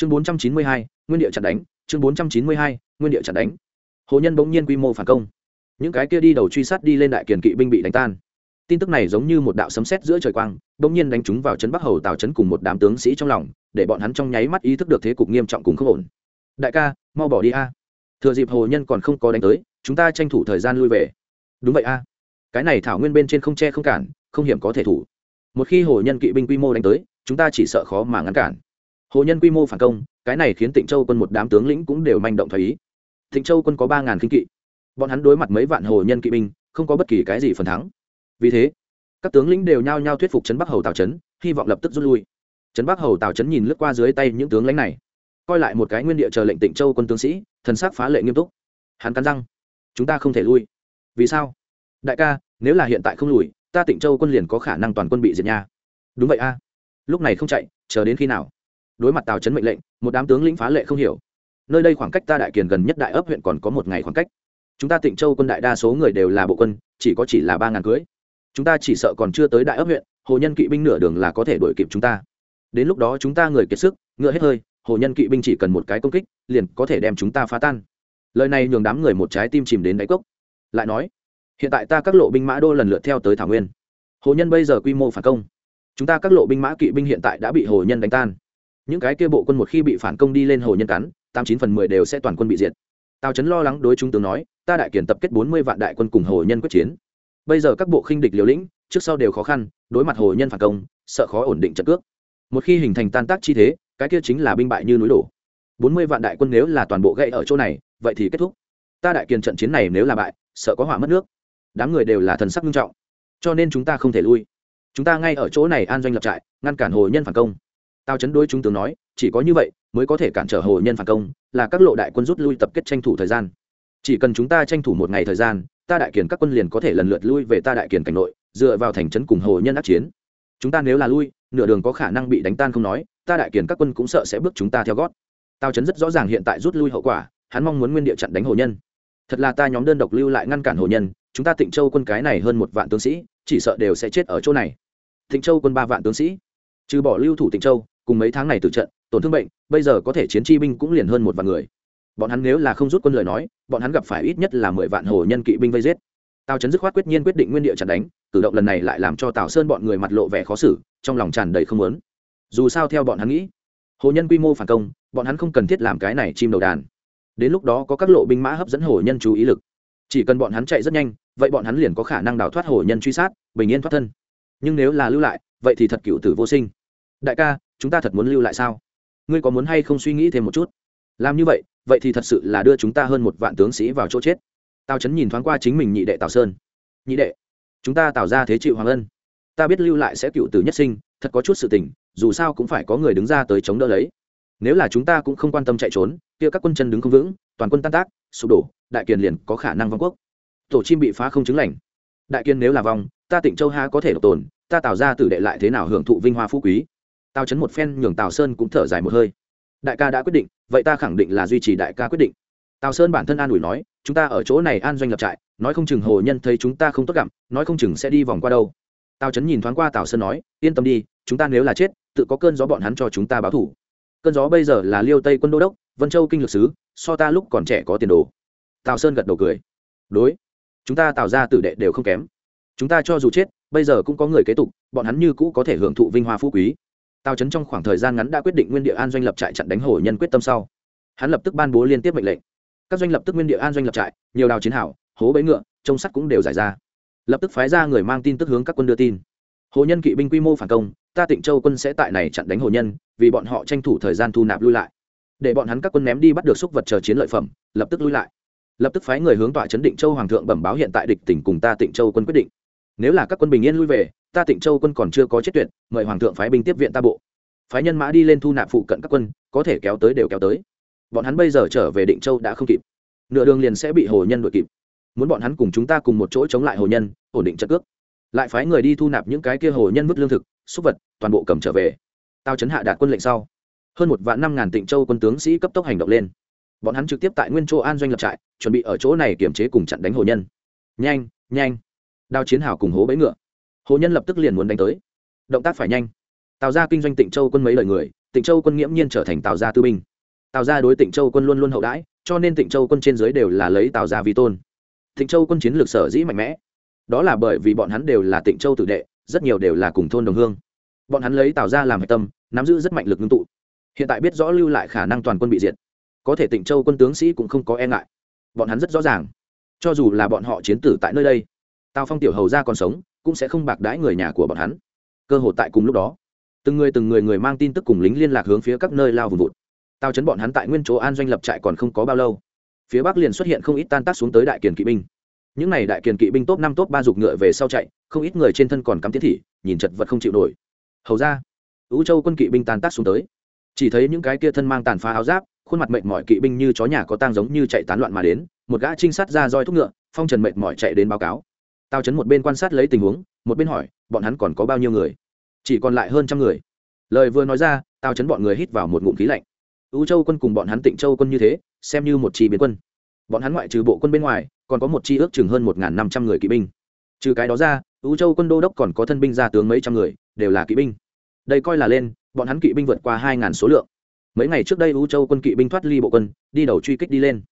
chương bốn trăm chín mươi hai, nguyên địa chặn đánh, chương bốn trăm chín mươi hai, nguyên địa chặn đánh. Hồ nhân bỗng nhiên quy mô phản công. Những cái kia đi đầu truy sát đi lên đại kiền kỵ binh bị đánh tan. Tin tức này giống như một đạo sấm sét giữa trời quang, bỗng nhiên đánh trúng vào trấn bắc hầu tào trấn cùng một đám tướng sĩ trong lòng, để bọn hắn trong nháy mắt ý thức được thế cục nghiêm trọng cùng không ổn. Đại ca, mau bỏ đi a. Thừa dịp hồ nhân còn không có đánh tới, chúng ta tranh thủ thời gian lui về. Đúng vậy a. Cái này thảo nguyên bên trên không che không cản, không hiểm có thể thủ. Một khi hồ nhân kỵ binh quy mô đánh tới, chúng ta chỉ sợ khó mà ngăn cản hồ nhân quy mô phản công, cái này khiến tịnh châu quân một đám tướng lĩnh cũng đều manh động thấy ý. Tịnh châu quân có ba ngàn kinh kỵ. Bọn hắn đối mặt mấy vạn hồ nhân kỵ binh, không có bất kỳ cái gì phần thắng. Vì thế, các tướng lĩnh đều nhao nhao thuyết phục trấn bắc hầu tào trấn hy vọng lập tức rút lui. Trấn bắc hầu tào trấn nhìn lướt qua dưới tay những tướng lãnh này, coi lại một cái nguyên địa chờ lệnh tịnh châu quân tướng sĩ, thần sắc phá lệ nghiêm túc. Hắn cắn răng, chúng ta không thể lui. Vì sao? Đại ca, nếu là hiện tại không lùi, ta tịnh châu quân liền có khả năng toàn quân bị diệt nha. Đúng vậy a. Lúc này không chạy, chờ đến khi nào? Đối mặt tào trấn mệnh lệnh, một đám tướng lĩnh phá lệ không hiểu. Nơi đây khoảng cách ta đại kiền gần nhất đại ấp huyện còn có một ngày khoảng cách. Chúng ta tịnh châu quân đại đa số người đều là bộ quân, chỉ có chỉ là ba ngàn cưới. Chúng ta chỉ sợ còn chưa tới đại ấp huyện, hồ nhân kỵ binh nửa đường là có thể đuổi kịp chúng ta. Đến lúc đó chúng ta người kiệt sức, ngựa hết hơi, hồ nhân kỵ binh chỉ cần một cái công kích, liền có thể đem chúng ta phá tan. Lời này nhường đám người một trái tim chìm đến đáy cốc. Lại nói, hiện tại ta các lộ binh mã đô lần lượt theo tới thảo nguyên. Hồ nhân bây giờ quy mô phản công. Chúng ta các lộ binh mã kỵ binh hiện tại đã bị hồ nhân đánh tan những cái kia bộ quân một khi bị phản công đi lên hồ nhân cắn, tám chín phần mười đều sẽ toàn quân bị diệt. Tào trấn lo lắng đối chúng tướng nói, ta đại kiển tập kết bốn mươi vạn đại quân cùng hồ nhân quyết chiến. Bây giờ các bộ khinh địch liều lĩnh, trước sau đều khó khăn, đối mặt hồ nhân phản công, sợ khó ổn định trận cước. Một khi hình thành tan tác chi thế, cái kia chính là binh bại như núi đổ. Bốn mươi vạn đại quân nếu là toàn bộ gãy ở chỗ này, vậy thì kết thúc. Ta đại kiền trận chiến này nếu là bại, sợ có hỏa mất nước. Đám người đều là thần sắc nghiêm trọng. Cho nên chúng ta không thể lui. Chúng ta ngay ở chỗ này an doanh lập trại, ngăn cản hồ nhân phản công tao chấn đối chúng tướng nói, chỉ có như vậy mới có thể cản trở hồ nhân phản công, là các lộ đại quân rút lui tập kết tranh thủ thời gian. Chỉ cần chúng ta tranh thủ một ngày thời gian, ta đại kiền các quân liền có thể lần lượt lui về ta đại kiền cảnh nội, dựa vào thành trấn cùng hồ nhân ác chiến. Chúng ta nếu là lui, nửa đường có khả năng bị đánh tan không nói, ta đại kiền các quân cũng sợ sẽ bước chúng ta theo gót. Tao chấn rất rõ ràng hiện tại rút lui hậu quả, hắn mong muốn nguyên địa chặn đánh hồ nhân. Thật là ta nhóm đơn độc lưu lại ngăn cản hồ nhân, chúng ta tịnh châu quân cái này hơn một vạn tướng sĩ, chỉ sợ đều sẽ chết ở chỗ này. Tịnh châu quân ba vạn tướng sĩ, trừ bỏ lưu thủ tịnh châu cùng mấy tháng này từ trận, tổn thương bệnh, bây giờ có thể chiến chi binh cũng liền hơn một vạn người. Bọn hắn nếu là không rút quân lời nói, bọn hắn gặp phải ít nhất là mười vạn hồ nhân kỵ binh vây giết. Tào trấn dứt khoát quyết nhiên quyết định nguyên địa chặn đánh, cử động lần này lại làm cho tào sơn bọn người mặt lộ vẻ khó xử, trong lòng tràn đầy không lớn dù sao theo bọn hắn nghĩ, hồ nhân quy mô phản công, bọn hắn không cần thiết làm cái này chim đầu đàn. Đến lúc đó có các lộ binh mã hấp dẫn hồ nhân chú ý lực. Chỉ cần bọn hắn chạy rất nhanh, vậy bọn hắn liền có khả năng đào thoát hồ nhân truy sát, bình yên thoát thân. Nhưng nếu là lưu lại, vậy thì thật cựu tử vô sinh. Đại ca chúng ta thật muốn lưu lại sao? Ngươi có muốn hay không suy nghĩ thêm một chút? Làm như vậy vậy thì thật sự là đưa chúng ta hơn một vạn tướng sĩ vào chỗ chết. Tào trấn nhìn thoáng qua chính mình nhị đệ tào sơn. Nhị đệ, chúng ta tạo ra thế chịu hoàng ân. Ta biết lưu lại sẽ cựu tử nhất sinh, thật có chút sự tình, dù sao cũng phải có người đứng ra tới chống đỡ lấy. Nếu là chúng ta cũng không quan tâm chạy trốn, kia các quân chân đứng không vững, toàn quân tan tác, sụp đổ, đại kiền liền có khả năng vong quốc. Tổ chim bị phá không chứng lành. Đại kiên nếu là vong, ta tịnh châu ha có thể độc tồn, ta tạo ra tử đệ lại thế nào hưởng thụ vinh hoa phú quý? Tào chấn một phen nhường tào sơn cũng thở dài một hơi. Đại ca đã quyết định, vậy ta khẳng định là duy trì đại ca quyết định. Tào sơn bản thân an ủi nói, chúng ta ở chỗ này an doanh lập trại, nói không chừng hồ nhân thấy chúng ta không tốt gặm nói không chừng sẽ đi vòng qua đâu. Tào chấn nhìn thoáng qua tào sơn nói, yên tâm đi, chúng ta nếu là chết, tự có cơn gió bọn hắn cho chúng ta báo thủ. Cơn gió bây giờ là liêu tây quân đô đốc, vân châu kinh lược sứ, so ta lúc còn trẻ có tiền đồ. Tào sơn gật đầu cười. Đối, chúng ta tạo ra tử đệ đều không kém. Chúng ta cho dù chết, bây giờ cũng có người kế tục, bọn hắn như cũ có thể hưởng thụ vinh hoa phú quý tào trấn trong khoảng thời gian ngắn đã quyết định nguyên địa an doanh lập trại chặn đánh hồ nhân quyết tâm sau. Hắn lập tức ban bố liên tiếp mệnh lệnh. Các doanh lập tức nguyên địa an doanh lập trại, nhiều đào chiến hảo hố bẫy ngựa, trông sắt cũng đều giải ra. Lập tức phái ra người mang tin tức hướng các quân đưa tin. Hồ nhân kỵ binh quy mô phản công, ta tịnh châu quân sẽ tại này chặn đánh hồ nhân, vì bọn họ tranh thủ thời gian thu nạp lui lại. Để bọn hắn các quân ném đi bắt được xúc vật chờ chiến lợi phẩm, lập tức lui lại. Lập tức phái người hướng tọa chấn định châu hoàng thượng bẩm báo hiện tại địch tỉnh cùng ta tịnh châu quân quyết định. Nếu là các quân bình yên lui về ta tịnh châu quân còn chưa có chết tuyệt, mời hoàng thượng phái binh tiếp viện ta bộ. Phái nhân mã đi lên thu nạp phụ cận các quân, có thể kéo tới đều kéo tới. Bọn hắn bây giờ trở về định châu đã không kịp. Nửa đường liền sẽ bị hồ nhân đuổi kịp. Muốn bọn hắn cùng chúng ta cùng một chỗ chống lại hồ nhân, ổn định trận cước. Lại phái người đi thu nạp những cái kia hồ nhân vứt lương thực, súc vật, toàn bộ cầm trở về. Tao chấn hạ đạt quân lệnh sau, hơn một vạn năm ngàn tịnh châu quân tướng sĩ cấp tốc hành động lên. Bọn hắn trực tiếp tại nguyên châu an doanh lập trại, chuẩn bị ở chỗ này kiểm chế cùng chặn đánh hồ nhân. Nhanh nhanh. Đao chiến hào cùng hố bẫy ngựa hồ nhân lập tức liền muốn đánh tới. Động tác phải nhanh. Tào ra kinh doanh tịnh châu quân mấy lời người, tịnh châu quân nghiễm nhiên trở thành tào gia tư binh. Tào gia đối tịnh châu quân luôn luôn hậu đãi, cho nên tịnh châu quân trên dưới đều là lấy tào gia vi tôn. Tịnh châu quân chiến lược sở dĩ mạnh mẽ, đó là bởi vì bọn hắn đều là tịnh châu tự đệ, rất nhiều đều là cùng thôn đồng hương. Bọn hắn lấy tào gia làm hạch tâm, nắm giữ rất mạnh lực ngưng tụ. Hiện tại biết rõ lưu lại khả năng toàn quân bị diệt, có thể tịnh châu quân tướng sĩ cũng không có e ngại. Bọn hắn rất rõ ràng, cho dù là bọn họ chiến tử tại nơi đây, tào phong tiểu hầu ra còn sống cũng sẽ không bạc đãi người nhà của bọn hắn. Cơ hội tại cùng lúc đó, từng người từng người người mang tin tức cùng lính liên lạc hướng phía các nơi lao vùng vụt. Tao chấn bọn hắn tại nguyên chỗ an doanh lập trại còn không có bao lâu, phía bắc liền xuất hiện không ít tan tác xuống tới đại kiền kỵ binh. Những n à y đại kiền kỵ binh top năm top ba giục ngựa về sau chạy, không ít người trên thân còn cắm tiến thị, nhìn chật vật không chịu nổi. Hầu ra ứ châu quân kỵ binh tan tác xuống tới. Chỉ thấy những cái kia thân mang tàn phá áo giáp, khuôn mặt mệt mỏi kỵ binh như chó nhà có tang giống như chạy tán loạn mà đến, một gã trinh sát ra roi thúc ngựa, phong trần mệt mỏi chạy đến báo cáo tao chấn một bên quan sát lấy tình huống một bên hỏi bọn hắn còn có bao nhiêu người chỉ còn lại hơn trăm người lời vừa nói ra tao chấn bọn người hít vào một ngụm khí lạnh ưu châu quân cùng bọn hắn tịnh châu quân như thế xem như một chi biến quân bọn hắn ngoại trừ bộ quân bên ngoài còn có một chi ước chừng hơn một năm trăm người kỵ binh trừ cái đó ra ưu châu quân đô đốc còn có thân binh gia tướng mấy trăm người đều là kỵ binh đây coi là lên bọn hắn kỵ binh vượt qua hai ngàn số lượng mấy ngày trước đây ưu châu quân kỵ binh thoát ly bộ quân đi đầu truy kích đi lên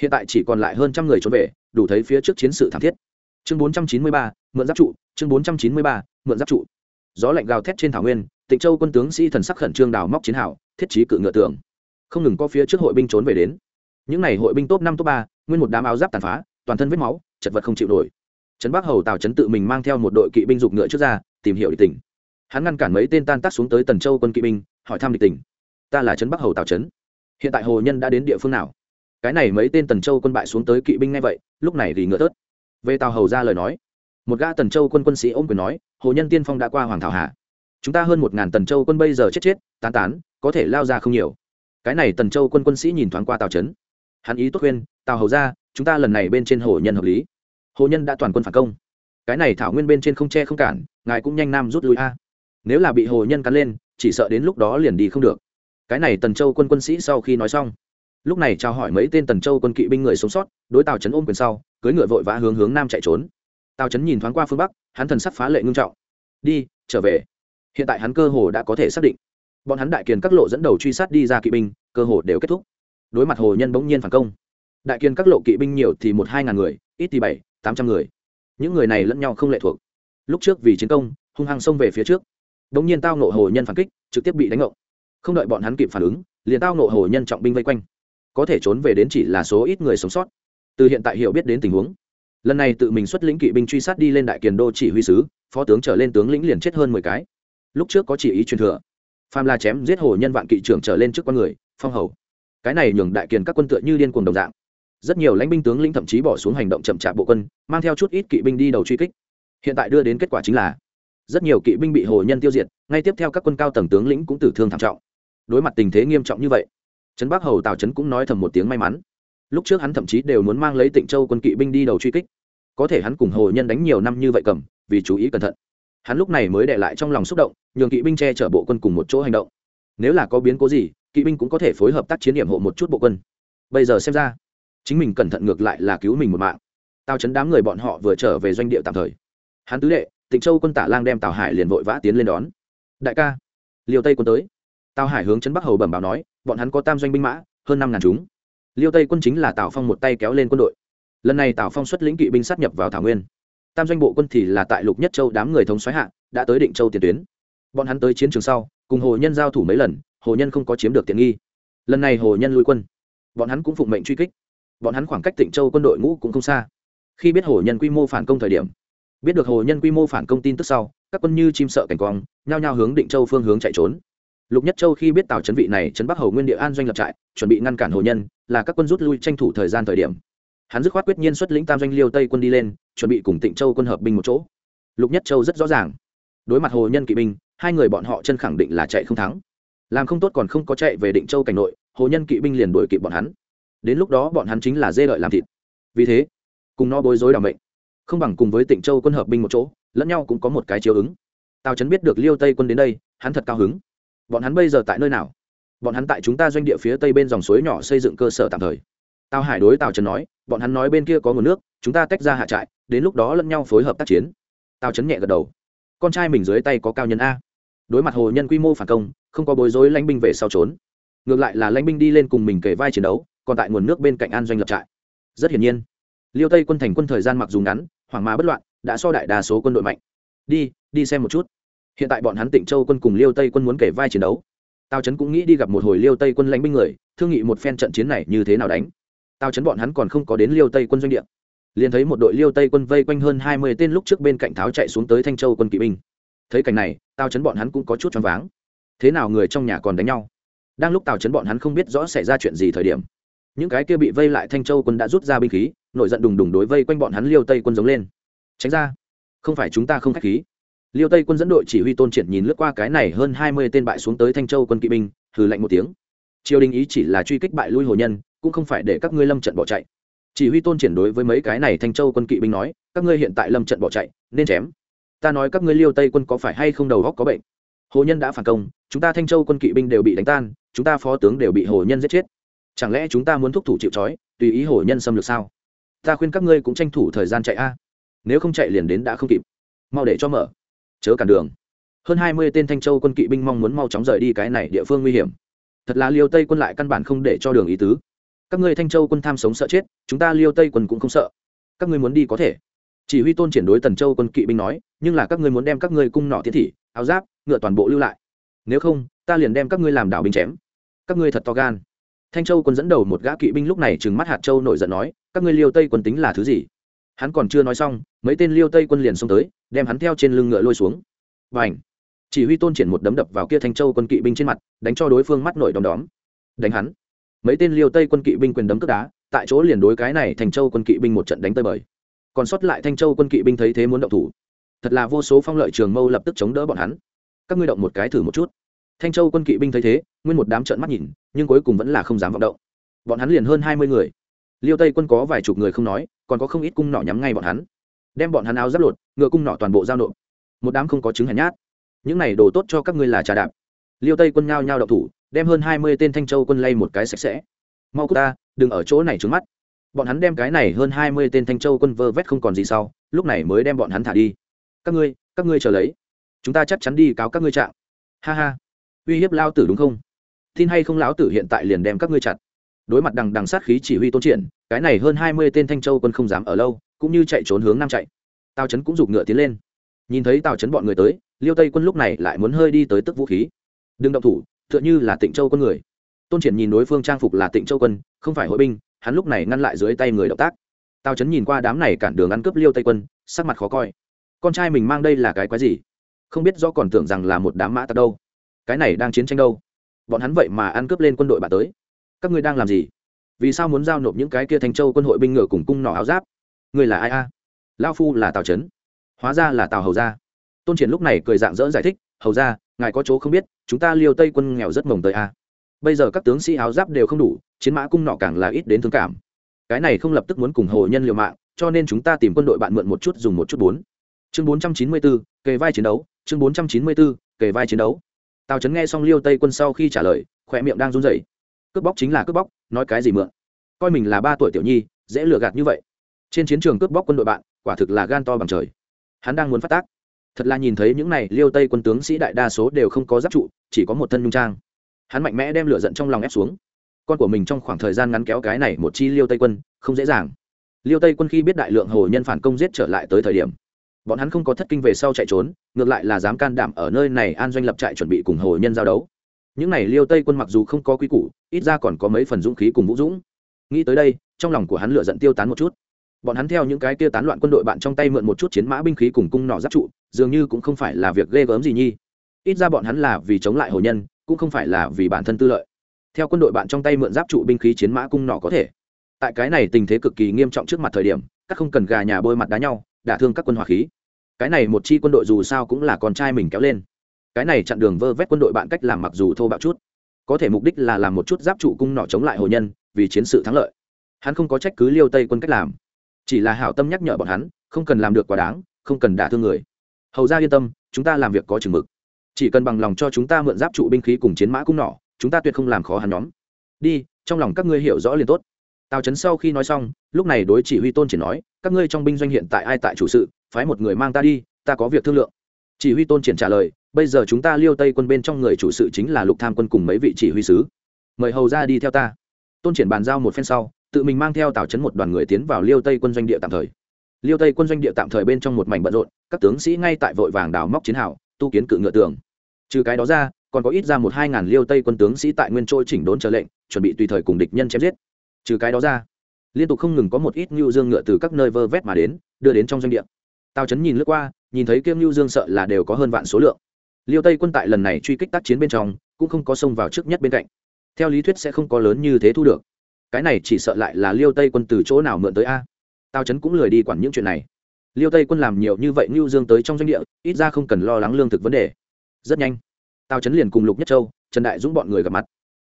hiện tại chỉ còn lại hơn trăm người trốn về đủ thấy phía trước chiến sự thảm thiết chương bốn trăm chín mươi ba, mượn giáp trụ. Chương bốn trăm chín mươi ba, mượn giáp trụ. Gió lạnh gào thét trên thảo nguyên, tịnh châu quân tướng sĩ thần sắc khẩn trương đào móc chiến hào, thiết trí cự ngựa tường. Không ngừng có phía trước hội binh trốn về đến. Những n à y hội binh top năm, top ba, nguyên một đám áo giáp tàn phá, toàn thân vết máu, chật vật không chịu nổi. Trấn bắc hầu tào trấn tự mình mang theo một đội kỵ binh dục ngựa trước ra, tìm hiểu địch tình. Hắn ngăn cản mấy tên tan tác xuống tới tần châu quân kỵ binh, hỏi thăm địch tình. Ta là trấn bắc hầu tào trấn hiện tại hồ nhân đã đến địa phương nào? Cái này mấy tên tần châu quân bại xuống tới kỵ binh ngay vậy, lúc này thì ngựa tớt về tào hầu ra lời nói, một gã tần châu quân quân sĩ ôm quyền nói, hồ nhân tiên phong đã qua hoàng thảo hạ chúng ta hơn một ngàn tần châu quân bây giờ chết chết, tán tán, có thể lao ra không nhiều. Cái này tần châu quân quân sĩ nhìn thoáng qua tào trấn. Hắn ý tốt khuyên, tào hầu ra, chúng ta lần này bên trên hồ nhân hợp lý. Hồ nhân đã toàn quân phản công. Cái này thảo nguyên bên trên không che không cản, ngài cũng nhanh nam rút lui a. Nếu là bị hồ nhân cắn lên, chỉ sợ đến lúc đó liền đi không được. Cái này tần châu quân quân sĩ sau khi nói xong, lúc này chào hỏi mấy tên tần châu quân kỵ binh người sống sót, đối tào trấn ôm quyền sau cưới ngựa vội vã hướng hướng nam chạy trốn. Tào trấn nhìn thoáng qua phương bắc, hắn thần sắc phá lệ ngưng trọng. Đi, trở về. Hiện tại hắn cơ hồ đã có thể xác định. Bọn hắn đại kiền các lộ dẫn đầu truy sát đi ra kỵ binh, cơ hồ đều kết thúc. Đối mặt hồ nhân bỗng nhiên phản công. Đại kiền các lộ kỵ binh nhiều thì một hai ngàn người, ít thì bảy, tám trăm người. Những người này lẫn nhau không lệ thuộc. Lúc trước vì chiến công, hung hăng xông về phía trước. Bỗng nhiên tao nộ hồ nhân phản kích, trực tiếp bị đánh ngộ không đợi bọn hắn kịp phản ứng, liền tao nộ hồ nhân trọng binh vây quanh. Có thể trốn về đến chỉ là số ít người sống sót từ hiện tại hiểu biết đến tình huống. Lần này tự mình xuất lĩnh kỵ binh truy sát đi lên đại kiền đô chỉ huy sứ, phó tướng trở lên tướng lĩnh liền chết hơn mười cái. Lúc trước có chỉ ý truyền thừa. Phàm la chém giết hồ nhân vạn kỵ trưởng trở lên trước con người, phong hầu. Cái này nhường đại kiền các quân tựa như điên cuồng đồng dạng. Rất nhiều lãnh binh tướng lĩnh thậm chí bỏ xuống hành động chậm chạp bộ quân, mang theo chút ít kỵ binh đi đầu truy kích. Hiện tại đưa đến kết quả chính là, rất nhiều kỵ binh bị hồ nhân tiêu diệt, ngay tiếp theo các quân cao tầng tướng lĩnh cũng tử thương thảm trọng. Đối mặt tình thế nghiêm trọng như vậy, trấn bắc hầu tào trấn cũng nói thầm một tiếng may mắn lúc trước hắn thậm chí đều muốn mang lấy tịnh châu quân kỵ binh đi đầu truy kích. Có thể hắn cùng hồ nhân đánh nhiều năm như vậy cầm, vì chú ý cẩn thận. Hắn lúc này mới để lại trong lòng xúc động, nhường kỵ binh che chở bộ quân cùng một chỗ hành động. Nếu là có biến cố gì, kỵ binh cũng có thể phối hợp tác chiến điểm hộ một chút bộ quân. Bây giờ xem ra, chính mình cẩn thận ngược lại là cứu mình một mạng. Tào chấn đám người bọn họ vừa trở về doanh địa tạm thời. Hắn tứ đệ, tịnh châu quân tả lang đem tào hải liền vội vã tiến lên đón. Đại ca, liêu tây quân tới. Tào hải hướng chấn bắc hầu bẩm báo nói, bọn hắn có tam doanh binh mã, hơn năm ngàn chúng liêu tây quân chính là tào phong một tay kéo lên quân đội. Lần này tào phong xuất lĩnh kỵ binh sát nhập vào thảo nguyên. Tam doanh bộ quân thì là tại lục nhất châu đám người thống xoáy hạ, đã tới định châu tiền tuyến. Bọn hắn tới chiến trường sau, cùng hồ nhân giao thủ mấy lần, hồ nhân không có chiếm được tiện nghi. Lần này hồ nhân lui quân, bọn hắn cũng phụng mệnh truy kích. Bọn hắn khoảng cách tịnh châu quân đội ngũ cũng không xa. Khi biết hồ nhân quy mô phản công thời điểm, biết được hồ nhân quy mô phản công tin tức sau, các quân như chim sợ cảnh quang, nhao nhao hướng định châu phương hướng chạy trốn lục nhất châu khi biết tào trấn vị này trấn bắc hầu nguyên địa an doanh lập trại, chuẩn bị ngăn cản hồ nhân, là các quân rút lui tranh thủ thời gian thời điểm. Hắn dứt khoát quyết nhiên xuất lĩnh tam doanh liêu tây quân đi lên, chuẩn bị cùng tịnh châu quân hợp binh một chỗ. Lục nhất châu rất rõ ràng. Đối mặt hồ nhân kỵ binh, hai người bọn họ chân khẳng định là chạy không thắng. Làm không tốt còn không có chạy về định châu cảnh nội, hồ nhân kỵ binh liền đuổi kịp bọn hắn. Đến lúc đó bọn hắn chính là dê đợi làm thịt. Vì thế, cùng nó bối rối đảm mệnh. Không bằng cùng với tịnh châu quân hợp binh một chỗ, lẫn nhau cũng có một cái chiếu ứng. Tào trấn biết được liêu tây quân đến đây, hắn thật cao hứng bọn hắn bây giờ tại nơi nào? Bọn hắn tại chúng ta doanh địa phía tây bên dòng suối nhỏ xây dựng cơ sở tạm thời. Tào hải đối tào trần nói, bọn hắn nói bên kia có nguồn nước, chúng ta tách ra hạ trại, đến lúc đó lẫn nhau phối hợp tác chiến. Tào trấn nhẹ gật đầu. Con trai mình dưới tay có cao nhân a. Đối mặt hồ nhân quy mô phản công, không có bối rối lãnh binh về sau trốn. Ngược lại là lãnh binh đi lên cùng mình kể vai chiến đấu, còn tại nguồn nước bên cạnh an doanh lập trại. Rất hiển nhiên, liêu tây quân thành quân thời gian mặc dù ngắn, hoảng mà bất loạn, đã so đại đa số quân đội mạnh. Đi đi xem một chút hiện tại bọn hắn tịnh châu quân cùng liêu tây quân muốn kể vai chiến đấu. Tào trấn cũng nghĩ đi gặp một hồi liêu tây quân lãnh binh người, thương nghị một phen trận chiến này như thế nào đánh. Tào trấn bọn hắn còn không có đến liêu tây quân doanh địa. Liền thấy một đội liêu tây quân vây quanh hơn hai mươi tên lúc trước bên cạnh tháo chạy xuống tới thanh châu quân kỵ binh. Thấy cảnh này, tào trấn bọn hắn cũng có chút choáng váng. Thế nào người trong nhà còn đánh nhau? Đang lúc tào trấn bọn hắn không biết rõ xảy ra chuyện gì thời điểm, những cái kia bị vây lại thanh châu quân đã rút ra binh khí, nổi giận đùng đùng đối vây quanh bọn hắn liêu tây quân giống lên. Tránh ra, không phải chúng ta không k h á c h khí liêu tây quân dẫn đội chỉ huy tôn triển nhìn lướt qua cái này hơn hai mươi tên bại xuống tới thanh châu quân kỵ binh, hừ lạnh một tiếng. Triều đình ý chỉ là truy kích bại lui hồ nhân, cũng không phải để các ngươi lâm trận bỏ chạy. Chỉ huy tôn triển đối với mấy cái này thanh châu quân kỵ binh nói, các ngươi hiện tại lâm trận bỏ chạy, nên chém. Ta nói các ngươi liêu tây quân có phải hay không đầu góc có bệnh? Hồ nhân đã phản công, chúng ta thanh châu quân kỵ binh đều bị đánh tan, chúng ta phó tướng đều bị hồ nhân giết chết. Chẳng lẽ chúng ta muốn thúc thủ chịu trói, tùy ý hồ nhân xâm lược sao? Ta khuyên các ngươi cũng tranh thủ thời gian chạy a. Nếu không chạy liền đến đã không kịp. Mau để cho mở chớ cản đường. Hơn hai mươi tên thanh châu quân kỵ binh mong muốn mau chóng rời đi cái này địa phương nguy hiểm. Thật là liêu tây quân lại căn bản không để cho đường ý tứ. Các ngươi thanh châu quân tham sống sợ chết, chúng ta liêu tây quân cũng không sợ. Các ngươi muốn đi có thể. Chỉ huy tôn triển đối tần châu quân kỵ binh nói, nhưng là các ngươi muốn đem các ngươi cung nọ thiết thị, áo giáp, ngựa toàn bộ lưu lại. Nếu không, ta liền đem các ngươi làm đảo binh chém. Các ngươi thật to gan. Thanh châu quân dẫn đầu một gã kỵ binh lúc này trừng mắt hạt châu nổi giận nói, các ngươi liêu tây quân tính là thứ gì? Hắn còn chưa nói xong, mấy tên liêu tây quân liền xông tới đem hắn theo trên lưng ngựa lôi xuống. Và ảnh chỉ huy tôn triển một đấm đập vào kia thanh châu quân kỵ binh trên mặt, đánh cho đối phương mắt nổi đom đóm. Đánh hắn! Mấy tên liêu tây quân kỵ binh quyền đấm cướp đá, tại chỗ liền đối cái này thanh châu quân kỵ binh một trận đánh tơi bời. Còn sót lại thanh châu quân kỵ binh thấy thế muốn động thủ. Thật là vô số phong lợi trường mâu lập tức chống đỡ bọn hắn. Các ngươi động một cái thử một chút. Thanh châu quân kỵ binh thấy thế, nguyên một đám trợn mắt nhìn, nhưng cuối cùng vẫn là không dám vọng động. Bọn hắn liền hơn hai mươi người. Liêu tây quân có vài chục người không nói, còn có không ít cung nỏ nhắm ngay bọn hắn đem bọn hắn áo giáp lột, ngựa cung nọ toàn bộ giao nộp. Một đám không có chứng hèn nhát. Những này đồ tốt cho các ngươi là trà đạp. Liêu tây quân nhao nhao đậu thủ, đem hơn hai mươi tên thanh châu quân lay một cái sạch sẽ. Mau cút ta, đừng ở chỗ này trứng mắt. Bọn hắn đem cái này hơn hai mươi tên thanh châu quân vơ vét không còn gì sau, lúc này mới đem bọn hắn thả đi. Các ngươi các ngươi chờ lấy. Chúng ta chắc chắn đi cáo các ngươi trạng. Ha ha. Uy hiếp lao tử đúng không? Tin hay không lão tử hiện tại liền đem các ngươi chặt. Đối mặt đằng đằng sát khí chỉ huy tôn triển, cái này hơn hai mươi tên thanh châu quân không dám ở lâu cũng như chạy trốn hướng nam chạy. Tào trấn cũng giục ngựa tiến lên. Nhìn thấy tào trấn bọn người tới, liêu tây quân lúc này lại muốn hơi đi tới tức vũ khí. Đừng động thủ, tựa như là tịnh châu quân người. Tôn triển nhìn đối phương trang phục là tịnh châu quân, không phải hội binh, hắn lúc này ngăn lại dưới tay người động tác. Tào trấn nhìn qua đám này cản đường ăn cướp liêu tây quân, sắc mặt khó coi. Con trai mình mang đây là cái quái gì? Không biết do còn tưởng rằng là một đám mã tặc đâu. Cái này đang chiến tranh đâu? Bọn hắn vậy mà ăn cướp lên quân đội bà tới. Các ngươi đang làm gì? Vì sao muốn giao nộp những cái kia thành châu quân hội binh ngựa cùng cung nỏ áo giáp? Người là ai a? Lao phu là tào trấn, hóa ra là tào hầu gia. Tôn triển lúc này cười dạng dỡ giải thích, hầu ra ngài có chỗ không biết, chúng ta liêu tây quân nghèo rất mồng tới a. Bây giờ các tướng sĩ áo giáp đều không đủ, chiến mã cung nọ càng là ít đến thương cảm. Cái này không lập tức muốn cùng hồ nhân liều mạng, cho nên chúng ta tìm quân đội bạn mượn một chút dùng một chút bốn. Chương bốn trăm chín mươi bốn kề vai chiến đấu, chương bốn trăm chín mươi bốn kề vai chiến đấu. Tào trấn nghe xong liêu tây quân sau khi trả lời, khỏe miệng đang run rẩy. Cướp bóc chính là cướp bóc, nói cái gì mượn? Coi mình là ba tuổi tiểu nhi, dễ lừa gạt như vậy trên chiến trường cướp bóc quân đội bạn, quả thực là gan to bằng trời. Hắn đang muốn phát tác. Thật là nhìn thấy những này liêu tây quân tướng sĩ đại đa số đều không có giáp trụ, chỉ có một thân nhung trang. Hắn mạnh mẽ đem lửa giận trong lòng ép xuống. Con của mình trong khoảng thời gian ngắn kéo cái này một chi liêu tây quân, không dễ dàng. Liêu tây quân khi biết đại lượng hồ nhân phản công giết trở lại tới thời điểm, bọn hắn không có thất kinh về sau chạy trốn, ngược lại là dám can đảm ở nơi này an doanh lập trại chuẩn bị cùng hồ nhân giao đấu. Những này liêu tây quân mặc dù không có quy củ, ít ra còn có mấy phần dũng khí cùng vũ dũng. Nghĩ tới đây, trong lòng của hắn lựa giận tiêu tán một chút bọn hắn theo những cái kia tán loạn quân đội bạn trong tay mượn một chút chiến mã binh khí cùng cung nỏ giáp trụ, dường như cũng không phải là việc ghê gớm gì nhi. Ít ra bọn hắn là vì chống lại hồ nhân, cũng không phải là vì bản thân tư lợi. Theo quân đội bạn trong tay mượn giáp trụ binh khí chiến mã cung nỏ có thể. Tại cái này tình thế cực kỳ nghiêm trọng trước mặt thời điểm, các không cần gà nhà bôi mặt đá nhau, đả thương các quân hỏa khí. Cái này một chi quân đội dù sao cũng là con trai mình kéo lên. Cái này chặn đường vơ vét quân đội bạn cách làm mặc dù thô bạo chút, có thể mục đích là làm một chút giáp trụ cung nỏ chống lại hồ nhân, vì chiến sự thắng lợi. Hắn không có trách cứ liêu tây quân cách làm chỉ là hảo tâm nhắc nhở bọn hắn, không cần làm được quá đáng, không cần đả thương người. Hầu ra yên tâm, chúng ta làm việc có chừng mực. Chỉ cần bằng lòng cho chúng ta mượn giáp trụ binh khí cùng chiến mã cung nỏ, chúng ta tuyệt không làm khó hắn nhóm. Đi, trong lòng các ngươi hiểu rõ liền tốt. Tào trấn sau khi nói xong, lúc này đối chỉ huy tôn triển nói, các ngươi trong binh doanh hiện tại ai tại chủ sự, phái một người mang ta đi, ta có việc thương lượng. Chỉ huy tôn triển trả lời, bây giờ chúng ta liêu tây quân bên trong người chủ sự chính là lục tham quân cùng mấy vị chỉ huy sứ. Mời hầu ra đi theo ta. Tôn triển bàn giao một phen sau tự mình mang theo tào chấn một đoàn người tiến vào liêu tây quân doanh địa tạm thời liêu tây quân doanh địa tạm thời bên trong một mảnh bận rộn các tướng sĩ ngay tại vội vàng đào móc chiến hào tu kiến cự ngựa tường trừ cái đó ra còn có ít ra một hai ngàn liêu tây quân tướng sĩ tại nguyên trôi chỉnh đốn chờ lệnh chuẩn bị tùy thời cùng địch nhân chém giết trừ cái đó ra liên tục không ngừng có một ít ngưu dương ngựa từ các nơi vơ vét mà đến đưa đến trong doanh địa tào chấn nhìn lướt qua nhìn thấy kiêm ngưu dương sợ là đều có hơn vạn số lượng liêu tây quân tại lần này truy kích tác chiến bên trong cũng không có xông vào trước nhất bên cạnh theo lý thuyết sẽ không có lớn như thế thu được cái này chỉ sợ lại là liêu tây quân từ chỗ nào mượn tới a? Tao chấn cũng lười đi quản những chuyện này. Liêu tây quân làm nhiều như vậy ngưu dương tới trong doanh địa, ít ra không cần lo lắng lương thực vấn đề. Rất nhanh, tào chấn liền cùng lục nhất châu, trần đại dũng bọn người gặp mặt.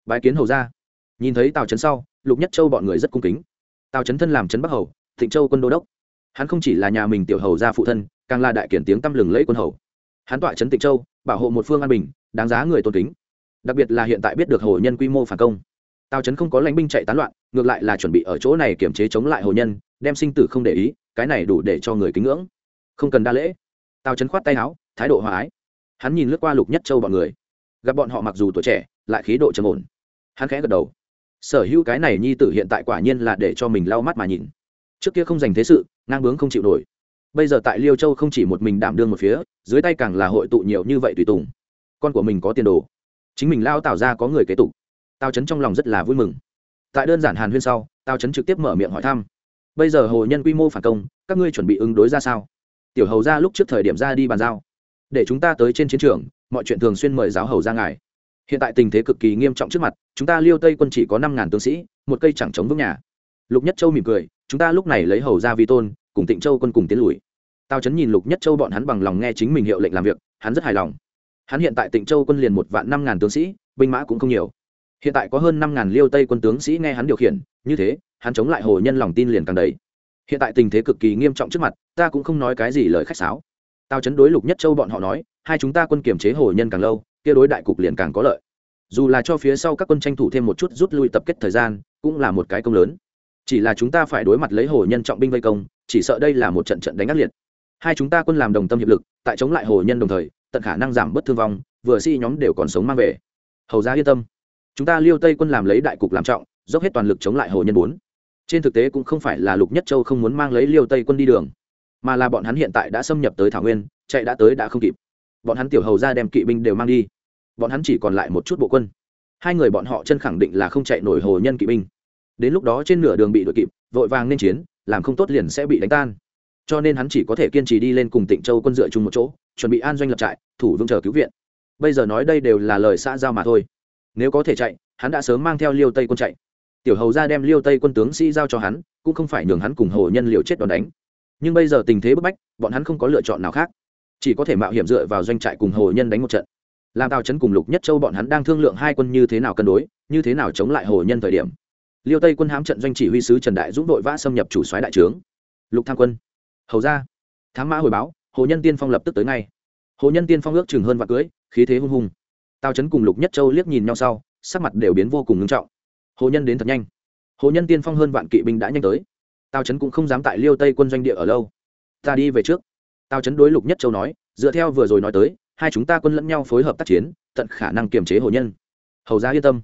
Bái kiến hầu ra nhìn thấy tào chấn sau, lục nhất châu bọn người rất cung kính. Tào chấn thân làm chấn bắc hầu, thịnh châu quân đô đốc. Hắn không chỉ là nhà mình tiểu hầu gia phụ thân, càng là đại kiển tiếng tăm lừng lẫy quân hầu. Hắn tọa chấn tịnh châu, bảo hộ một phương an bình, đáng giá người tôn kính. Đặc biệt là hiện tại biết được hồ nhân quy mô phản công tào trấn không có lãnh binh chạy tán loạn, ngược lại là chuẩn bị ở chỗ này kiểm chế chống lại hồ nhân, đem sinh tử không để ý, cái này đủ để cho người kính ngưỡng. Không cần đa lễ. Tào trấn khoát tay áo, thái độ hòa ái. Hắn nhìn lướt qua lục nhất châu bọn người. Gặp bọn họ mặc dù tuổi trẻ, lại khí độ trầm ổn. Hắn khẽ gật đầu. Sở hữu cái này nhi tử hiện tại quả nhiên là để cho mình lau mắt mà nhìn. Trước kia không dành thế sự, ngang bướng không chịu nổi. Bây giờ tại liêu châu không chỉ một mình đảm đương một phía, dưới tay càng là hội tụ nhiều như vậy tùy tùng. Con của mình có tiền đồ. Chính mình lao tạo ra có người kế tục tao chấn trong lòng rất là vui mừng. Tại đơn giản hàn huyên sau tao chấn trực tiếp mở miệng hỏi thăm. Bây giờ hồ nhân quy mô phản công, các ngươi chuẩn bị ứng đối ra sao? Tiểu hầu ra lúc trước thời điểm ra đi bàn giao. Để chúng ta tới trên chiến trường, mọi chuyện thường xuyên mời giáo hầu ra ngài. Hiện tại tình thế cực kỳ nghiêm trọng trước mặt, chúng ta liêu tây quân chỉ có năm ngàn tướng sĩ, một cây chẳng chống vững nhà. Lục nhất châu mỉm cười, chúng ta lúc này lấy hầu ra vi tôn, cùng tịnh châu quân cùng tiến lùi. Tao chấn nhìn lục nhất châu bọn hắn bằng lòng nghe chính mình hiệu lệnh làm việc, hắn rất hài lòng. Hắn hiện tại tịnh châu quân liền một vạn năm ngàn tướng sĩ, binh mã cũng không nhiều hiện tại có hơn năm ngàn liêu tây quân tướng sĩ nghe hắn điều khiển, như thế, hắn chống lại hồ nhân lòng tin liền càng đầy. Hiện tại tình thế cực kỳ nghiêm trọng trước mặt, ta cũng không nói cái gì lời khách sáo. Tao chấn đối lục nhất châu bọn họ nói, hai chúng ta quân kiểm chế hồ nhân càng lâu, kia đối đại cục liền càng có lợi. Dù là cho phía sau các quân tranh thủ thêm một chút rút lui tập kết thời gian, cũng là một cái công lớn. Chỉ là chúng ta phải đối mặt lấy hồ nhân trọng binh vây công, chỉ sợ đây là một trận trận đánh ác liệt. Hai chúng ta quân làm đồng tâm hiệp lực, tại chống lại hồ nhân đồng thời, tận khả năng giảm bớt thương vong, vừa si nhóm đều còn sống mang về. Hầu ra yên tâm chúng ta liêu tây quân làm lấy đại cục làm trọng, dốc hết toàn lực chống lại hồ nhân bốn. Trên thực tế cũng không phải là lục nhất châu không muốn mang lấy liêu tây quân đi đường, mà là bọn hắn hiện tại đã xâm nhập tới thảo nguyên, chạy đã tới đã không kịp. Bọn hắn tiểu hầu ra đem kỵ binh đều mang đi, bọn hắn chỉ còn lại một chút bộ quân. Hai người bọn họ chân khẳng định là không chạy nổi hồ nhân kỵ binh. Đến lúc đó trên nửa đường bị đội kịp, vội vàng nên chiến, làm không tốt liền sẽ bị đánh tan. Cho nên hắn chỉ có thể kiên trì đi lên cùng tịnh châu quân dựa chung một chỗ, chuẩn bị an doanh lập trại, thủ vương chờ cứu viện. Bây giờ nói đây đều là lời xã giao mà thôi nếu có thể chạy, hắn đã sớm mang theo liêu tây quân chạy. Tiểu hầu ra đem liêu tây quân tướng sĩ giao cho hắn, cũng không phải nhường hắn cùng hồ nhân liều chết đòn đánh. Nhưng bây giờ tình thế bức bách, bọn hắn không có lựa chọn nào khác. Chỉ có thể mạo hiểm dựa vào doanh trại cùng hồ nhân đánh một trận. Làm tào chấn cùng lục nhất châu bọn hắn đang thương lượng hai quân như thế nào cân đối, như thế nào chống lại hồ nhân thời điểm. Liêu tây quân hám trận doanh chỉ huy sứ trần đại dũng đội vã xâm nhập chủ soái đại trướng. Lục tham quân. Hầu ra thám mã hồi báo, hồ nhân tiên phong lập tức tới ngay. Hồ nhân tiên phong ước chừng hơn và cưới, khí thế hung hùng tào chấn cùng lục nhất châu liếc nhìn nhau sau, sắc mặt đều biến vô cùng ngưng trọng. Hồ nhân đến thật nhanh. Hồ nhân tiên phong hơn vạn kỵ binh đã nhanh tới. Tào chấn cũng không dám tại liêu tây quân doanh địa ở lâu. Ta đi về trước. Tào chấn đối lục nhất châu nói, dựa theo vừa rồi nói tới, hai chúng ta quân lẫn nhau phối hợp tác chiến, tận khả năng kiềm chế hồ nhân. Hầu ra yên tâm.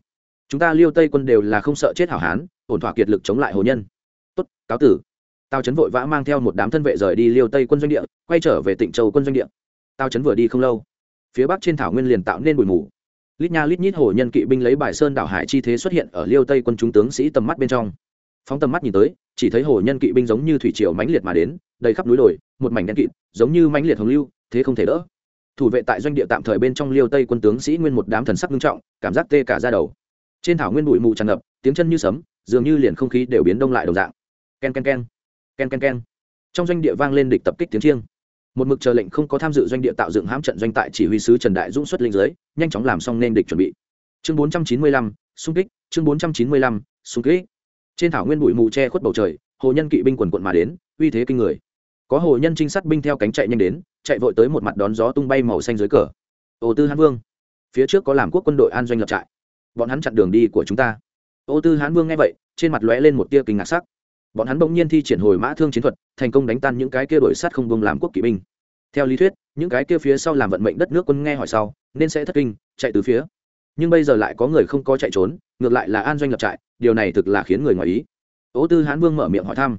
Chúng ta liêu tây quân đều là không sợ chết hảo hán, ổn thỏa kiệt lực chống lại hồ nhân. Tốt, cáo tử. Tào chấn vội vã mang theo một đám thân vệ rời đi liêu tây quân doanh địa, quay trở về tịnh châu quân doanh địa. Tào chấn vừa đi không lâu phía bắc trên thảo nguyên liền tạo nên bụi mù. Lít nha lít nhít hồ nhân kỵ binh lấy bài sơn đảo hải chi thế xuất hiện ở liêu tây quân chúng tướng sĩ tầm mắt bên trong. Phóng tầm mắt nhìn tới, chỉ thấy hồ nhân kỵ binh giống như thủy triều mãnh liệt mà đến, đầy khắp núi đồi, một mảnh đen kịt, giống như mãnh liệt hồng lưu, thế không thể đỡ. Thủ vệ tại doanh địa tạm thời bên trong liêu tây quân tướng sĩ nguyên một đám thần sắc nghiêm trọng, cảm giác tê cả ra đầu. Trên thảo nguyên bụi mù tràn ngập, tiếng chân như sấm, dường như liền không khí đều biến đông lại đồng dạng. Ken ken ken. Ken ken ken. Trong doanh địa vang lên địch tập kích tiếng chiêng một mực chờ lệnh không có tham dự doanh địa tạo dựng hãm trận doanh tại chỉ huy sứ trần đại dũng xuất linh giới nhanh chóng làm xong nên địch chuẩn bị. Chương bốn trăm chín mươi lăm, xung kích, chương bốn trăm chín mươi lăm, xung kích. Trên thảo nguyên bụi mù che khuất bầu trời, hồ nhân kỵ binh quần quận mà đến, uy thế kinh người. Có hồ nhân trinh sát binh theo cánh chạy nhanh đến, chạy vội tới một mặt đón gió tung bay màu xanh dưới cờ. Ô tư hán vương, phía trước có làm quốc quân đội an doanh lập trại. Bọn hắn chặn đường đi của chúng ta. Ô tư hán vương nghe vậy, trên mặt lóe lên một tia kinh ngạc sắc bọn hắn bỗng nhiên thi triển hồi mã thương chiến thuật, thành công đánh tan những cái kia đổi sát không bông làm quốc kỵ binh. Theo lý thuyết, những cái kia phía sau làm vận mệnh đất nước quân nghe hỏi sau, nên sẽ thất kinh, chạy từ phía. Nhưng bây giờ lại có người không có chạy trốn, ngược lại là an doanh lập trại, điều này thực là khiến người ngoài ý. Ố tư hán vương mở miệng hỏi thăm.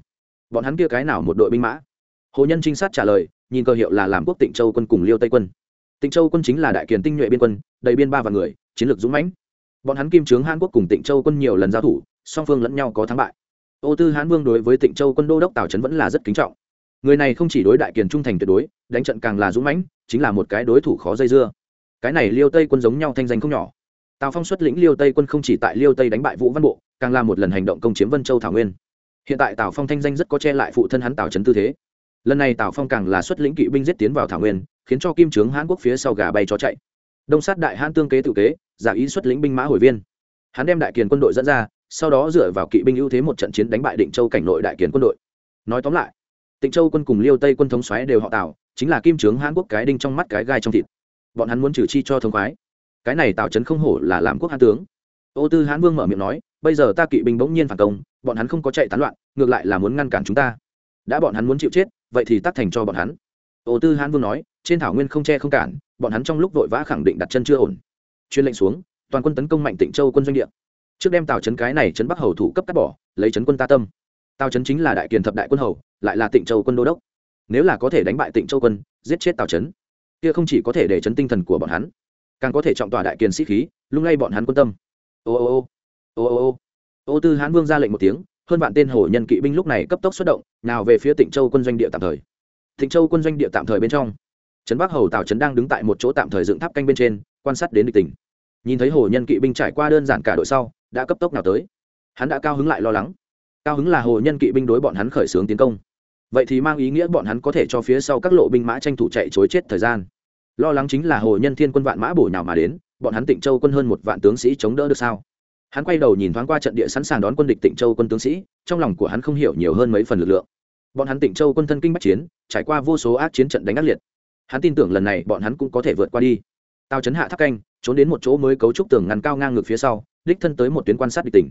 Bọn hắn kia cái nào một đội binh mã? Hồ nhân trinh sát trả lời, nhìn cơ hiệu là làm quốc tịnh châu quân cùng liêu tây quân. Tịnh châu quân chính là đại kiền tinh nhuệ biên quân, đầy biên ba và người, chiến lược dũng mãnh. Bọn hắn kim trướng hàn quốc cùng tịnh châu quân nhiều lần giao thủ, song phương lẫn nhau có thắng bại ô tư hán vương đối với tịnh châu quân đô đốc tào trấn vẫn là rất kính trọng. Người này không chỉ đối đại kiền trung thành tuyệt đối, đánh trận càng là dũng mãnh, chính là một cái đối thủ khó dây dưa. Cái này liêu tây quân giống nhau thanh danh không nhỏ. Tào phong xuất lĩnh liêu tây quân không chỉ tại liêu tây đánh bại vũ văn bộ, càng làm một lần hành động công chiếm vân châu thảo nguyên. Hiện tại tào phong thanh danh rất có che lại phụ thân hắn tào trấn tư thế. Lần này tào phong càng là xuất lĩnh kỵ binh giết tiến vào thảo nguyên, khiến cho kim trướng hãn quốc phía sau gà bay chó chạy. Đông sát đại hãn tương kế tự kế, giả ý xuất lĩnh binh mã hồi viên. Hắn đem đại kiền quân đội dẫn ra sau đó dựa vào kỵ binh ưu thế một trận chiến đánh bại định châu cảnh nội đại kiền quân đội. Nói tóm lại, tịnh châu quân cùng liêu tây quân thống xoáy đều họ tào, chính là kim trướng hãn quốc cái đinh trong mắt cái gai trong thịt. Bọn hắn muốn trừ chi cho thống khoái. Cái này tào trấn không hổ là làm quốc hãn tướng. Ô tư hãn vương mở miệng nói, bây giờ ta kỵ binh bỗng nhiên phản công, bọn hắn không có chạy tán loạn, ngược lại là muốn ngăn cản chúng ta. Đã bọn hắn muốn chịu chết, vậy thì tác thành cho bọn hắn. Ô tư hãn vương nói, trên thảo nguyên không che không cản, bọn hắn trong lúc vội vã khẳng định đặt chân chưa ổn. Chuyên lệnh xuống, toàn quân tấn công mạnh tịnh châu quân doanh địa trước đem tào trấn cái này trấn bắc hầu thủ cấp cắt bỏ, lấy trấn quân ta tâm. Tào trấn chính là đại kiền thập đại quân hầu, lại là tịnh châu quân đô đốc. Nếu là có thể đánh bại tịnh châu quân, giết chết tào trấn, kia không chỉ có thể để chấn tinh thần của bọn hắn, càng có thể trọng tòa đại kiền sĩ khí, lung lay bọn hắn quân tâm. Ô ô ô ô ô ô. Ô tư hán vương ra lệnh một tiếng, hơn vạn tên hổ nhân kỵ binh lúc này cấp tốc xuất động, nào về phía tịnh châu quân doanh địa tạm thời. Tịnh châu quân doanh địa tạm thời bên trong. Trấn bắc hầu tào trấn đang đứng tại một chỗ tạm thời dựng tháp canh bên trên, quan sát đến địch tỉnh nhìn thấy hồ nhân kỵ binh trải qua đơn giản cả đội sau, đã cấp tốc nào tới. Hắn đã cao hứng lại lo lắng. Cao hứng là hồ nhân kỵ binh đối bọn hắn khởi xướng tiến công. Vậy thì mang ý nghĩa bọn hắn có thể cho phía sau các lộ binh mã tranh thủ chạy chối chết thời gian. Lo lắng chính là hồ nhân thiên quân vạn mã bổ nhào mà đến, bọn hắn tịnh châu quân hơn một vạn tướng sĩ chống đỡ được sao? Hắn quay đầu nhìn thoáng qua trận địa sẵn sàng đón quân địch tịnh châu quân tướng sĩ, trong lòng của hắn không hiểu nhiều hơn mấy phần lực lượng. Bọn hắn tịnh châu quân thân kinh bắc chiến, trải qua vô số ác chiến trận đánh ác liệt. Hắn tin tưởng lần này bọn hắn cũng có thể vượt qua đi tao chấn hạ tháp canh, trốn đến một chỗ mới cấu trúc tường ngăn cao ngang ngược phía sau, đích thân tới một tuyến quan sát địch tỉnh.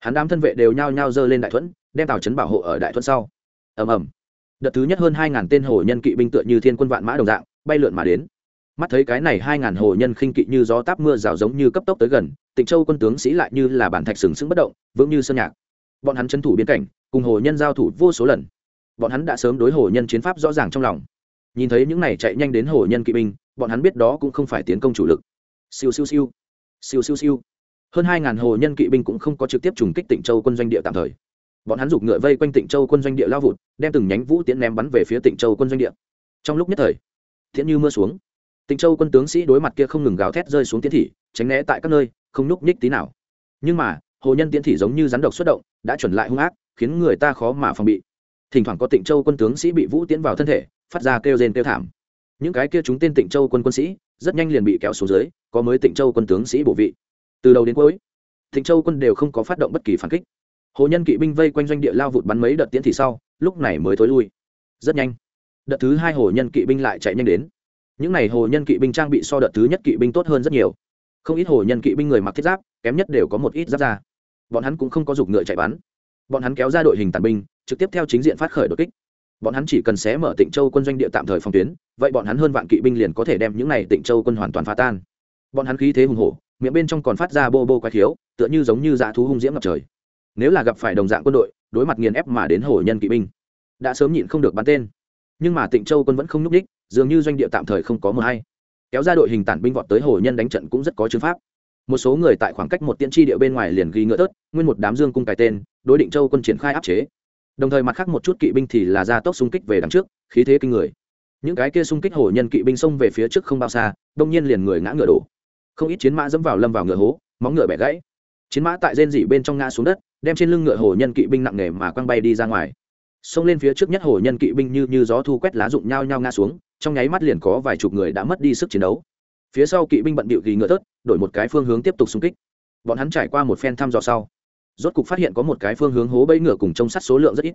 Hắn đám thân vệ đều nhao nhao dơ lên đại thuẫn, đem tàu chấn bảo hộ ở đại thuẫn sau. Ầm ầm. Đợt thứ nhất hơn hai ngàn tên hồ nhân kỵ binh tựa như thiên quân vạn mã đồng dạng, bay lượn mà đến. Mắt thấy cái này hai ngàn hồ nhân khinh kỵ như gió táp mưa rào giống như cấp tốc tới gần, tịnh châu quân tướng sĩ lại như là bản thạch sừng sững bất động, vững như sơn nhạc. Bọn hắn chân thủ biên cảnh, cùng hồ nhân giao thủ vô số lần. Bọn hắn đã sớm đối hồ nhân chiến pháp rõ ràng trong lòng. Nhìn thấy những này chạy nhanh đến hồ nhân kỵ binh bọn hắn biết đó cũng không phải tiến công chủ lực. Siêu siêu siêu. Siêu siêu siêu. Hơn hai ngàn hồ nhân kỵ binh cũng không có trực tiếp trùng kích tịnh châu quân doanh địa tạm thời. Bọn hắn giục ngựa vây quanh tịnh châu quân doanh địa lao vụt, đem từng nhánh vũ tiễn ném bắn về phía tịnh châu quân doanh địa. Trong lúc nhất thời thiện như mưa xuống. Tịnh châu quân tướng sĩ đối mặt kia không ngừng gào thét rơi xuống tiến thị, tránh né tại các nơi, không nhúc nhích tí nào. Nhưng mà, hồ nhân tiến thị giống như rắn độc xuất động, đã chuẩn lại hung ác, khiến người ta khó mà phòng bị. Thỉnh thoảng có tịnh châu quân tướng sĩ bị vũ tiến vào thân thể, phát ra kêu rên kêu thảm những cái kia chúng tên tịnh châu quân quân sĩ, rất nhanh liền bị kéo xuống dưới, có mới tịnh châu quân tướng sĩ bổ vị. Từ đầu đến cuối, tịnh châu quân đều không có phát động bất kỳ phản kích. Hồ nhân kỵ binh vây quanh doanh địa lao vụt bắn mấy đợt tiến thì sau, lúc này mới thối lui. Rất nhanh, đợt thứ hai hồ nhân kỵ binh lại chạy nhanh đến. Những n à y hồ nhân kỵ binh trang bị so đợt thứ nhất kỵ binh tốt hơn rất nhiều. Không ít hồ nhân kỵ binh người mặc thiết giáp, kém nhất đều có một ít giáp ra bọn hắn cũng không có giục ngựa chạy bắn. Bọn hắn kéo ra đội hình tàn binh, trực tiếp theo chính diện phát khởi đột kích bọn hắn chỉ cần xé mở tịnh châu quân doanh địa tạm thời phòng tuyến, vậy bọn hắn hơn vạn kỵ binh liền có thể đem những này tịnh châu quân hoàn toàn phá tan. Bọn hắn khí thế hùng hổ, miệng bên trong còn phát ra bô bô quái thiếu tựa như giống như dã thú hung diễm ngập trời. Nếu là gặp phải đồng dạng quân đội, đối mặt nghiền ép mà đến hổ nhân kỵ binh, đã sớm nhịn không được bắn tên. Nhưng mà tịnh châu quân vẫn không n ú c đích dường như doanh địa tạm thời không có mờ hay. Kéo ra đội hình tản binh vọt tới hổ nhân đánh trận cũng rất có chứng pháp. Một số người tại khoảng cách một tiễn tri địa bên ngoài liền ghi ngựa tớt, nguyên một đám dương cung cài tên, đối định châu quân triển khai áp chế đồng thời mặt khác một chút kỵ binh thì là ra tốc xung kích về đằng trước, khí thế kinh người. Những cái kia xung kích hổ nhân kỵ binh xông về phía trước không bao xa, đông nhiên liền người ngã ngựa đổ. Không ít chiến mã dẫm vào lâm vào ngựa hố, móng ngựa bẻ gãy. Chiến mã tại rên dỉ bên trong ngã xuống đất, đem trên lưng ngựa hổ nhân kỵ binh nặng nề mà quăng bay đi ra ngoài. Xông lên phía trước nhất hổ nhân kỵ binh như như gió thu quét lá rụng nhau nhau ngã xuống, trong nháy mắt liền có vài chục người đã mất đi sức chiến đấu. Phía sau kỵ binh bận bịu ghi ngựa tớt đổi một cái phương hướng tiếp tục xung kích. Bọn hắn trải qua một phen thăm dò sau rốt cục phát hiện có một cái phương hướng hố bẫy ngựa cùng trông sắt số lượng rất ít.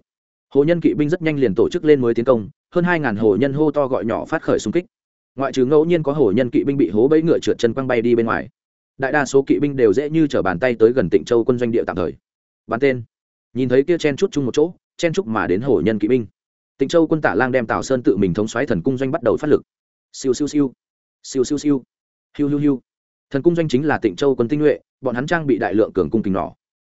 Hồ nhân kỵ binh rất nhanh liền tổ chức lên mới tiến công, hơn hai ngàn hồ nhân hô to gọi nhỏ phát khởi xung kích. Ngoại trừ ngẫu nhiên có hồ nhân kỵ binh bị hố bẫy ngựa trượt chân quăng bay đi bên ngoài, đại đa số kỵ binh đều dễ như t r ở bàn tay tới gần tịnh châu quân doanh địa tạm thời. Bắn tên. Nhìn thấy kia chen chút chung một chỗ, chen chúc mà đến hồ nhân kỵ binh. Tịnh châu quân tả lang đem tào sơn tự mình thống xoáy thần cung doanh bắt đầu phát lực. Siêu siêu siêu. Siêu siêu siêu. Hiu hiu hiu. Thần cung doanh chính là tịnh châu quân tinh nhuệ, bọn hắn trang bị đại lượng cường cung kính nỏ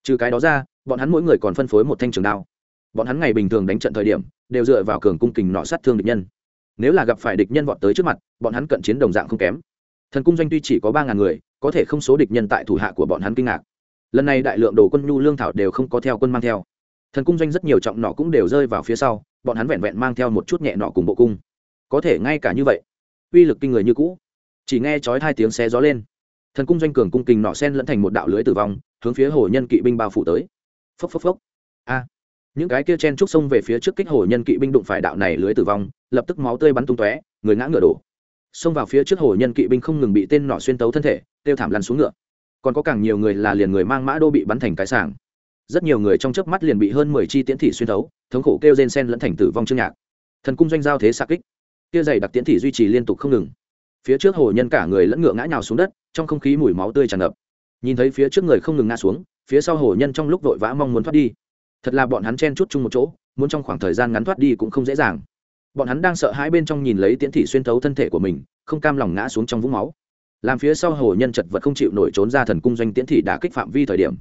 trừ cái đó ra, bọn hắn mỗi người còn phân phối một thanh trường đao. Bọn hắn ngày bình thường đánh trận thời điểm, đều dựa vào cường cung kình nọ sát thương địch nhân. Nếu là gặp phải địch nhân vọt tới trước mặt, bọn hắn cận chiến đồng dạng không kém. Thần cung doanh tuy chỉ có ba ngàn người, có thể không số địch nhân tại thủ hạ của bọn hắn kinh ngạc. Lần này đại lượng đồ quân nhu lương thảo đều không có theo quân mang theo. Thần cung doanh rất nhiều trọng nọ cũng đều rơi vào phía sau, bọn hắn vẹn vẹn mang theo một chút nhẹ nọ cùng bộ cung. Có thể ngay cả như vậy, uy lực kinh người như cũ. Chỉ nghe chói hai tiếng xé gió lên. Thần cung doanh cường cung kình nọ sen lẫn thành một đạo lưới tử vong hướng phía hồ nhân kỵ binh bao phủ tới. Phốc phốc phốc. A. Những cái kia chen trúc xông về phía trước kích hồ nhân kỵ binh đụng phải đạo này lưới tử vong, lập tức máu tươi bắn tung tóe, người ngã ngựa đổ. Xông vào phía trước hồ nhân kỵ binh không ngừng bị tên nỏ xuyên tấu thân thể, tiêu thảm lăn xuống ngựa. Còn có càng nhiều người là liền người mang mã đô bị bắn thành cái sảng. Rất nhiều người trong chớp mắt liền bị hơn mười chi tiễn thị xuyên tấu, thống khổ kêu rên sen lẫn thành tử vong chương nhạc. Thần cung doanh giao thế xa kích. Kia dày đặc tiễn thị duy trì liên tục không ngừng. Phía trước hồ nhân cả người lẫn ngựa ngã nhào xuống đất, trong không khí mùi máu tươi tràn ngập nhìn thấy phía trước người không ngừng ngã xuống, phía sau hồ nhân trong lúc vội vã mong muốn thoát đi. Thật là bọn hắn chen chút chung một chỗ, muốn trong khoảng thời gian ngắn thoát đi cũng không dễ dàng. Bọn hắn đang sợ hai bên trong nhìn lấy tiễn thị xuyên thấu thân thể của mình, không cam lòng ngã xuống trong vũng máu. Làm phía sau hồ nhân chật vật không chịu nổi trốn ra thần cung doanh tiễn thị đã kích phạm vi thời điểm.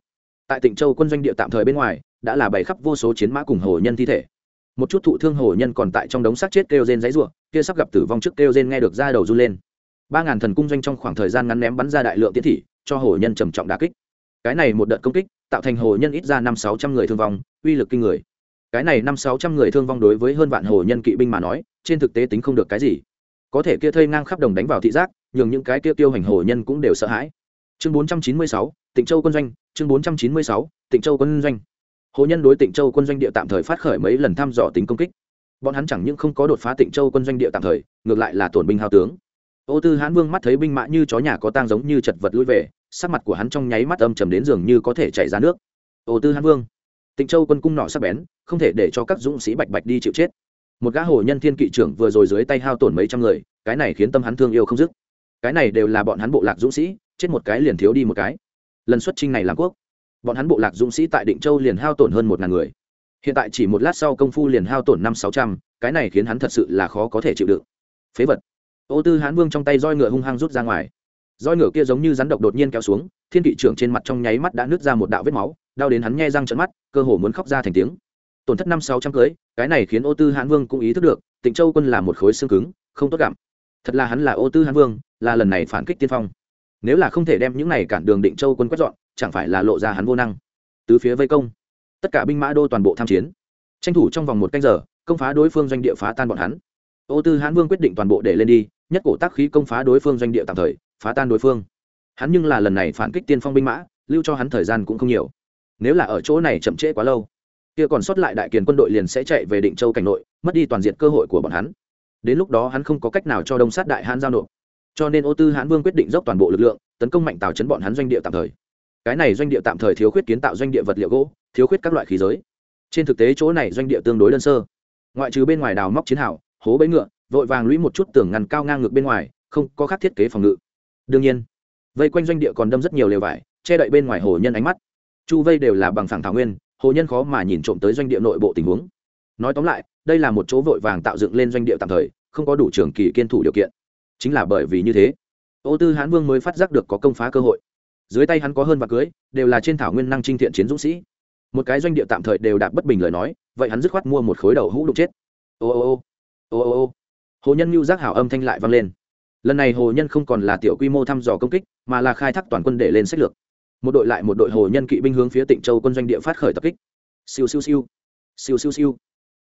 Tại tỉnh châu quân doanh địa tạm thời bên ngoài, đã là bày khắp vô số chiến mã cùng hồ nhân thi thể. Một chút thụ thương hồ nhân còn tại trong đống xác chết kêu rên giấy ruộng kia sắp gặp tử vong trước kêu rên nghe được ra đầu run lên. Ba ngàn thần cung doanh trong khoảng thời gian ngắn ném bắn ra đại lượng tiễn thị cho hồ nhân trầm trọng đà kích. Cái này một đợt công kích, tạo thành hồ nhân ít ra năm sáu trăm người thương vong, uy lực kinh người. Cái này năm sáu trăm người thương vong đối với hơn vạn hồ nhân kỵ binh mà nói, trên thực tế tính không được cái gì. Có thể kia thây ngang khắp đồng đánh vào thị giác, nhường những cái kia tiêu hành hồ nhân cũng đều sợ hãi. Chương bốn trăm chín mươi sáu, tịnh châu quân doanh, chương bốn trăm chín mươi sáu, tịnh châu quân doanh. Hồ nhân đối tịnh châu quân doanh địa tạm thời phát khởi mấy lần thăm dò tính công kích. Bọn hắn chẳng những không có đột phá tịnh châu quân doanh địa tạm thời, ngược lại là tổn binh hao tướng ô tư hãn vương mắt thấy binh mã như chó nhà có tang giống như chật vật lui về, sắc mặt của hắn trong nháy mắt âm trầm đến giường như có thể chảy ra nước. Ô tư hãn vương, tịnh châu quân cung nọ sắc bén, không thể để cho các dũng sĩ bạch bạch đi chịu chết. Một gã hồ nhân thiên kỵ trưởng vừa rồi dưới tay hao tổn mấy trăm người, cái này khiến tâm hắn thương yêu không dứt. Cái này đều là bọn hắn bộ lạc dũng sĩ, chết một cái liền thiếu đi một cái. Lần xuất trinh này làm quốc, bọn hắn bộ lạc dũng sĩ tại định châu liền hao tổn hơn một ngàn người. Hiện tại chỉ một lát sau công phu liền hao tổn năm sáu trăm, cái này khiến hắn thật sự là khó có thể chịu đựng. Phế vật ô tư hán vương trong tay roi ngựa hung hăng rút ra ngoài. Roi ngựa kia giống như rắn độc đột nhiên kéo xuống, thiên kỵ trưởng trên mặt trong nháy mắt đã nứt ra một đạo vết máu, đau đến hắn nghe răng trận mắt, cơ hồ muốn khóc ra thành tiếng. Tổn thất năm sáu trăm cưới, cái này khiến ô tư Hán vương cũng ý thức được, tịnh châu quân là một khối xương cứng, không tốt gặm. Thật là hắn là ô tư Hán vương, là lần này phản kích tiên phong. Nếu là không thể đem những này cản đường định châu quân quét dọn, chẳng phải là lộ ra hắn vô năng. Tứ phía vây công, tất cả binh mã đô toàn bộ tham chiến. Tranh thủ trong vòng một canh giờ, công phá đối phương doanh địa phá tan bọn hắn ô tư hãn vương quyết định toàn bộ để lên đi, nhất cổ tác khí công phá đối phương doanh địa tạm thời, phá tan đối phương. Hắn nhưng là lần này phản kích tiên phong binh mã, lưu cho hắn thời gian cũng không nhiều. Nếu là ở chỗ này chậm trễ quá lâu, kia còn sót lại đại kiền quân đội liền sẽ chạy về định châu cảnh nội, mất đi toàn diện cơ hội của bọn hắn. Đến lúc đó hắn không có cách nào cho đông sát đại hãn giao nộp. Cho nên ô tư hãn vương quyết định dốc toàn bộ lực lượng, tấn công mạnh tào chấn bọn hắn doanh địa tạm thời. Cái này doanh địa tạm thời thiếu khuyết kiến tạo doanh địa vật liệu gỗ, thiếu khuyết các loại khí giới. Trên thực tế chỗ này doanh địa tương đối đơn sơ. Ngoại trừ bên ngoài đào móc chiến hào hố bẫy ngựa, vội vàng lũy một chút tường ngăn cao ngang ngược bên ngoài, không có khác thiết kế phòng ngự. Đương nhiên, vây quanh doanh địa còn đâm rất nhiều lều vải, che đậy bên ngoài hồ nhân ánh mắt. Chu vây đều là bằng phẳng thảo nguyên, hồ nhân khó mà nhìn trộm tới doanh địa nội bộ tình huống. Nói tóm lại, đây là một chỗ vội vàng tạo dựng lên doanh địa tạm thời, không có đủ trường kỳ kiên thủ điều kiện. Chính là bởi vì như thế, ô tư hán vương mới phát giác được có công phá cơ hội. Dưới tay hắn có hơn và cưới, đều là trên thảo nguyên năng trinh thiện chiến dũng sĩ. Một cái doanh địa tạm thời đều đạt bất bình lời nói, vậy hắn dứt khoát mua một khối đầu hũ đục chết. Ô ô ô ô ô ô. Hồ nhân mưu giác hảo âm thanh lại vang lên. Lần này hồ nhân không còn là tiểu quy mô thăm dò công kích, mà là khai thác toàn quân để lên sách lược. Một đội lại một đội hồ nhân kỵ binh hướng phía tịnh châu quân doanh địa phát khởi tập kích. Siêu siêu siêu. Siêu siêu siêu.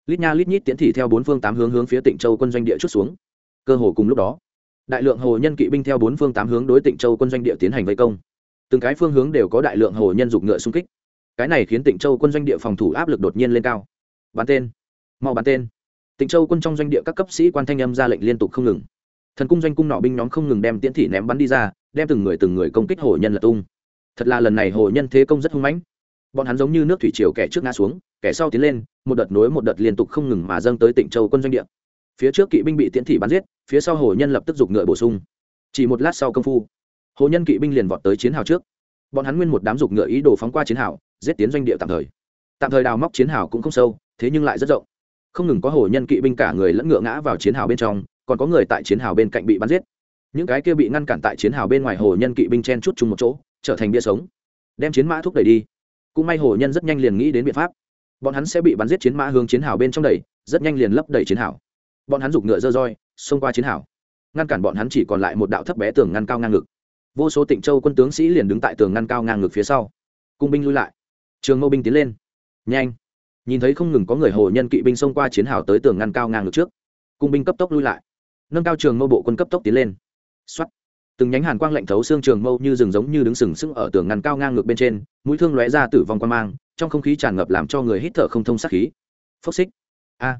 Lít nha lít nhít tiến thị theo bốn phương tám hướng hướng phía tịnh châu quân doanh địa chút xuống. Cơ hồ cùng lúc đó, đại lượng hồ nhân kỵ binh theo bốn phương tám hướng đối tịnh châu quân doanh địa tiến hành vây công. Từng cái phương hướng đều có đại lượng hồ nhân dục ngựa xung kích. Cái này khiến tịnh châu quân doanh địa phòng thủ áp lực đột nhiên lên cao. Bắn tên. Mau bắn tên tịnh châu quân trong doanh địa các cấp sĩ quan thanh âm ra lệnh liên tục không ngừng. Thần cung doanh cung nọ binh nhóm không ngừng đem tiễn thị ném bắn đi ra, đem từng người từng người công kích hồ nhân lật tung. Thật là lần này hồ nhân thế công rất hung mãnh. Bọn hắn giống như nước thủy triều kẻ trước ngã xuống, kẻ sau tiến lên, một đợt nối một đợt liên tục không ngừng mà dâng tới tịnh châu quân doanh địa. Phía trước kỵ binh bị tiễn thị bắn giết, phía sau hồ nhân lập tức giục ngựa bổ sung. Chỉ một lát sau công phu, hồ nhân kỵ binh liền vọt tới chiến hào trước. Bọn hắn nguyên một đám giục ngựa ý đồ phóng qua chiến hào, giết tiến doanh địa tạm thời. Tạm thời đào móc chiến hào cũng không sâu, thế nhưng lại rất rộng không ngừng có hồ nhân kỵ binh cả người lẫn ngựa ngã vào chiến hào bên trong, còn có người tại chiến hào bên cạnh bị bắn giết. Những cái kia bị ngăn cản tại chiến hào bên ngoài hồ nhân kỵ binh chen chút chung một chỗ, trở thành bia sống, đem chiến mã thúc đẩy đi. Cũng may hồ nhân rất nhanh liền nghĩ đến biện pháp. Bọn hắn sẽ bị bắn giết chiến mã hướng chiến hào bên trong đẩy, rất nhanh liền lấp đẩy chiến hào. Bọn hắn giục ngựa dơ roi, xông qua chiến hào. Ngăn cản bọn hắn chỉ còn lại một đạo thấp bé tường ngăn cao ngang ngực. Vô số tịnh châu quân tướng sĩ liền đứng tại tường ngăn cao ngang ngực phía sau. Cung binh lui lại. Trường mâu binh tiến lên. Nhanh nhìn thấy không ngừng có người hồ nhân kỵ binh xông qua chiến hào tới tường ngăn cao ngang ngược trước, cung binh cấp tốc lui lại, nâng cao trường mâu bộ quân cấp tốc tiến lên. Xuất từng nhánh hàn quang lạnh thấu xương trường mâu như rừng giống như đứng sừng sững ở tường ngăn cao ngang ngược bên trên, mũi thương lóe ra tử vong quan mang, trong không khí tràn ngập làm cho người hít thở không thông sát khí. Phốc xích. A.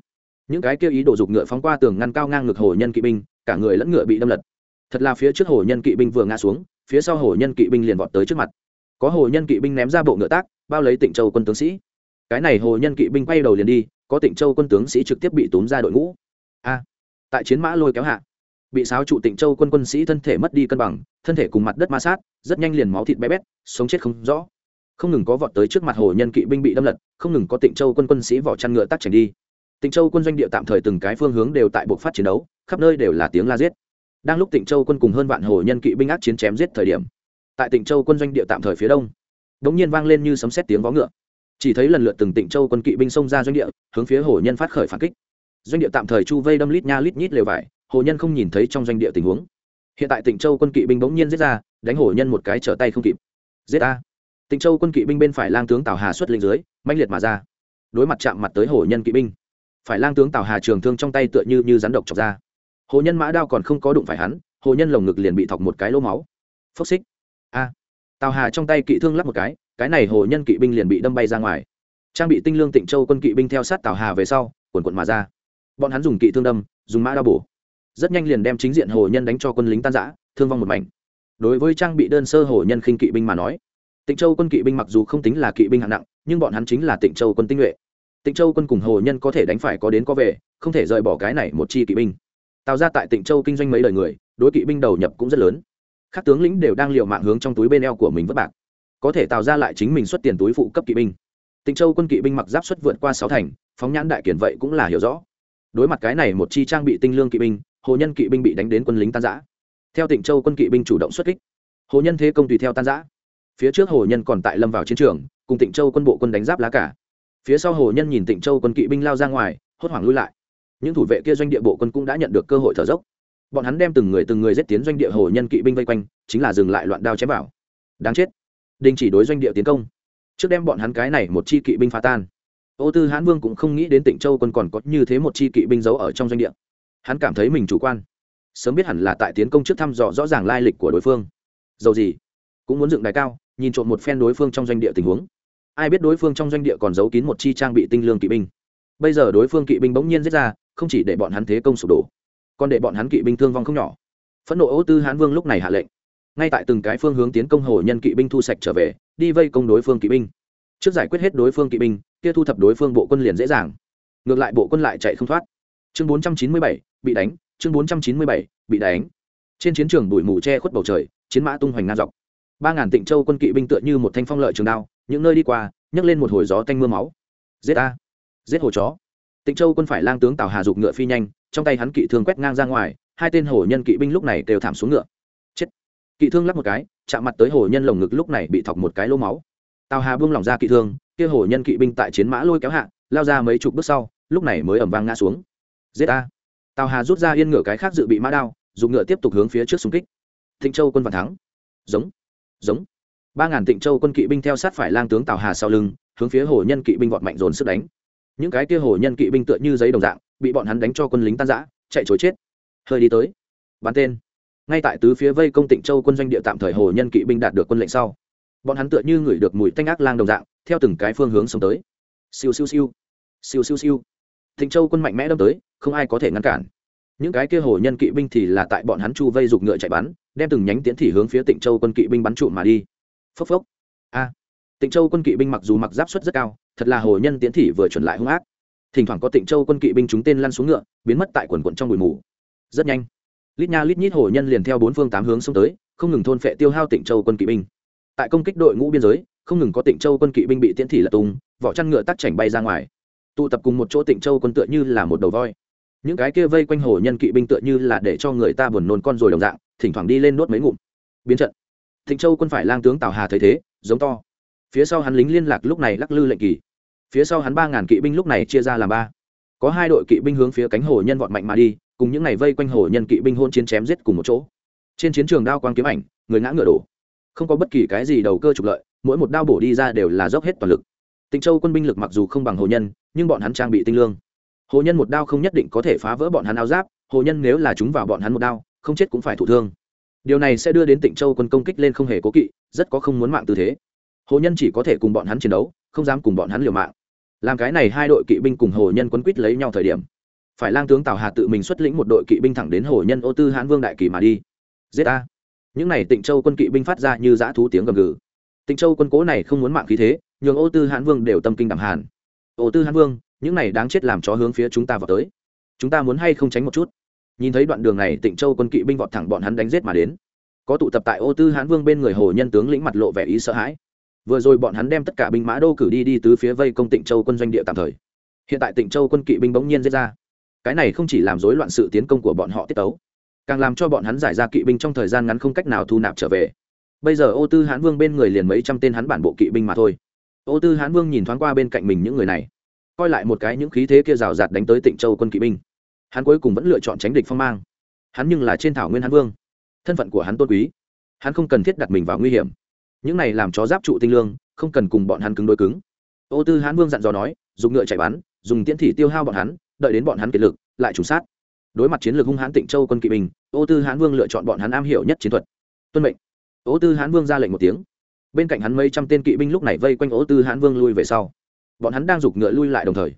Những cái kia ý đồ dục ngựa phóng qua tường ngăn cao ngang ngược hồ nhân kỵ binh, cả người lẫn ngựa bị đâm lật. Thật là phía trước hồ nhân kỵ binh vừa ngã xuống, phía sau hồ nhân kỵ binh liền vọt tới trước mặt. Có hồ nhân kỵ binh ném ra bộ ngựa tác, bao lấy tịnh châu quân tướng sĩ cái này hồ nhân kỵ binh quay đầu liền đi, có tịnh châu quân tướng sĩ trực tiếp bị túm ra đội ngũ. A, tại chiến mã lôi kéo hạ, bị sáo trụ tịnh châu quân quân sĩ thân thể mất đi cân bằng, thân thể cùng mặt đất ma sát, rất nhanh liền máu thịt bé bét, sống chết không rõ. Không ngừng có vọt tới trước mặt hồ nhân kỵ binh bị đâm lật, không ngừng có tịnh châu quân quân sĩ vỏ chăn ngựa tắt chảy đi. Tịnh châu quân doanh địa tạm thời từng cái phương hướng đều tại buộc phát chiến đấu, khắp nơi đều là tiếng la giết. Đang lúc tịnh châu quân cùng hơn vạn hồ nhân kỵ binh ác chiến chém giết thời điểm, tại tịnh châu quân doanh địa tạm thời phía đông đ ỗ n g nhiên vang lên như sấm xét tiếng vó ngựa chỉ thấy lần lượt từng tịnh châu quân kỵ binh xông ra doanh địa, hướng phía hồ nhân phát khởi phản kích. Doanh địa tạm thời chu vây đâm lít nha lít nhít lều vải, hồ nhân không nhìn thấy trong doanh địa tình huống. Hiện tại tịnh châu quân kỵ binh bỗng nhiên giết ra, đánh hồ nhân một cái trở tay không kịp. Giết a tịnh châu quân kỵ binh bên phải lang tướng tào hà xuất linh dưới manh liệt mà ra. Đối mặt chạm mặt tới hồ nhân kỵ binh, phải lang tướng tào hà trường thương trong tay tựa như như rắn độc chọc ra. Hồ nhân mã đao còn không có đụng phải hắn, hồ nhân lồng ngực liền bị thọc một cái lỗ máu. Phốc xích. A. Tào hà trong tay kỵ thương lắp một cái cái này hồ nhân kỵ binh liền bị đâm bay ra ngoài. Trang bị tinh lương tịnh châu quân kỵ binh theo sát tào hà về sau, quần quận mà ra. Bọn hắn dùng kỵ thương đâm, dùng mã đao bổ. Rất nhanh liền đem chính diện hồ nhân đánh cho quân lính tan giã thương vong một mảnh. Đối với trang bị đơn sơ hồ nhân khinh kỵ binh mà nói, tịnh châu quân kỵ binh mặc dù không tính là kỵ binh hạng nặng, nhưng bọn hắn chính là tịnh châu quân tinh nhuệ. Tịnh châu quân cùng hồ nhân có thể đánh phải có đến có về, không thể rời bỏ cái này một chi kỵ binh. Tạo ra tại tịnh châu kinh doanh mấy đời người, đối kỵ binh đầu nhập cũng rất lớn. Các tướng lĩnh đều đang l mạng hướng trong túi bên eo của mình vất bạc có thể tạo ra lại chính mình xuất tiền túi phụ cấp kỵ binh. Tịnh châu quân kỵ binh mặc giáp xuất vượt qua sáu thành, phóng nhãn đại kiển vậy cũng là hiểu rõ. Đối mặt cái này một chi trang bị tinh lương kỵ binh, hồ nhân kỵ binh bị đánh đến quân lính tan giã theo tịnh châu quân kỵ binh chủ động xuất kích, hồ nhân thế công tùy theo tan giã phía trước hồ nhân còn tại lâm vào chiến trường, cùng tịnh châu quân bộ quân đánh giáp lá cả. Phía sau hồ nhân nhìn tịnh châu quân kỵ binh lao ra ngoài, hốt hoảng lui lại. Những thủ vệ kia doanh địa bộ quân cũng đã nhận được cơ hội thở dốc. Bọn hắn đem từng người từng người giết tiến doanh địa hồ nhân kỵ binh vây quanh, chính là dừng lại loạn đao chém vào. Đáng chết đình chỉ đối doanh địa tiến công. Trước đem bọn hắn cái này một chi kỵ binh phá tan. Ô tư hãn vương cũng không nghĩ đến tịnh châu quân còn có như thế một chi kỵ binh giấu ở trong doanh địa. Hắn cảm thấy mình chủ quan. Sớm biết hẳn là tại tiến công trước thăm dò rõ ràng lai lịch của đối phương. Dầu gì, cũng muốn dựng đài cao, nhìn trộm một phen đối phương trong doanh địa tình huống. Ai biết đối phương trong doanh địa còn giấu kín một chi trang bị tinh lương kỵ binh. Bây giờ đối phương kỵ binh bỗng nhiên giết ra, không chỉ để bọn hắn thế công sụp đổ, còn để bọn hắn kỵ binh thương vong không nhỏ. Phẫn nộ ô tư hán vương lúc này hạ lệnh ngay tại từng cái phương hướng tiến công hồ nhân kỵ binh thu sạch trở về, đi vây công đối phương kỵ binh. Trước giải quyết hết đối phương kỵ binh, kia thu thập đối phương bộ quân liền dễ dàng. Ngược lại bộ quân lại chạy không thoát. Chương bốn trăm chín mươi bảy, bị đánh. Chương bốn trăm chín mươi bảy, bị đánh. Trên chiến trường bụi mù che khuất bầu trời, chiến mã tung hoành ngang dọc. Ba ngàn tịnh châu quân kỵ binh tựa như một thanh phong lợi trường đao, những nơi đi qua, nhấc lên một hồi gió tanh mưa máu. Giết a! Giết hồ chó! Tịnh châu quân phải lang tướng tào hà dục ngựa phi nhanh, trong tay hắn kỵ thương quét ngang ra ngoài, hai tên hổ nhân kỵ binh lúc này đều thảm xuống ngựa kỵ thương lắp một cái, chạm mặt tới hồ nhân lồng ngực lúc này bị thọc một cái lỗ máu. Tào hà buông lỏng ra kỵ thương, kia hồ nhân kỵ binh tại chiến mã lôi kéo hạ, lao ra mấy chục bước sau, lúc này mới ẩm vang ngã xuống. Giết a tào hà rút ra yên ngựa cái khác dự bị mã đao, dùng ngựa tiếp tục hướng phía trước xung kích. Thịnh châu quân vạn thắng. Giống. Giống. Ba ngàn tịnh châu quân kỵ binh theo sát phải lang tướng tào hà sau lưng, hướng phía hồ nhân kỵ binh vọt mạnh dồn sức đánh. Những cái kia hồ nhân kỵ binh tựa như giấy đồng dạng, bị bọn hắn đánh cho quân lính tan giã chạy chối chết. Hơi đi tới. Bắn tên ngay tại tứ phía vây công tịnh châu quân doanh địa tạm thời hồ nhân kỵ binh đạt được quân lệnh sau, bọn hắn tựa như ngửi được mùi tanh ác lang đồng dạng, theo từng cái phương hướng sống tới. Siêu siêu siêu siêu siêu siêu. Tịnh châu quân mạnh mẽ đâm tới, không ai có thể ngăn cản. Những cái kia hồ nhân kỵ binh thì là tại bọn hắn chu vây giục ngựa chạy bắn, đem từng nhánh tiến thị hướng phía tịnh châu quân kỵ binh bắn trụ mà đi. Phốc phốc. A. Tịnh châu quân kỵ binh mặc dù mặc giáp suất rất cao, thật là hồ nhân tiến thị vừa chuẩn lại hung ác. Thỉnh thoảng có tịnh châu quân kỵ binh chúng tên lăn xuống ngựa, biến mất tại quần quận trong bụi mù. Rất nhanh lít nha lít nhít hồ nhân liền theo bốn phương tám hướng xông tới, không ngừng thôn phệ tiêu hao tịnh châu quân kỵ binh. Tại công kích đội ngũ biên giới, không ngừng có tịnh châu quân kỵ binh bị tiễn thị lật tung, vỏ chăn ngựa tắc chảnh bay ra ngoài. Tụ tập cùng một chỗ tịnh châu quân tựa như là một đầu voi. Những cái kia vây quanh hồ nhân kỵ binh tựa như là để cho người ta buồn nôn con rồi đồng dạng, thỉnh thoảng đi lên đốt mấy ngụm. Biến trận. Thịnh châu quân phải lang tướng tào hà thấy thế, giống to. Phía sau hắn lính liên lạc lúc này lắc lư lệnh kỳ. Phía sau hắn ba ngàn kỵ binh lúc này chia ra làm ba. Có hai đội kỵ binh hướng phía cánh hồ nhân vọt mạnh mà đi cùng những ngày vây quanh hồ nhân kỵ binh hôn chiến chém giết cùng một chỗ. Trên chiến trường đao quang kiếm ảnh, người ngã ngựa đổ. Không có bất kỳ cái gì đầu cơ trục lợi, mỗi một đao bổ đi ra đều là dốc hết toàn lực. Tịnh châu quân binh lực mặc dù không bằng hồ nhân, nhưng bọn hắn trang bị tinh lương. Hồ nhân một đao không nhất định có thể phá vỡ bọn hắn áo giáp, hồ nhân nếu là chúng vào bọn hắn một đao, không chết cũng phải thụ thương. Điều này sẽ đưa đến tịnh châu quân công kích lên không hề cố kỵ, rất có không muốn mạng tư thế. Hồ nhân chỉ có thể cùng bọn hắn chiến đấu, không dám cùng bọn hắn liều mạng. Làm cái này hai đội kỵ binh cùng hồ nhân quân quýt lấy nhau thời điểm phải lang tướng tào hà tự mình xuất lĩnh một đội kỵ binh thẳng đến hồ nhân ô tư hãn vương đại kỳ mà đi. Giết a những n à y tịnh châu quân kỵ binh phát ra như dã thú tiếng gầm gừ. Tịnh châu quân cố này không muốn mạng khí thế, nhường ô tư hãn vương đều tâm kinh đẳng hàn. Ô tư hãn vương, những này đáng chết làm chó hướng phía chúng ta vào tới. Chúng ta muốn hay không tránh một chút? Nhìn thấy đoạn đường này, tịnh châu quân kỵ binh vọt thẳng bọn hắn đánh giết mà đến. Có tụ tập tại ô tư hãn vương bên người hồ nhân tướng lĩnh mặt lộ vẻ ý sợ hãi. Vừa rồi bọn hắn đem tất cả binh mã đô cử đi đi tứ phía vây công tịnh châu quân doanh địa tạm thời. Hiện tại tịnh châu quân kỵ binh bỗng nhiên giết ra cái này không chỉ làm rối loạn sự tiến công của bọn họ tiết tấu, càng làm cho bọn hắn giải ra kỵ binh trong thời gian ngắn không cách nào thu nạp trở về. Bây giờ ô tư hãn vương bên người liền mấy trăm tên hắn bản bộ kỵ binh mà thôi. Ô tư hãn vương nhìn thoáng qua bên cạnh mình những người này, coi lại một cái những khí thế kia rào rạt đánh tới tịnh châu quân kỵ binh. Hắn cuối cùng vẫn lựa chọn tránh địch phong mang. Hắn nhưng là trên thảo nguyên hắn vương. Thân phận của hắn tôn quý. Hắn không cần thiết đặt mình vào nguy hiểm. Những này làm cho giáp trụ tinh lương, không cần cùng bọn hắn cứng đối cứng. Ô tư hán vương dặn dò nói, dùng ngựa chạy bắn, dùng tiễn thị tiêu hao bọn hắn đợi đến bọn hắn kiệt lực, lại trùng sát. Đối mặt chiến lược hung hãn tịnh châu quân kỵ binh, ô tư hán vương lựa chọn bọn hắn am hiểu nhất chiến thuật. Tuân mệnh. Ô tư hán vương ra lệnh một tiếng. Bên cạnh hắn mấy trăm tên kỵ binh lúc này vây quanh ô tư hán vương lui về sau. Bọn hắn đang giục ngựa lui lại đồng thời.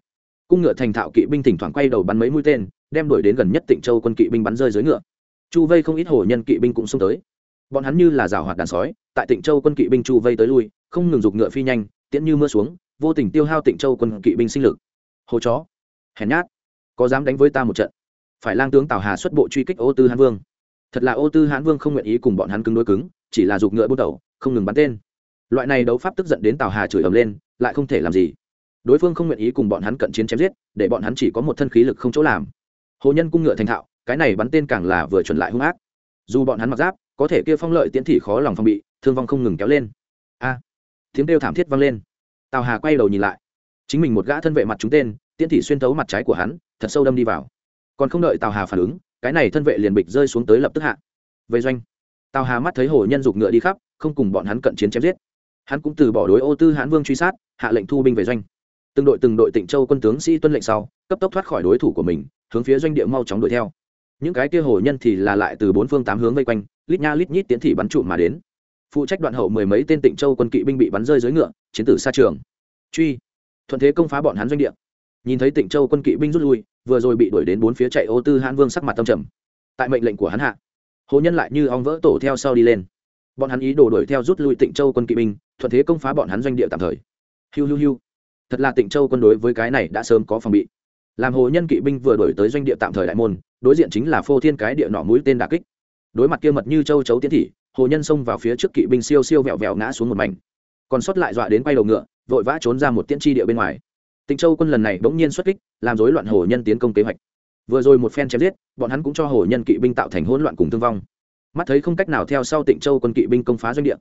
Cung ngựa thành thạo kỵ binh thỉnh thoảng quay đầu bắn mấy mũi tên, đem đuổi đến gần nhất tịnh châu quân kỵ binh bắn rơi dưới ngựa. Chu vây không ít hồ nhân kỵ binh cũng xông tới. Bọn hắn như là rào hoạt đàn sói, tại tịnh châu quân kỵ binh chu vây tới lui, không ngừng giục ngựa phi nhanh, tiễn như mưa xuống, vô tình tiêu hao tịnh châu quân kỵ binh sinh lực. Hồ chó hèn nhát. Có dám đánh với ta một trận? Phải lang tướng tào hà xuất bộ truy kích ô tư hán vương. Thật là ô tư hán vương không nguyện ý cùng bọn hắn cứng đối cứng, chỉ là giục ngựa bút đầu không ngừng bắn tên. Loại này đấu pháp tức giận đến tào hà chửi ầm lên, lại không thể làm gì. Đối phương không nguyện ý cùng bọn hắn cận chiến chém giết, để bọn hắn chỉ có một thân khí lực không chỗ làm. Hồ nhân cung ngựa thành thạo, cái này bắn tên càng là vừa chuẩn lại hung ác. Dù bọn hắn mặc giáp, có thể kia phong lợi tiễn thị khó lòng phòng bị, thương vong không ngừng kéo lên. A! Tiếng kêu thảm thiết vang lên. Tào hà quay đầu nhìn lại. Chính mình một gã thân vệ mặt chúng tên tiễn thị xuyên thấu mặt trái của hắn, thật sâu đâm đi vào. Còn không đợi tào hà phản ứng, cái này thân vệ liền bịch rơi xuống tới lập tức hạ. Về doanh. Tào hà mắt thấy hồ nhân dục ngựa đi khắp, không cùng bọn hắn cận chiến chém giết. Hắn cũng từ bỏ đối ô tư hãn vương truy sát, hạ lệnh thu binh về doanh. Từng đội từng đội tịnh châu quân tướng sĩ tuân lệnh sau, cấp tốc thoát khỏi đối thủ của mình, hướng phía doanh địa mau chóng đuổi theo. Những cái kia hồ nhân thì là lại từ bốn phương tám hướng vây quanh, lít nha lít nhít tiến thị bắn trụ mà đến. Phụ trách đoạn hậu mười mấy tên tịnh châu quân kỵ binh bị bắn rơi dưới ngựa, chiến tử xa trường. Truy. Thuận thế công phá bọn hắn doanh địa nhìn thấy tịnh châu quân kỵ binh rút lui, vừa rồi bị đuổi đến bốn phía chạy ô tư hãn vương sắc mặt tâm trầm. Tại mệnh lệnh của hắn hạ, hồ nhân lại như ong vỡ tổ theo sau đi lên. Bọn hắn ý đồ đuổi theo rút lui tịnh châu quân kỵ binh, thuận thế công phá bọn hắn doanh địa tạm thời. Hiu hiu hiu. Thật là tịnh châu quân đối với cái này đã sớm có phòng bị. Làm hồ nhân kỵ binh vừa đổi tới doanh địa tạm thời đại môn, đối diện chính là phô thiên cái địa nọ mũi tên đà kích. Đối mặt kia mật như châu chấu tiến thị, hồ nhân xông vào phía trước kỵ binh siêu siêu vẹo vẹo ngã xuống một mảnh. Còn sót lại dọa đến quay đầu ngựa, vội vã trốn ra một tiễn tri địa bên ngoài tịnh châu quân lần này bỗng nhiên xuất kích, làm rối loạn hồ nhân tiến công kế hoạch. Vừa rồi một phen chém giết, bọn hắn cũng cho hồ nhân kỵ binh tạo thành hỗn loạn cùng thương vong. Mắt thấy không cách nào theo sau tịnh châu quân kỵ binh công phá doanh địa.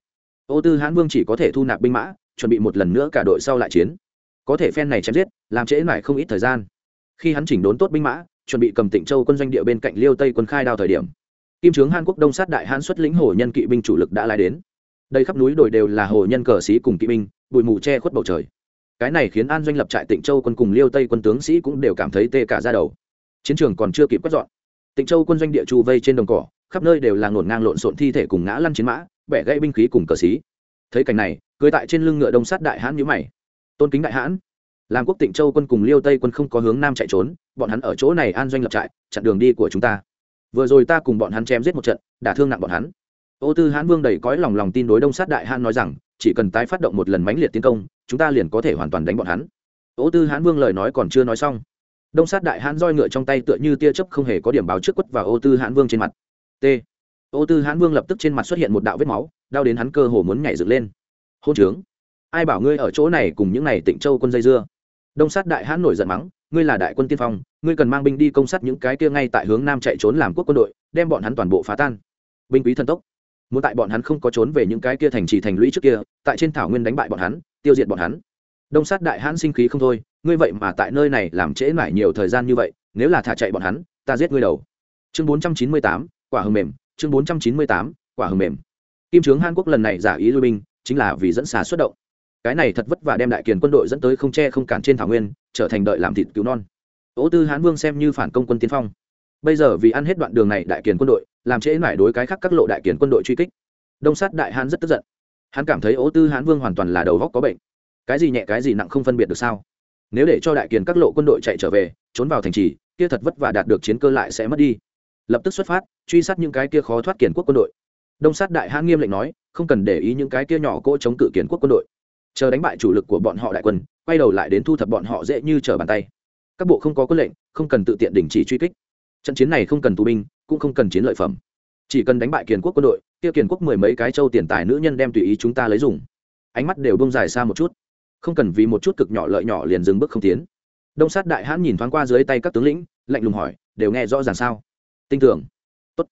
Ô tư hãn vương chỉ có thể thu nạp binh mã, chuẩn bị một lần nữa cả đội sau lại chiến. Có thể phen này chém giết, làm trễ lại không ít thời gian. Khi hắn chỉnh đốn tốt binh mã, chuẩn bị cầm tịnh châu quân doanh địa bên cạnh liêu tây quân khai đao thời điểm, kim trướng hàn quốc đông sát đại hãn xuất lĩnh hồ nhân kỵ binh chủ lực đã lai đến. Đây khắp núi đồi đều là hồ nhân cờ sĩ cùng kỵ binh, bụi mù che khuất bầu trời cái này khiến an doanh lập trại tịnh châu quân cùng liêu tây quân tướng sĩ cũng đều cảm thấy tê cả ra đầu. Chiến trường còn chưa kịp quét dọn. Tịnh châu quân doanh địa chu vây trên đồng cỏ, khắp nơi đều là ngổn ngang lộn xộn thi thể cùng ngã lăn chiến mã, bẻ gãy binh khí cùng cờ xí. Thấy cảnh này, cưới tại trên lưng ngựa đông sát đại hãn nhữ mày. Tôn kính đại hãn làm quốc tịnh châu quân cùng liêu tây quân không có hướng nam chạy trốn, bọn hắn ở chỗ này an doanh lập trại, chặn đường đi của chúng ta. Vừa rồi ta cùng bọn hắn chém giết một trận đả thương nặng bọn hắn. Ô tư hãn vương đầy cõi lòng lòng tin đối đông sát đại hãn nói rằng, chỉ cần tái phát động một lần mãnh liệt tiến công chúng ta liền có thể hoàn toàn đánh bọn hắn. Ô tư hãn vương lời nói còn chưa nói xong, đông sát đại hãn roi ngựa trong tay tựa như tia chớp không hề có điểm báo trước quất vào ô tư hãn vương trên mặt. T. Ô tư hãn vương lập tức trên mặt xuất hiện một đạo vết máu, đau đến hắn cơ hồ muốn nhảy dựng lên. Hôn trướng. Ai bảo ngươi ở chỗ này cùng những này tịnh châu quân dây dưa? Đông sát đại hãn nổi giận mắng, ngươi là đại quân tiên phong, ngươi cần mang binh đi công sát những cái kia ngay tại hướng nam chạy trốn làm quốc quân đội, đem bọn hắn toàn bộ phá tan. Binh quý thần tốc muốn tại bọn hắn không có trốn về những cái kia thành trì thành lũy trước kia, tại trên thảo nguyên đánh bại bọn hắn, tiêu diệt bọn hắn. Đông sát đại hãn sinh khí không thôi, ngươi vậy mà tại nơi này làm trễ mãi nhiều thời gian như vậy, nếu là thả chạy bọn hắn, ta giết ngươi đầu. Chương bốn trăm chín mươi tám, quả hầm mềm, chương bốn trăm chín mươi tám, quả hầm mềm. Kim trướng hàn quốc lần này giả ý lui binh, chính là vì dẫn xà xuất động. Cái này thật vất vả đem đại kiền quân đội dẫn tới không che không cản trên thảo nguyên, trở thành đợi làm thịt cứu non. Ố tư hán vương xem như phản công quân tiên phong. Bây giờ vì ăn hết đoạn đường này đại kiền quân đội làm trễ mãi đối cái khác các lộ đại kiền quân đội truy kích. Đông sát đại hán rất tức giận. Hắn cảm thấy ố tư hán vương hoàn toàn là đầu góc có bệnh. Cái gì nhẹ, cái gì nặng không phân biệt được sao? Nếu để cho đại kiền các lộ quân đội chạy trở về, trốn vào thành trì, kia thật vất vả đạt được chiến cơ lại sẽ mất đi. Lập tức xuất phát, truy sát những cái kia khó thoát kiền quốc quân đội. Đông sát đại hãn nghiêm lệnh nói, không cần để ý những cái kia nhỏ cỗ chống cự kiền quốc quân đội. Chờ đánh bại chủ lực của bọn họ đại quân, quay đầu lại đến thu thập bọn họ dễ như trở bàn tay. Các bộ không có quân lệnh, không cần tự tiện đình chỉ truy kích. Trận chiến này không cần tù binh cũng không cần chiến lợi phẩm. Chỉ cần đánh bại kiền quốc quân đội, kia kiền quốc mười mấy cái châu tiền tài nữ nhân đem tùy ý chúng ta lấy dùng. Ánh mắt đều bông dài xa một chút. Không cần vì một chút cực nhỏ lợi nhỏ liền dừng bước không tiến. Đông sát đại hãn nhìn thoáng qua dưới tay các tướng lĩnh, lạnh lùng hỏi, đều nghe rõ ràng sao? Tin tưởng. Tốt.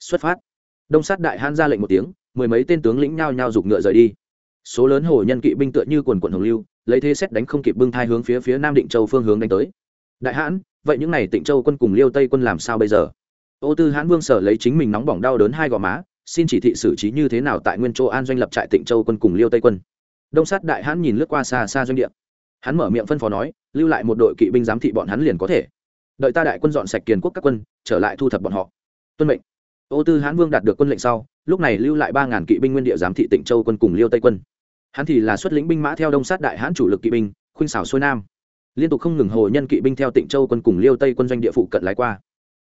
Xuất phát. Đông sát đại hãn ra lệnh một tiếng, mười mấy tên tướng lĩnh nhao nhao giục ngựa rời đi. Số lớn hồ nhân kỵ binh tựa như quần quận hồng lưu, lấy thế xét đánh không kịp bưng thai hướng phía phía nam định châu phương hướng đánh tới. Đại hãn, vậy những n à y tịnh châu quân cùng liêu tây quân làm sao bây giờ? Ô tư hãn vương sở lấy chính mình nóng bỏng đau đớn hai gò má, xin chỉ thị xử trí như thế nào tại nguyên châu an doanh lập trại tịnh châu quân cùng liêu tây quân. Đông sát đại hãn nhìn lướt qua xa xa doanh địa. Hắn mở miệng phân phó nói, lưu lại một đội kỵ binh giám thị bọn hắn liền có thể. Đợi ta đại quân dọn sạch kiền quốc các quân, trở lại thu thập bọn họ. Tuân mệnh. Ô tư hãn vương đạt được quân lệnh sau, lúc này lưu lại ba ngàn kỵ binh nguyên địa giám thị tịnh châu quân cùng liêu tây quân. Hắn thì là xuất lĩnh binh mã theo đông sát đại hãn chủ lực kỵ binh, khuynh xảo xuôi nam. Liên tục không ngừng hồ nhân kỵ binh theo tịnh châu quân cùng liêu tây quân doanh địa phụ cận lái qua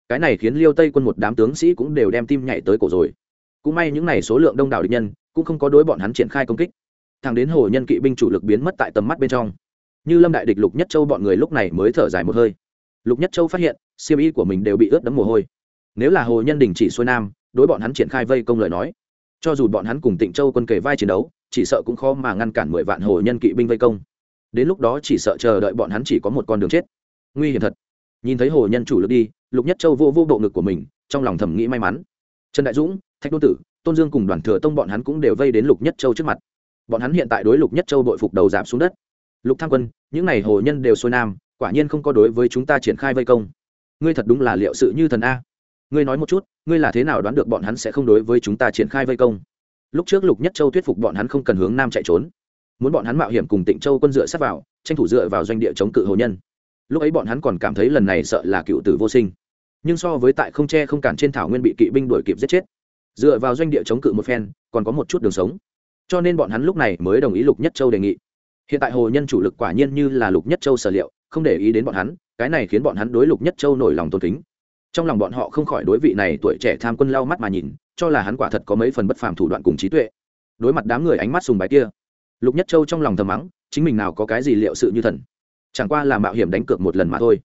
cái này khiến liêu tây quân một đám tướng sĩ cũng đều đem tim nhảy tới cổ rồi. Cũng may những n à y số lượng đông đảo địch nhân, cũng không có đối bọn hắn triển khai công kích. Thằng đến hồ nhân kỵ binh chủ lực biến mất tại tầm mắt bên trong. Như lâm đại địch, lục nhất châu bọn người lúc này mới thở dài một hơi. Lục nhất châu phát hiện siêm y của mình đều bị ướt đẫm mồ hôi. Nếu là hồ nhân đình chỉ xuôi nam, đối bọn hắn triển khai vây công lời nói, cho dù bọn hắn cùng tịnh châu quân kề vai chiến đấu, chỉ sợ cũng khó mà ngăn cản mười vạn hồ nhân kỵ binh vây công. Đến lúc đó chỉ sợ chờ đợi bọn hắn chỉ có một con đường chết. Nguy hiểm thật. Nhìn thấy hồ nhân chủ lực đi lục nhất châu vô vô bộ ngực của mình, trong lòng thầm nghĩ may mắn. Trần đại dũng, thạch đô tử, tôn dương cùng đoàn thừa tông bọn hắn cũng đều vây đến lục nhất châu trước mặt. Bọn hắn hiện tại đối lục nhất châu đội phục đầu giảm xuống đất. Lục tham quân, những n à y hồ nhân đều xuôi nam, quả nhiên không có đối với chúng ta triển khai vây công. Ngươi thật đúng là liệu sự như thần a. Ngươi nói một chút, ngươi là thế nào đoán được bọn hắn sẽ không đối với chúng ta triển khai vây công? Lúc trước lục nhất châu thuyết phục bọn hắn không cần hướng nam chạy trốn. Muốn bọn hắn mạo hiểm cùng tịnh châu quân dựa sát vào, tranh thủ dựa vào doanh địa chống cự hồ nhân. Lúc ấy bọn hắn còn cảm thấy lần này sợ là cựu tử vô sinh nhưng so với tại không che không cản trên thảo nguyên bị kỵ binh đuổi kịp giết chết. Dựa vào doanh địa chống cự một phen, còn có một chút đường sống. Cho nên bọn hắn lúc này mới đồng ý lục nhất châu đề nghị. Hiện tại hồ nhân chủ lực quả nhiên như là lục nhất châu sở liệu, không để ý đến bọn hắn, cái này khiến bọn hắn đối lục nhất châu nổi lòng tôn kính. Trong lòng bọn họ không khỏi đối vị này tuổi trẻ tham quân lau mắt mà nhìn, cho là hắn quả thật có mấy phần bất phàm thủ đoạn cùng trí tuệ. Đối mặt đám người ánh mắt sùng bái kia, lục nhất châu trong lòng thầm mắng, chính mình nào có cái gì liệu sự như thần. Chẳng qua là mạo hiểm đánh cược một lần mà thôi.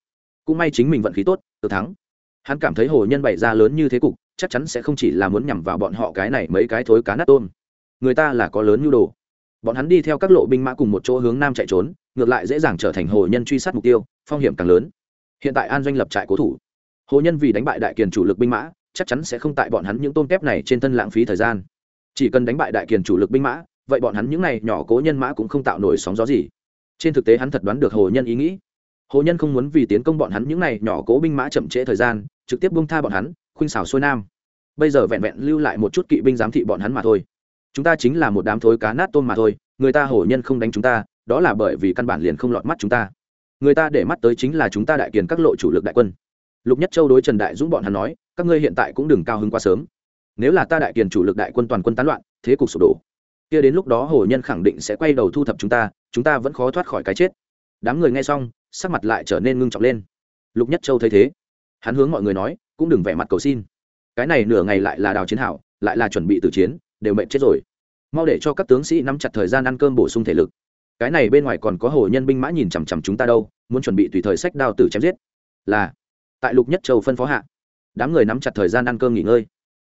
Cũng may chính mình vận khí tốt, tự thắng hắn cảm thấy hồ nhân bày ra lớn như thế cục, chắc chắn sẽ không chỉ là muốn nhằm vào bọn họ cái này mấy cái thối cá nát tôm. Người ta là có lớn nhu đồ. Bọn hắn đi theo các lộ binh mã cùng một chỗ hướng nam chạy trốn, ngược lại dễ dàng trở thành hồ nhân truy sát mục tiêu, phong hiểm càng lớn. Hiện tại an doanh lập trại cố thủ. Hồ nhân vì đánh bại đại kiền chủ lực binh mã, chắc chắn sẽ không tại bọn hắn những tôm kép này trên thân lãng phí thời gian. Chỉ cần đánh bại đại kiền chủ lực binh mã, vậy bọn hắn những này nhỏ cố nhân mã cũng không tạo nổi sóng gió gì. Trên thực tế hắn thật đoán được hồ nhân ý nghĩ. Hồ nhân không muốn vì tiến công bọn hắn những này nhỏ cố binh mã chậm trễ thời gian trực tiếp bung tha bọn hắn, khuynh xảo xuôi nam. Bây giờ vẹn vẹn lưu lại một chút kỵ binh giám thị bọn hắn mà thôi. Chúng ta chính là một đám thối cá nát tôm mà thôi, người ta hổ nhân không đánh chúng ta, đó là bởi vì căn bản liền không lọt mắt chúng ta. Người ta để mắt tới chính là chúng ta đại kiền các lộ chủ lực đại quân. Lục nhất châu đối trần đại dũng bọn hắn nói, các ngươi hiện tại cũng đừng cao hứng quá sớm. Nếu là ta đại kiền chủ lực đại quân toàn quân tán loạn, thế cục sụp đổ. Kia đến lúc đó hổ nhân khẳng định sẽ quay đầu thu thập chúng ta chúng ta vẫn khó thoát khỏi cái chết. Đám người nghe xong, sắc mặt lại trở nên ngưng trọng lên. Lục nhất châu thấy thế hắn hướng mọi người nói, cũng đừng vẻ mặt cầu xin. Cái này nửa ngày lại là đào chiến hảo, lại là chuẩn bị tử chiến, đều mệnh chết rồi. Mau để cho các tướng sĩ nắm chặt thời gian ăn cơm bổ sung thể lực. Cái này bên ngoài còn có hồ nhân binh mã nhìn chằm chằm chúng ta đâu, muốn chuẩn bị tùy thời sách đao tử chém giết. Là, tại lục nhất châu phân phó hạ, đám người nắm chặt thời gian ăn cơm nghỉ ngơi.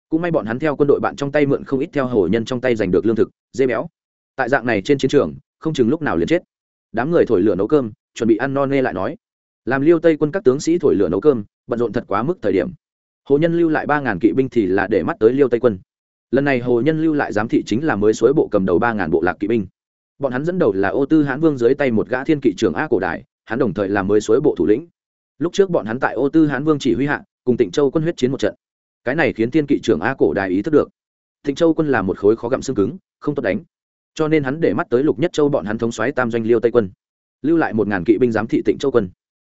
Cũng may bọn hắn theo quân đội bạn trong tay mượn không ít theo hồ nhân trong tay giành được lương thực, dê béo. Tại dạng này trên chiến trường, không chừng lúc nào liền chết. Đám người thổi lửa nấu cơm, chuẩn bị ăn no nê lại nói. Làm liêu tây quân các tướng sĩ thổi lửa nấu cơm bận rộn thật quá mức thời điểm. Hồ nhân lưu lại ba ngàn kỵ binh thì là để mắt tới liêu tây quân. Lần này hồ nhân lưu lại giám thị chính là mới suối bộ cầm đầu ba ngàn bộ lạc kỵ binh. Bọn hắn dẫn đầu là ô tư hãn vương dưới tay một gã thiên kỵ trưởng a cổ đại, hắn đồng thời là mới suối bộ thủ lĩnh. Lúc trước bọn hắn tại ô tư hãn vương chỉ huy hạ, cùng tịnh châu quân huyết chiến một trận. Cái này khiến thiên kỵ trưởng a cổ đại ý thức được. Tịnh châu quân là một khối khó gặm xương cứng, không tốt đánh. Cho nên hắn để mắt tới lục nhất châu bọn hắn thống xoáy tam doanh liêu tây quân. Lưu lại một ngàn kỵ binh giám thị tịnh châu quân.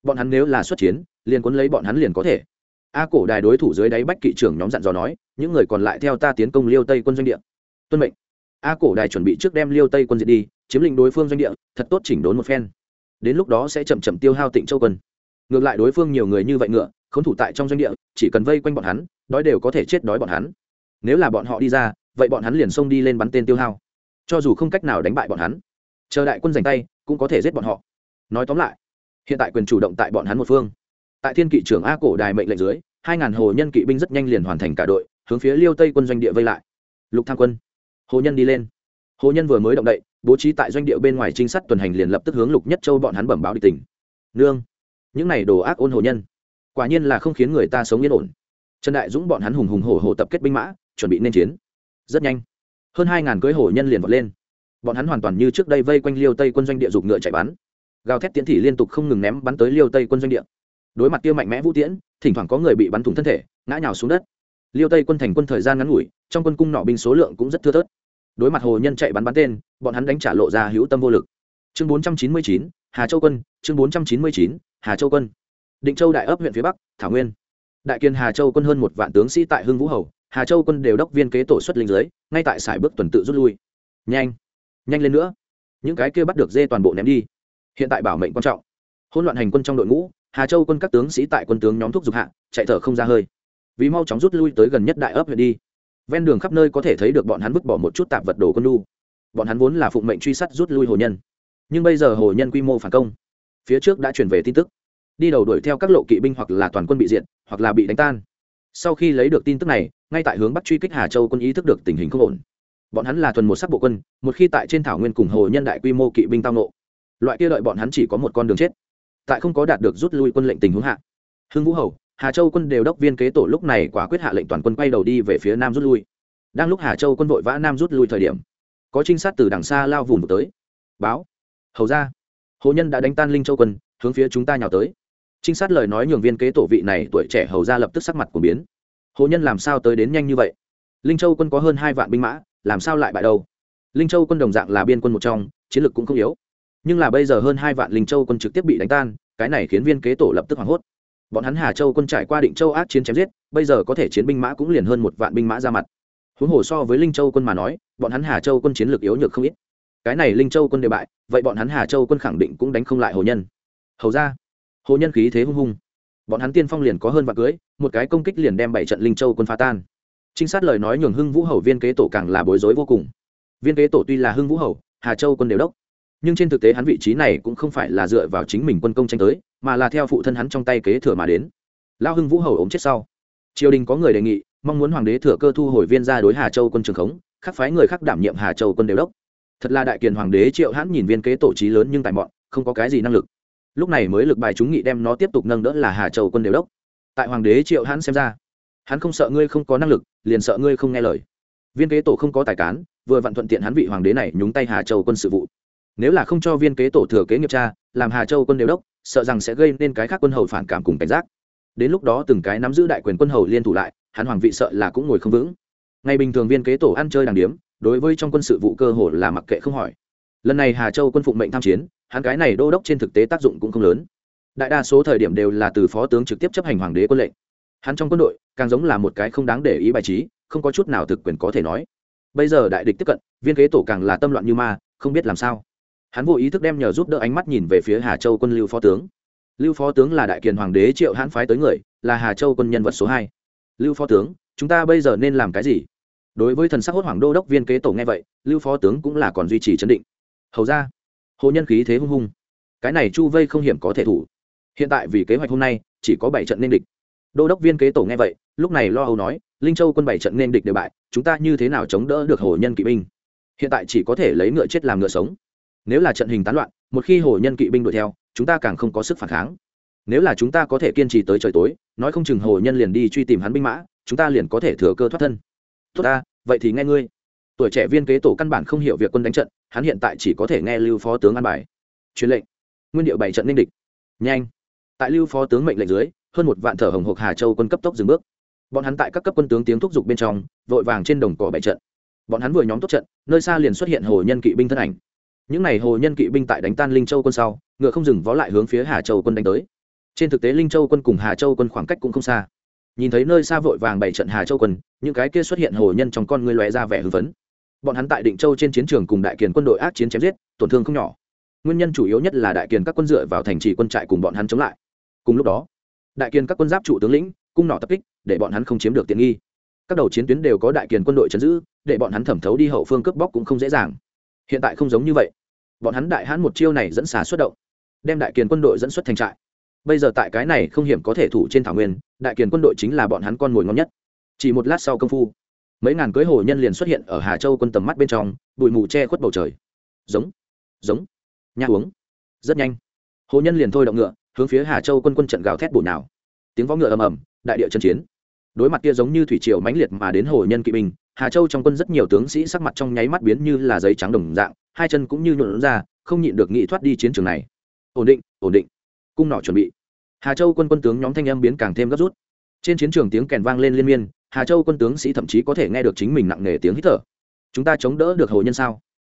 Bọn hắn nếu là xuất chiến liền cuốn lấy bọn hắn liền có thể. A cổ đài đối thủ dưới đáy bách kỵ trưởng nhóm dặn dò nói, những người còn lại theo ta tiến công liêu tây quân doanh địa. Tuân mệnh. A cổ đài chuẩn bị trước đem liêu tây quân diệt đi, chiếm lĩnh đối phương doanh địa, thật tốt chỉnh đốn một phen. Đến lúc đó sẽ chậm chậm tiêu hao tịnh châu quân. Ngược lại đối phương nhiều người như vậy ngựa không thủ tại trong doanh địa, chỉ cần vây quanh bọn hắn, đói đều có thể chết đói bọn hắn. Nếu là bọn họ đi ra, vậy bọn hắn liền xông đi lên bắn tên tiêu hao. Cho dù không cách nào đánh bại bọn hắn, chờ đại quân giành tay, cũng có thể giết bọn họ. Nói tóm lại, hiện tại quyền chủ động tại bọn hắn một phương tại thiên kỵ trưởng a cổ đài mệnh lệnh dưới, hai ngàn hồ nhân kỵ binh rất nhanh liền hoàn thành cả đội, hướng phía liêu tây quân doanh địa vây lại. Lục tham quân, hồ nhân đi lên. Hồ nhân vừa mới động đậy, bố trí tại doanh địa bên ngoài trinh sát tuần hành liền lập tức hướng lục nhất châu bọn hắn bẩm báo địch tình. Nương, những này đồ ác ôn hồ nhân, quả nhiên là không khiến người ta sống yên ổn. Trần đại dũng bọn hắn hùng hùng hổ hổ tập kết binh mã, chuẩn bị nên chiến. Rất nhanh, hơn hai ngàn cưới hổ nhân liền vọt lên. Bọn hắn hoàn toàn như trước đây vây quanh liêu tây quân doanh địa dục ngựa chạy bắn. Gào thét tiến thị liên tục không ngừng ném bắn tới liêu tây quân doanh địa đối mặt kia mạnh mẽ vũ tiễn, thỉnh thoảng có người bị bắn thủng thân thể, ngã nhào xuống đất. Liêu tây quân thành quân thời gian ngắn ngủi, trong quân cung nọ binh số lượng cũng rất thưa thớt. Đối mặt hồ nhân chạy bắn bắn tên, bọn hắn đánh trả lộ ra hữu tâm vô lực. Chương bốn trăm chín mươi chín, hà châu quân, chương bốn trăm chín mươi chín, hà châu quân. Định châu đại ấp huyện phía bắc, thảo nguyên. Đại kiên hà châu quân hơn một vạn tướng sĩ tại hưng vũ hầu, hà châu quân đều đốc viên kế tổ xuất linh giới ngay tại sải bước tuần tự rút lui. Nhanh nhanh lên nữa. Những cái kia bắt được dê toàn bộ ném đi. Hiện tại bảo mệnh quan trọng. Hỗn loạn hành quân trong đội ngũ hà châu quân các tướng sĩ tại quân tướng nhóm thuốc dục hạ, chạy thở không ra hơi. Vì mau chóng rút lui tới gần nhất đại ấp huyện đi. Ven đường khắp nơi có thể thấy được bọn hắn vứt bỏ một chút tạp vật đồ quân lu bọn hắn vốn là phụng mệnh truy sát rút lui hồ nhân. Nhưng bây giờ hồ nhân quy mô phản công. Phía trước đã chuyển về tin tức. Đi đầu đuổi theo các lộ kỵ binh hoặc là toàn quân bị diện hoặc là bị đánh tan. Sau khi lấy được tin tức này, ngay tại hướng bắc truy kích hà châu quân ý thức được tình hình không ổn. Bọn hắn là thuần một sắc bộ quân, một khi tại trên thảo nguyên cùng hồ nhân đại quy mô kỵ binh tao nộ. Loại kia đợi bọn hắn chỉ có một con đường chết tại không có đạt được rút lui quân lệnh tình huống hạ. Hưng vũ hầu, hà châu quân đều đốc viên kế tổ lúc này quả quyết hạ lệnh toàn quân quay đầu đi về phía nam rút lui. Đang lúc hà châu quân vội vã nam rút lui thời điểm, có trinh sát từ đằng xa lao vùng tới. Báo, hầu ra, hồ nhân đã đánh tan linh châu quân, hướng phía chúng ta nhào tới. Trinh sát lời nói nhường viên kế tổ vị này tuổi trẻ hầu ra lập tức sắc mặt của biến. Hồ nhân làm sao tới đến nhanh như vậy? Linh châu quân có hơn hai vạn binh mã, làm sao lại bại đâu? Linh châu quân đồng dạng là biên quân một trong, chiến lược cũng không yếu nhưng là bây giờ hơn hai vạn linh châu quân trực tiếp bị đánh tan, cái này khiến viên kế tổ lập tức hoảng hốt. Bọn hắn hà châu quân trải qua định châu ác chiến chém giết, bây giờ có thể chiến binh mã cũng liền hơn một vạn binh mã ra mặt. Huống hồ so với linh châu quân mà nói, bọn hắn hà châu quân chiến lược yếu nhược không ít. Cái này linh châu quân đều bại, vậy bọn hắn hà châu quân khẳng định cũng đánh không lại hồ nhân. Hầu ra, hồ nhân khí thế hung hung. Bọn hắn tiên phong liền có hơn vạn cưới, một cái công kích liền đem bảy trận linh châu quân phá tan. Trinh sát lời nói nhường hưng vũ hầu viên kế tổ càng là bối rối vô cùng. Viên kế tổ tuy là hưng vũ hầu, hà châu quân đều đốc nhưng trên thực tế hắn vị trí này cũng không phải là dựa vào chính mình quân công tranh tới, mà là theo phụ thân hắn trong tay kế thừa mà đến. Lao hưng vũ hầu ốm chết sau, triều đình có người đề nghị, mong muốn hoàng đế thừa cơ thu hồi viên ra đối hà châu quân trường khống, khắc phái người khác đảm nhiệm hà châu quân đều đốc. Thật là đại kiền hoàng đế triệu hãn nhìn viên kế tổ trí lớn nhưng tài mọn, không có cái gì năng lực. Lúc này mới lực bài chúng nghị đem nó tiếp tục nâng đỡ là hà châu quân đều đốc. Tại hoàng đế triệu hãn xem ra, hắn không sợ ngươi không có năng lực, liền sợ ngươi không nghe lời. Viên kế tổ không có tài cán, vừa vặn thuận tiện hắn vị hoàng đế này nhúng tay hà châu quân sự vụ nếu là không cho viên kế tổ thừa kế nghiệp cha, làm hà châu quân đều đốc, sợ rằng sẽ gây nên cái khác quân hầu phản cảm cùng cảnh giác. Đến lúc đó từng cái nắm giữ đại quyền quân hầu liên thủ lại, hắn hoàng vị sợ là cũng ngồi không vững. Ngày bình thường viên kế tổ ăn chơi đàng điếm, đối với trong quân sự vụ cơ hồ là mặc kệ không hỏi. Lần này hà châu quân phụng mệnh tham chiến, hắn cái này đô đốc trên thực tế tác dụng cũng không lớn. Đại đa số thời điểm đều là từ phó tướng trực tiếp chấp hành hoàng đế quân lệnh. Hắn trong quân đội, càng giống là một cái không đáng để ý bài trí, không có chút nào thực quyền có thể nói. Bây giờ đại địch tiếp cận, viên kế tổ càng là tâm loạn như ma, không biết làm sao hắn vô ý thức đem nhờ giúp đỡ ánh mắt nhìn về phía hà châu quân lưu phó tướng. Lưu phó tướng là đại kiền hoàng đế triệu hãn phái tới người, là hà châu quân nhân vật số hai. Lưu phó tướng, chúng ta bây giờ nên làm cái gì? Đối với thần sắc hốt hoàng đô đốc viên kế tổ nghe vậy, lưu phó tướng cũng là còn duy trì chấn định. Hầu ra, hồ nhân khí thế hung hung. Cái này chu vây không hiểm có thể thủ. Hiện tại vì kế hoạch hôm nay, chỉ có bảy trận nên địch. Đô đốc viên kế tổ nghe vậy, lúc này lo âu nói, linh châu quân bảy trận nên địch đều bại, chúng ta như thế nào chống đỡ được hồ nhân kỵ binh? Hiện tại chỉ có thể lấy ngựa chết làm ngựa sống nếu là trận hình tán loạn, một khi hồ nhân kỵ binh đuổi theo, chúng ta càng không có sức phản kháng. Nếu là chúng ta có thể kiên trì tới trời tối, nói không chừng hồ nhân liền đi truy tìm hắn binh mã, chúng ta liền có thể thừa cơ thoát thân. Tốt ta, vậy thì nghe ngươi. Tuổi trẻ viên kế tổ căn bản không hiểu việc quân đánh trận, hắn hiện tại chỉ có thể nghe lưu phó tướng an bài. Truyền lệnh. Nguyên điệu bảy trận ninh địch. Nhanh. Tại lưu phó tướng mệnh lệnh dưới, hơn một vạn thở hồng hộc hà châu quân cấp tốc dừng bước. Bọn hắn tại các cấp quân tướng tiếng thúc giục bên trong, vội vàng trên đồng cỏ bảy trận. Bọn hắn vừa nhóm tốt trận, nơi xa liền xuất hiện hồ nhân kỵ binh thân ảnh những n à y hồ nhân kỵ binh tại đánh tan linh châu quân sau, ngựa không dừng vó lại hướng phía hà châu quân đánh tới. Trên thực tế linh châu quân cùng hà châu quân khoảng cách cũng không xa. Nhìn thấy nơi xa vội vàng bảy trận hà châu quân, những cái kia xuất hiện hồ nhân trong con người lóe ra vẻ hưng phấn. Bọn hắn tại định châu trên chiến trường cùng đại kiền quân đội ác chiến chém giết, tổn thương không nhỏ. Nguyên nhân chủ yếu nhất là đại kiền các quân dựa vào thành trì quân trại cùng bọn hắn chống lại. Cùng lúc đó, đại kiền các quân giáp trụ tướng lĩnh, cung nỏ tập kích, để bọn hắn không chiếm được tiện nghi. Các đầu chiến tuyến đều có đại kiền quân đội chấn giữ, để bọn hắn thẩm thấu đi hậu phương cướp bóc cũng không dễ dàng hiện tại không giống như vậy. Bọn hắn đại hãn một chiêu này dẫn xả xuất động, đem đại kiền quân đội dẫn xuất thành trại. Bây giờ tại cái này không hiểm có thể thủ trên thảo nguyên, đại kiền quân đội chính là bọn hắn con mồi ngon nhất. Chỉ một lát sau công phu, mấy ngàn cưới hồ nhân liền xuất hiện ở hà châu quân tầm mắt bên trong, bụi mù che khuất bầu trời. Giống giống, nha uống. Rất nhanh, hồ nhân liền thôi động ngựa, hướng phía hà châu quân quân trận gào thét bụi nào tiếng võ ngựa ầm ầm, đại địa trận chiến. Đối mặt kia giống như thủy triều mãnh liệt mà đến hồ nhân kỵ binh hà châu trong quân rất nhiều tướng sĩ sắc mặt trong nháy mắt biến như là giấy trắng đồng dạng, hai chân cũng như nhuộn ra, không nhịn được nghĩ thoát đi chiến trường này. Ổn định ổn định. Cung nỏ chuẩn bị. Hà châu quân quân tướng nhóm thanh âm biến càng thêm gấp rút. Trên chiến trường tiếng kèn vang lên liên miên, hà châu quân tướng sĩ thậm chí có thể nghe được chính mình nặng nề tiếng hít thở. Chúng ta chống đỡ được hồ nhân sao?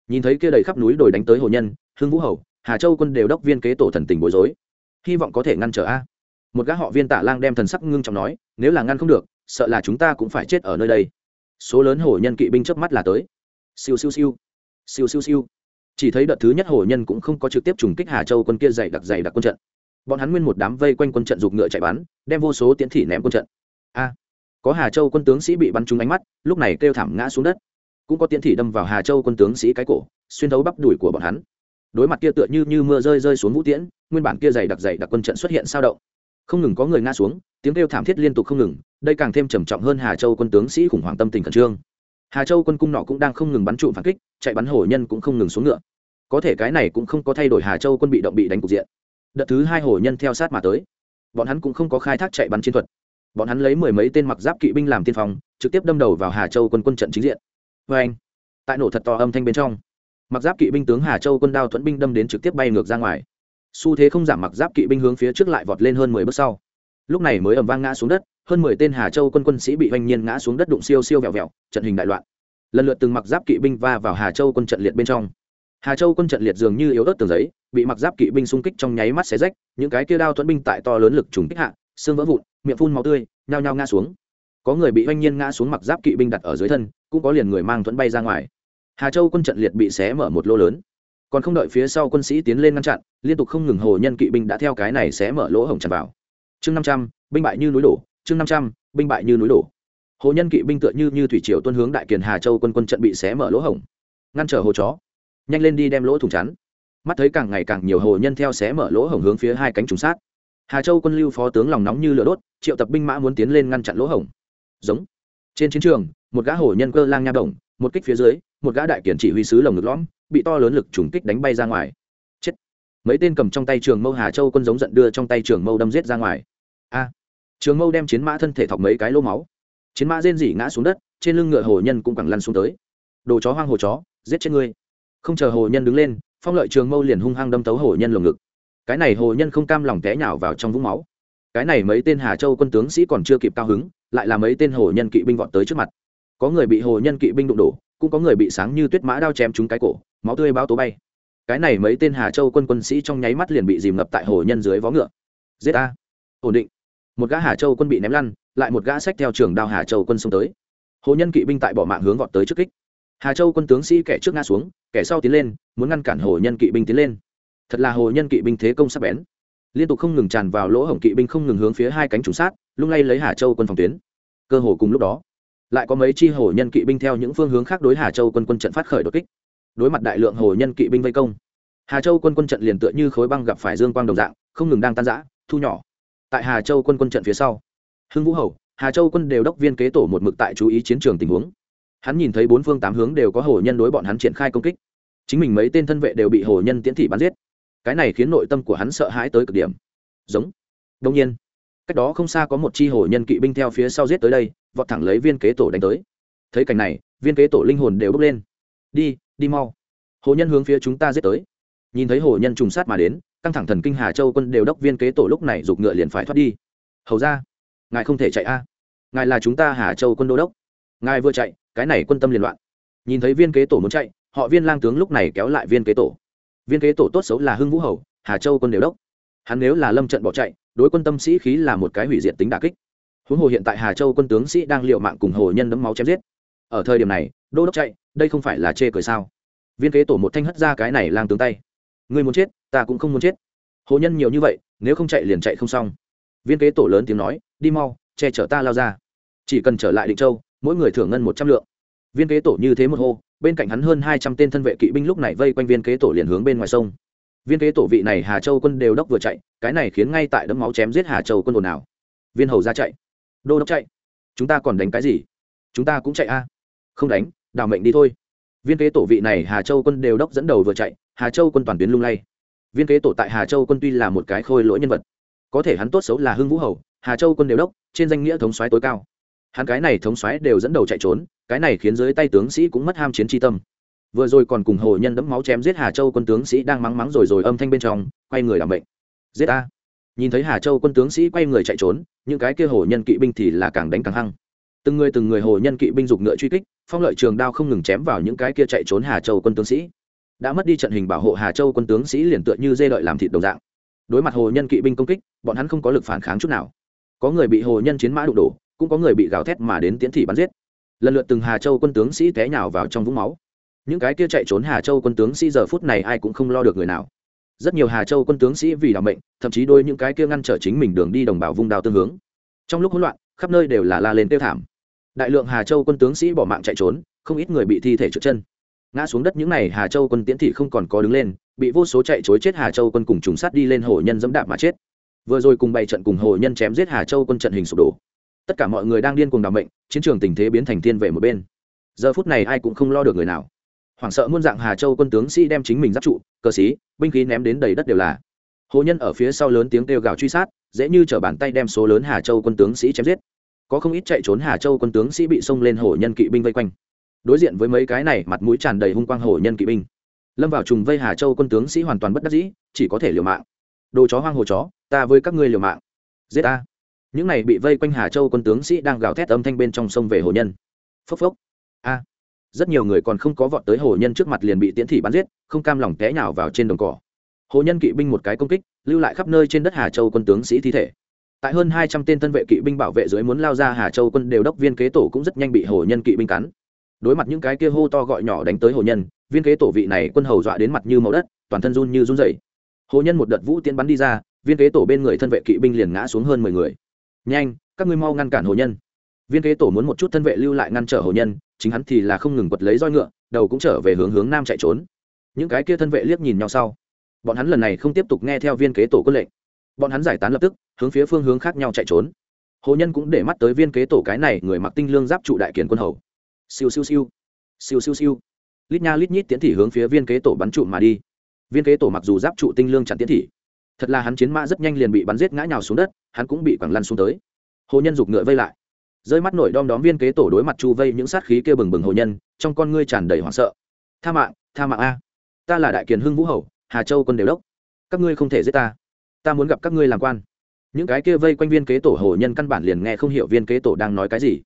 Nhìn thấy kia đầy khắp núi đồi đánh tới hồ nhân, hưng vũ hầu, hà châu quân đều đốc viên kế tổ thần tình bối rối. Hy vọng có thể ngăn trở a. Một gã họ viên tả lang đem thần sắc ngưng trọng nói, nếu là ngăn không được, sợ là chúng ta cũng phải chết ở nơi đây số lớn hổ nhân kỵ binh chớp mắt là tới. Siêu siêu siêu. Siêu siêu siêu. Chỉ thấy đợt thứ nhất hổ nhân cũng không có trực tiếp trùng kích hà châu quân kia dày đặc dày đặc quân trận. Bọn hắn nguyên một đám vây quanh quân trận giục ngựa chạy bắn, đem vô số tiến thị ném quân trận. A, có hà châu quân tướng sĩ bị bắn trúng ánh mắt, lúc này kêu thảm ngã xuống đất. Cũng có tiến thị đâm vào hà châu quân tướng sĩ cái cổ, xuyên thấu bắp đùi của bọn hắn. Đối mặt kia tựa như như mưa rơi rơi xuống vũ tiễn, nguyên bản kia dày đặc dày đặc quân trận xuất hiện sao động. Không ngừng có người ngã xuống, tiếng kêu thảm thiết liên tục không ngừng đây càng thêm trầm trọng hơn hà châu quân tướng sĩ khủng hoảng tâm tình khẩn trương. Hà châu quân cung nọ cũng đang không ngừng bắn trụm phản kích, chạy bắn hổ nhân cũng không ngừng xuống ngựa. Có thể cái này cũng không có thay đổi hà châu quân bị động bị đánh cục diện. Đợt thứ hai hổ nhân theo sát mà tới. Bọn hắn cũng không có khai thác chạy bắn chiến thuật. Bọn hắn lấy mười mấy tên mặc giáp kỵ binh làm tiên phong, trực tiếp đâm đầu vào hà châu quân quân trận chính diện. Vê anh, tại nổ thật to âm thanh bên trong, mặc giáp kỵ binh tướng hà châu quân đao thuẫn binh đâm đến trực tiếp bay ngược ra ngoài. Xu thế không giảm mặc giáp kỵ binh hướng phía trước lại vọt lên hơn mười bước sau. Lúc này mới ầm vang ngã xuống đất hơn mười tên hà châu quân quân sĩ bị oanh nhiên ngã xuống đất đụng siêu siêu vẹo vẹo, trận hình đại loạn. Lần lượt từng mặc giáp kỵ binh va vào hà châu quân trận liệt bên trong. Hà châu quân trận liệt dường như yếu ớt tường giấy, bị mặc giáp kỵ binh xung kích trong nháy mắt xé rách, những cái kia đao thuẫn binh tại to lớn lực trùng kích hạ, xương vỡ vụn, miệng phun máu tươi, nhao nhao ngã xuống. Có người bị oanh nhiên ngã xuống mặc giáp kỵ binh đặt ở dưới thân, cũng có liền người mang thuẫn bay ra ngoài. Hà châu quân trận liệt bị xé mở một lô lớn. Còn không đợi phía sau quân sĩ tiến lên ngăn chặn, liên tục không ngừng hồ nhân kỵ binh đã theo cái này xé mở lỗ hổng tràn vào. Chương năm trăm, binh bại như núi đổ chương năm trăm, binh bại như núi đổ. Hồ nhân kỵ binh tựa như như thủy triều tuân hướng đại kiền hà châu quân quân trận bị xé mở lỗ hổng, ngăn trở hồ chó. Nhanh lên đi đem lỗ thủng chắn. Mắt thấy càng ngày càng nhiều hồ nhân theo xé mở lỗ hổng hướng phía hai cánh trùng sát. Hà châu quân lưu phó tướng lòng nóng như lửa đốt, triệu tập binh mã muốn tiến lên ngăn chặn lỗ hổng. Giống. Trên chiến trường, một gã hồ nhân cơ lang nha đồng, một kích phía dưới, một gã đại kiển chỉ huy sứ lồng ngực lõm, bị to lớn lực trùng kích đánh bay ra ngoài. Chết. Mấy tên cầm trong tay trường mâu hà châu quân giống giận đưa trong tay trường mâu đâm giết ra ngoài. A trường mâu đem chiến mã thân thể thọc mấy cái lô máu. Chiến mã rên rỉ ngã xuống đất, trên lưng ngựa hồ nhân cũng quẳng lăn xuống tới. Đồ chó hoang hồ chó, giết chết ngươi. Không chờ hồ nhân đứng lên, phong lợi trường mâu liền hung hăng đâm tấu hồ nhân lồng ngực. Cái này hồ nhân không cam lòng té nhào vào trong vũng máu. Cái này mấy tên hà châu quân tướng sĩ còn chưa kịp cao hứng, lại là mấy tên hồ nhân kỵ binh vọt tới trước mặt. Có người bị hồ nhân kỵ binh đụng đổ, cũng có người bị sáng như tuyết mã đao chém trúng cái cổ, máu tươi bao tố bay. Cái này mấy tên hà châu quân quân sĩ trong nháy mắt liền bị dìm ngập tại hồ nhân dưới vó ngựa. Giết a ổn định một gã hà châu quân bị ném lăn, lại một gã sách theo trường đao hà châu quân xông tới. Hồ nhân kỵ binh tại bỏ mạng hướng vọt tới trước kích. Hà châu quân tướng sĩ kẻ trước ngã xuống, kẻ sau tiến lên, muốn ngăn cản hồ nhân kỵ binh tiến lên. Thật là hồ nhân kỵ binh thế công sắc bén. Liên tục không ngừng tràn vào lỗ hổng kỵ binh không ngừng hướng phía hai cánh trùng sát, lung lay lấy hà châu quân phòng tuyến. Cơ hồ cùng lúc đó, lại có mấy chi hồ nhân kỵ binh theo những phương hướng khác đối hà châu quân quân trận phát khởi đột kích. Đối mặt đại lượng hồ nhân kỵ binh vây công, hà châu quân quân trận liền tựa như khối băng gặp phải dương quang đồng dạng, không ngừng đang tan rã, thu nhỏ tại hà châu quân quân trận phía sau. Hưng vũ hầu, hà châu quân đều đốc viên kế tổ một mực tại chú ý chiến trường tình huống. Hắn nhìn thấy bốn phương tám hướng đều có hồ nhân đối bọn hắn triển khai công kích. Chính mình mấy tên thân vệ đều bị hồ nhân tiễn thị bắn giết. Cái này khiến nội tâm của hắn sợ hãi tới cực điểm. Giống. Đông nhiên, cách đó không xa có một chi hồ nhân kỵ binh theo phía sau giết tới đây, vọt thẳng lấy viên kế tổ đánh tới. Thấy cảnh này, viên kế tổ linh hồn đều bốc lên. Đi đi mau. Hồ nhân hướng phía chúng ta giết tới. Nhìn thấy hồ nhân trùng sát mà đến căng thẳng thần kinh hà châu quân đều đốc viên kế tổ lúc này giục ngựa liền phải thoát đi. Hầu ra, ngài không thể chạy a. Ngài là chúng ta hà châu quân đô đốc. Ngài vừa chạy, cái này quân tâm liên loạn. Nhìn thấy viên kế tổ muốn chạy, họ viên lang tướng lúc này kéo lại viên kế tổ. Viên kế tổ tốt xấu là hưng vũ hầu, hà châu quân đều đốc. Hắn nếu là lâm trận bỏ chạy, đối quân tâm sĩ khí là một cái hủy diệt tính đà kích. Huống hồ hiện tại hà châu quân tướng sĩ đang liệu mạng cùng hồ nhân đấm máu chém giết. Ở thời điểm này, đô đốc chạy, đây không phải là chê cười sao? Viên kế tổ một thanh hất ra cái này lang tướng tay ngươi muốn chết, ta cũng không muốn chết. Hồ nhân nhiều như vậy, nếu không chạy liền chạy không xong. Viên kế tổ lớn tiếng nói, đi mau, che chở ta lao ra. Chỉ cần trở lại định châu, mỗi người thưởng ngân một trăm lượng. Viên kế tổ như thế một hô, bên cạnh hắn hơn hai trăm tên thân vệ kỵ binh lúc này vây quanh viên kế tổ liền hướng bên ngoài sông. Viên kế tổ vị này hà châu quân đều đốc vừa chạy, cái này khiến ngay tại đấm máu chém giết hà châu quân ồn ào. Viên hầu ra chạy. Đô đốc chạy. Chúng ta còn đánh cái gì? Chúng ta cũng chạy a. Không đánh, đào mệnh đi thôi viên kế tổ vị này hà châu quân đều đốc dẫn đầu vừa chạy, hà châu quân toàn tuyến lung lay. Viên kế tổ tại hà châu quân tuy là một cái khôi lỗi nhân vật, có thể hắn tốt xấu là hưng vũ hầu, hà châu quân đều đốc, trên danh nghĩa thống soái tối cao. Hắn cái này thống soái đều dẫn đầu chạy trốn, cái này khiến dưới tay tướng sĩ cũng mất ham chiến tri tâm. Vừa rồi còn cùng hồ nhân đẫm máu chém giết hà châu quân tướng sĩ đang mắng mắng rồi rồi âm thanh bên trong, quay người làm bệnh. Giết a nhìn thấy hà châu quân tướng sĩ quay người chạy trốn, những cái kia hồ nhân kỵ binh thì là càng đánh càng hăng. Từng người từng người hồ nhân kỵ binh dục ngựa truy kích phong lợi trường đao không ngừng chém vào những cái kia chạy trốn hà châu quân tướng sĩ. Đã mất đi trận hình bảo hộ hà châu quân tướng sĩ liền tựa như dê lợi làm thịt đồng dạng. Đối mặt hồ nhân kỵ binh công kích, bọn hắn không có lực phản kháng chút nào. Có người bị hồ nhân chiến mã đụng đổ, cũng có người bị gào thét mà đến tiến thị bắn giết. Lần lượt từng hà châu quân tướng sĩ té nhào vào trong vũng máu. Những cái kia chạy trốn hà châu quân tướng sĩ giờ phút này ai cũng không lo được người nào. Rất nhiều hà châu quân tướng sĩ vì đảm mệnh, thậm chí đôi những cái kia ngăn trở chính mình đường đi đồng bào vung đao tương hướng. Trong lúc hỗn loạn, khắp nơi đều là la lên tiêu thảm đại lượng hà châu quân tướng sĩ bỏ mạng chạy trốn, không ít người bị thi thể trượt chân. Ngã xuống đất những n à y hà châu quân tiễn thị không còn có đứng lên, bị vô số chạy chối chết hà châu quân cùng trùng sát đi lên hồ nhân dẫm đạp mà chết. Vừa rồi cùng bày trận cùng hồ nhân chém giết hà châu quân trận hình sụp đổ. Tất cả mọi người đang điên cùng đ ả o mệnh, chiến trường tình thế biến thành thiên về một bên. Giờ phút này ai cũng không lo được người nào. Hoảng sợ muôn dạng hà châu quân tướng sĩ đem chính mình giáp trụ, cờ xí, binh khí ném đến đầy đất đều là. Hồ nhân ở phía sau lớn tiếng kêu gào truy sát, dễ như t bàn tay đem số lớn hà châu quân tướng sĩ chém giết có không ít chạy trốn hà châu quân tướng sĩ bị xông lên Hổ nhân kỵ binh vây quanh. Đối diện với mấy cái này, mặt mũi tràn đầy hung quang Hổ nhân kỵ binh. Lâm vào trùng vây hà châu quân tướng sĩ hoàn toàn bất đắc dĩ, chỉ có thể liều mạng. Đồ chó hoang hồ chó, ta với các ngươi liều mạng. Giết ta. Những này bị vây quanh hà châu quân tướng sĩ đang gào thét âm thanh bên trong sông về hồ nhân. Phốc phốc. A. Rất nhiều người còn không có vọt tới hồ nhân trước mặt liền bị tiễn thị bắn giết, không cam lòng té nhào vào trên đồng cỏ. Hồ nhân kỵ binh một cái công kích, lưu lại khắp nơi trên đất hà châu quân tướng sĩ thi thể tại hơn hai trăm tên thân vệ kỵ binh bảo vệ dưới muốn lao ra hà châu quân đều đốc viên kế tổ cũng rất nhanh bị hồ nhân kỵ binh cắn. Đối mặt những cái kia hô to gọi nhỏ đánh tới hồ nhân, viên kế tổ vị này quân hầu dọa đến mặt như màu đất, toàn thân run như run rẩy. hồ nhân một đợt vũ tiến bắn đi ra, viên kế tổ bên người thân vệ kỵ binh liền ngã xuống hơn mười người. Nhanh, các ngươi mau ngăn cản hồ nhân. Viên kế tổ muốn một chút thân vệ lưu lại ngăn trở hồ nhân, chính hắn thì là không ngừng quật lấy roi ngựa, đầu cũng trở về hướng hướng nam chạy trốn. Những cái kia thân vệ liếc nhìn nhau sau, bọn hắn lần này không tiếp tục nghe theo viên kế tổ quân lệnh bọn hắn giải tán lập tức, hướng phía phương hướng khác nhau chạy trốn. Hồ nhân cũng để mắt tới viên kế tổ cái này người mặc tinh lương giáp trụ đại kiền quân hầu. Siêu siêu siêu. Siêu siêu siêu. Lít nha lít nhít tiến thị hướng phía viên kế tổ bắn trụ mà đi. Viên kế tổ mặc dù giáp trụ tinh lương chặn tiến thị, thật là hắn chiến mã rất nhanh liền bị bắn giết ngã nhào xuống đất, hắn cũng bị quẳng lăn xuống tới. Hồ nhân giục ngựa vây lại. Rơi mắt nổi đom đóm viên kế tổ đối mặt chu vây những sát khí kia bừng bừng hồ nhân, trong con ngươi tràn đầy hoảng sợ. Tha mạng tha mạng a. Ta là đại kiền hưng vũ hầu, hà châu quân đều đốc. Các ngươi không thể giết ta ta muốn gặp các ngươi làm quan. Những cái kia vây quanh viên kế tổ hồ nhân căn bản liền nghe không hiểu viên kế tổ đang nói cái gì.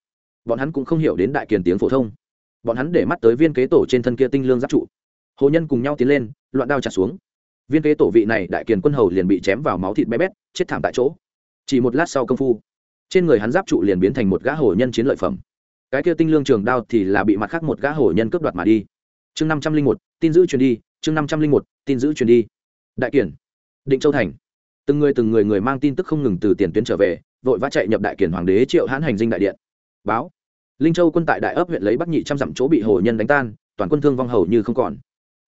Bọn hắn cũng không hiểu đến đại kiền tiếng phổ thông. Bọn hắn để mắt tới viên kế tổ trên thân kia tinh lương giáp trụ. Hồ nhân cùng nhau tiến lên, loạn đao trả xuống. Viên kế tổ vị này đại kiền quân hầu liền bị chém vào máu thịt bé bét, chết thảm tại chỗ. Chỉ một lát sau công phu, trên người hắn giáp trụ liền biến thành một gã hồ nhân chiến lợi phẩm. Cái kia tinh lương trường đao thì là bị mặt khác một gã hồ nhân cướp đoạt mà đi. Chương năm trăm linh một, tin giữ truyền đi, chương năm trăm linh một, tin giữ truyền đi. Đại kiển định châu thành từng người từng người người mang tin tức không ngừng từ tiền tuyến trở về, vội vã chạy nhập đại kiển hoàng đế triệu hãn hành dinh đại điện. Báo. Linh châu quân tại đại ấp huyện lấy bắc nhị trăm dặm chỗ bị hồ nhân đánh tan, toàn quân thương vong hầu như không còn.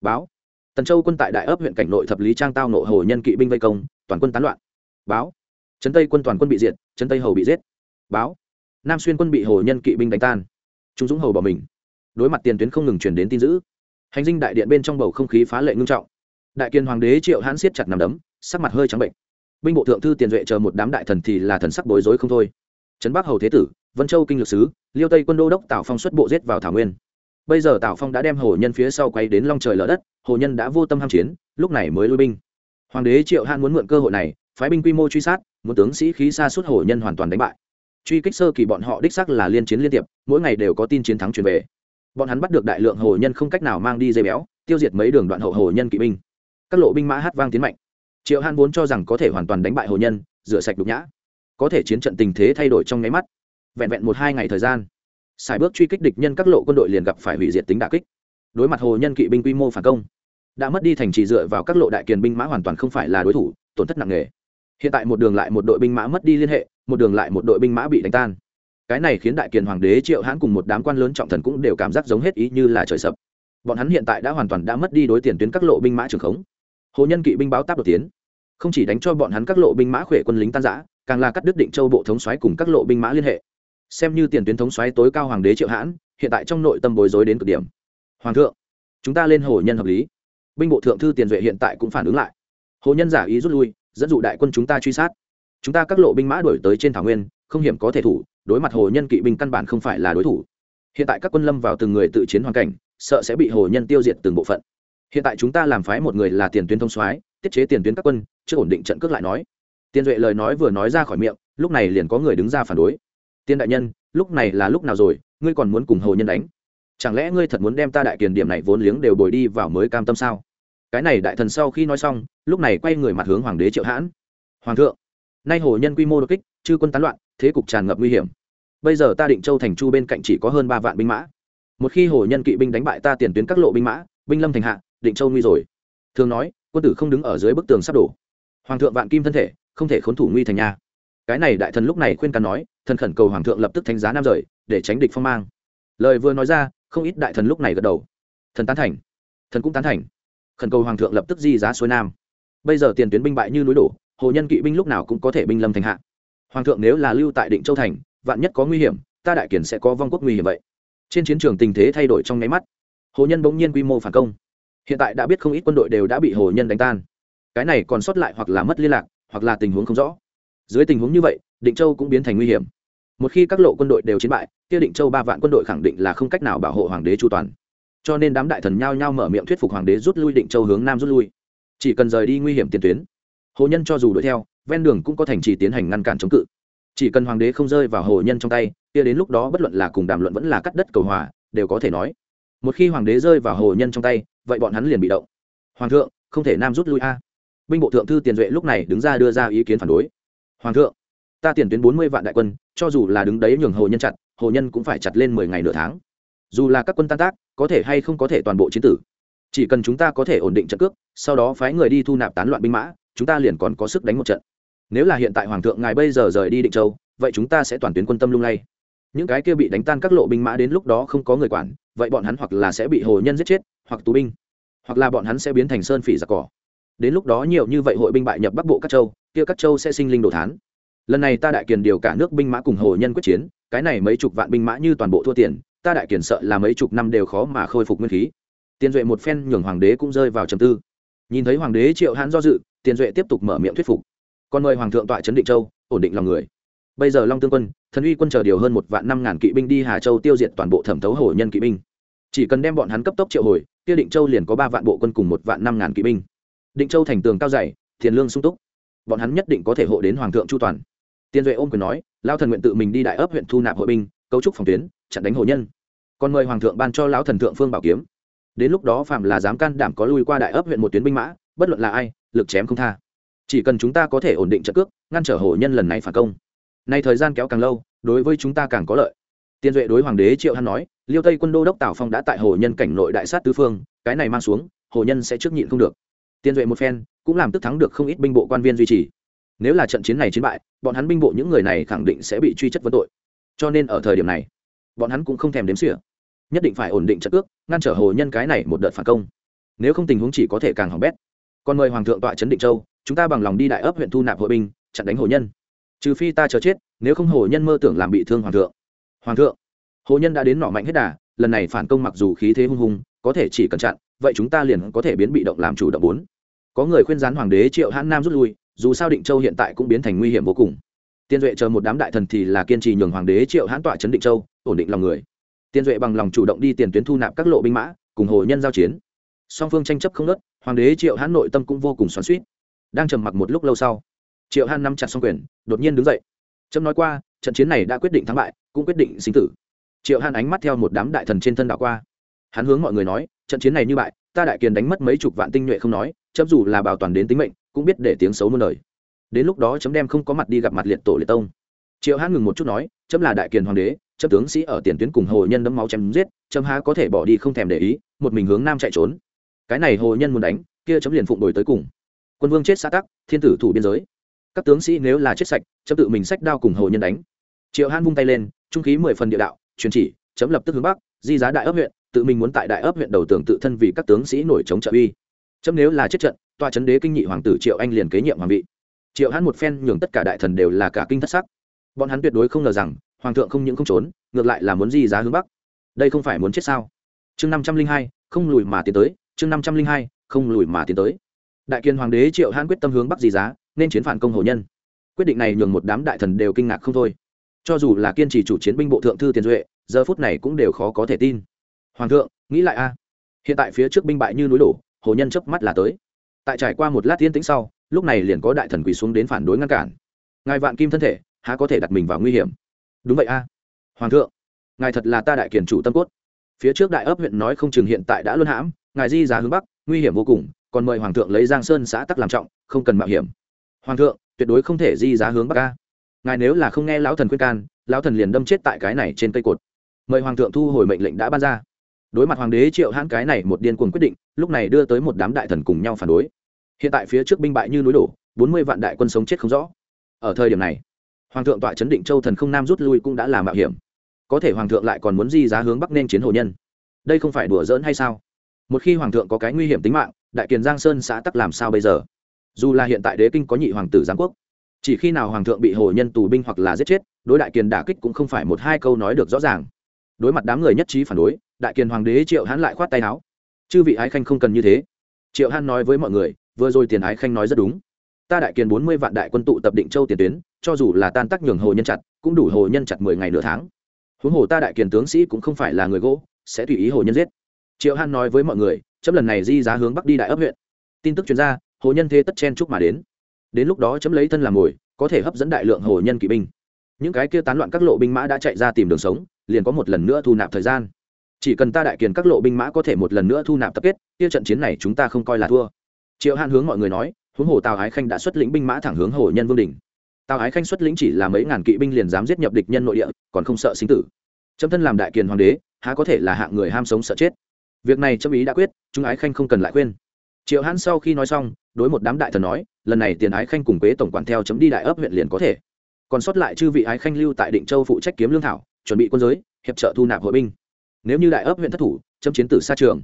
Báo. Tần châu quân tại đại ấp huyện cảnh nội thập lý trang tao nộ hồ nhân kỵ binh vây công, toàn quân tán loạn. Báo. Trấn tây quân toàn quân bị diệt, trấn tây hầu bị giết. Báo. Nam xuyên quân bị hồ nhân kỵ binh đánh tan, trung dũng hầu bỏ mình. Đối mặt tiền tuyến không ngừng chuyển đến tin dữ, hành dinh đại điện bên trong bầu không khí phá lệ ngưng trọng. Đại kiên hoàng đế triệu hãn siết chặt nằm đấm, sắc mặt hơi trắng bệnh binh bộ thượng thư tiền duệ chờ một đám đại thần thì là thần sắc bối rối không thôi. Trấn bắc hầu thế tử, vân châu kinh lược sứ, liêu tây quân đô đốc tào phong xuất bộ giết vào thảo nguyên. Bây giờ tào phong đã đem hồ nhân phía sau quay đến long trời lở đất, hồ nhân đã vô tâm ham chiến, lúc này mới lui binh. Hoàng đế triệu han muốn mượn cơ hội này, phái binh quy mô truy sát một tướng sĩ khí xa suốt hồ nhân hoàn toàn đánh bại. Truy kích sơ kỳ bọn họ đích sắc là liên chiến liên tiệp, mỗi ngày đều có tin chiến thắng truyền về. Bọn hắn bắt được đại lượng hồ nhân không cách nào mang đi dây béo, tiêu diệt mấy đường đoạn hậu hồ nhân kỵ binh. Các lộ binh mã hát vang tiến mạnh triệu hàn vốn cho rằng có thể hoàn toàn đánh bại hồ nhân, rửa sạch đục nhã. Có thể chiến trận tình thế thay đổi trong nháy mắt. Vẹn vẹn một hai ngày thời gian xài bước truy kích địch nhân các lộ quân đội liền gặp phải hủy diệt tính đà kích. Đối mặt hồ nhân kỵ binh quy mô phản công, đã mất đi thành trì dựa vào các lộ đại kiền binh mã hoàn toàn không phải là đối thủ, tổn thất nặng nề. Hiện tại một đường lại một đội binh mã mất đi liên hệ, một đường lại một đội binh mã bị đánh tan. Cái này khiến đại kiền hoàng đế triệu hãn cùng một đám quan lớn trọng thần cũng đều cảm giác giống hết ý như là trời sập. Bọn hắn hiện tại đã hoàn toàn đã mất đi đối tiền tuyến các lộ binh mã trường khống hồ nhân kỵ binh báo táp đột tiến. Không chỉ đánh cho bọn hắn các lộ binh mã khỏe quân lính tan giã càng là cắt đứt định châu bộ thống xoáy cùng các lộ binh mã liên hệ. Xem như tiền tuyến thống xoáy tối cao hoàng đế triệu hãn, hiện tại trong nội tâm bối rối đến cực điểm. Hoàng thượng, chúng ta lên hồ nhân hợp lý. Binh bộ thượng thư tiền duệ hiện tại cũng phản ứng lại. Hồ nhân giả ý rút lui, dẫn dụ đại quân chúng ta truy sát. Chúng ta các lộ binh mã đổi tới trên thảo nguyên, không hiểm có thể thủ, đối mặt hồ nhân kỵ binh căn bản không phải là đối thủ. Hiện tại các quân lâm vào từng người tự chiến hoàn cảnh, sợ sẽ bị hồ nhân tiêu diệt từng bộ phận hiện tại chúng ta làm phái một người là tiền tuyến thông soái, tiết chế tiền tuyến các quân chưa ổn định trận cước lại nói. Tiền duệ lời nói vừa nói ra khỏi miệng, lúc này liền có người đứng ra phản đối. Tiên đại nhân, lúc này là lúc nào rồi, ngươi còn muốn cùng hồ nhân đánh? Chẳng lẽ ngươi thật muốn đem ta đại kiền điểm này vốn liếng đều bồi đi vào mới cam tâm sao? Cái này đại thần sau khi nói xong, lúc này quay người mặt hướng hoàng đế triệu hãn. Hoàng thượng, nay hồ nhân quy mô đột kích, chư quân tán loạn, thế cục tràn ngập nguy hiểm. Bây giờ ta định châu thành chu bên cạnh chỉ có hơn ba vạn binh mã. Một khi hồ nhân kỵ binh đánh bại ta tiền tuyến các lộ binh mã, binh lâm thành hạ định châu nguy rồi. Thường nói, quân tử không đứng ở dưới bức tường sắp đổ. Hoàng thượng vạn kim thân thể, không thể khốn thủ nguy thành nhà. cái này đại thần lúc này khuyên can nói, thần khẩn cầu hoàng thượng lập tức thánh giá nam rời, để tránh địch phong mang. Lời vừa nói ra, không ít đại thần lúc này gật đầu. Thần tán thành. Thần cũng tán thành. Khẩn cầu hoàng thượng lập tức di giá xuôi nam. Bây giờ tiền tuyến binh bại như núi đổ, hồ nhân kỵ binh lúc nào cũng có thể binh lâm thành hạ. Hoàng thượng nếu là lưu tại định châu thành, vạn nhất có nguy hiểm, ta đại kiển sẽ có vong quốc nguy hiểm vậy. Trên chiến trường tình thế thay đổi trong nháy mắt. Hồ nhân bỗng nhiên quy mô phản công hiện tại đã biết không ít quân đội đều đã bị hồ nhân đánh tan. Cái này còn sót lại hoặc là mất liên lạc, hoặc là tình huống không rõ. Dưới tình huống như vậy, định châu cũng biến thành nguy hiểm. Một khi các lộ quân đội đều chiến bại, kia định châu ba vạn quân đội khẳng định là không cách nào bảo hộ hoàng đế chu toàn. Cho nên đám đại thần nhao nhao mở miệng thuyết phục hoàng đế rút lui định châu hướng nam rút lui. Chỉ cần rời đi nguy hiểm tiền tuyến, hồ nhân cho dù đuổi theo, ven đường cũng có thành trì tiến hành ngăn cản chống cự. Chỉ cần hoàng đế không rơi vào hồ nhân trong tay, kia đến lúc đó bất luận là cùng đàm luận vẫn là cắt đất cầu hòa, đều có thể nói một khi hoàng đế rơi vào hồ nhân trong tay, vậy bọn hắn liền bị động. Hoàng thượng, không thể nam rút lui a. Binh bộ thượng thư tiền duệ lúc này đứng ra đưa ra ý kiến phản đối. Hoàng thượng, ta tiền tuyến bốn mươi vạn đại quân, cho dù là đứng đấy nhường hồ nhân chặt, hồ nhân cũng phải chặt lên mười ngày nửa tháng. Dù là các quân tan tác, có thể hay không có thể toàn bộ chiến tử. Chỉ cần chúng ta có thể ổn định trận cước, sau đó phái người đi thu nạp tán loạn binh mã, chúng ta liền còn có sức đánh một trận. Nếu là hiện tại hoàng thượng ngài bây giờ rời đi định châu, vậy chúng ta sẽ toàn tuyến quân tâm lung lay. Những cái kia bị đánh tan các lộ binh mã đến lúc đó không có người quản vậy bọn hắn hoặc là sẽ bị hồ nhân giết chết, hoặc tù binh, hoặc là bọn hắn sẽ biến thành sơn phỉ giặc cỏ. Đến lúc đó nhiều như vậy hội binh bại nhập bắc bộ các châu, kia các châu sẽ sinh linh đồ thán. Lần này ta đại kiền điều cả nước binh mã cùng hồ nhân quyết chiến, cái này mấy chục vạn binh mã như toàn bộ thua tiền, ta đại kiền sợ là mấy chục năm đều khó mà khôi phục nguyên khí. Tiền duệ một phen nhường hoàng đế cũng rơi vào trầm tư. Nhìn thấy hoàng đế triệu hãn do dự, tiền duệ tiếp tục mở miệng thuyết phục. Còn mời hoàng thượng tọa trấn định châu, ổn định lòng người. Bây giờ long tương quân, thần uy quân chờ điều hơn một vạn năm ngàn kỵ binh đi hà châu tiêu diệt toàn bộ thẩm thấu hồ nhân kỵ binh chỉ cần đem bọn hắn cấp tốc triệu hồi, kia định châu liền có ba vạn bộ quân cùng một vạn năm ngàn kỵ binh. Định châu thành tường cao dày, thiền lương sung túc. Bọn hắn nhất định có thể hộ đến hoàng thượng chu toàn. Tiên duệ ôm quyền nói lao thần nguyện tự mình đi đại ấp huyện thu nạp hội binh, cấu trúc phòng tuyến, chặn đánh hồ nhân. Còn mời hoàng thượng ban cho lão thần thượng phương bảo kiếm. Đến lúc đó phạm là dám can đảm có lui qua đại ấp huyện một tuyến binh mã, bất luận là ai, lực chém không tha. Chỉ cần chúng ta có thể ổn định trận cước, ngăn trở hồ nhân lần này phản công. Nay thời gian kéo càng lâu, đối với chúng ta càng có lợi tiên duệ đối hoàng đế triệu hắn nói, liêu tây quân đô đốc tào phong đã tại hồ nhân cảnh nội đại sát tứ phương, cái này mang xuống, hồ nhân sẽ trước nhịn không được. Tiên duệ một phen, cũng làm tức thắng được không ít binh bộ quan viên duy trì. Nếu là trận chiến này chiến bại, bọn hắn binh bộ những người này khẳng định sẽ bị truy chất vấn tội. Cho nên ở thời điểm này, bọn hắn cũng không thèm đếm xỉa. Nhất định phải ổn định trận ước, ngăn trở hồ nhân cái này một đợt phản công. Nếu không tình huống chỉ có thể càng hỏng bét. Còn mời hoàng thượng tọa trấn định châu, chúng ta bằng lòng đi đại ấp huyện thu nạp hội binh, chặn đánh hồ nhân. Trừ phi ta chờ chết, nếu không hồ nhân mơ tưởng làm bị thương hoàng thượng hoàng thượng hồ nhân đã đến nọ mạnh hết đà, lần này phản công mặc dù khí thế hung hùng có thể chỉ cần chặn vậy chúng ta liền có thể biến bị động làm chủ động bốn. Có người khuyên gián hoàng đế triệu hãn nam rút lui, dù sao định châu hiện tại cũng biến thành nguy hiểm vô cùng. Tiên duệ chờ một đám đại thần thì là kiên trì nhường hoàng đế triệu hãn tọa chấn định châu, ổn định lòng người. Tiên duệ bằng lòng chủ động đi tiền tuyến thu nạp các lộ binh mã, cùng hồ nhân giao chiến. Song phương tranh chấp không nớt hoàng đế triệu hãn nội tâm cũng vô cùng xoắn suýt đang trầm mặc một lúc lâu sau, triệu hãn nắm chặt xong quyền, đột nhiên đứng dậy. Trâm nói qua trận chiến này đã quyết định thắng bại, cũng quyết định sinh tử. Triệu hàn ánh mắt theo một đám đại thần trên thân đạo qua. Hắn hướng mọi người nói, trận chiến này như bại, ta đại kiền đánh mất mấy chục vạn tinh nhuệ không nói, chấm dù là bảo toàn đến tính mệnh, cũng biết để tiếng xấu muôn đời. Đến lúc đó chấm đem không có mặt đi gặp mặt liệt tổ liệt tông. Triệu hãn ngừng một chút nói, chấm là đại kiền hoàng đế, chấm tướng sĩ ở tiền tuyến cùng hồ nhân đấm máu chém giết, chấm há có thể bỏ đi không thèm để ý, một mình hướng nam chạy trốn. Cái này hồ nhân muốn đánh, kia chấm liền phụng đổi tới cùng. Quân vương chết xã tắc, thiên tử thủ biên giới các tướng sĩ nếu là chết sạch, chấm tự mình sách đao cùng hồ nhân đánh. Triệu hãn vung tay lên, trung khí mười phần địa đạo, truyền chỉ, chấm lập tức hướng bắc, di giá đại ấp huyện, tự mình muốn tại đại ấp huyện đầu tường tự thân vì các tướng sĩ nổi chống trợ uy. Chấm nếu là chết trận, tòa chấn đế kinh nhị hoàng tử triệu anh liền kế nhiệm hoàng vị. Triệu hãn một phen nhường tất cả đại thần đều là cả kinh thất sắc. Bọn hắn tuyệt đối không ngờ rằng, hoàng thượng không những không trốn, ngược lại là muốn di giá hướng bắc. Đây không phải muốn chết sao? Chương năm trăm linh hai, không lùi mà tiến tới, chương năm trăm linh hai, không lùi mà tiến tới đại kiên hoàng đế triệu hãn quyết tâm hướng bắc di giá, nên chiến phản công hồ nhân. Quyết định này nhường một đám đại thần đều kinh ngạc không thôi. Cho dù là kiên trì chủ chiến binh bộ thượng thư tiền duệ, giờ phút này cũng đều khó có thể tin. Hoàng thượng, nghĩ lại a. Hiện tại phía trước binh bại như núi đổ, hồ nhân chớp mắt là tới. Tại trải qua một lát tiên tĩnh sau, lúc này liền có đại thần quỳ xuống đến phản đối ngăn cản. Ngài vạn kim thân thể, há có thể đặt mình vào nguy hiểm? Đúng vậy a. Hoàng thượng, ngài thật là ta đại kiển chủ tâm cốt. Phía trước đại ấp huyện nói không chừng hiện tại đã luân hãm, ngài di giá hướng bắc, nguy hiểm vô cùng còn mời hoàng thượng lấy giang sơn xã tắc làm trọng, không cần mạo hiểm. Hoàng thượng, tuyệt đối không thể di giá hướng bắc ca ngài nếu là không nghe lão thần khuyên can, lão thần liền đâm chết tại cái này trên cây cột. Mời hoàng thượng thu hồi mệnh lệnh đã ban ra. Đối mặt hoàng đế triệu hãn cái này một điên cuồng quyết định, lúc này đưa tới một đám đại thần cùng nhau phản đối. Hiện tại phía trước binh bại như núi đổ, bốn mươi vạn đại quân sống chết không rõ. Ở thời điểm này, hoàng thượng tọa chấn định châu thần không nam rút lui cũng đã là mạo hiểm. Có thể hoàng thượng lại còn muốn di giá hướng bắc nên chiến hồ nhân. Đây không phải đùa giỡn hay sao? Một khi hoàng thượng có cái nguy hiểm tính mạng đại kiền giang sơn xã tắc làm sao bây giờ? Dù là hiện tại đế kinh có nhị hoàng tử giáng quốc, chỉ khi nào hoàng thượng bị hồ nhân tù binh hoặc là giết chết, đối đại kiền đả kích cũng không phải một hai câu nói được rõ ràng. Đối mặt đám người nhất trí phản đối, đại kiền hoàng đế triệu hãn lại khoát tay áo. Chư vị ái khanh không cần như thế. Triệu hãn nói với mọi người, vừa rồi tiền ái khanh nói rất đúng. Ta đại kiền bốn mươi vạn đại quân tụ tập định châu tiền tuyến, cho dù là tan tác nhường hồ nhân chặt, cũng đủ hồ nhân chặt mười ngày nửa tháng. Huống hồ ta đại kiền tướng sĩ cũng không phải là người gỗ, sẽ tùy ý hồ nhân giết. Triệu hãn nói với mọi người chấm lần này di giá hướng bắc đi đại ấp huyện. Tin tức chuyên gia hồ nhân thế tất chen chúc mà đến. Đến lúc đó chấm lấy thân làm mồi có thể hấp dẫn đại lượng hồ nhân kỵ binh. Những cái kia tán loạn các lộ binh mã đã chạy ra tìm đường sống, liền có một lần nữa thu nạp thời gian. Chỉ cần ta đại kiền các lộ binh mã có thể một lần nữa thu nạp tập kết, kia trận chiến này chúng ta không coi là thua. Triệu hàn hướng mọi người nói, huống hồ tào ái khanh đã xuất lĩnh binh mã thẳng hướng hồ nhân vương đình tào ái khanh xuất lĩnh chỉ là mấy ngàn kỵ binh liền dám giết nhập địch nhân nội địa, còn không sợ sinh tử. Chấm thân làm đại kiền hoàng đế, há có thể là hạng người ham sống sợ chết? Việc này trâm ý đã quyết, chúng ái khanh không cần lại khuyên. Triệu hãn sau khi nói xong, đối một đám đại thần nói, lần này tiền ái khanh cùng quế tổng quản theo chấm đi đại ấp huyện liền có thể. Còn sót lại chư vị ái khanh lưu tại định châu phụ trách kiếm lương thảo, chuẩn bị quân giới, hiệp trợ thu nạp hội binh. Nếu như đại ấp huyện thất thủ chấm chiến tử xa trường.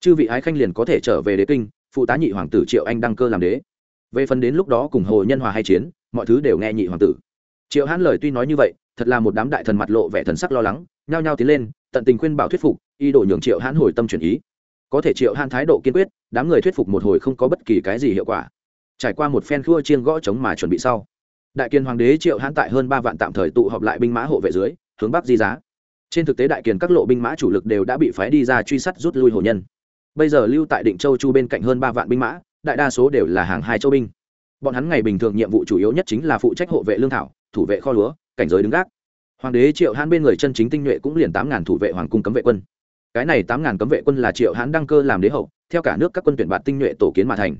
Chư vị ái khanh liền có thể trở về đế kinh, phụ tá nhị hoàng tử triệu anh đăng cơ làm đế. Về phần đến lúc đó cùng hồ nhân hòa hay chiến, mọi thứ đều nghe nhị hoàng tử. Triệu hãn lời tuy nói như vậy, thật là một đám đại thần mặt lộ vẻ thần sắc lo lắng, nhao nhao tiến lên tận tình khuyên bảo thuyết phục y đổ nhường triệu hãn hồi tâm chuyển ý. Có thể triệu hãn thái độ kiên quyết, đám người thuyết phục một hồi không có bất kỳ cái gì hiệu quả. Trải qua một phen khua chiên gõ chống mà chuẩn bị sau, đại kiên hoàng đế triệu hãn tại hơn ba vạn tạm thời tụ họp lại binh mã hộ vệ dưới, hướng bắc di giá. Trên thực tế đại kiền các lộ binh mã chủ lực đều đã bị phái đi ra truy sát rút lui hồ nhân. Bây giờ lưu tại định châu chu bên cạnh hơn ba vạn binh mã, đại đa số đều là hàng hai châu binh. Bọn hắn ngày bình thường nhiệm vụ chủ yếu nhất chính là phụ trách hộ vệ lương thảo, thủ vệ kho lúa, cảnh giới đứng gác hoàng đế triệu hãn bên người chân chính tinh nhuệ cũng liền tám ngàn thủ vệ hoàng cung cấm vệ quân. Cái này tám ngàn cấm vệ quân là triệu hãn đăng cơ làm đế hậu, theo cả nước các quân tuyển bạt tinh nhuệ tổ kiến mà thành.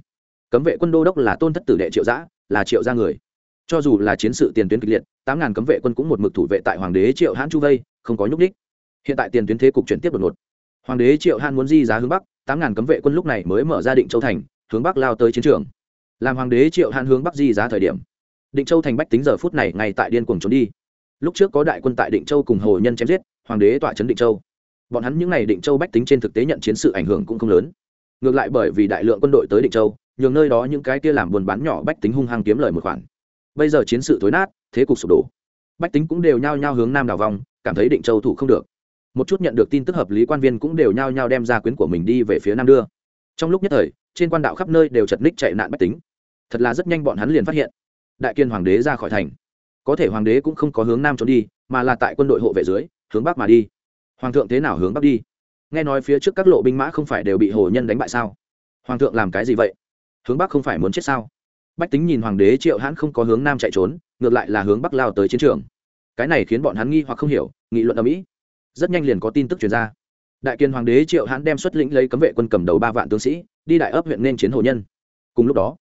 Cấm vệ quân đô đốc là tôn thất tử đệ triệu giã, là triệu gia người. Cho dù là chiến sự tiền tuyến kịch liệt, tám ngàn cấm vệ quân cũng một mực thủ vệ tại hoàng đế triệu hãn chu vây, không có nhúc đích hiện tại tiền tuyến thế cục chuyển tiếp đột ngột. Hoàng đế triệu hãn muốn di giá hướng bắc, tám ngàn cấm vệ quân lúc này mới mở ra định châu thành, hướng bắc lao tới chiến trường. Làm hoàng đế triệu hãn hướng bắc di giá thời điểm, định châu thành bách tính giờ phút này ngay tại điên cuồng trốn đi lúc trước có đại quân tại định châu cùng hồ nhân chém giết, hoàng đế tọa trấn định châu. Bọn hắn những n à y định châu bách tính trên thực tế nhận chiến sự ảnh hưởng cũng không lớn. Ngược lại bởi vì đại lượng quân đội tới định châu, nhường nơi đó những cái kia làm buôn bán nhỏ bách tính hung hăng kiếm lời một khoản. Bây giờ chiến sự thối nát, thế cục sụp đổ. Bách tính cũng đều nhao nhao hướng nam đào vòng, cảm thấy định châu thủ không được. Một chút nhận được tin tức hợp lý quan viên cũng đều nhao nhao đem ra quyến của mình đi về phía nam đưa. Trong lúc nhất thời, trên quan đạo khắp nơi đều chật ních chạy nạn bách tính. Thật là rất nhanh bọn hắn liền phát hiện. Đại kiên hoàng đế ra khỏi thành có thể hoàng đế cũng không có hướng nam trốn đi, mà là tại quân đội hộ vệ dưới, hướng bắc mà đi. Hoàng thượng thế nào hướng bắc đi? Nghe nói phía trước các lộ binh mã không phải đều bị hồ nhân đánh bại sao? Hoàng thượng làm cái gì vậy? Hướng bắc không phải muốn chết sao? Bách tính nhìn hoàng đế triệu hãn không có hướng nam chạy trốn, ngược lại là hướng bắc lao tới chiến trường. Cái này khiến bọn hắn nghi hoặc không hiểu, nghị luận ở mỹ rất nhanh liền có tin tức truyền ra. Đại kiên hoàng đế triệu hãn đem xuất lĩnh lấy cấm vệ quân cầm đầu ba vạn tướng sĩ, đi đại ấp huyện nên chiến hồ nhân. Cùng lúc đó,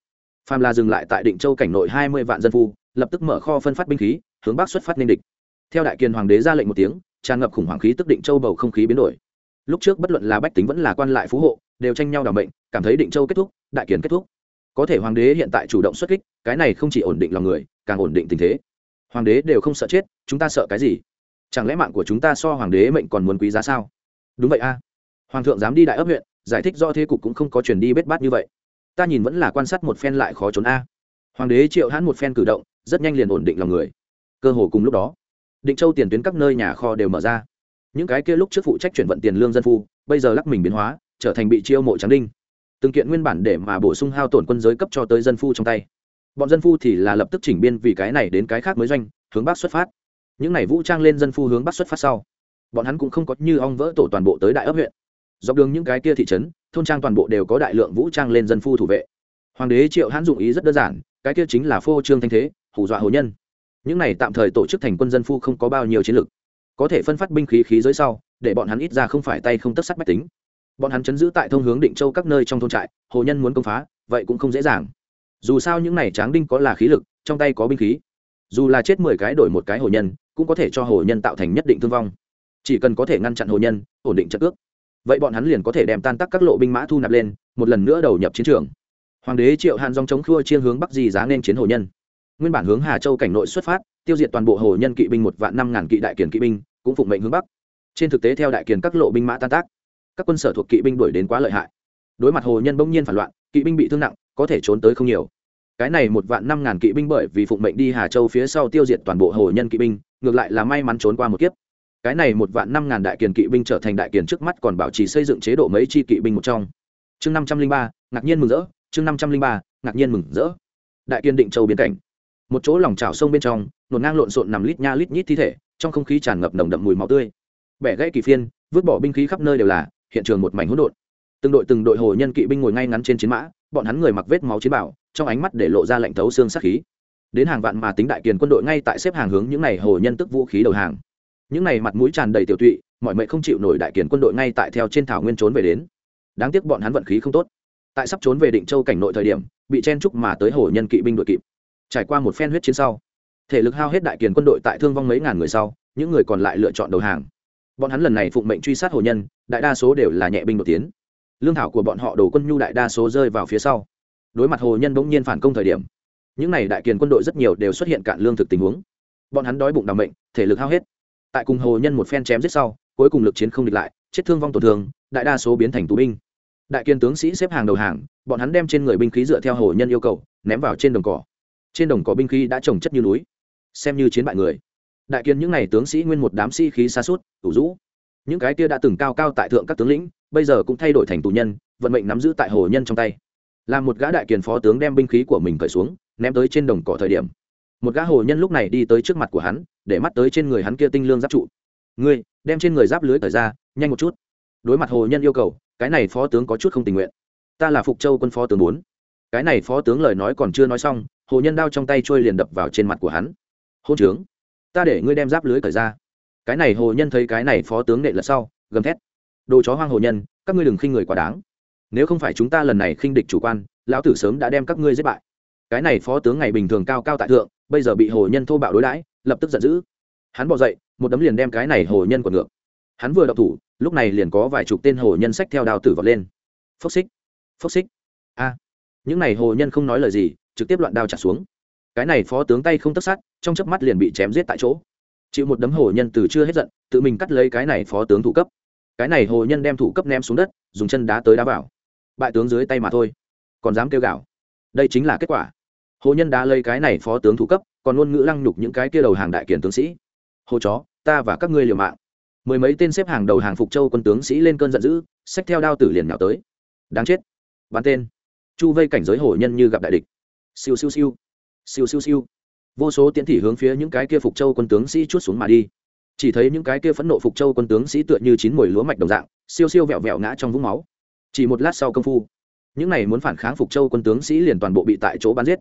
phàm la dừng lại tại định châu cảnh nội hai mươi vạn dân phu lập tức mở kho phân phát binh khí, hướng bắc xuất phát nên địch. Theo đại kiên hoàng đế ra lệnh một tiếng, tràn ngập khủng hoảng khí tức định châu bầu không khí biến đổi. Lúc trước bất luận là bách tính vẫn là quan lại phú hộ, đều tranh nhau đảm bệnh cảm thấy định châu kết thúc, đại kiền kết thúc. Có thể hoàng đế hiện tại chủ động xuất kích, cái này không chỉ ổn định lòng người, càng ổn định tình thế. Hoàng đế đều không sợ chết, chúng ta sợ cái gì? Chẳng lẽ mạng của chúng ta so hoàng đế mệnh còn muốn quý giá sao? Đúng vậy a. Hoàng thượng dám đi đại ấp huyện, giải thích do thế cục cũng không có chuyển đi bết bát như vậy. Ta nhìn vẫn là quan sát một phen lại khó trốn a. Hoàng đế triệu hãn một phen cử động rất nhanh liền ổn định lòng người. Cơ hồ cùng lúc đó, định châu tiền tuyến các nơi nhà kho đều mở ra. Những cái kia lúc trước phụ trách chuyển vận tiền lương dân phu, bây giờ lắc mình biến hóa, trở thành bị chiêu mộ trắng đinh. Từng kiện nguyên bản để mà bổ sung hao tổn quân giới cấp cho tới dân phu trong tay. Bọn dân phu thì là lập tức chỉnh biên vì cái này đến cái khác mới doanh, hướng bắc xuất phát. Những này vũ trang lên dân phu hướng bắc xuất phát sau, bọn hắn cũng không có như ong vỡ tổ toàn bộ tới đại ấp huyện. Dọc đường những cái kia thị trấn, thôn trang toàn bộ đều có đại lượng vũ trang lên dân phu thủ vệ. Hoàng đế triệu hãn dụng ý rất đơn giản, cái kia chính là phô trương thanh thế hù dọa hồ nhân. Những này tạm thời tổ chức thành quân dân phu không có bao nhiêu chiến lược. Có thể phân phát binh khí khí giới sau, để bọn hắn ít ra không phải tay không tất sắt bách tính. Bọn hắn chấn giữ tại thông hướng định châu các nơi trong thôn trại, hồ nhân muốn công phá, vậy cũng không dễ dàng. Dù sao những này tráng đinh có là khí lực, trong tay có binh khí. Dù là chết mười cái đổi một cái hồ nhân, cũng có thể cho hồ nhân tạo thành nhất định thương vong. Chỉ cần có thể ngăn chặn hồ nhân, ổn định trận ước. Vậy bọn hắn liền có thể đem tan tác các lộ binh mã thu nạp lên, một lần nữa đầu nhập chiến trường. Hoàng đế triệu hàn dòng chống khua chiên hướng bắc di giá nên chiến hồ nhân nguyên bản hướng hà châu cảnh nội xuất phát, tiêu diệt toàn bộ hồ nhân kỵ binh một vạn năm ngàn kỵ đại kiền kỵ binh, cũng phụng mệnh hướng bắc. Trên thực tế theo đại kiền các lộ binh mã tan tác, các quân sở thuộc kỵ binh đuổi đến quá lợi hại. Đối mặt hồ nhân bỗng nhiên phản loạn, kỵ binh bị thương nặng, có thể trốn tới không nhiều. Cái này một vạn năm ngàn kỵ binh bởi vì phụng mệnh đi hà châu phía sau tiêu diệt toàn bộ hồ nhân kỵ binh, ngược lại là may mắn trốn qua một kiếp. Cái này một vạn năm ngàn đại kiền kỵ binh trở thành đại kiền trước mắt còn bảo trì xây dựng chế độ mấy chi kỵ binh một trong. Chương năm trăm linh ba, ngạc nhiên mừng rỡ, chương năm trăm linh ba, ngạc nhiên mừng rỡ. Đại kiên định châu biến cảnh một chỗ lòng trào sông bên trong nổn ngang lộn xộn nằm lít nha lít nhít thi thể, trong không khí tràn ngập nồng đậm mùi máu tươi. Bẻ gãy kỳ phiên, vứt bỏ binh khí khắp nơi đều là, hiện trường một mảnh hỗn độn. Từng đội từng đội hồ nhân kỵ binh ngồi ngay ngắn trên chiến mã, bọn hắn người mặc vết máu chiến bảo, trong ánh mắt để lộ ra lạnh thấu xương sát khí. Đến hàng vạn mà tính đại kiền quân đội ngay tại xếp hàng hướng những này hồ nhân tức vũ khí đầu hàng. Những này mặt mũi tràn đầy tiểu tụy, mọi mệnh không chịu nổi đại kiền quân đội ngay tại theo trên thảo nguyên trốn về đến. Đáng tiếc bọn hắn vận khí không tốt. Tại sắp trốn về định châu cảnh nội thời điểm, bị chen trúc mà tới hồ nhân kỵ binh đội kịp trải qua một phen huyết chiến sau, thể lực hao hết đại kiền quân đội tại thương vong mấy ngàn người sau, những người còn lại lựa chọn đầu hàng. Bọn hắn lần này phụng mệnh truy sát hồ nhân, đại đa số đều là nhẹ binh đột tiến. Lương thảo của bọn họ đổ quân nhu đại đa số rơi vào phía sau. Đối mặt hồ nhân bỗng nhiên phản công thời điểm, những n à y đại kiền quân đội rất nhiều đều xuất hiện cạn lương thực tình huống. Bọn hắn đói bụng đ mệnh, thể lực hao hết. Tại cùng hồ nhân một phen chém giết sau, cuối cùng lực chiến không địch lại, chết thương vong tổn thương, đại đa số biến thành tù binh. Đại kiên tướng sĩ xếp hàng đầu hàng, bọn hắn đem trên người binh khí dựa theo hồ nhân yêu cầu, ném vào trên đồng cỏ trên đồng cỏ binh khí đã trồng chất như núi, xem như chiến bại người. Đại kiên những n à y tướng sĩ nguyên một đám sĩ khí xa suốt tủ rũ. Những cái kia đã từng cao cao tại thượng các tướng lĩnh, bây giờ cũng thay đổi thành tù nhân, vận mệnh nắm giữ tại hồ nhân trong tay. Là một gã đại kiền phó tướng đem binh khí của mình cởi xuống, ném tới trên đồng cỏ thời điểm. Một gã hồ nhân lúc này đi tới trước mặt của hắn, để mắt tới trên người hắn kia tinh lương giáp trụ. Ngươi, đem trên người giáp lưới cởi ra, nhanh một chút. Đối mặt hồ nhân yêu cầu, cái này phó tướng có chút không tình nguyện. Ta là phục châu quân phó tướng bốn. Cái này phó tướng lời nói còn chưa nói xong hồ nhân đao trong tay trôi liền đập vào trên mặt của hắn. Hôn trướng. Ta để ngươi đem giáp lưới cởi ra. Cái này hồ nhân thấy cái này phó tướng nệ lật sau, gầm thét. Đồ chó hoang hồ nhân, các ngươi đừng khinh người quá đáng. Nếu không phải chúng ta lần này khinh địch chủ quan, lão tử sớm đã đem các ngươi giết bại. Cái này phó tướng ngày bình thường cao cao tại thượng, bây giờ bị hồ nhân thô bạo đối đãi, lập tức giận dữ. Hắn bỏ dậy, một đấm liền đem cái này hồ nhân của ngược. Hắn vừa đậu thủ, lúc này liền có vài chục tên hồ nhân sách theo đào tử vọt lên. Phốc xích phốc xích. A, những này hồ nhân không nói lời gì trực tiếp loạn đao trả xuống. Cái này phó tướng tay không tất sát, trong chớp mắt liền bị chém giết tại chỗ. Chịu một đấm hồ nhân từ chưa hết giận, tự mình cắt lấy cái này phó tướng thủ cấp. Cái này hồ nhân đem thủ cấp ném xuống đất, dùng chân đá tới đá vào. Bại tướng dưới tay mà thôi, còn dám kêu gạo đây chính là kết quả. Hồ nhân đá lấy cái này phó tướng thủ cấp, còn luôn ngữ lăng nhục những cái kia đầu hàng đại kiển tướng sĩ. Hồ chó, ta và các ngươi liều mạng. Mười mấy tên xếp hàng đầu hàng phục châu quân tướng sĩ lên cơn giận dữ, xách theo đao tử liền nhào tới. Đáng chết. Bắn tên. Chu vây cảnh giới hồ nhân như gặp đại địch siêu siêu siêu. Siêu siêu siêu. Vô số tiễn thị hướng phía những cái kia phục châu quân tướng sĩ chút xuống mà đi. Chỉ thấy những cái kia phẫn nộ phục châu quân tướng sĩ tựa như chín mồi lúa mạch đồng dạng, siêu siêu vẹo vẹo ngã trong vũng máu. Chỉ một lát sau công phu, những này muốn phản kháng phục châu quân tướng sĩ liền toàn bộ bị tại chỗ bắn giết.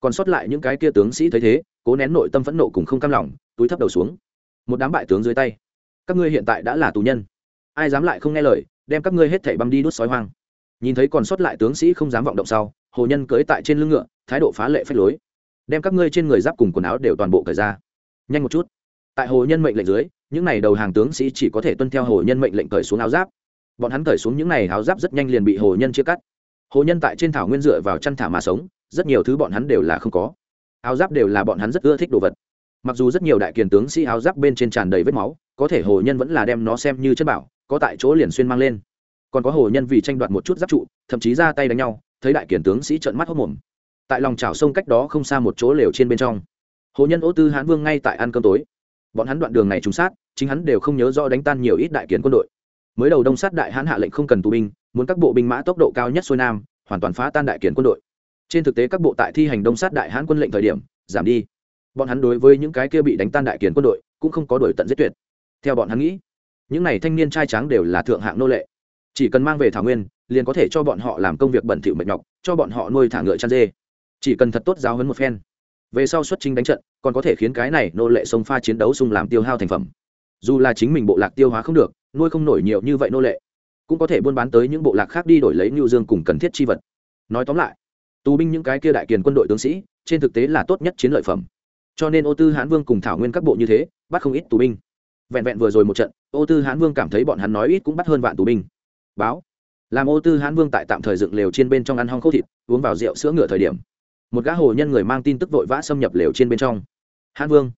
Còn sót lại những cái kia tướng sĩ thấy thế, cố nén nội tâm phẫn nộ cùng không cam lòng, túi thấp đầu xuống. Một đám bại tướng dưới tay. Các ngươi hiện tại đã là tù nhân. Ai dám lại không nghe lời, đem các ngươi hết thảy băm đi đốt sói hoang nhìn thấy còn sót lại tướng sĩ không dám vọng động sau, hồ nhân cưỡi tại trên lưng ngựa, thái độ phá lệ phách lối. Đem các ngươi trên người giáp cùng quần áo đều toàn bộ cởi ra. Nhanh một chút. Tại hồ nhân mệnh lệnh dưới, những n à y đầu hàng tướng sĩ chỉ có thể tuân theo hồ nhân mệnh lệnh cởi xuống áo giáp. Bọn hắn cởi xuống những n à y áo giáp rất nhanh liền bị hồ nhân chia cắt. Hồ nhân tại trên thảo nguyên dựa vào chăn thả mà sống, rất nhiều thứ bọn hắn đều là không có. Áo giáp đều là bọn hắn rất ưa thích đồ vật. Mặc dù rất nhiều đại kiền tướng sĩ áo giáp bên trên tràn đầy vết máu, có thể hồ nhân vẫn là đem nó xem như chất bảo, có tại chỗ liền xuyên mang lên còn có hồ nhân vì tranh đoạt một chút giáp trụ, thậm chí ra tay đánh nhau, thấy đại kiền tướng sĩ trợn mắt hốc mồm. Tại lòng chảo sông cách đó không xa một chỗ lều trên bên trong, hồ nhân ô tư hán vương ngay tại ăn cơm tối. Bọn hắn đoạn đường này trúng sát, chính hắn đều không nhớ rõ đánh tan nhiều ít đại kiến quân đội. Mới đầu đông sát đại hãn hạ lệnh không cần tù binh, muốn các bộ binh mã tốc độ cao nhất xuôi nam, hoàn toàn phá tan đại kiến quân đội. Trên thực tế các bộ tại thi hành đông sát đại hãn quân lệnh thời điểm, giảm đi. Bọn hắn đối với những cái kia bị đánh tan đại kiến quân đội, cũng không có đổi tận giết tuyệt. Theo bọn hắn nghĩ, những này thanh niên trai tráng đều là thượng hạng nô lệ chỉ cần mang về thảo nguyên, liền có thể cho bọn họ làm công việc bẩn thỉu mệt nhọc, cho bọn họ nuôi thả ngựa chăn dê. Chỉ cần thật tốt giáo hấn một phen. Về sau xuất trình đánh trận, còn có thể khiến cái này nô lệ sông pha chiến đấu xung làm tiêu hao thành phẩm. Dù là chính mình bộ lạc tiêu hóa không được, nuôi không nổi nhiều như vậy nô lệ, cũng có thể buôn bán tới những bộ lạc khác đi đổi lấy nhu dương cùng cần thiết chi vật. Nói tóm lại, tù binh những cái kia đại kiền quân đội tướng sĩ, trên thực tế là tốt nhất chiến lợi phẩm. Cho nên ô tư hán vương cùng thảo nguyên các bộ như thế, bắt không ít tù binh. Vẹn vẹn vừa rồi một trận, ô tư hán vương cảm thấy bọn hắn nói ít cũng bắt hơn vạn tù binh báo. Làm ô tư hán vương tại tạm thời dựng lều trên bên trong ăn hong khâu thịt, uống vào rượu sữa ngựa thời điểm, một gã hồ nhân người mang tin tức vội vã xâm nhập lều trên bên trong. Hán vương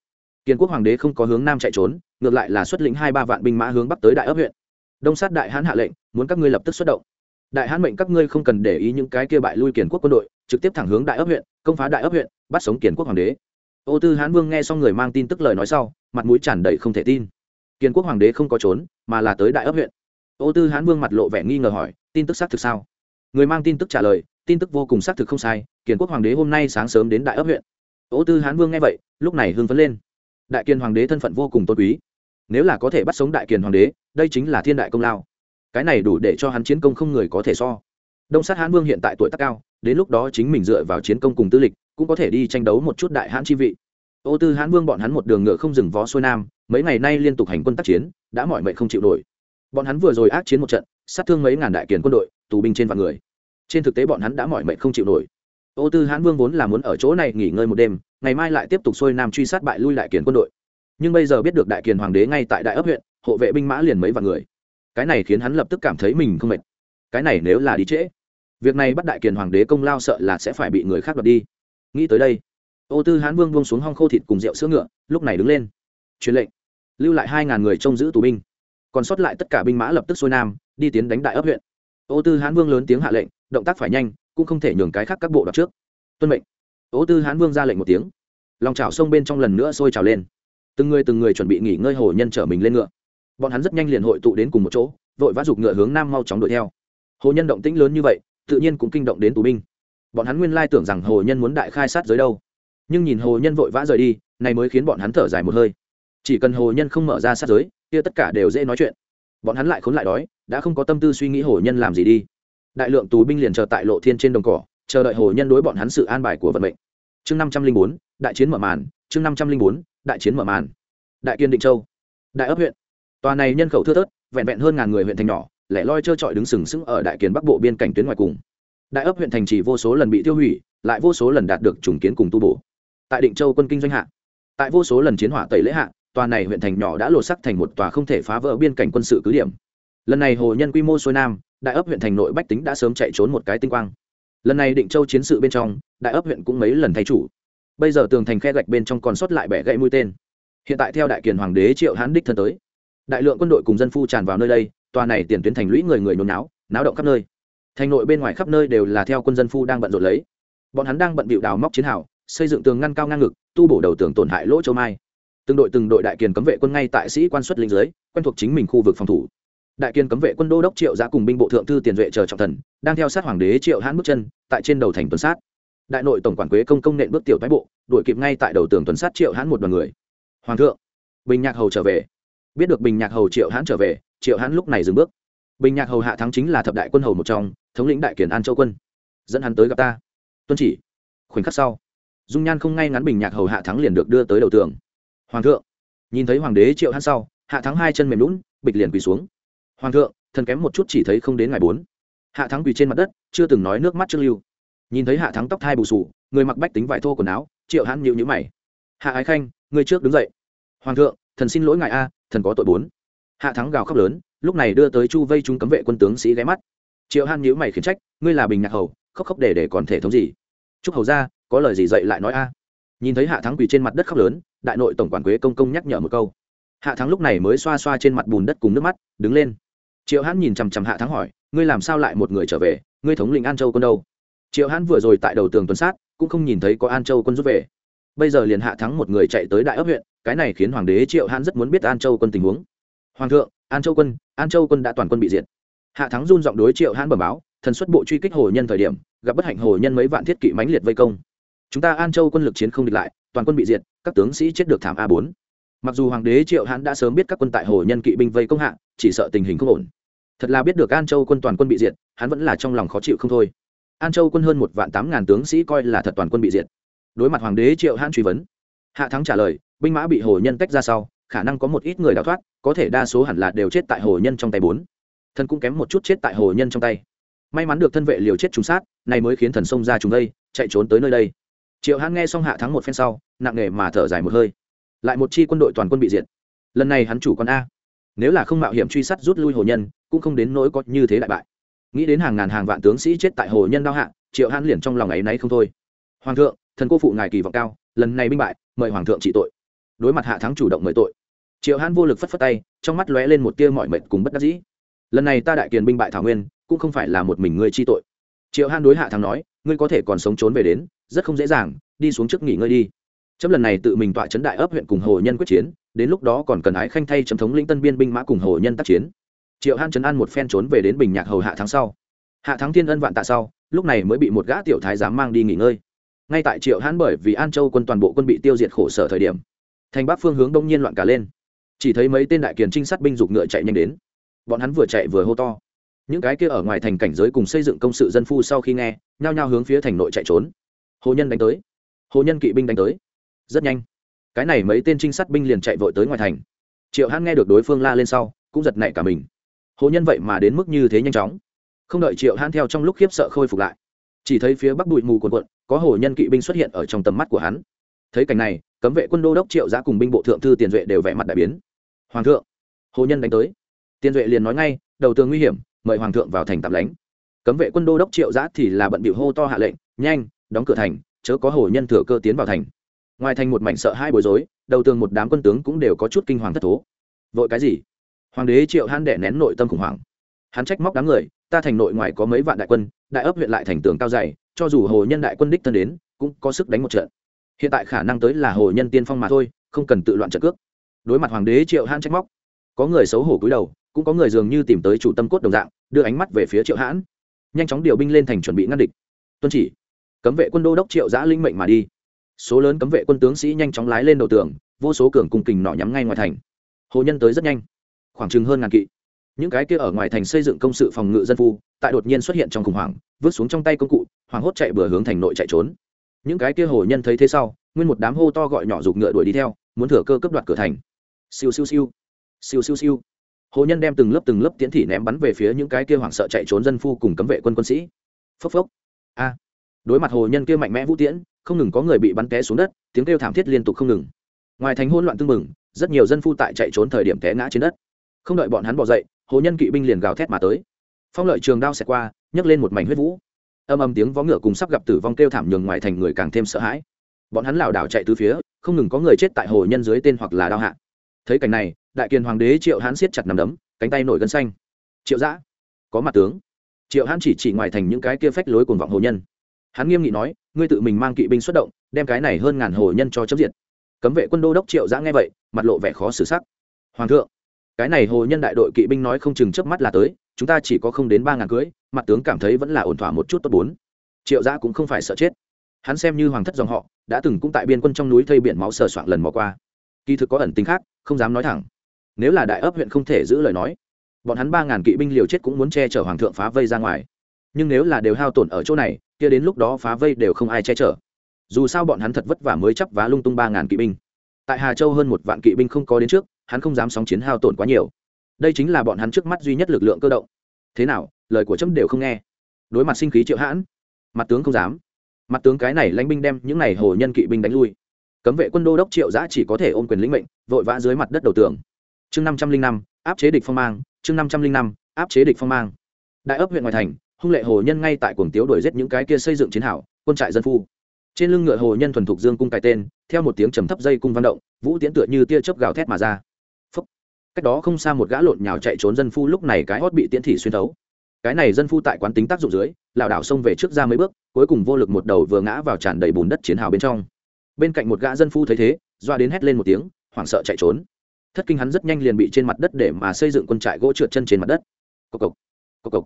kiên quốc hoàng đế không có hướng nam chạy trốn, ngược lại là xuất lĩnh hai ba vạn binh mã hướng bắc tới đại ấp huyện. Đông sát đại hán hạ lệnh, muốn các ngươi lập tức xuất động. Đại hán mệnh các ngươi không cần để ý những cái kia bại lui kiền quốc quân đội, trực tiếp thẳng hướng đại ấp huyện, công phá đại ấp huyện, bắt sống kiền quốc hoàng đế. Ô tư hán vương nghe xong người mang tin tức lời nói sau, mặt mũi tràn đầy không thể tin. Kiền quốc hoàng đế không có trốn, mà là tới đại ấp huyện ô tư hán vương mặt lộ vẻ nghi ngờ hỏi, tin tức xác thực sao? Người mang tin tức trả lời, tin tức vô cùng xác thực không sai, kiền quốc hoàng đế hôm nay sáng sớm đến đại ấp huyện. Ô tư hán vương nghe vậy, lúc này hưng phấn lên. Đại kiền hoàng đế thân phận vô cùng tôn quý. Nếu là có thể bắt sống đại kiền hoàng đế, đây chính là thiên đại công lao. Cái này đủ để cho hắn chiến công không người có thể so. Đông sát hán vương hiện tại tuổi tác cao, đến lúc đó chính mình dựa vào chiến công cùng tư lịch, cũng có thể đi tranh đấu một chút đại hãn chi vị. Ô tư hán vương bọn hắn một đường ngựa không dừng vó xuôi nam, mấy ngày nay liên tục hành quân tác chiến, đã mỏi mệt không chịu nổi bọn hắn vừa rồi ác chiến một trận, sát thương mấy ngàn đại kiền quân đội, tù binh trên vạn người. Trên thực tế bọn hắn đã mỏi mệt không chịu nổi. Ô tư hãn vương vốn là muốn ở chỗ này nghỉ ngơi một đêm, ngày mai lại tiếp tục xuôi nam truy sát bại lui đại kiền quân đội. Nhưng bây giờ biết được đại kiền hoàng đế ngay tại đại ấp huyện, hộ vệ binh mã liền mấy vạn người. Cái này khiến hắn lập tức cảm thấy mình không mệt. Cái này nếu là đi trễ, việc này bắt đại kiền hoàng đế công lao sợ là sẽ phải bị người khác đoạt đi. Nghĩ tới đây, ô tư hãn vương vương xuống hong khô thịt cùng rượu sữa ngựa, lúc này đứng lên, truyền lệnh, lưu lại hai ngàn người trông giữ tù binh còn sót lại tất cả binh mã lập tức xuôi nam, đi tiến đánh đại ấp huyện. Ô tư hán vương lớn tiếng hạ lệnh, động tác phải nhanh, cũng không thể nhường cái khác các bộ đọc trước. Tuân mệnh. Ô tư hán vương ra lệnh một tiếng. Lòng chảo sông bên trong lần nữa sôi trào lên. Từng người từng người chuẩn bị nghỉ ngơi hồ nhân chở mình lên ngựa. Bọn hắn rất nhanh liền hội tụ đến cùng một chỗ, vội vã giục ngựa hướng nam mau chóng đuổi theo. Hồ nhân động tĩnh lớn như vậy, tự nhiên cũng kinh động đến tù binh. Bọn hắn nguyên lai tưởng rằng hồ nhân muốn đại khai sát giới đâu. Nhưng nhìn hồ nhân vội vã rời đi, này mới khiến bọn hắn thở dài một hơi. Chỉ cần hồ nhân không mở ra sát giới kia tất cả đều dễ nói chuyện. Bọn hắn lại khốn lại đói, đã không có tâm tư suy nghĩ hồ nhân làm gì đi. Đại lượng tù binh liền chờ tại lộ thiên trên đồng cỏ, chờ đợi hồ nhân đối bọn hắn sự an bài của vận mệnh. Chương năm trăm linh bốn, đại chiến mở màn, chương năm trăm linh bốn, đại chiến mở màn. Đại kiên định châu, đại ấp huyện. Tòa này nhân khẩu thưa thớt, vẹn vẹn hơn ngàn người huyện thành nhỏ, lẻ loi trơ trọi đứng sừng sững ở đại kiến bắc bộ biên cảnh tuyến ngoài cùng. Đại ấp huyện thành chỉ vô số lần bị tiêu hủy, lại vô số lần đạt được trùng kiến cùng tu bổ. Tại định châu quân kinh doanh hạ, tại vô số lần chiến hỏa tẩy lễ hạ tòa này huyện thành nhỏ đã lột sắc thành một tòa không thể phá vỡ biên cảnh quân sự cứ điểm. Lần này hồ nhân quy mô xuôi nam, đại ấp huyện thành nội bách tính đã sớm chạy trốn một cái tinh quang. Lần này định châu chiến sự bên trong, đại ấp huyện cũng mấy lần thay chủ. Bây giờ tường thành khe gạch bên trong còn sót lại bẻ gãy mũi tên. Hiện tại theo đại kiền hoàng đế triệu hán đích thân tới. Đại lượng quân đội cùng dân phu tràn vào nơi đây, tòa này tiền tuyến thành lũy người người nhốn náo náo động khắp nơi. Thành nội bên ngoài khắp nơi đều là theo quân dân phu đang bận rộn lấy. Bọn hắn đang bận bịu đào móc chiến hào, xây dựng tường ngăn cao ngang ngực, tu bổ đầu tường tổn hại lỗ châu mai từng đội từng đội đại kiền cấm vệ quân ngay tại sĩ quan xuất linh dưới, quen thuộc chính mình khu vực phòng thủ. Đại kiên cấm vệ quân đô đốc triệu giã cùng binh bộ thượng thư tiền duệ chờ trọng thần, đang theo sát hoàng đế triệu hãn bước chân, tại trên đầu thành tuần sát. Đại nội tổng quản quế công công nện bước tiểu thái bộ, đuổi kịp ngay tại đầu tường tuần sát triệu hãn một đoàn người. Hoàng thượng! Bình nhạc hầu trở về. Biết được bình nhạc hầu triệu hãn trở về, triệu hãn lúc này dừng bước. Bình nhạc hầu hạ thắng chính là thập đại quân hầu một trong, thống lĩnh đại kiền an châu quân. Dẫn hắn tới gặp ta. Tuân chỉ. Khoảnh khắc sau, dung nhan không ngay ngắn bình nhạc hầu hạ thắng liền được đưa tới đầu tường hoàng thượng. Nhìn thấy hoàng đế triệu hắn sau, hạ thắng hai chân mềm lún bịch liền quỳ xuống. Hoàng thượng, thần kém một chút chỉ thấy không đến ngày bốn. Hạ thắng quỳ trên mặt đất, chưa từng nói nước mắt trước lưu. Nhìn thấy hạ thắng tóc thai bù sù người mặc bách tính vải thô quần áo, triệu hắn nhịu nhữ mày. Hạ ái khanh, người trước đứng dậy. Hoàng thượng, thần xin lỗi ngài a, thần có tội bốn. Hạ thắng gào khóc lớn, lúc này đưa tới chu vây chúng cấm vệ quân tướng sĩ ghé mắt. Triệu han nhữ mày khiển trách, ngươi là bình nhạc hầu, khóc khóc để để còn thể thống gì? Chúc hầu ra, có lời gì dậy lại nói a. Nhìn thấy hạ thắng quỳ trên mặt đất khóc lớn đại nội tổng quản quế công công nhắc nhở một câu. Hạ thắng lúc này mới xoa xoa trên mặt bùn đất cùng nước mắt, đứng lên. Triệu hãn nhìn chằm chằm hạ thắng hỏi, ngươi làm sao lại một người trở về? Ngươi thống lĩnh an châu quân đâu? Triệu hãn vừa rồi tại đầu tường tuần sát, cũng không nhìn thấy có an châu quân rút về. Bây giờ liền hạ thắng một người chạy tới đại ấp huyện, cái này khiến hoàng đế triệu hãn rất muốn biết an châu quân tình huống. Hoàng thượng, an châu quân, an châu quân đã toàn quân bị diệt. Hạ thắng run giọng đối triệu hãn bẩm báo, thần xuất bộ truy kích hồ nhân thời điểm, gặp bất hạnh hồ nhân mấy vạn thiết kỵ mãnh liệt vây công. Chúng ta an châu quân lực chiến không địch lại toàn quân bị diệt, các tướng sĩ chết được thảm a bốn. Mặc dù hoàng đế triệu hãn đã sớm biết các quân tại hồ nhân kỵ binh vây công hạ, chỉ sợ tình hình không ổn. Thật là biết được an châu quân toàn quân bị diệt, hắn vẫn là trong lòng khó chịu không thôi. An châu quân hơn một vạn tám ngàn tướng sĩ coi là thật toàn quân bị diệt. Đối mặt hoàng đế triệu hãn truy vấn, hạ thắng trả lời, binh mã bị hồ nhân tách ra sau, khả năng có một ít người đào thoát, có thể đa số hẳn là đều chết tại hồ nhân trong tay bốn. Thần cũng kém một chút chết tại hồ nhân trong tay. May mắn được thân vệ liều chết trùng sát này mới khiến thần sông ra trùng đây, chạy trốn tới nơi đây triệu hãn nghe xong hạ thắng một phen sau, nặng nề mà thở dài một hơi. Lại một chi quân đội toàn quân bị diệt. Lần này hắn chủ con a. Nếu là không mạo hiểm truy sát rút lui hồ nhân, cũng không đến nỗi có như thế đại bại. Nghĩ đến hàng ngàn hàng vạn tướng sĩ chết tại hồ nhân đao hạ, triệu hãn liền trong lòng ấy náy không thôi. Hoàng thượng, thần cô phụ ngài kỳ vọng cao, lần này binh bại, mời hoàng thượng trị tội. Đối mặt hạ thắng chủ động mời tội, triệu hãn vô lực phất phất tay, trong mắt lóe lên một tia mọi mệt cùng bất đắc dĩ. Lần này ta đại kiền binh bại thảo nguyên, cũng không phải là một mình ngươi chi tội. Triệu hãn đối hạ thắng nói, ngươi có thể còn sống trốn về đến rất không dễ dàng, đi xuống trước nghỉ ngơi đi. Chấm lần này tự mình tọa chấn đại ấp huyện cùng hồ nhân quyết chiến, đến lúc đó còn cần ái khanh thay chấm thống lĩnh tân biên binh mã cùng hồ nhân tác chiến. Triệu han chấn an một phen trốn về đến bình nhạc hầu hạ tháng sau. Hạ thắng thiên ân vạn tạ sau, lúc này mới bị một gã tiểu thái giám mang đi nghỉ ngơi. Ngay tại triệu hãn bởi vì an châu quân toàn bộ quân bị tiêu diệt khổ sở thời điểm, thành bắc phương hướng đông nhiên loạn cả lên. Chỉ thấy mấy tên đại kiền trinh sát binh dục ngựa chạy nhanh đến. Bọn hắn vừa chạy vừa hô to. Những cái kia ở ngoài thành cảnh giới cùng xây dựng công sự dân phu sau khi nghe, nhao nhao hướng phía thành nội chạy trốn hồ nhân đánh tới. Hồ nhân kỵ binh đánh tới. Rất nhanh. Cái này mấy tên trinh sát binh liền chạy vội tới ngoài thành. Triệu hãn nghe được đối phương la lên sau, cũng giật nảy cả mình. Hồ nhân vậy mà đến mức như thế nhanh chóng. Không đợi triệu hãn theo trong lúc khiếp sợ khôi phục lại, chỉ thấy phía bắc bụi mù quần quận có hồ nhân kỵ binh xuất hiện ở trong tầm mắt của hắn. Thấy cảnh này, cấm vệ quân đô đốc triệu giã cùng binh bộ thượng thư tiền duệ đều vẻ mặt đại biến. Hoàng thượng! Hồ nhân đánh tới. Tiền duệ liền nói ngay, đầu tường nguy hiểm, mời hoàng thượng vào thành tạm lánh. Cấm vệ quân đô đốc triệu giã thì là bận bị hô to hạ lệnh, nhanh đóng cửa thành, chớ có hồ nhân thừa cơ tiến vào thành. Ngoài thành một mảnh sợ hai bối rối, đầu tường một đám quân tướng cũng đều có chút kinh hoàng thất thố. Vội cái gì? Hoàng đế triệu hãn đẻ nén nội tâm khủng hoảng. Hắn trách móc đám người, ta thành nội ngoài có mấy vạn đại quân, đại ấp huyện lại thành tường cao dày, cho dù hồ nhân đại quân đích thân đến, cũng có sức đánh một trận. Hiện tại khả năng tới là hồ nhân tiên phong mà thôi, không cần tự loạn trận cước. Đối mặt hoàng đế triệu hãn trách móc, có người xấu hổ cúi đầu, cũng có người dường như tìm tới chủ tâm cốt đồng dạng, đưa ánh mắt về phía triệu hãn nhanh chóng điều binh lên thành chuẩn bị ngăn địch. Tuân chỉ cấm vệ quân đô đốc triệu giã linh mệnh mà đi. Số lớn cấm vệ quân tướng sĩ nhanh chóng lái lên đầu tường, vô số cường cung kình nọ nhắm ngay ngoài thành. Hồ nhân tới rất nhanh, khoảng chừng hơn ngàn kỵ. Những cái kia ở ngoài thành xây dựng công sự phòng ngự dân phu, tại đột nhiên xuất hiện trong khủng hoảng, vứt xuống trong tay công cụ, hoảng hốt chạy bừa hướng thành nội chạy trốn. Những cái kia hồ nhân thấy thế sau, nguyên một đám hô to gọi nhỏ giục ngựa đuổi đi theo, muốn thừa cơ cấp đoạt cửa thành. Siêu siêu siêu siêu siêu siêu. Hồ nhân đem từng lớp từng lớp tiễn thị ném bắn về phía những cái kia hoảng sợ chạy trốn dân phu cùng cấm vệ quân quân sĩ. Phốc phốc. A đối mặt hồ nhân kia mạnh mẽ vũ tiễn không ngừng có người bị bắn té xuống đất tiếng kêu thảm thiết liên tục không ngừng. Ngoài thành hỗn loạn tưng mừng, rất nhiều dân phu tại chạy trốn thời điểm té ngã trên đất. Không đợi bọn hắn bỏ dậy hồ nhân kỵ binh liền gào thét mà tới. Phong lợi trường đao xẹt qua nhấc lên một mảnh huyết vũ. Âm âm tiếng vó ngựa cùng sắp gặp tử vong kêu thảm nhường ngoài thành người càng thêm sợ hãi. Bọn hắn lảo đảo chạy từ phía không ngừng có người chết tại hồ nhân dưới tên hoặc là đao hạ. Thấy cảnh này đại kiền hoàng đế triệu hãn siết chặt nằm đấm cánh tay nổi gân xanh. Triệu giã có mặt tướng. Triệu hãn chỉ chỉ ngoài thành những cái kia phách lối cuồng vọng hồ nhân hắn nghiêm nghị nói, ngươi tự mình mang kỵ binh xuất động, đem cái này hơn ngàn hồ nhân cho chấm diệt. Cấm vệ quân đô đốc triệu giã nghe vậy, mặt lộ vẻ khó xử sắc. Hoàng thượng, cái này hồ nhân đại đội kỵ binh nói không chừng chớp mắt là tới, chúng ta chỉ có không đến ba ngàn cưới, mặt tướng cảm thấy vẫn là ổn thỏa một chút tốt bốn. Triệu giã cũng không phải sợ chết. Hắn xem như hoàng thất dòng họ, đã từng cũng tại biên quân trong núi thây biển máu sờ soạn lần mò qua. Kỳ thực có ẩn tính khác, không dám nói thẳng. Nếu là đại ấp huyện không thể giữ lời nói, bọn hắn ba ngàn kỵ binh liều chết cũng muốn che chở hoàng thượng phá vây ra ngoài. Nhưng nếu là đều hao tổn ở chỗ này kia đến lúc đó phá vây đều không ai che chở. Dù sao bọn hắn thật vất vả mới chấp vá lung tung ba ngàn kỵ binh. Tại hà châu hơn một vạn kỵ binh không có đến trước, hắn không dám sóng chiến hao tổn quá nhiều. Đây chính là bọn hắn trước mắt duy nhất lực lượng cơ động. Thế nào, lời của trâm đều không nghe. Đối mặt sinh khí triệu hãn, mặt tướng không dám. Mặt tướng cái này lãnh binh đem những này hồ nhân kỵ binh đánh lui. Cấm vệ quân đô đốc triệu giã chỉ có thể ôm quyền lĩnh mệnh, vội vã dưới mặt đất đầu tường. Chương năm trăm linh năm, áp chế địch phong mang, chương năm trăm linh năm, áp chế địch phong mang. Đại ấp huyện ngoại thành hung lệ hồ nhân ngay tại cuồng tiếu đuổi giết những cái kia xây dựng chiến hảo quân trại dân phu. Trên lưng ngựa hồ nhân thuần thục dương cung cài tên, theo một tiếng trầm thấp dây cung văn động, vũ tiễn tựa như tia chớp gào thét mà ra. Phúc. cách đó không xa một gã lộn nhào chạy trốn dân phu lúc này cái hót bị tiễn thị xuyên thấu. Cái này dân phu tại quán tính tác dụng dưới, lảo đảo xông về trước ra mấy bước, cuối cùng vô lực một đầu vừa ngã vào tràn đầy bùn đất chiến hào bên trong. Bên cạnh một gã dân phu thấy thế, doa đến hét lên một tiếng, hoảng sợ chạy trốn. Thất kinh hắn rất nhanh liền bị trên mặt đất để mà xây dựng quân trại gỗ trượt chân trên mặt đất. Cộc cộc. Cộc cộc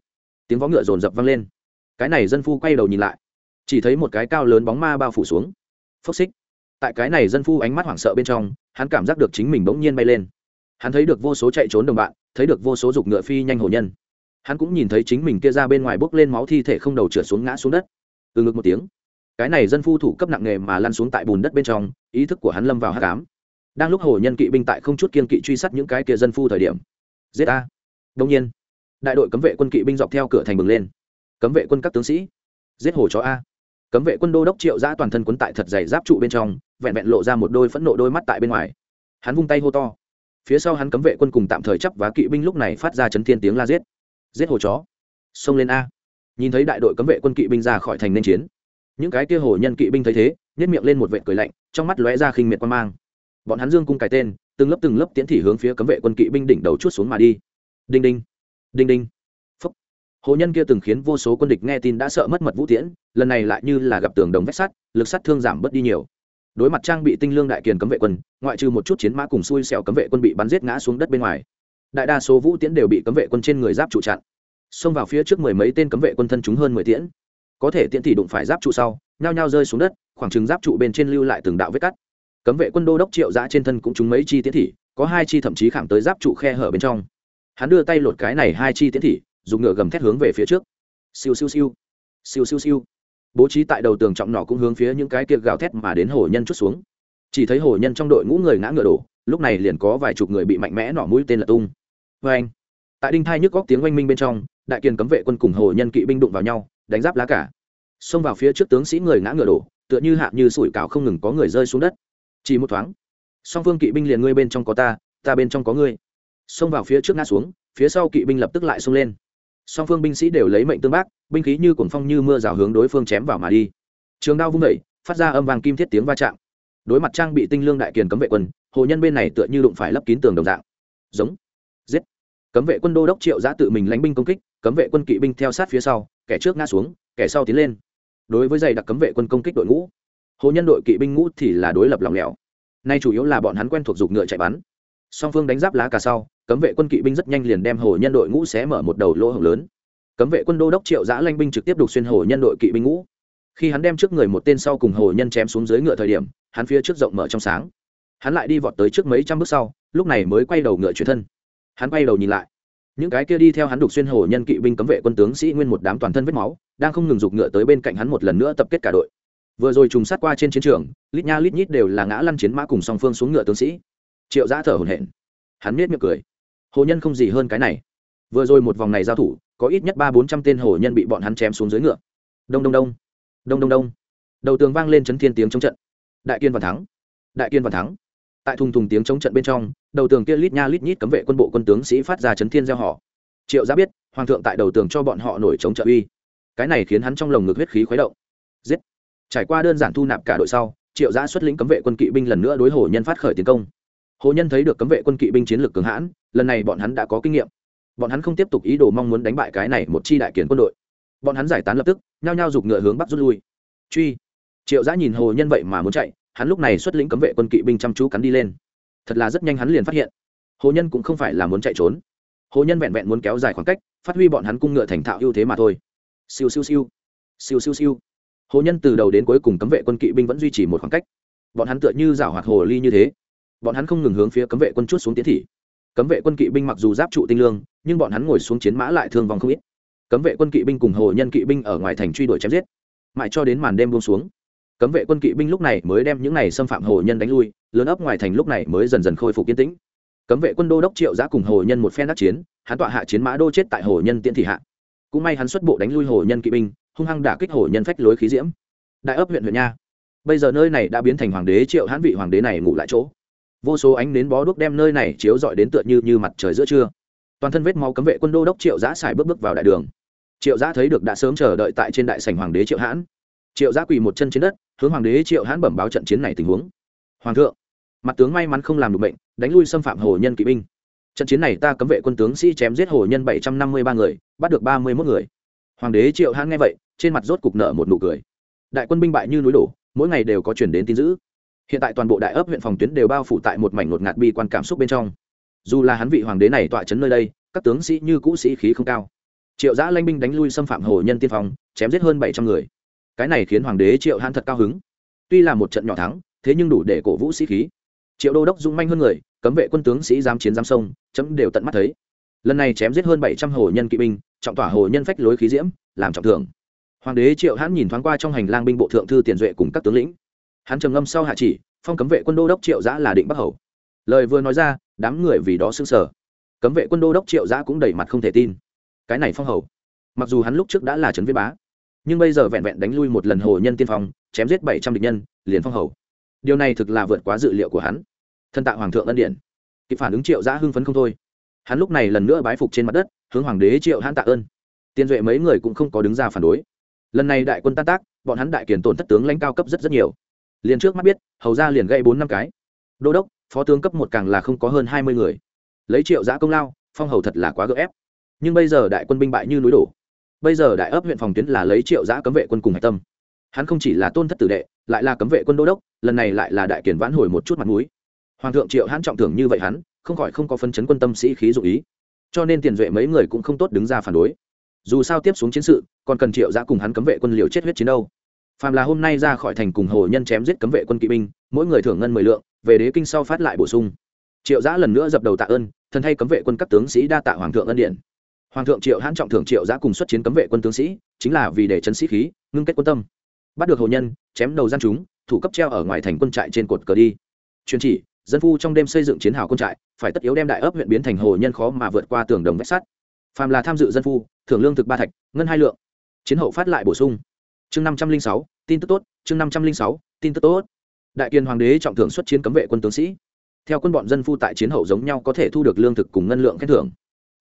tiếng vó ngựa rồn rập vang lên. Cái này dân phu quay đầu nhìn lại, chỉ thấy một cái cao lớn bóng ma bao phủ xuống. Phốc xích. Tại cái này dân phu ánh mắt hoảng sợ bên trong, hắn cảm giác được chính mình bỗng nhiên bay lên. Hắn thấy được vô số chạy trốn đồng bạn, thấy được vô số dục ngựa phi nhanh hồ nhân. Hắn cũng nhìn thấy chính mình kia ra bên ngoài bốc lên máu thi thể không đầu trượt xuống ngã xuống đất. Từ ngực một tiếng, cái này dân phu thủ cấp nặng nghề mà lăn xuống tại bùn đất bên trong, ý thức của hắn lâm vào hát cám đang lúc hồ nhân kỵ binh tại không chút kiên kỵ truy sát những cái kia dân phu thời điểm, giết a đông nhiên đại đội cấm vệ quân kỵ binh dọc theo cửa thành bừng lên. Cấm vệ quân các tướng sĩ, giết hồ chó a. Cấm vệ quân đô đốc triệu giã toàn thân quấn tại thật dày giáp trụ bên trong, vẹn vẹn lộ ra một đôi phẫn nộ đôi mắt tại bên ngoài. Hắn vung tay hô to. Phía sau hắn cấm vệ quân cùng tạm thời chấp và kỵ binh lúc này phát ra chấn thiên tiếng la giết. Giết hồ chó. Xông lên a. Nhìn thấy đại đội cấm vệ quân kỵ binh ra khỏi thành nên chiến. Những cái kia hồ nhân kỵ binh thấy thế nhét miệng lên một vệ cười lạnh, trong mắt lóe ra khinh miệt quan mang. Bọn hắn dương cung cái tên, từng lớp từng lớp tiến thị hướng phía cấm vệ quân kỵ binh đỉnh đầu chút xuống mà đi. Đinh đinh đinh đinh. Phúc. Hồ nhân kia từng khiến vô số quân địch nghe tin đã sợ mất mật vũ tiễn, lần này lại như là gặp tường đồng vách sắt, lực sát thương giảm bớt đi nhiều. Đối mặt trang bị tinh lương đại kiền cấm vệ quân, ngoại trừ một chút chiến mã cùng xui xẻo cấm vệ quân bị bắn giết ngã xuống đất bên ngoài, đại đa số vũ tiễn đều bị cấm vệ quân trên người giáp trụ chặn. Xông vào phía trước mười mấy tên cấm vệ quân thân chúng hơn mười tiễn. Có thể tiễn thì đụng phải giáp trụ sau, nhao nhao rơi xuống đất, khoảng trừng giáp trụ bên trên lưu lại từng đạo vết cắt. Cấm vệ quân đô đốc triệu giã trên thân cũng trúng mấy chi tiễn thị, có hai chi thậm chí khảm tới giáp trụ khe hở bên trong hắn đưa tay lột cái này hai chi tiến thị, dùng ngựa gầm thét hướng về phía trước. Siêu siêu siêu. Siêu siêu siêu. Bố trí tại đầu tường trọng nọ cũng hướng phía những cái kia gào thét mà đến hồ nhân chút xuống. Chỉ thấy hồ nhân trong đội ngũ người ngã ngựa đổ, lúc này liền có vài chục người bị mạnh mẽ nỏ mũi tên là tung. Vê anh, tại đinh thai nhức góc tiếng oanh minh bên trong, đại kiền cấm vệ quân cùng hồ nhân kỵ binh đụng vào nhau, đánh giáp lá cả. Xông vào phía trước tướng sĩ người ngã ngựa đổ, tựa như hạ như sủi cảo không ngừng có người rơi xuống đất. Chỉ một thoáng, song phương kỵ binh liền ngươi bên trong có ta ta bên trong có ngươi xông vào phía trước ngã xuống, phía sau kỵ binh lập tức lại xông lên. Song phương binh sĩ đều lấy mệnh tương bác, binh khí như cuồng phong như mưa rào hướng đối phương chém vào mà đi. Trường đao vung vẩy phát ra âm vàng kim thiết tiếng va chạm. Đối mặt trang bị tinh lương đại kiền cấm vệ quân, hồ nhân bên này tựa như đụng phải lấp kín tường đồng dạng. Giống. Giết. Cấm vệ quân đô đốc triệu giã tự mình lánh binh công kích, cấm vệ quân kỵ binh theo sát phía sau, kẻ trước ngã xuống, kẻ sau tiến lên. Đối với giày đặc cấm vệ quân công kích đội ngũ, hồ nhân đội kỵ binh ngũ thì là đối lập lòng lẻo. Nay chủ yếu là bọn hắn quen thuộc dục ngựa chạy bắn. Song phương đánh giáp lá cả sau cấm vệ quân kỵ binh rất nhanh liền đem hồ nhân đội ngũ xé mở một đầu lỗ hổng lớn. Cấm vệ quân đô đốc triệu giã lanh binh trực tiếp đục xuyên hồ nhân đội kỵ binh ngũ. Khi hắn đem trước người một tên sau cùng hồ nhân chém xuống dưới ngựa thời điểm, hắn phía trước rộng mở trong sáng. Hắn lại đi vọt tới trước mấy trăm bước sau, lúc này mới quay đầu ngựa chuyển thân. Hắn quay đầu nhìn lại. Những cái kia đi theo hắn đục xuyên hồ nhân kỵ binh cấm vệ quân tướng sĩ nguyên một đám toàn thân vết máu, đang không ngừng giục ngựa tới bên cạnh hắn một lần nữa tập kết cả đội. Vừa rồi trùng sát qua trên chiến trường, lít nha lít nhít đều là ngã lăn chiến mã cùng song phương xuống ngựa tướng sĩ. Triệu giã thở hổn hển. Hắn miết miệng cười hồ nhân không gì hơn cái này. Vừa rồi một vòng này giao thủ, có ít nhất ba bốn trăm tên hồ nhân bị bọn hắn chém xuống dưới ngựa. Đông đông đông. Đông đông đông. Đầu tường vang lên chấn thiên tiếng chống trận. Đại kiên và thắng. Đại kiên và thắng. Tại thùng thùng tiếng chống trận bên trong, đầu tường kia lít nha lít nhít cấm vệ quân bộ quân tướng sĩ phát ra chấn thiên gieo họ. Triệu giáp biết, hoàng thượng tại đầu tường cho bọn họ nổi chống trợ uy. Cái này khiến hắn trong lồng ngực huyết khí khuấy động. Giết. Trải qua đơn giản thu nạp cả đội sau, triệu giã xuất lĩnh cấm vệ quân kỵ binh lần nữa đối hồ nhân phát khởi tiến công. Hồ nhân thấy được cấm vệ quân kỵ binh chiến lược cường hãn lần này bọn hắn đã có kinh nghiệm. Bọn hắn không tiếp tục ý đồ mong muốn đánh bại cái này một chi đại kiến quân đội. Bọn hắn giải tán lập tức, nhao nhao giục ngựa hướng bắc rút lui. Truy. Triệu giã nhìn hồ nhân vậy mà muốn chạy, hắn lúc này xuất lĩnh cấm vệ quân kỵ binh chăm chú cắn đi lên. Thật là rất nhanh hắn liền phát hiện, hồ nhân cũng không phải là muốn chạy trốn. Hồ nhân vẹn vẹn muốn kéo dài khoảng cách, phát huy bọn hắn cung ngựa thành thạo ưu thế mà thôi. Siêu siêu siêu. Siêu siêu siêu. Hồ nhân từ đầu đến cuối cùng cấm vệ quân kỵ binh vẫn duy trì một khoảng cách. Bọn hắn tựa như rảo hoạt hồ ly như thế. Bọn hắn không ngừng hướng phía cấm vệ quân chút xuống tiến thị cấm vệ quân kỵ binh mặc dù giáp trụ tinh lương, nhưng bọn hắn ngồi xuống chiến mã lại thương vong không ít. Cấm vệ quân kỵ binh cùng hồ nhân kỵ binh ở ngoài thành truy đuổi chém giết. Mãi cho đến màn đêm buông xuống, cấm vệ quân kỵ binh lúc này mới đem những này xâm phạm hồ nhân đánh lui, lớn ấp ngoài thành lúc này mới dần dần khôi phục yên tĩnh. Cấm vệ quân đô đốc triệu giã cùng hồ nhân một phen đắc chiến, hắn tọa hạ chiến mã đô chết tại hồ nhân tiễn thị hạ. Cũng may hắn xuất bộ đánh lui hồ nhân kỵ binh, hung hăng đả kích hồ nhân phách lối khí diễm. Đại ấp huyện huyện nha. Bây giờ nơi này đã biến thành hoàng đế triệu hãn vị hoàng đế này ngủ lại chỗ vô số ánh nến bó đuốc đem nơi này chiếu dọi đến tựa như như mặt trời giữa trưa. Toàn thân vết máu cấm vệ quân đô đốc triệu giã xài bước bước vào đại đường. Triệu giã thấy được đã sớm chờ đợi tại trên đại sành hoàng đế triệu hãn. Triệu giã quỳ một chân trên đất, hướng hoàng đế triệu hãn bẩm báo trận chiến này tình huống. Hoàng thượng, mặt tướng may mắn không làm được bệnh đánh lui xâm phạm hồ nhân kỵ binh. Trận chiến này ta cấm vệ quân tướng sĩ chém giết hồ nhân bảy trăm năm mươi ba người, bắt được ba mươi mốt người. Hoàng đế triệu hãn nghe vậy, trên mặt rốt cục nợ một nụ cười. Đại quân binh bại như núi đổ, mỗi ngày đều có chuyển đến tin dữ hiện tại toàn bộ đại ấp huyện phòng tuyến đều bao phủ tại một mảnh ngột ngạt bi quan cảm xúc bên trong. Dù là hắn vị hoàng đế này tọa chấn nơi đây, các tướng sĩ như cũ sĩ khí không cao. Triệu giã lanh binh đánh lui xâm phạm hồ nhân tiên phong, chém giết hơn bảy trăm người. Cái này khiến hoàng đế triệu hãn thật cao hứng. Tuy là một trận nhỏ thắng, thế nhưng đủ để cổ vũ sĩ khí. Triệu đô đốc dung manh hơn người, cấm vệ quân tướng sĩ giam chiến giam sông chấm đều tận mắt thấy. Lần này chém giết hơn bảy trăm hồ nhân kỵ binh, trọng tỏa hồ nhân phách lối khí diễm, làm trọng thưởng. Hoàng đế triệu hãn nhìn thoáng qua trong hành lang binh bộ thượng thư tiền duệ cùng các tướng lĩnh hắn trầm ngâm sau hạ chỉ, phong cấm vệ quân đô đốc triệu giã là định bắc hầu. Lời vừa nói ra, đám người vì đó xưng sở cấm vệ quân đô đốc triệu giã cũng đầy mặt không thể tin. Cái này phong hầu, mặc dù hắn lúc trước đã là trấn viên bá, nhưng bây giờ vẹn vẹn đánh lui một lần hồ nhân tiên phong, chém giết bảy trăm địch nhân, liền phong hầu. Điều này thực là vượt quá dự liệu của hắn. Thân tạ hoàng thượng ân điển. Kịp phản ứng triệu giã hưng phấn không thôi. Hắn lúc này lần nữa bái phục trên mặt đất, hướng hoàng đế triệu hãn tạ ơn. Tiên duệ mấy người cũng không có đứng ra phản đối. Lần này đại quân tan tác, bọn hắn đại kiền tổn thất tướng lãnh cao cấp rất rất nhiều liền trước mắt biết, hầu ra liền gây bốn năm cái. Đô đốc, phó tướng cấp một càng là không có hơn hai mươi người. Lấy triệu giã công lao, phong hầu thật là quá gỡ ép. Nhưng bây giờ đại quân binh bại như núi đổ. Bây giờ đại ấp huyện phòng tuyến là lấy triệu giã cấm vệ quân cùng hạch tâm. Hắn không chỉ là tôn thất tử đệ, lại là cấm vệ quân đô đốc, lần này lại là đại kiển vãn hồi một chút mặt mũi. Hoàng thượng triệu hắn trọng thưởng như vậy hắn, không khỏi không có phân chấn quân tâm sĩ khí dụ ý. Cho nên tiền duệ mấy người cũng không tốt đứng ra phản đối. Dù sao tiếp xuống chiến sự, còn cần triệu giã cùng hắn cấm vệ quân liều chết huyết chiến đâu phàm là hôm nay ra khỏi thành cùng hồ nhân chém giết cấm vệ quân kỵ binh, mỗi người thưởng ngân mười lượng, về đế kinh sau phát lại bổ sung. Triệu giã lần nữa dập đầu tạ ơn, thần thay cấm vệ quân các tướng sĩ đa tạ hoàng thượng ân điện hoàng thượng triệu hãn trọng thưởng triệu giã cùng xuất chiến cấm vệ quân tướng sĩ, chính là vì để trấn sĩ khí, ngưng kết quân tâm. Bắt được hồ nhân, chém đầu gian chúng, thủ cấp treo ở ngoài thành quân trại trên cột cờ đi. Truyền chỉ, dân phu trong đêm xây dựng chiến hào quân trại, phải tất yếu đem đại ấp huyện biến thành hồ nhân khó mà vượt qua tường đồng vách sắt. Phàm là tham dự dân phu, thưởng lương thực ba thạch, ngân hai lượng. Chiến hậu phát lại bổ sung chương năm trăm linh sáu, tin tức tốt, chương năm trăm linh sáu, tin tức tốt. Đại kiên hoàng đế trọng thưởng xuất chiến cấm vệ quân tướng sĩ. Theo quân bọn dân phu tại chiến hậu giống nhau có thể thu được lương thực cùng ngân lượng khen thưởng.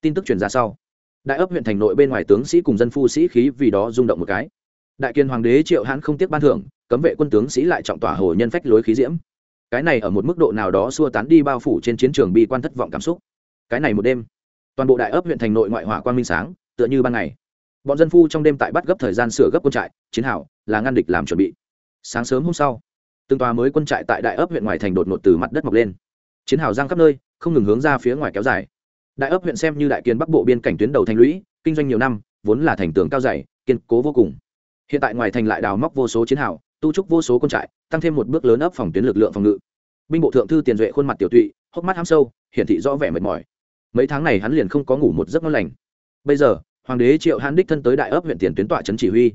Tin tức truyền ra sau, đại ấp huyện thành nội bên ngoài tướng sĩ cùng dân phu sĩ khí vì đó rung động một cái. Đại kiên hoàng đế triệu hãn không tiếc ban thưởng, cấm vệ quân tướng sĩ lại trọng tỏa hồ nhân phách lối khí diễm. Cái này ở một mức độ nào đó xua tán đi bao phủ trên chiến trường bi quan thất vọng cảm xúc. Cái này một đêm, toàn bộ đại ấp huyện thành nội ngoại hỏa quang minh sáng, tựa như ban ngày bọn dân phu trong đêm tại bắt gấp thời gian sửa gấp quân trại, chiến hảo là ngăn địch làm chuẩn bị. Sáng sớm hôm sau, từng tòa mới quân trại tại đại ấp huyện ngoài thành đột ngột từ mặt đất mọc lên. Chiến hào giang khắp nơi, không ngừng hướng ra phía ngoài kéo dài. Đại ấp huyện xem như đại kiến bắc bộ biên cảnh tuyến đầu thành lũy, kinh doanh nhiều năm, vốn là thành tường cao dày, kiên cố vô cùng. Hiện tại ngoài thành lại đào móc vô số chiến hào, tu trúc vô số quân trại, tăng thêm một bước lớn ấp phòng tuyến lực lượng phòng ngự. Binh bộ thượng thư tiền duệ khuôn mặt tiểu tụy, hốc mắt ham sâu, hiển thị rõ vẻ mệt mỏi. Mấy tháng này hắn liền không có ngủ một giấc ngon lành. Bây giờ hoàng đế triệu hãn đích thân tới đại ấp huyện tiền tuyến tọa trấn chỉ huy.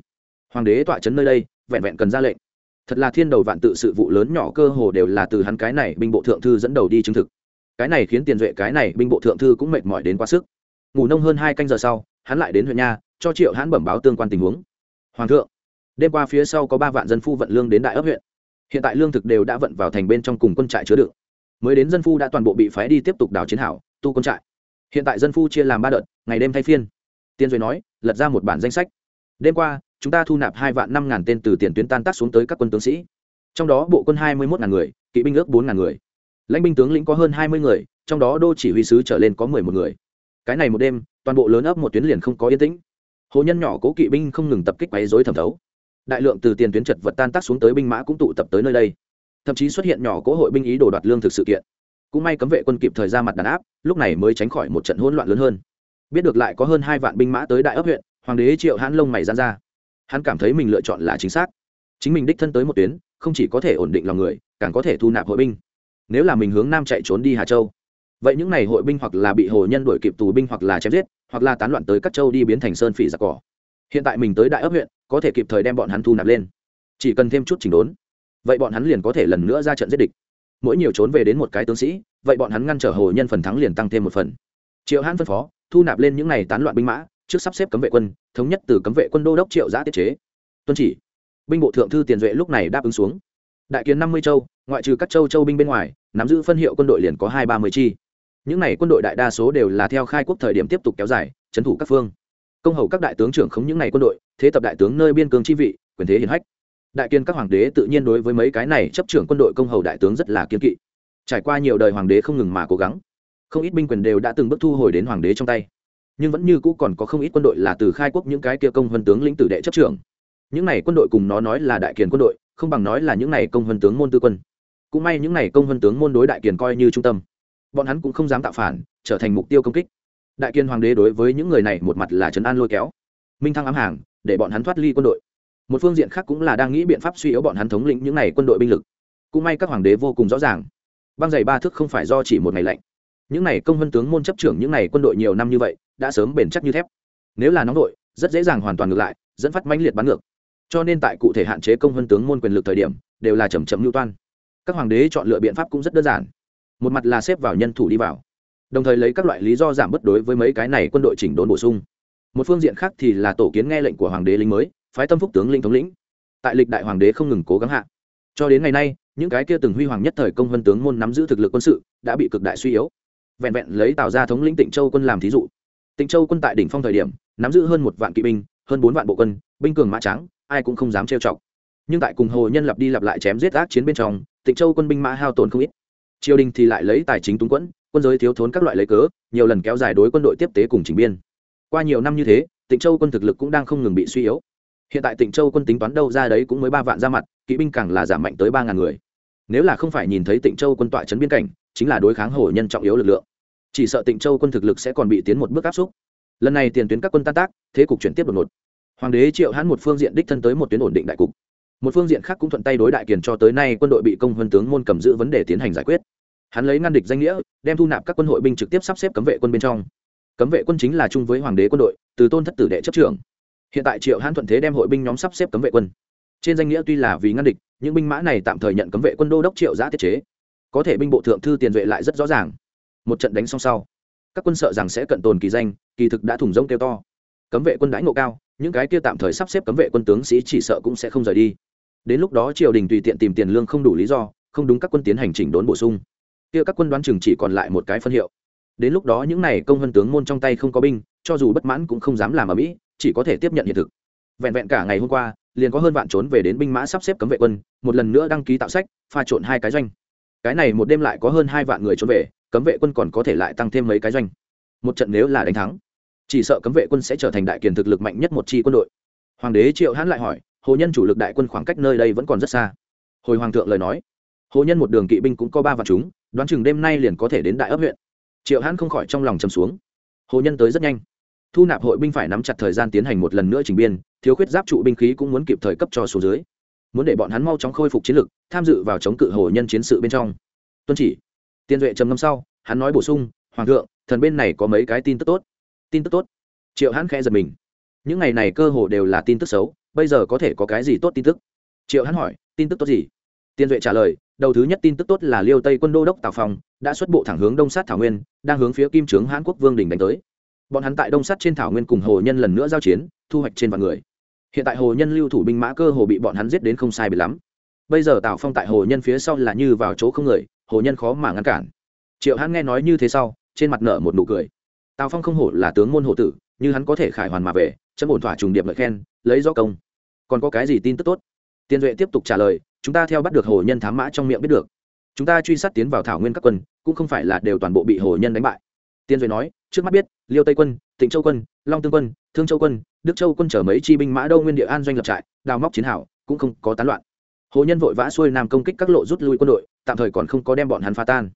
Hoàng đế tọa trấn nơi đây, vẹn vẹn cần ra lệnh. Thật là thiên đầu vạn tự sự vụ lớn nhỏ cơ hồ đều là từ hắn cái này binh bộ thượng thư dẫn đầu đi chứng thực. Cái này khiến tiền duệ cái này binh bộ thượng thư cũng mệt mỏi đến quá sức. Ngủ nông hơn hai canh giờ sau, hắn lại đến huyện nha, cho triệu hãn bẩm báo tương quan tình huống. Hoàng thượng, đêm qua phía sau có ba vạn dân phu vận lương đến đại ấp huyện. Hiện tại lương thực đều đã vận vào thành bên trong cùng quân trại chứa đựng. Mới đến dân phu đã toàn bộ bị phái đi tiếp tục đào chiến hảo, tu quân trại. Hiện tại dân phu chia làm ba đợt, ngày đêm thay phiên tiên duệ nói, lật ra một bản danh sách. Đêm qua, chúng ta thu nạp hai vạn năm ngàn tên từ tiền tuyến tan tác xuống tới các quân tướng sĩ. Trong đó bộ quân hai mươi một ngàn người, kỵ binh ước bốn ngàn người. Lãnh binh tướng lĩnh có hơn hai mươi người, trong đó đô chỉ huy sứ trở lên có mười một người. Cái này một đêm, toàn bộ lớn ấp một tuyến liền không có yên tĩnh. Hồ nhân nhỏ cố kỵ binh không ngừng tập kích quấy dối thẩm thấu. Đại lượng từ tiền tuyến chật vật tan tác xuống tới binh mã cũng tụ tập tới nơi đây. Thậm chí xuất hiện nhỏ cố hội binh ý đồ đoạt lương thực sự kiện. Cũng may cấm vệ quân kịp thời ra mặt đàn áp, lúc này mới tránh khỏi một trận hỗn loạn lớn hơn biết được lại có hơn hai vạn binh mã tới đại ấp huyện, hoàng đế triệu hãn lông mày gian ra. Hắn cảm thấy mình lựa chọn là chính xác. Chính mình đích thân tới một tuyến, không chỉ có thể ổn định lòng người, càng có thể thu nạp hội binh. Nếu là mình hướng nam chạy trốn đi hà châu, vậy những n à y hội binh hoặc là bị hồ nhân đuổi kịp tù binh hoặc là chém giết, hoặc là tán loạn tới các châu đi biến thành sơn phỉ giặc cỏ. Hiện tại mình tới đại ấp huyện, có thể kịp thời đem bọn hắn thu nạp lên. Chỉ cần thêm chút chỉnh đốn, vậy bọn hắn liền có thể lần nữa ra trận giết địch. Mỗi nhiều trốn về đến một cái tướng sĩ, vậy bọn hắn ngăn trở hồ nhân phần thắng liền tăng thêm một phần. Triệu hãn phân phó thu nạp lên những này tán loạn binh mã, trước sắp xếp cấm vệ quân, thống nhất từ cấm vệ quân đô đốc triệu giã tiết chế. Tuân chỉ. Binh bộ thượng thư tiền duệ lúc này đáp ứng xuống. Đại kiến năm mươi châu, ngoại trừ các châu châu binh bên ngoài, nắm giữ phân hiệu quân đội liền có hai ba mươi chi. Những n à y quân đội đại đa số đều là theo khai quốc thời điểm tiếp tục kéo dài, trấn thủ các phương. Công hầu các đại tướng trưởng khống những n à y quân đội, thế tập đại tướng nơi biên cương chi vị, quyền thế hiển hách. Đại kiên các hoàng đế tự nhiên đối với mấy cái này chấp trưởng quân đội công hầu đại tướng rất là kiên kỵ. Trải qua nhiều đời hoàng đế không ngừng mà cố gắng không ít binh quyền đều đã từng bước thu hồi đến hoàng đế trong tay. Nhưng vẫn như cũ còn có không ít quân đội là từ khai quốc những cái kia công vân tướng lĩnh tử đệ chấp trưởng. Những này quân đội cùng nó nói là đại kiền quân đội, không bằng nói là những này công vân tướng môn tư quân. Cũng may những này công vân tướng môn đối đại kiền coi như trung tâm. Bọn hắn cũng không dám tạo phản, trở thành mục tiêu công kích. Đại kiên hoàng đế đối với những người này một mặt là trấn an lôi kéo. Minh thăng ám hàng, để bọn hắn thoát ly quân đội. Một phương diện khác cũng là đang nghĩ biện pháp suy yếu bọn hắn thống lĩnh những này quân đội binh lực. Cũng may các hoàng đế vô cùng rõ ràng. Băng giày ba thước không phải do chỉ một ngày lạnh những này công vân tướng môn chấp trưởng những này quân đội nhiều năm như vậy, đã sớm bền chắc như thép. Nếu là nóng đội, rất dễ dàng hoàn toàn ngược lại, dẫn phát mãnh liệt bắn ngược. Cho nên tại cụ thể hạn chế công vân tướng môn quyền lực thời điểm, đều là chầm chậm lưu toan. Các hoàng đế chọn lựa biện pháp cũng rất đơn giản. Một mặt là xếp vào nhân thủ đi vào, đồng thời lấy các loại lý do giảm bất đối với mấy cái này quân đội chỉnh đốn bổ sung. Một phương diện khác thì là tổ kiến nghe lệnh của hoàng đế lính mới, phái tâm phúc tướng linh thống lĩnh. Tại lịch đại hoàng đế không ngừng cố gắng hạ. Cho đến ngày nay, những cái kia từng huy hoàng nhất thời công vân tướng môn nắm giữ thực lực quân sự, đã bị cực đại suy yếu vẹn vẹn lấy tạo ra thống lĩnh tịnh châu quân làm thí dụ. Tịnh châu quân tại đỉnh phong thời điểm, nắm giữ hơn một vạn kỵ binh, hơn bốn vạn bộ quân, binh cường mã trắng ai cũng không dám trêu chọc. Nhưng tại cùng hồ nhân lặp đi lặp lại chém giết ác chiến bên trong, tịnh châu quân binh mã hao tổn không ít. Triều đình thì lại lấy tài chính túng quẫn, quân giới thiếu thốn các loại lấy cớ, nhiều lần kéo dài đối quân đội tiếp tế cùng trình biên. Qua nhiều năm như thế, tịnh châu quân thực lực cũng đang không ngừng bị suy yếu. Hiện tại tịnh châu quân tính toán đâu ra đấy cũng mới ba vạn ra mặt, kỵ binh càng là giảm mạnh tới ba ngàn người nếu là không phải nhìn thấy tịnh châu quân tọa trấn biên cảnh, chính là đối kháng Hổ nhân trọng yếu lực lượng. Chỉ sợ tịnh châu quân thực lực sẽ còn bị tiến một bước áp xúc. Lần này tiền tuyến các quân tan tác, thế cục chuyển tiếp đột ngột. Hoàng đế triệu hãn một phương diện đích thân tới một tuyến ổn định đại cục. Một phương diện khác cũng thuận tay đối đại kiền cho tới nay quân đội bị công vân tướng môn cầm giữ vấn đề tiến hành giải quyết. Hắn lấy ngăn địch danh nghĩa, đem thu nạp các quân hội binh trực tiếp sắp xếp cấm vệ quân bên trong. Cấm vệ quân chính là chung với hoàng đế quân đội, từ tôn thất tử đệ chấp trưởng. Hiện tại triệu hãn thuận thế đem hội binh nhóm sắp xếp cấm vệ quân trên danh nghĩa tuy là vì ngăn địch, những binh mã này tạm thời nhận cấm vệ quân đô đốc triệu giã tiết chế. Có thể binh bộ thượng thư tiền vệ lại rất rõ ràng. Một trận đánh xong sau, các quân sợ rằng sẽ cận tồn kỳ danh, kỳ thực đã thủng rông kêu to. Cấm vệ quân đãi ngộ cao, những cái kia tạm thời sắp xếp cấm vệ quân tướng sĩ chỉ sợ cũng sẽ không rời đi. Đến lúc đó triều đình tùy tiện tìm tiền lương không đủ lý do, không đúng các quân tiến hành chỉnh đốn bổ sung. Kia các quân đoán chừng chỉ còn lại một cái phân hiệu. Đến lúc đó những này công vân tướng môn trong tay không có binh, cho dù bất mãn cũng không dám làm ở mỹ, chỉ có thể tiếp nhận hiện thực. Vẹn vẹn cả ngày hôm qua liền có hơn vạn trốn về đến binh mã sắp xếp cấm vệ quân, một lần nữa đăng ký tạo sách, pha trộn hai cái doanh. Cái này một đêm lại có hơn hai vạn người trốn về, cấm vệ quân còn có thể lại tăng thêm mấy cái doanh. Một trận nếu là đánh thắng, chỉ sợ cấm vệ quân sẽ trở thành đại kiền thực lực mạnh nhất một chi quân đội. Hoàng đế triệu hãn lại hỏi, hồ nhân chủ lực đại quân khoảng cách nơi đây vẫn còn rất xa? Hồi hoàng thượng lời nói, hồ nhân một đường kỵ binh cũng có ba vạn chúng, đoán chừng đêm nay liền có thể đến đại ấp huyện. Triệu hãn không khỏi trong lòng chầm xuống, hồ nhân tới rất nhanh thu nạp hội binh phải nắm chặt thời gian tiến hành một lần nữa trình biên, thiếu khuyết giáp trụ binh khí cũng muốn kịp thời cấp cho số dưới. Muốn để bọn hắn mau chóng khôi phục chiến lực, tham dự vào chống cự hồ nhân chiến sự bên trong. Tuân chỉ. Tiên duệ trầm ngâm sau, hắn nói bổ sung, hoàng thượng, thần bên này có mấy cái tin tức tốt. Tin tức tốt? Triệu hãn khẽ giật mình. Những ngày này cơ hồ đều là tin tức xấu, bây giờ có thể có cái gì tốt tin tức? Triệu hãn hỏi, tin tức tốt gì? Tiên duệ trả lời, đầu thứ nhất tin tức tốt là liêu tây quân đô đốc tào phong đã xuất bộ thẳng hướng đông sát thảo nguyên, đang hướng phía kim trướng hãn quốc vương đình đánh tới bọn hắn tại đông Sắt trên thảo nguyên cùng hồ nhân lần nữa giao chiến, thu hoạch trên vạn người. Hiện tại hồ nhân lưu thủ binh mã cơ hồ bị bọn hắn giết đến không sai bị lắm. Bây giờ tào phong tại hồ nhân phía sau là như vào chỗ không người, hồ nhân khó mà ngăn cản. Triệu hãn nghe nói như thế sau, trên mặt nở một nụ cười. Tào phong không hổ là tướng môn hộ tử, như hắn có thể khải hoàn mà về, chấm ổn thỏa trùng điệp lợi khen, lấy do công. Còn có cái gì tin tức tốt? Tiên duệ tiếp tục trả lời, chúng ta theo bắt được hồ nhân thám mã trong miệng biết được. Chúng ta truy sát tiến vào thảo nguyên các quân, cũng không phải là đều toàn bộ bị hồ nhân đánh bại. Tiên duệ nói trước mắt biết, liêu tây quân, tịnh châu quân, long tương quân, thương châu quân, đức châu quân chở mấy chi binh mã đâu nguyên địa an doanh lập trại, đào móc chiến hảo cũng không có tán loạn. Hồ nhân vội vã xuôi nam công kích các lộ rút lui quân đội, tạm thời còn không có đem bọn hắn phá tan.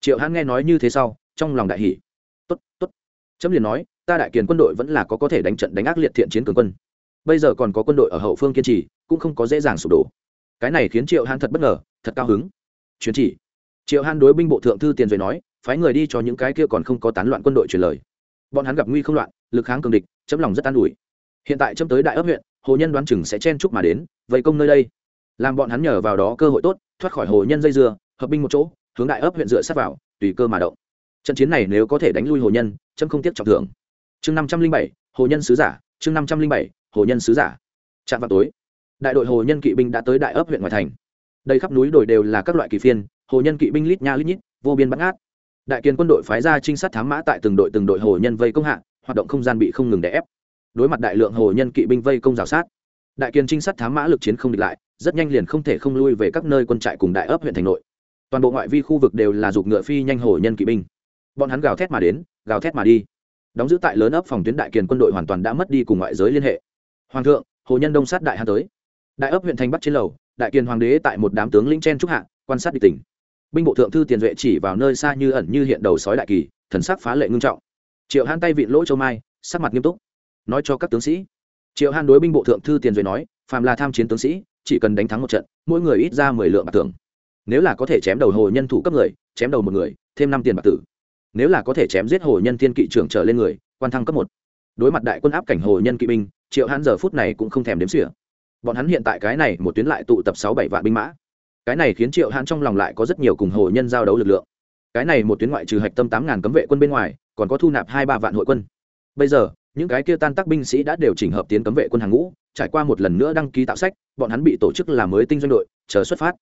Triệu hãn nghe nói như thế sau, trong lòng đại hỷ tốt tốt. Chấm liền nói, ta đại kiền quân đội vẫn là có có thể đánh trận đánh ác liệt thiện chiến cường quân. Bây giờ còn có quân đội ở hậu phương kiên trì, cũng không có dễ dàng sụp đổ. Cái này khiến triệu hãn thật bất ngờ, thật cao hứng. Chuyến chỉ. Triệu hãn đối binh bộ thượng thư tiền duệ nói phái người đi cho những cái kia còn không có tán loạn quân đội truyền lời. Bọn hắn gặp nguy không loạn, lực kháng cường địch, chấm lòng rất an ủi. Hiện tại chấm tới đại ấp huyện, hồ nhân đoán chừng sẽ chen chúc mà đến, vây công nơi đây. Làm bọn hắn nhờ vào đó cơ hội tốt, thoát khỏi hồ nhân dây dưa, hợp binh một chỗ, hướng đại ấp huyện dựa sát vào, tùy cơ mà động. Trận chiến này nếu có thể đánh lui hồ nhân, chấm không tiếc trọng thưởng. Chương năm trăm linh bảy, hồ nhân sứ giả, chương năm trăm linh bảy, hồ nhân sứ giả. Trạm vào tối, đại đội hồ nhân kỵ binh đã tới đại ấp huyện ngoại thành. Đây khắp núi đồi đều là các loại kỳ phiên, hồ nhân kỵ binh lít nha lít nhít, vô biên bắt ngát đại kiền quân đội phái ra trinh sát thám mã tại từng đội từng đội hồ nhân vây công hạ, hoạt động không gian bị không ngừng đè ép. Đối mặt đại lượng hồ nhân kỵ binh vây công rào sát, đại kiền trinh sát thám mã lực chiến không địch lại, rất nhanh liền không thể không lui về các nơi quân trại cùng đại ấp huyện thành nội. Toàn bộ ngoại vi khu vực đều là dục ngựa phi nhanh hồ nhân kỵ binh. Bọn hắn gào thét mà đến, gào thét mà đi. Đóng giữ tại lớn ấp phòng tuyến đại kiền quân đội hoàn toàn đã mất đi cùng ngoại giới liên hệ. Hoàng thượng, hồ nhân đông sát đại hàn tới. Đại ấp huyện thành bắc trên lầu, đại kiền hoàng đế tại một đám tướng lĩnh chen trúc hạ, quan sát địch tỉnh binh bộ thượng thư tiền duệ chỉ vào nơi xa như ẩn như hiện đầu sói đại kỳ, thần sắc phá lệ ngưng trọng. Triệu hãn tay vịn lỗ châu mai, sắc mặt nghiêm túc. Nói cho các tướng sĩ. Triệu hãn đối binh bộ thượng thư tiền duệ nói, phàm là tham chiến tướng sĩ, chỉ cần đánh thắng một trận, mỗi người ít ra mười lượng bạc tưởng nếu là có thể chém đầu hồ nhân thủ cấp người, chém đầu một người, thêm năm tiền bạc tử. Nếu là có thể chém giết hồ nhân thiên kỵ trưởng trở lên người, quan thăng cấp một. Đối mặt đại quân áp cảnh hồ nhân kỵ binh, triệu hãn giờ phút này cũng không thèm đếm xỉa. Bọn hắn hiện tại cái này một tuyến lại tụ tập sáu bảy vạn binh mã cái này khiến triệu hãn trong lòng lại có rất nhiều cùng hồ nhân giao đấu lực lượng. Cái này một tuyến ngoại trừ hạch tâm tám ngàn cấm vệ quân bên ngoài, còn có thu nạp hai ba vạn hội quân. Bây giờ, những cái kia tan tác binh sĩ đã đều chỉnh hợp tiến cấm vệ quân hàng ngũ, trải qua một lần nữa đăng ký tạo sách, bọn hắn bị tổ chức làm mới tinh doanh đội, chờ xuất phát.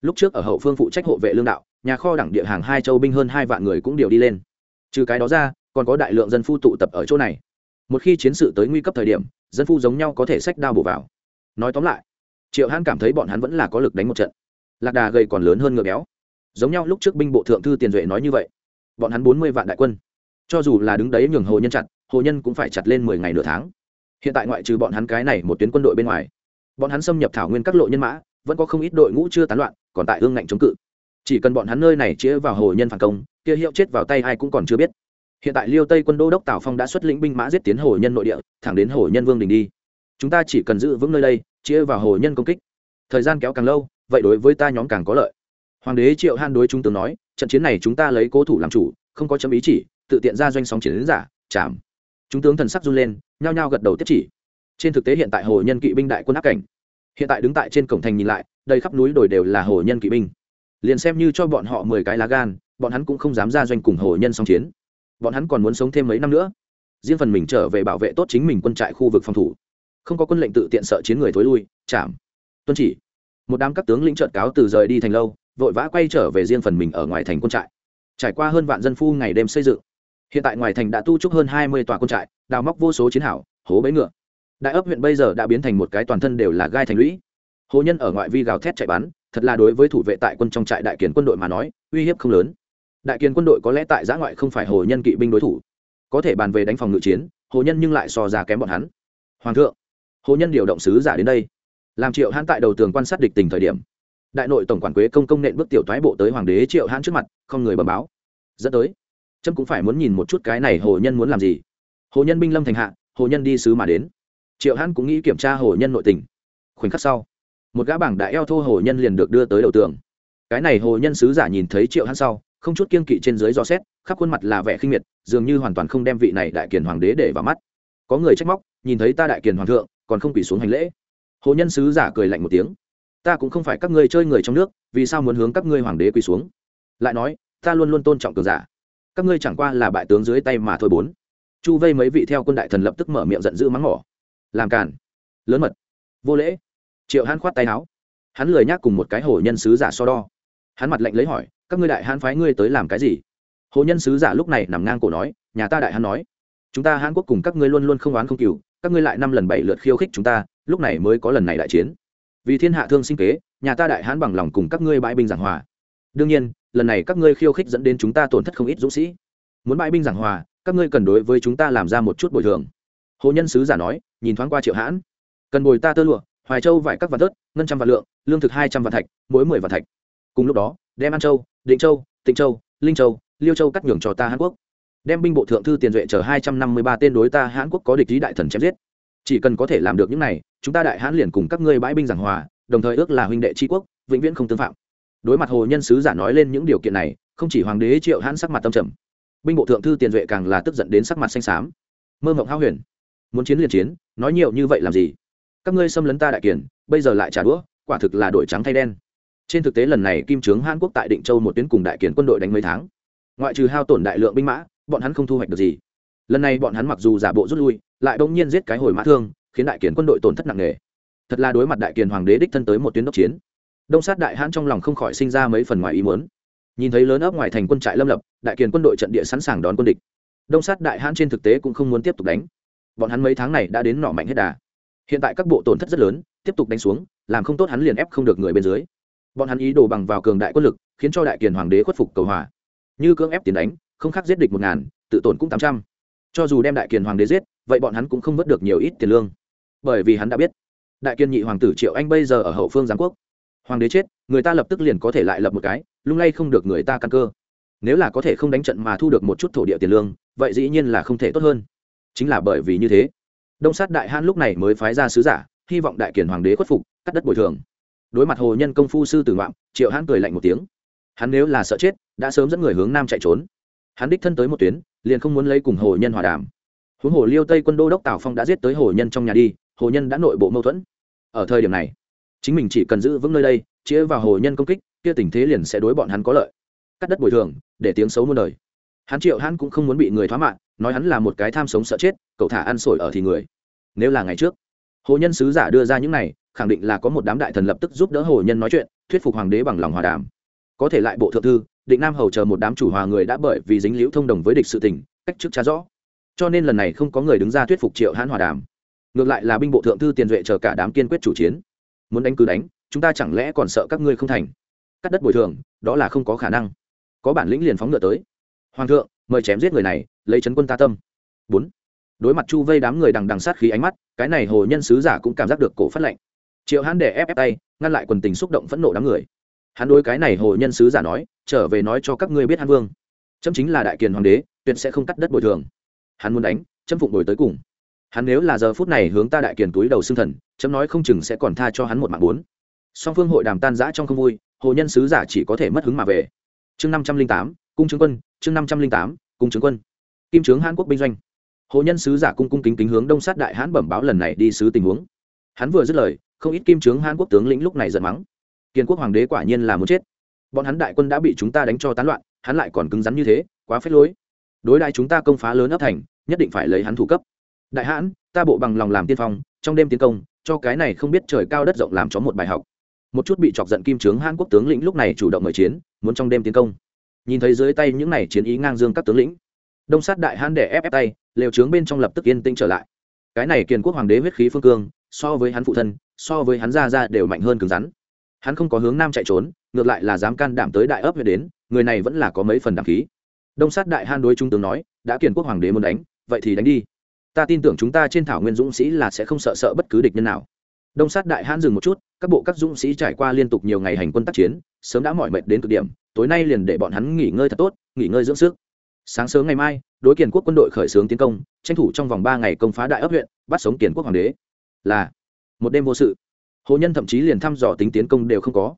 Lúc trước ở hậu phương phụ trách hộ vệ lương đạo, nhà kho đẳng địa hàng hai châu binh hơn hai vạn người cũng đều đi lên. Trừ cái đó ra, còn có đại lượng dân phu tụ tập ở chỗ này. Một khi chiến sự tới nguy cấp thời điểm, dân phu giống nhau có thể sách đao bổ vào. Nói tóm lại, triệu hãn cảm thấy bọn hắn vẫn là có lực đánh một trận lạc đà gầy còn lớn hơn ngựa béo. Giống nhau lúc trước binh bộ thượng thư tiền duệ nói như vậy. Bọn hắn bốn mươi vạn đại quân. Cho dù là đứng đấy nhường hồ nhân chặt, hồ nhân cũng phải chặt lên mười ngày nửa tháng. Hiện tại ngoại trừ bọn hắn cái này một tuyến quân đội bên ngoài, bọn hắn xâm nhập thảo nguyên các lộ nhân mã, vẫn có không ít đội ngũ chưa tán loạn, còn tại ương ngạnh chống cự. Chỉ cần bọn hắn nơi này chĩa vào hồ nhân phản công, kia hiệu chết vào tay ai cũng còn chưa biết. Hiện tại liêu tây quân đô đốc tào phong đã xuất lĩnh binh mã giết tiến hồ nhân nội địa, thẳng đến hồ nhân vương đình đi. Chúng ta chỉ cần giữ vững nơi đây, chĩa vào hồ nhân công kích. Thời gian kéo càng lâu vậy đối với ta nhóm càng có lợi. Hoàng đế triệu han đối chúng tướng nói, trận chiến này chúng ta lấy cố thủ làm chủ, không có chấm ý chỉ, tự tiện ra doanh sóng chiến đến giả, chạm. Chúng tướng thần sắc run lên, nhao nhao gật đầu tiếp chỉ. Trên thực tế hiện tại hồ nhân kỵ binh đại quân áp cảnh. Hiện tại đứng tại trên cổng thành nhìn lại, đầy khắp núi đồi đều là hồ nhân kỵ binh. Liền xem như cho bọn họ mười cái lá gan, bọn hắn cũng không dám ra doanh cùng hồ nhân song chiến. Bọn hắn còn muốn sống thêm mấy năm nữa. Riêng phần mình trở về bảo vệ tốt chính mình quân trại khu vực phòng thủ. Không có quân lệnh tự tiện sợ chiến người thối lui, chạm. Tuân chỉ một đám các tướng lĩnh trợt cáo từ rời đi thành lâu, vội vã quay trở về riêng phần mình ở ngoài thành quân trại. Trải qua hơn vạn dân phu ngày đêm xây dựng, hiện tại ngoài thành đã tu trúc hơn hai mươi tòa quân trại, đào móc vô số chiến hảo hố bẫy ngựa. Đại ấp huyện bây giờ đã biến thành một cái toàn thân đều là gai thành lũy. Hồ nhân ở ngoại vi gào thét chạy bắn, thật là đối với thủ vệ tại quân trong trại đại kiền quân đội mà nói, uy hiếp không lớn. Đại kiền quân đội có lẽ tại giã ngoại không phải hồ nhân kỵ binh đối thủ. Có thể bàn về đánh phòng ngự chiến, hồ nhân nhưng lại so ra kém bọn hắn. Hoàng thượng, hồ nhân điều động sứ giả đến đây làm triệu hãn tại đầu tường quan sát địch tình thời điểm. Đại nội tổng quản quế công công nện bước tiểu thoái bộ tới hoàng đế triệu hãn trước mặt, không người bẩm báo. Dẫn tới, trâm cũng phải muốn nhìn một chút cái này hồ nhân muốn làm gì. Hồ nhân binh lâm thành hạ, hồ nhân đi sứ mà đến. Triệu hãn cũng nghĩ kiểm tra hồ nhân nội tình. Khoảnh khắc sau, một gã bảng đại eo thô hồ nhân liền được đưa tới đầu tường. Cái này hồ nhân sứ giả nhìn thấy triệu hãn sau, không chút kiên kỵ trên dưới do xét, khắp khuôn mặt là vẻ khinh miệt, dường như hoàn toàn không đem vị này đại kiền hoàng đế để vào mắt. Có người trách móc, nhìn thấy ta đại kiền hoàng thượng, còn không quỳ xuống hành lễ hồ nhân sứ giả cười lạnh một tiếng. Ta cũng không phải các ngươi chơi người trong nước, vì sao muốn hướng các ngươi hoàng đế quỳ xuống? Lại nói, ta luôn luôn tôn trọng cường giả. Các ngươi chẳng qua là bại tướng dưới tay mà thôi bốn. Chu vây mấy vị theo quân đại thần lập tức mở miệng giận dữ mắng mỏ. Làm cản lớn mật. Vô lễ. Triệu hán khoát tay áo. Hắn lười nhác cùng một cái hồ nhân sứ giả so đo. Hắn mặt lệnh lấy hỏi, các ngươi đại hán phái ngươi tới làm cái gì? Hồ nhân sứ giả lúc này nằm ngang cổ nói, nhà ta đại hán nói, chúng ta hán quốc cùng các ngươi luôn luôn không oán không cừu, các ngươi lại năm lần bảy lượt khiêu khích chúng ta lúc này mới có lần này đại chiến. Vì thiên hạ thương sinh kế, nhà ta đại hán bằng lòng cùng các ngươi bãi binh giảng hòa. Đương nhiên, lần này các ngươi khiêu khích dẫn đến chúng ta tổn thất không ít dũng sĩ. Muốn bãi binh giảng hòa, các ngươi cần đối với chúng ta làm ra một chút bồi thường. Hồ nhân sứ giả nói, nhìn thoáng qua triệu hãn. Cần bồi ta tơ lụa, hoài châu vải các vạn tớt ngân trăm vạn lượng, lương thực hai trăm vạn thạch, mỗi mười vạn thạch. Cùng lúc đó, đem an châu, định châu, tịnh châu, linh châu, liêu châu cắt nhường cho ta hàn quốc. Đem binh bộ thượng thư tiền duệ chờ hai trăm năm mươi ba tên đối ta hàn quốc có địch lý đại thần chém giết. Chỉ cần có thể làm được những này chúng ta đại hãn liền cùng các ngươi bãi binh giảng hòa, đồng thời ước là huynh đệ tri quốc, vĩnh viễn không tương phạm. Đối mặt hồ nhân sứ giả nói lên những điều kiện này, không chỉ hoàng đế triệu hãn sắc mặt tâm trầm, binh bộ thượng thư tiền duệ càng là tức giận đến sắc mặt xanh xám. Mơ mộng hao huyền. Muốn chiến liền chiến, nói nhiều như vậy làm gì? Các ngươi xâm lấn ta đại kiển bây giờ lại trả đũa, quả thực là đổi trắng thay đen. Trên thực tế lần này kim trướng hàn quốc tại định châu một tuyến cùng đại kiển quân đội đánh mấy tháng. Ngoại trừ hao tổn đại lượng binh mã, bọn hắn không thu hoạch được gì. Lần này bọn hắn mặc dù giả bộ rút lui, lại bỗng nhiên giết cái hồi mã thương khiến đại Kiền quân đội tổn thất nặng nề. Thật là đối mặt đại kiền hoàng đế đích thân tới một tuyến đốc chiến. Đông sát đại hãn trong lòng không khỏi sinh ra mấy phần ngoài ý muốn. Nhìn thấy lớn ấp ngoài thành quân trại lâm lập, đại kiền quân đội trận địa sẵn sàng đón quân địch. Đông sát đại hãn trên thực tế cũng không muốn tiếp tục đánh. Bọn hắn mấy tháng này đã đến nọ mạnh hết đà. Hiện tại các bộ tổn thất rất lớn, tiếp tục đánh xuống, làm không tốt hắn liền ép không được người bên dưới. Bọn hắn ý đồ bằng vào cường đại quân lực, khiến cho đại kiền hoàng đế khuất phục cầu hòa. Như cưỡng ép tiền đánh, không khác giết địch một ngàn, tự tổn cũng tám trăm. Cho dù đem đại kiền hoàng đế giết, vậy bọn hắn cũng không mất được nhiều ít tiền lương bởi vì hắn đã biết. Đại kiên nhị hoàng tử triệu anh bây giờ ở hậu phương giáng quốc. Hoàng đế chết, người ta lập tức liền có thể lại lập một cái, lung lay không được người ta căn cơ. Nếu là có thể không đánh trận mà thu được một chút thổ địa tiền lương, vậy dĩ nhiên là không thể tốt hơn. Chính là bởi vì như thế, đông sát đại hãn lúc này mới phái ra sứ giả, hy vọng đại kiển hoàng đế khuất phục, cắt đất bồi thường. Đối mặt hồ nhân công phu sư tử ngoạm, triệu hãn cười lạnh một tiếng. Hắn nếu là sợ chết, đã sớm dẫn người hướng nam chạy trốn. Hắn đích thân tới một tuyến, liền không muốn lấy cùng hồ nhân hòa đàm. Huống hồ liêu tây quân đô đốc tào phong đã giết tới hồ nhân trong nhà đi hồ nhân đã nội bộ mâu thuẫn. Ở thời điểm này, chính mình chỉ cần giữ vững nơi đây, chĩa vào hồ nhân công kích, kia tình thế liền sẽ đối bọn hắn có lợi. Cắt đất bồi thường, để tiếng xấu muôn đời. Hắn triệu hắn cũng không muốn bị người thoá mạng, nói hắn là một cái tham sống sợ chết, cậu thả ăn sổi ở thì người. Nếu là ngày trước, hồ nhân sứ giả đưa ra những này, khẳng định là có một đám đại thần lập tức giúp đỡ hồ nhân nói chuyện, thuyết phục hoàng đế bằng lòng hòa đàm. Có thể lại bộ thượng thư, định nam hầu chờ một đám chủ hòa người đã bởi vì dính liễu thông đồng với địch sự tình, cách chức tra rõ. Cho nên lần này không có người đứng ra thuyết phục triệu hãn hòa đàm ngược lại là binh bộ thượng thư tiền duệ chờ cả đám kiên quyết chủ chiến. Muốn đánh cứ đánh, chúng ta chẳng lẽ còn sợ các ngươi không thành? Cắt đất bồi thường, đó là không có khả năng. Có bản lĩnh liền phóng ngựa tới. Hoàng thượng, mời chém giết người này, lấy chấn quân ta tâm. Bốn. Đối mặt chu vây đám người đằng đằng sát khí ánh mắt, cái này hồ nhân sứ giả cũng cảm giác được cổ phát lệnh triệu hắn để ép ép tay, ngăn lại quần tình xúc động phẫn nộ đám người. Hắn đối cái này hồ nhân sứ giả nói, trở về nói cho các ngươi biết hắn vương. Chấm chính là đại kiền hoàng đế, tuyệt sẽ không cắt đất bồi thường. Hắn muốn đánh, chấm phụng đổi tới cùng hắn nếu là giờ phút này hướng ta đại kiền túi đầu xương thần, chấm nói không chừng sẽ còn tha cho hắn một mạng bốn. Song phương hội đàm tan giã trong không vui, hồ nhân sứ giả chỉ có thể mất hứng mà về. Chương năm trăm linh tám, cung chứng quân, chương năm trăm linh tám, cung chứng quân. Kim trướng hàn quốc binh doanh. Hồ nhân sứ giả cung cung kính kính hướng đông sát đại hãn bẩm báo lần này đi sứ tình huống. Hắn vừa dứt lời, không ít kim trướng hàn quốc tướng lĩnh lúc này giận mắng. Kiên quốc hoàng đế quả nhiên là muốn chết. Bọn hắn đại quân đã bị chúng ta đánh cho tán loạn, hắn lại còn cứng rắn như thế, quá phết lối. Đối đại chúng ta công phá lớn ấp thành, nhất định phải lấy hắn thủ cấp đại hãn, ta bộ bằng lòng làm tiên phong, trong đêm tiến công, cho cái này không biết trời cao đất rộng làm cho một bài học. Một chút bị chọc giận kim trướng hãn quốc tướng lĩnh lúc này chủ động mời chiến, muốn trong đêm tiến công. Nhìn thấy dưới tay những này chiến ý ngang dương các tướng lĩnh, đông sát đại hãn để ép ép tay, lều trướng bên trong lập tức yên tĩnh trở lại. Cái này kiền quốc hoàng đế huyết khí phương cương, so với hắn phụ thân, so với hắn ra ra đều mạnh hơn cứng rắn. Hắn không có hướng nam chạy trốn, ngược lại là dám can đảm tới đại ấp huyện đến, người này vẫn là có mấy phần đảm khí. Đông sát đại han đối trung tướng nói, đã kiền quốc hoàng đế muốn đánh, vậy thì đánh đi ta tin tưởng chúng ta trên thảo nguyên dũng sĩ là sẽ không sợ sợ bất cứ địch nhân nào. Đông sát đại hãn dừng một chút, các bộ các dũng sĩ trải qua liên tục nhiều ngày hành quân tác chiến, sớm đã mỏi mệt đến cực điểm, tối nay liền để bọn hắn nghỉ ngơi thật tốt, nghỉ ngơi dưỡng sức. Sáng sớm ngày mai, đối kiền quốc quân đội khởi xướng tiến công, tranh thủ trong vòng ba ngày công phá đại ấp huyện, bắt sống kiền quốc hoàng đế. Là một đêm vô sự. Hồ nhân thậm chí liền thăm dò tính tiến công đều không có.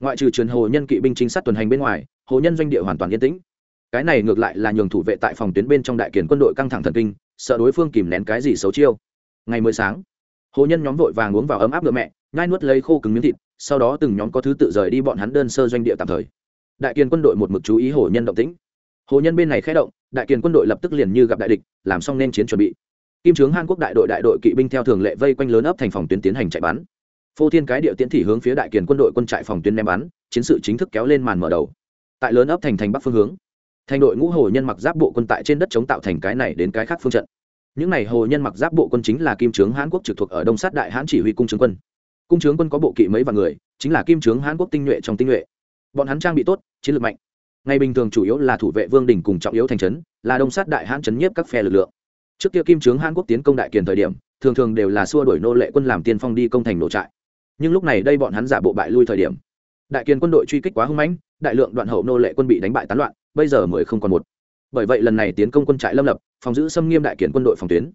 Ngoại trừ truyền hồ nhân kỵ binh trinh sát tuần hành bên ngoài, hồ nhân doanh địa hoàn toàn yên tĩnh. Cái này ngược lại là nhường thủ vệ tại phòng tuyến bên trong đại kiền quân đội căng thẳng thần kinh sợ đối phương kìm nén cái gì xấu chiêu. Ngày mới sáng, hồ nhân nhóm vội vàng uống vào ấm áp ngựa mẹ, nhai nuốt lấy khô cứng miếng thịt, sau đó từng nhóm có thứ tự rời đi bọn hắn đơn sơ doanh địa tạm thời. Đại kiền quân đội một mực chú ý hồ nhân động tĩnh. Hồ nhân bên này khé động, đại kiền quân đội lập tức liền như gặp đại địch, làm xong nên chiến chuẩn bị. Kim trướng hàn quốc đại đội đại đội kỵ binh theo thường lệ vây quanh lớn ấp thành phòng tuyến tiến hành chạy bắn. Phô thiên cái địa tiến thị hướng phía đại kiền quân đội quân trại phòng tuyến ném bắn, chiến sự chính thức kéo lên màn mở đầu. Tại lớn ấp thành thành bắc phương hướng thành đội ngũ hồ nhân mặc giáp bộ quân tại trên đất chống tạo thành cái này đến cái khác phương trận. Những này hồ nhân mặc giáp bộ quân chính là kim trướng hán quốc trực thuộc ở đông sát đại hán chỉ huy cung trướng quân. Cung trướng quân có bộ kỵ mấy vạn người, chính là kim trướng hán quốc tinh nhuệ trong tinh nhuệ. Bọn hắn trang bị tốt, chiến lược mạnh. Ngày bình thường chủ yếu là thủ vệ vương đình cùng trọng yếu thành trấn, là đông sát đại hán trấn nhiếp các phe lực lượng. Trước kia kim trướng hán quốc tiến công đại kiền thời điểm, thường thường đều là xua đuổi nô lệ quân làm tiên phong đi công thành nổ trại. Nhưng lúc này đây bọn hắn giả bộ bại lui thời điểm. Đại kiền quân đội truy kích quá hưng mãnh, đại lượng đoạn hậu nô lệ quân bị đánh bại tán loạn bây giờ mười không còn một. Bởi vậy lần này tiến công quân trại lâm lập, phòng giữ xâm nghiêm đại kiện quân đội phòng tuyến.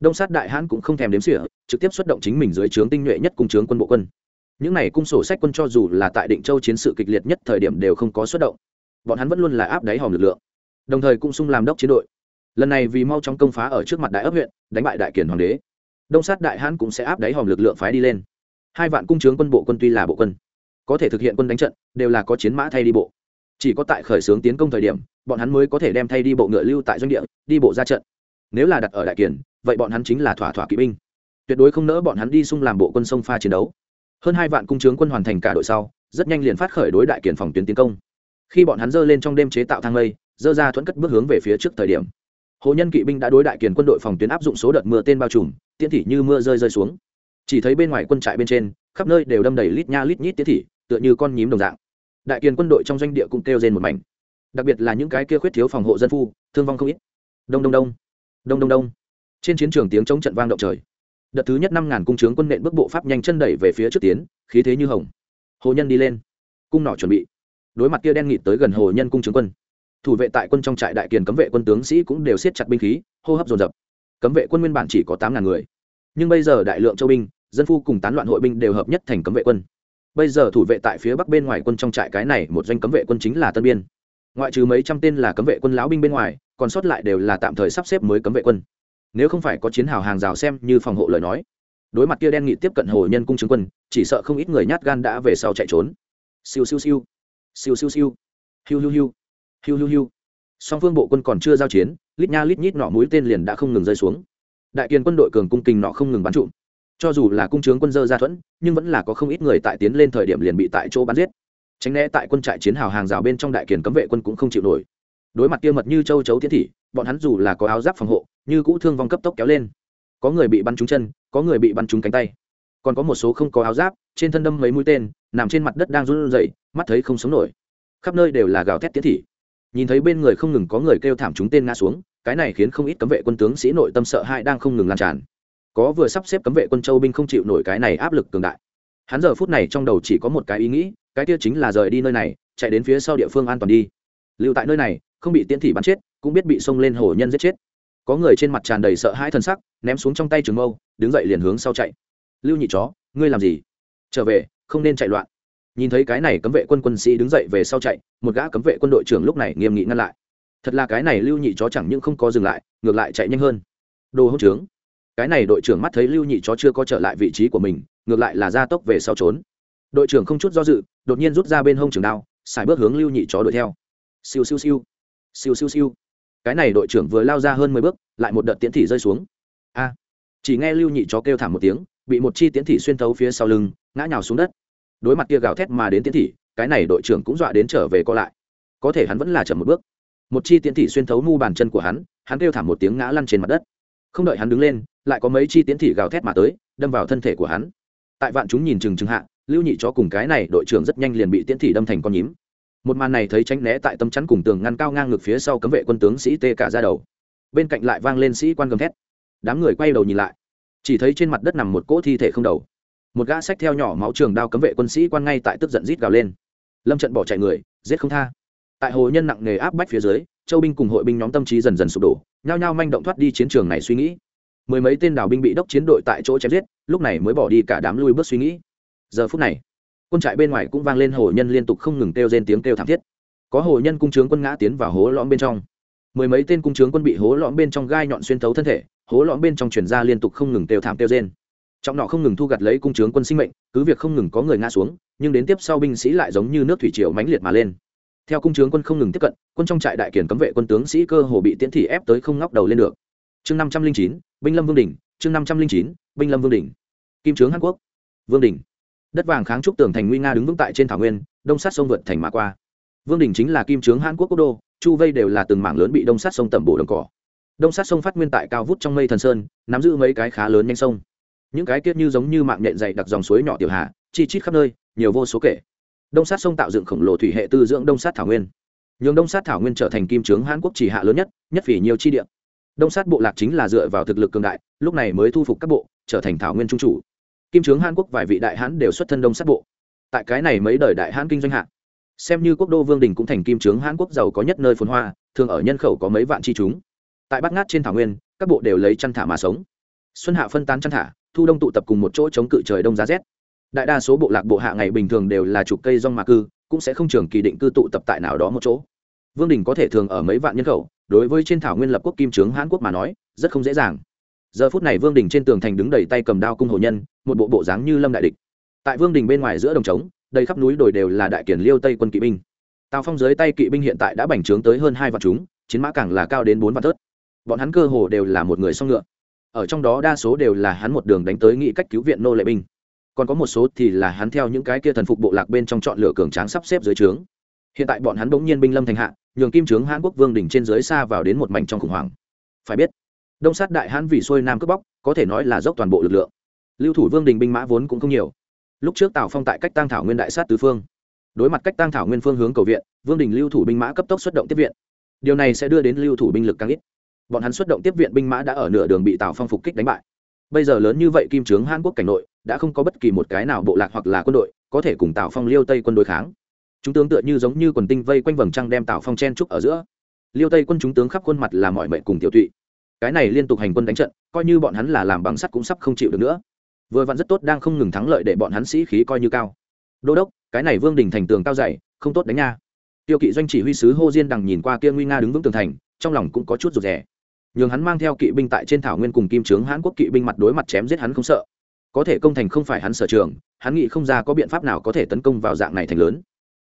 Đông sát đại hãn cũng không thèm đếm xỉa, trực tiếp xuất động chính mình dưới trướng tinh nhuệ nhất cùng trướng quân bộ quân. Những này cung sổ sách quân cho dù là tại định châu chiến sự kịch liệt nhất thời điểm đều không có xuất động. Bọn hắn vẫn luôn là áp đáy hòm lực lượng, đồng thời cũng sung làm đốc chiến đội. Lần này vì mau chóng công phá ở trước mặt đại ấp huyện, đánh bại đại kiển hoàng đế. Đông sát đại hãn cũng sẽ áp đáy hòm lực lượng phái đi lên. Hai vạn cung trướng quân bộ quân tuy là bộ quân, có thể thực hiện quân đánh trận, đều là có chiến mã thay đi bộ chỉ có tại khởi xướng tiến công thời điểm, bọn hắn mới có thể đem thay đi bộ ngựa lưu tại doanh địa, đi bộ ra trận. Nếu là đặt ở đại kiển vậy bọn hắn chính là thỏa thỏa kỵ binh. Tuyệt đối không nỡ bọn hắn đi xung làm bộ quân sông pha chiến đấu. Hơn hai vạn cung trướng quân hoàn thành cả đội sau, rất nhanh liền phát khởi đối đại kiển phòng tuyến tiến công. Khi bọn hắn dơ lên trong đêm chế tạo thang lây, dơ ra thuẫn cất bước hướng về phía trước thời điểm. Hồ nhân kỵ binh đã đối đại kiển quân đội phòng tuyến áp dụng số đợt mưa tên bao trùm, tiễn thị như mưa rơi rơi xuống. Chỉ thấy bên ngoài quân trại bên trên, khắp nơi đều đâm đầy lít nha lít nhít tiễn thị, tựa như con nhím đồng dạng đại kiền quân đội trong doanh địa cũng kêu rên một mảnh. Đặc biệt là những cái kia khuyết thiếu phòng hộ dân phu, thương vong không ít. Đông đông đông. Đông đông đông. Trên chiến trường tiếng chống trận vang động trời. Đợt thứ nhất năm ngàn cung trướng quân nện bước bộ pháp nhanh chân đẩy về phía trước tiến, khí thế như hồng. Hồ nhân đi lên. Cung nỏ chuẩn bị. Đối mặt kia đen nghịt tới gần hồ nhân cung trướng quân. Thủ vệ tại quân trong trại đại kiền cấm vệ quân tướng sĩ cũng đều siết chặt binh khí, hô hấp dồn dập. Cấm vệ quân nguyên bản chỉ có tám ngàn người. Nhưng bây giờ đại lượng châu binh, dân phu cùng tán loạn hội binh đều hợp nhất thành cấm vệ quân bây giờ thủ vệ tại phía bắc bên ngoài quân trong trại cái này, một doanh cấm vệ quân chính là tân biên. Ngoại trừ mấy trăm tên là cấm vệ quân lão binh bên ngoài, còn sót lại đều là tạm thời sắp xếp mới cấm vệ quân. Nếu không phải có chiến hào hàng rào xem như phòng hộ lời nói, đối mặt kia đen nghị tiếp cận hồ nhân cung chứng quân, chỉ sợ không ít người nhát gan đã về sau chạy trốn. Siêu siêu siêu siêu siêu siêu, hiu hiu hiu hiu hiu hiu. Song phương bộ quân còn chưa giao chiến, lít nha lít nhít nọ mũi tên liền đã không ngừng rơi xuống. Đại kiền quân đội cường cung kình nọ không ngừng bắn trụm cho dù là cung trướng quân dơ ra thuẫn, nhưng vẫn là có không ít người tại tiến lên thời điểm liền bị tại chỗ bắn giết. Tránh né tại quân trại chiến hào hàng rào bên trong đại kiền cấm vệ quân cũng không chịu nổi. Đối mặt kia mật như châu chấu tiến thị, bọn hắn dù là có áo giáp phòng hộ, như cũ thương vong cấp tốc kéo lên. Có người bị bắn trúng chân, có người bị bắn trúng cánh tay. Còn có một số không có áo giáp, trên thân đâm mấy mũi tên, nằm trên mặt đất đang run rẩy, mắt thấy không sống nổi. Khắp nơi đều là gào thét tiến thị. Nhìn thấy bên người không ngừng có người kêu thảm chúng tên ngã xuống, cái này khiến không ít cấm vệ quân tướng sĩ nội tâm sợ hãi đang không ngừng lan tràn có vừa sắp xếp cấm vệ quân châu binh không chịu nổi cái này áp lực cường đại. Hắn giờ phút này trong đầu chỉ có một cái ý nghĩ, cái kia chính là rời đi nơi này, chạy đến phía sau địa phương an toàn đi. Lưu tại nơi này, không bị tiễn thị bắn chết, cũng biết bị xông lên hồ nhân giết chết. Có người trên mặt tràn đầy sợ hãi t sắc, ném xuống trong tay trường mâu, đứng dậy liền hướng sau chạy. Lưu nhị chó, ngươi làm gì? Trở về, không nên chạy loạn. Nhìn thấy cái này cấm vệ quân quân sĩ đứng dậy về sau chạy, một gã cấm vệ quân đội trưởng lúc này nghiêm nghị ngăn lại. Thật là cái này lưu nhị chó chẳng những không có dừng lại, ngược lại chạy nhanh hơn. Đồ hỗn trướng cái này đội trưởng mắt thấy lưu nhị chó chưa có trở lại vị trí của mình, ngược lại là ra tốc về sau trốn. Đội trưởng không chút do dự, đột nhiên rút ra bên hông trường đao, xài bước hướng lưu nhị chó đuổi theo. Siêu siêu siêu. Siêu siêu siêu. Cái này đội trưởng vừa lao ra hơn mười bước, lại một đợt tiễn thị rơi xuống. A. À, chỉ nghe lưu nhị chó kêu thảm một tiếng, bị một chi tiễn thị xuyên thấu phía sau lưng, ngã nhào xuống đất. Đối mặt kia gào thét mà đến tiễn thị, cái này đội trưởng cũng dọa đến trở về co lại. Có thể hắn vẫn là chậm một bước. Một chi tiễn thị xuyên thấu mu bàn chân của hắn hắn kêu thảm một tiếng ngã lăn trên mặt đất. Không đợi hắn đứng lên lại có mấy chi tiến thị gào thét mà tới, đâm vào thân thể của hắn. Tại vạn chúng nhìn chừng chừng hạ, lưu nhị chó cùng cái này đội trưởng rất nhanh liền bị tiến thị đâm thành con nhím. Một màn này thấy tránh né tại tâm chắn cùng tường ngăn cao ngang ngực phía sau cấm vệ quân tướng sĩ tê cả ra đầu. Bên cạnh lại vang lên sĩ quan gầm thét. Đám người quay đầu nhìn lại, chỉ thấy trên mặt đất nằm một cỗ thi thể không đầu. Một gã sách theo nhỏ máu trường đao cấm vệ quân sĩ quan ngay tại tức giận rít gào lên. Lâm trận bỏ chạy người, giết không tha. Tại hồ nhân nặng nề áp bách phía dưới, châu binh cùng hội binh nhóm tâm trí dần dần sụp đổ, nhao nhao manh động thoát đi chiến trường này suy nghĩ mười mấy tên đào binh bị đốc chiến đội tại chỗ chém giết, lúc này mới bỏ đi cả đám lui bước suy nghĩ. Giờ phút này, quân trại bên ngoài cũng vang lên hồ nhân liên tục không ngừng kêu rên tiếng kêu thảm thiết. Có hồ nhân cung trướng quân ngã tiến vào hố lõm bên trong. Mười mấy tên cung trướng quân bị hố lõm bên trong gai nhọn xuyên thấu thân thể, hố lõm bên trong chuyển ra liên tục không ngừng kêu thảm kêu rên. Trọng nọ không ngừng thu gặt lấy cung trướng quân sinh mệnh, cứ việc không ngừng có người ngã xuống, nhưng đến tiếp sau binh sĩ lại giống như nước thủy triều mãnh liệt mà lên. Theo cung trướng quân không ngừng tiếp cận, quân trong trại đại kiển cấm vệ quân tướng sĩ cơ hồ bị tiễn thị ép tới không ngóc đầu lên được. Chương năm trăm linh chín binh lâm vương đình chương năm trăm linh chín, binh lâm vương đình kim trướng hàn quốc. Vương đình đất vàng kháng trúc tường thành nguy nga đứng vững tại trên thảo nguyên, đông sát sông vượt thành mã qua. Vương đình chính là kim trướng hàn quốc quốc đô, chu vây đều là từng mảng lớn bị đông sát sông tẩm bổ đồng cỏ. Đông sát sông phát nguyên tại cao vút trong mây thần sơn, nắm giữ mấy cái khá lớn nhanh sông. Những cái kiết như giống như mạng nhện dày đặc dòng suối nhỏ tiểu hạ chi chít khắp nơi, nhiều vô số kể. Đông sát sông tạo dựng khổng lồ thủy hệ tư dưỡng đông sát thảo nguyên. Nhường đông sát thảo nguyên trở thành kim trướng hàn quốc chỉ hạ lớn nhất nhất vì nhiều chi địa đông sát bộ lạc chính là dựa vào thực lực cường đại, lúc này mới thu phục các bộ, trở thành thảo nguyên trung chủ. Kim trướng hàn quốc vài vị đại hãn đều xuất thân đông sát bộ. Tại cái này mấy đời đại hãn kinh doanh hạ, xem như quốc đô vương đình cũng thành kim trướng hãn quốc giàu có nhất nơi phồn hoa, thường ở nhân khẩu có mấy vạn chi chúng. Tại bát ngát trên thảo nguyên, các bộ đều lấy chăn thả mà sống. Xuân hạ phân tán chăn thả, thu đông tụ tập cùng một chỗ chống cự trời đông giá rét. Đại đa số bộ lạc bộ hạ ngày bình thường đều là chục cây rong mạc cư, cũng sẽ không trường kỳ định cư tụ tập tại nào đó một chỗ. Vương đình có thể thường ở mấy vạn nhân khẩu đối với trên thảo nguyên lập quốc kim trướng hãn quốc mà nói, rất không dễ dàng. Giờ phút này vương đình trên tường thành đứng đầy tay cầm đao cung hồ nhân, một bộ bộ dáng như lâm đại địch. Tại vương đình bên ngoài giữa đồng trống, đầy khắp núi đồi đều là đại kiển liêu tây quân kỵ binh. Tào phong dưới tay kỵ binh hiện tại đã bành trướng tới hơn hai vạn chúng, chiến mã càng là cao đến bốn vạn thớt. Bọn hắn cơ hồ đều là một người song ngựa. Ở trong đó đa số đều là hắn một đường đánh tới nghị cách cứu viện nô lệ binh. Còn có một số thì là hắn theo những cái kia thần phục bộ lạc bên trong chọn lựa cường tráng sắp xếp dưới trướng. Hiện tại bọn hắn bỗng nhiên binh lâm thành hạ nhường kim trướng hãn quốc vương đỉnh trên dưới xa vào đến một mảnh trong khủng hoảng. Phải biết, đông sát đại hãn vì xuôi nam cướp bóc, có thể nói là dốc toàn bộ lực lượng. Lưu thủ vương đình binh mã vốn cũng không nhiều. Lúc trước tào phong tại cách tăng thảo nguyên đại sát tứ phương. Đối mặt cách tăng thảo nguyên phương hướng cầu viện, vương đình lưu thủ binh mã cấp tốc xuất động tiếp viện. Điều này sẽ đưa đến lưu thủ binh lực càng ít. Bọn hắn xuất động tiếp viện binh mã đã ở nửa đường bị tào phong phục kích đánh bại. Bây giờ lớn như vậy kim trướng hàn quốc cảnh nội, đã không có bất kỳ một cái nào bộ lạc hoặc là quân đội có thể cùng tào phong liêu tây quân đối kháng chúng tướng tựa như giống như quần tinh vây quanh vầng trăng đem tào phong chen trúc ở giữa. Liêu tây quân chúng tướng khắp khuôn mặt là mọi mệnh cùng tiểu tụy. Cái này liên tục hành quân đánh trận, coi như bọn hắn là làm bằng sắt cũng sắp không chịu được nữa. Vừa vặn rất tốt đang không ngừng thắng lợi để bọn hắn sĩ khí coi như cao. Đô đốc, cái này vương đình thành tường cao dày, không tốt đánh nha tiêu kỵ doanh chỉ huy sứ hô diên đằng nhìn qua kia nguy nga đứng vững tường thành, trong lòng cũng có chút rụt rè. Nhường hắn mang theo kỵ binh tại trên thảo nguyên cùng kim trướng hãn quốc kỵ binh mặt đối mặt chém giết hắn không sợ. Có thể công thành không phải hắn sở trường, hắn nghĩ không ra có biện pháp nào có thể tấn công vào dạng này thành lớn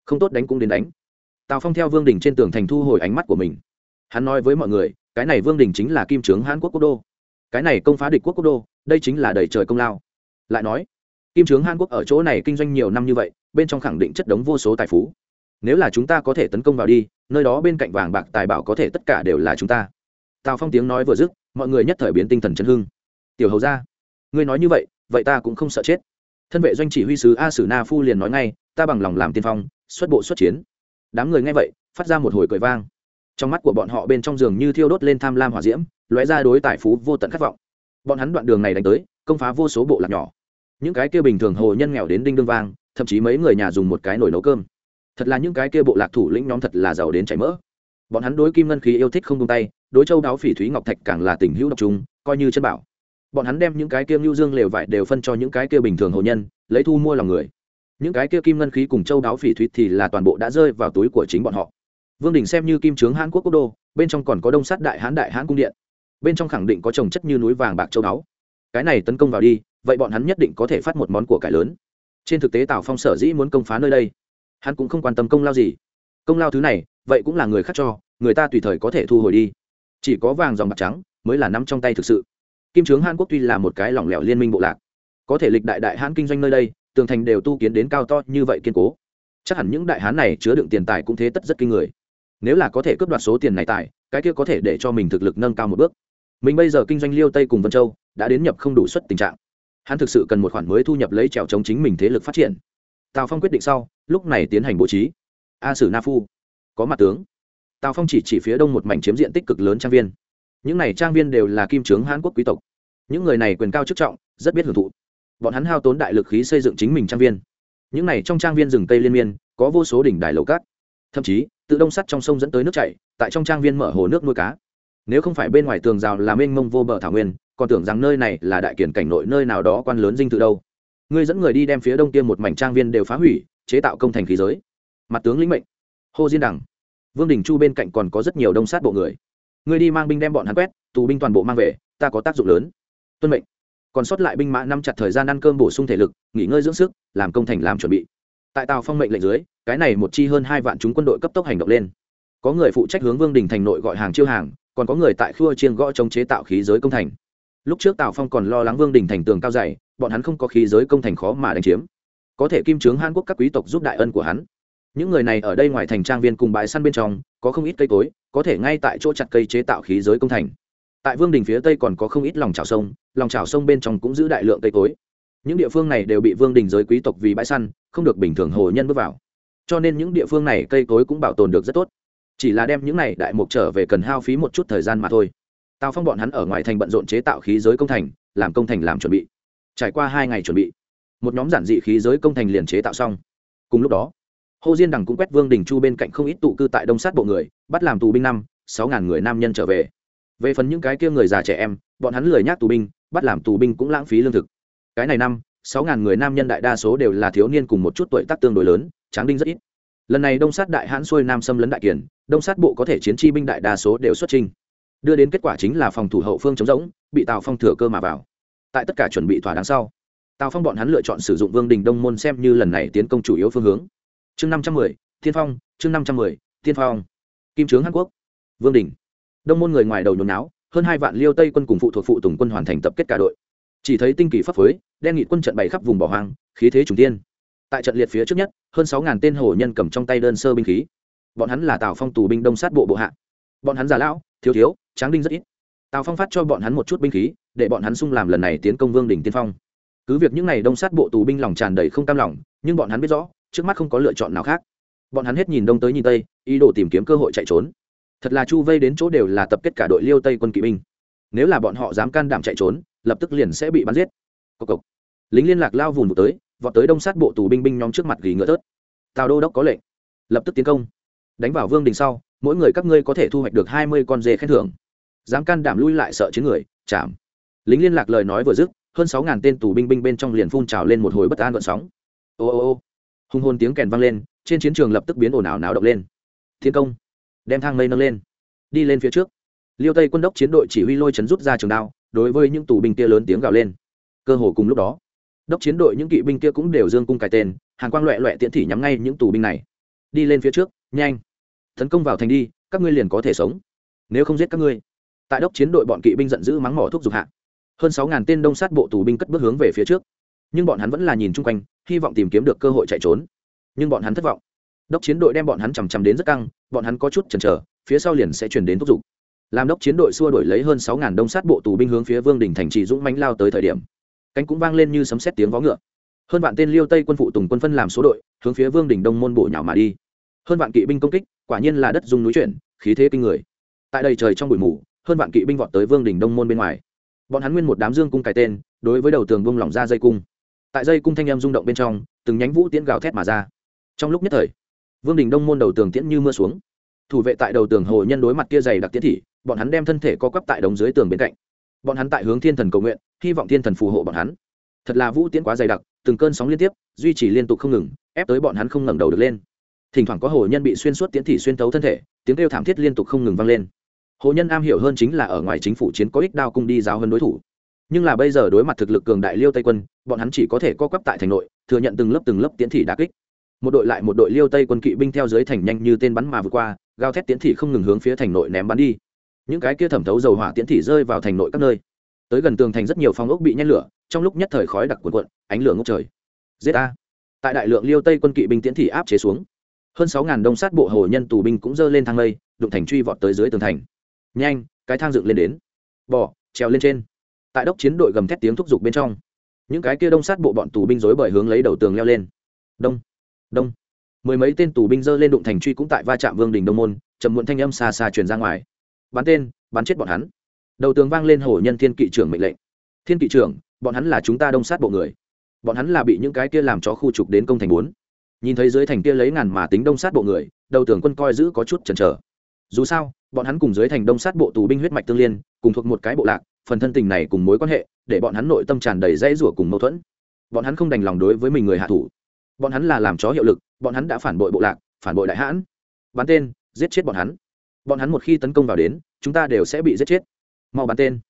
không tốt đánh cũng đến đánh. Tào phong theo vương đình trên tường thành thu hồi ánh mắt của mình. Hắn nói với mọi người, cái này vương đình chính là kim trướng hãn quốc quốc đô. Cái này công phá địch quốc quốc đô, đây chính là đầy trời công lao. Lại nói, kim trướng hàn quốc ở chỗ này kinh doanh nhiều năm như vậy, bên trong khẳng định chất đống vô số tài phú. Nếu là chúng ta có thể tấn công vào đi, nơi đó bên cạnh vàng bạc tài bảo có thể tất cả đều là chúng ta. Tào phong tiếng nói vừa dứt, mọi người nhất thời biến tinh thần chấn hưng. Tiểu hầu ra ngươi nói như vậy vậy ta cũng không sợ chết. Thân vệ doanh chỉ huy sứ a sử na phu liền nói ngay ta bằng lòng làm tiên phong, xuất bộ xuất chiến. Đám người nghe vậy, phát ra một hồi cười vang. Trong mắt của bọn họ bên trong giường như thiêu đốt lên tham lam hỏa diễm, lóe ra đối tài phú vô tận khát vọng. Bọn hắn đoạn đường này đánh tới, công phá vô số bộ lạc nhỏ. Những cái kia bình thường hồ nhân nghèo đến đinh đương vang, thậm chí mấy người nhà dùng một cái nồi nấu cơm. Thật là những cái kia bộ lạc thủ lĩnh nhóm thật là giàu đến chảy mỡ. Bọn hắn đối kim ngân khí yêu thích không tung tay, đối châu đáo phỉ thúy ngọc thạch càng là tình hữu độc trung coi như chân bảo. Bọn hắn đem những cái kia lưu dương lều vải đều phân cho những cái kia bình thường hồ nhân, lấy thu mua lòng người những cái kia kim ngân khí cùng châu đáo phỉ thúy thì là toàn bộ đã rơi vào túi của chính bọn họ. Vương đình xem như kim trướng hãn quốc quốc đô, bên trong còn có đông sát đại hãn đại hãn cung điện. Bên trong khẳng định có trồng chất như núi vàng bạc châu đáo. Cái này tấn công vào đi, vậy bọn hắn nhất định có thể phát một món của cải lớn. Trên thực tế tào phong sở dĩ muốn công phá nơi đây, hắn cũng không quan tâm công lao gì. Công lao thứ này, vậy cũng là người khác cho, người ta tùy thời có thể thu hồi đi. Chỉ có vàng dòng bạc trắng mới là nắm trong tay thực sự. Kim trướng hàn quốc tuy là một cái lỏng lẻo liên minh bộ lạc, có thể lịch đại đại hãn kinh doanh nơi đây tường thành đều tu kiến đến cao to như vậy kiên cố. Chắc hẳn những đại hán này chứa đựng tiền tài cũng thế tất rất kinh người. Nếu là có thể cướp đoạt số tiền này tài, cái kia có thể để cho mình thực lực nâng cao một bước. Mình bây giờ kinh doanh liêu tây cùng vân châu, đã đến nhập không đủ suất tình trạng. Hắn thực sự cần một khoản mới thu nhập lấy trèo chống chính mình thế lực phát triển. Tào phong quyết định sau, lúc này tiến hành bố trí. A sử na phu, có mặt tướng. Tào phong chỉ chỉ phía đông một mảnh chiếm diện tích cực lớn trang viên. Những này trang viên đều là kim trướng hãn quốc quý tộc. Những người này quyền cao chức trọng, rất biết hưởng thụ bọn hắn hao tốn đại lực khí xây dựng chính mình trang viên. Những này trong trang viên rừng tây liên miên, có vô số đỉnh đài lầu cát. Thậm chí, tự đông sắt trong sông dẫn tới nước chảy, tại trong trang viên mở hồ nước nuôi cá. Nếu không phải bên ngoài tường rào làm mênh mông vô bờ thảo nguyên, còn tưởng rằng nơi này là đại kiển cảnh nội nơi nào đó quan lớn dinh tự đâu. Ngươi dẫn người đi đem phía đông kia một mảnh trang viên đều phá hủy, chế tạo công thành khí giới. Mặt tướng lĩnh mệnh. Hô diên đẳng vương đình chu bên cạnh còn có rất nhiều đông sát bộ người. Ngươi đi mang binh đem bọn hắn quét, tù binh toàn bộ mang về, ta có tác dụng lớn. Tuân mệnh còn sót lại binh mã năm chặt thời gian ăn cơm bổ sung thể lực, nghỉ ngơi dưỡng sức, làm công thành làm chuẩn bị. Tại tàu phong mệnh lệnh dưới, cái này một chi hơn hai vạn chúng quân đội cấp tốc hành động lên. Có người phụ trách hướng vương đình thành nội gọi hàng chiêu hàng, còn có người tại khua chiên gõ chống chế tạo khí giới công thành. Lúc trước tào phong còn lo lắng vương đình thành tường cao dày, bọn hắn không có khí giới công thành khó mà đánh chiếm. Có thể kim trướng hàn quốc các quý tộc giúp đại ân của hắn. Những người này ở đây ngoài thành trang viên cùng bãi săn bên trong, có không ít cây cối, có thể ngay tại chỗ chặt cây chế tạo khí giới công thành tại vương đình phía tây còn có không ít lòng trào sông, lòng trào sông bên trong cũng giữ đại lượng cây cối. Những địa phương này đều bị vương đình giới quý tộc vì bãi săn, không được bình thường hồ nhân bước vào. Cho nên những địa phương này cây cối cũng bảo tồn được rất tốt. Chỉ là đem những này đại mục trở về cần hao phí một chút thời gian mà thôi. Tào phong bọn hắn ở ngoài thành bận rộn chế tạo khí giới công thành, làm công thành làm chuẩn bị. Trải qua hai ngày chuẩn bị, một nhóm giản dị khí giới công thành liền chế tạo xong. Cùng lúc đó, hồ diên đằng cũng quét vương đình chu bên cạnh không ít tụ cư tại đông sát bộ người, bắt làm tù binh năm, sáu ngàn người nam nhân trở về về phần những cái kia người già trẻ em, bọn hắn lười nhác tù binh, bắt làm tù binh cũng lãng phí lương thực. Cái này năm, sáu ngàn người nam nhân đại đa số đều là thiếu niên cùng một chút tuổi tác tương đối lớn, tráng đinh rất ít. Lần này đông sát đại hãn xuôi nam xâm lấn đại kiển, đông sát bộ có thể chiến chi binh đại đa số đều xuất trình đưa đến kết quả chính là phòng thủ hậu phương chống rỗng, bị tào phong thừa cơ mà vào. Tại tất cả chuẩn bị thỏa đáng sau, tào phong bọn hắn lựa chọn sử dụng vương đình đông môn xem như lần này tiến công chủ yếu phương hướng. Chương năm trăm mười, thiên phong, chương năm trăm mười, thiên phong. Kim trướng hàn quốc. Vương đình đông môn người ngoài đầu nhốn náo, hơn hai vạn liêu tây quân cùng phụ thuộc phụ tùng quân hoàn thành tập kết cả đội. Chỉ thấy tinh kỳ pháp phối, đen nghị quân trận bày khắp vùng bỏ hoang, khí thế trùng tiên. Tại trận liệt phía trước nhất, hơn sáu ngàn tên hổ nhân cầm trong tay đơn sơ binh khí. Bọn hắn là tào phong tù binh đông sát bộ bộ hạ. Bọn hắn già lão, thiếu thiếu, tráng đinh rất ít. Tào phong phát cho bọn hắn một chút binh khí, để bọn hắn sung làm lần này tiến công vương đỉnh tiên phong. Cứ việc những n à y đông sát bộ tù binh lòng tràn đầy không tam lòng, nhưng bọn hắn biết rõ, trước mắt không có lựa chọn nào khác. Bọn hắn hết nhìn đông tới nhìn tây, ý đồ tìm kiếm cơ hội chạy trốn thật là chu vây đến chỗ đều là tập kết cả đội liêu tây quân kỵ binh. Nếu là bọn họ dám can đảm chạy trốn, lập tức liền sẽ bị bắn giết. Cộc cộc. lính liên lạc lao vùng tới, vọt tới đông sát bộ tù binh binh nhóm trước mặt gỉ ngựa tớt. Tào đô đốc có lệnh. Lập tức tiến công. Đánh vào vương đình sau, mỗi người các ngươi có thể thu hoạch được hai mươi con dê khen thưởng. Dám can đảm lui lại sợ chiến người, chạm. Lính liên lạc lời nói vừa dứt, hơn sáu ngàn tên tù binh binh bên trong liền phun trào lên một hồi bất an vận sóng. Ô ô ô. Hùng hồn tiếng kèn vang lên, trên chiến trường lập tức biến ồn ào náo động lên. Thiên công đem thang mây nâng lên. Đi lên phía trước. Liêu tây quân đốc chiến đội chỉ huy lôi chấn rút ra trường đao, đối với những tù binh kia lớn tiếng gào lên. Cơ hồ cùng lúc đó, đốc chiến đội những kỵ binh kia cũng đều dương cung cài tên, hàng quang loẹ loẹ tiễn thị nhắm ngay những tù binh này. Đi lên phía trước, nhanh. Tấn công vào thành đi, các ngươi liền có thể sống. Nếu không giết các ngươi. Tại đốc chiến đội bọn kỵ binh giận dữ mắng mỏ thuốc dục hạ. Hơn sáu ngàn tên đông sát bộ tù binh cất bước hướng về phía trước. Nhưng bọn hắn vẫn là nhìn chung quanh, hy vọng tìm kiếm được cơ hội chạy trốn. Nhưng bọn hắn thất vọng đốc chiến đội đem bọn hắn chằm chằm đến rất căng, bọn hắn có chút chần chờ, phía sau liền sẽ chuyển đến thúc giục. Làm đốc chiến đội xua đổi lấy hơn sáu ngàn đông sát bộ tù binh hướng phía vương đình thành trì dũng mánh lao tới thời điểm, cánh cũng vang lên như sấm xét tiếng vó ngựa. Hơn vạn tên liêu tây quân phụ tùng quân phân làm số đội, hướng phía vương đình đông môn bộ nhào mà đi. Hơn vạn kỵ binh công kích, quả nhiên là đất dung núi chuyển, khí thế kinh người. Tại đây trời trong bụi mù, hơn vạn kỵ binh vọt tới vương đình đông môn bên ngoài. Bọn hắn nguyên một đám dương cung cài tên, đối với đầu tường vung lỏng ra dây cung. Tại dây cung thanh em rung động bên trong, từng nhánh vũ tiễn gào thét mà ra. Trong lúc nhất thời vương đình đông môn đầu tường tiễn như mưa xuống. Thủ vệ tại đầu tường hồ nhân đối mặt kia dày đặc tiễn thị, bọn hắn đem thân thể co quắp tại đống dưới tường bên cạnh. Bọn hắn tại hướng thiên thần cầu nguyện, hy vọng thiên thần phù hộ bọn hắn. Thật là vũ tiễn quá dày đặc, từng cơn sóng liên tiếp, duy trì liên tục không ngừng, ép tới bọn hắn không ngẩng đầu được lên. Thỉnh thoảng có hồ nhân bị xuyên suốt tiễn thị xuyên thấu thân thể, tiếng kêu thảm thiết liên tục không ngừng vang lên. Hồ nhân am hiểu hơn chính là ở ngoài chính phủ chiến có ích đao cung đi giáo hơn đối thủ. Nhưng là bây giờ đối mặt thực lực cường đại liêu tây quân, bọn hắn chỉ có thể co quắp tại thành nội, thừa nhận từng lớp từng lớp tiễn thị đà kích một đội lại một đội liêu tây quân kỵ binh theo dưới thành nhanh như tên bắn mà vượt qua, gào thét tiến thị không ngừng hướng phía thành nội ném bắn đi. Những cái kia thẩm thấu dầu hỏa tiến thị rơi vào thành nội các nơi. Tới gần tường thành rất nhiều phòng ốc bị nhen lửa, trong lúc nhất thời khói đặc cuộn cuộn, ánh lửa ngốc trời. Giết a tại đại lượng liêu tây quân kỵ binh tiến thị áp chế xuống, hơn sáu ngàn đông sát bộ hồ nhân tù binh cũng dơ lên thang lây, đụng thành truy vọt tới dưới tường thành. Nhanh, cái thang dựng lên đến. Bỏ trèo lên trên. Tại đốc chiến đội gầm thét tiếng thúc giục bên trong, những cái kia đông sát bộ bọn tù binh dối bởi hướng lấy đầu tường leo lên. Đông đông. Mười mấy tên tù binh dơ lên đụng thành truy cũng tại va chạm vương đình đông môn chầm muộn thanh âm xa xa truyền ra ngoài. Bắn tên, bắn chết bọn hắn. Đầu tường vang lên hổ nhân thiên kỵ trưởng mệnh lệnh. Thiên kỵ trưởng, bọn hắn là chúng ta đông sát bộ người. Bọn hắn là bị những cái kia làm cho khu trục đến công thành bốn. Nhìn thấy dưới thành kia lấy ngàn mà tính đông sát bộ người, đầu tường quân coi giữ có chút chần chờ. Dù sao, bọn hắn cùng dưới thành đông sát bộ tù binh huyết mạch tương liên, cùng thuộc một cái bộ lạc, phần thân tình này cùng mối quan hệ, để bọn hắn nội tâm tràn đầy dãy rủa cùng mâu thuẫn. Bọn hắn không đành lòng đối với mình người hạ thủ bọn hắn là làm chó hiệu lực, bọn hắn đã phản bội bộ lạc, phản bội đại hãn. Bắn tên, giết chết bọn hắn. Bọn hắn một khi tấn công vào đến, chúng ta đều sẽ bị giết chết. Mau bắn tên.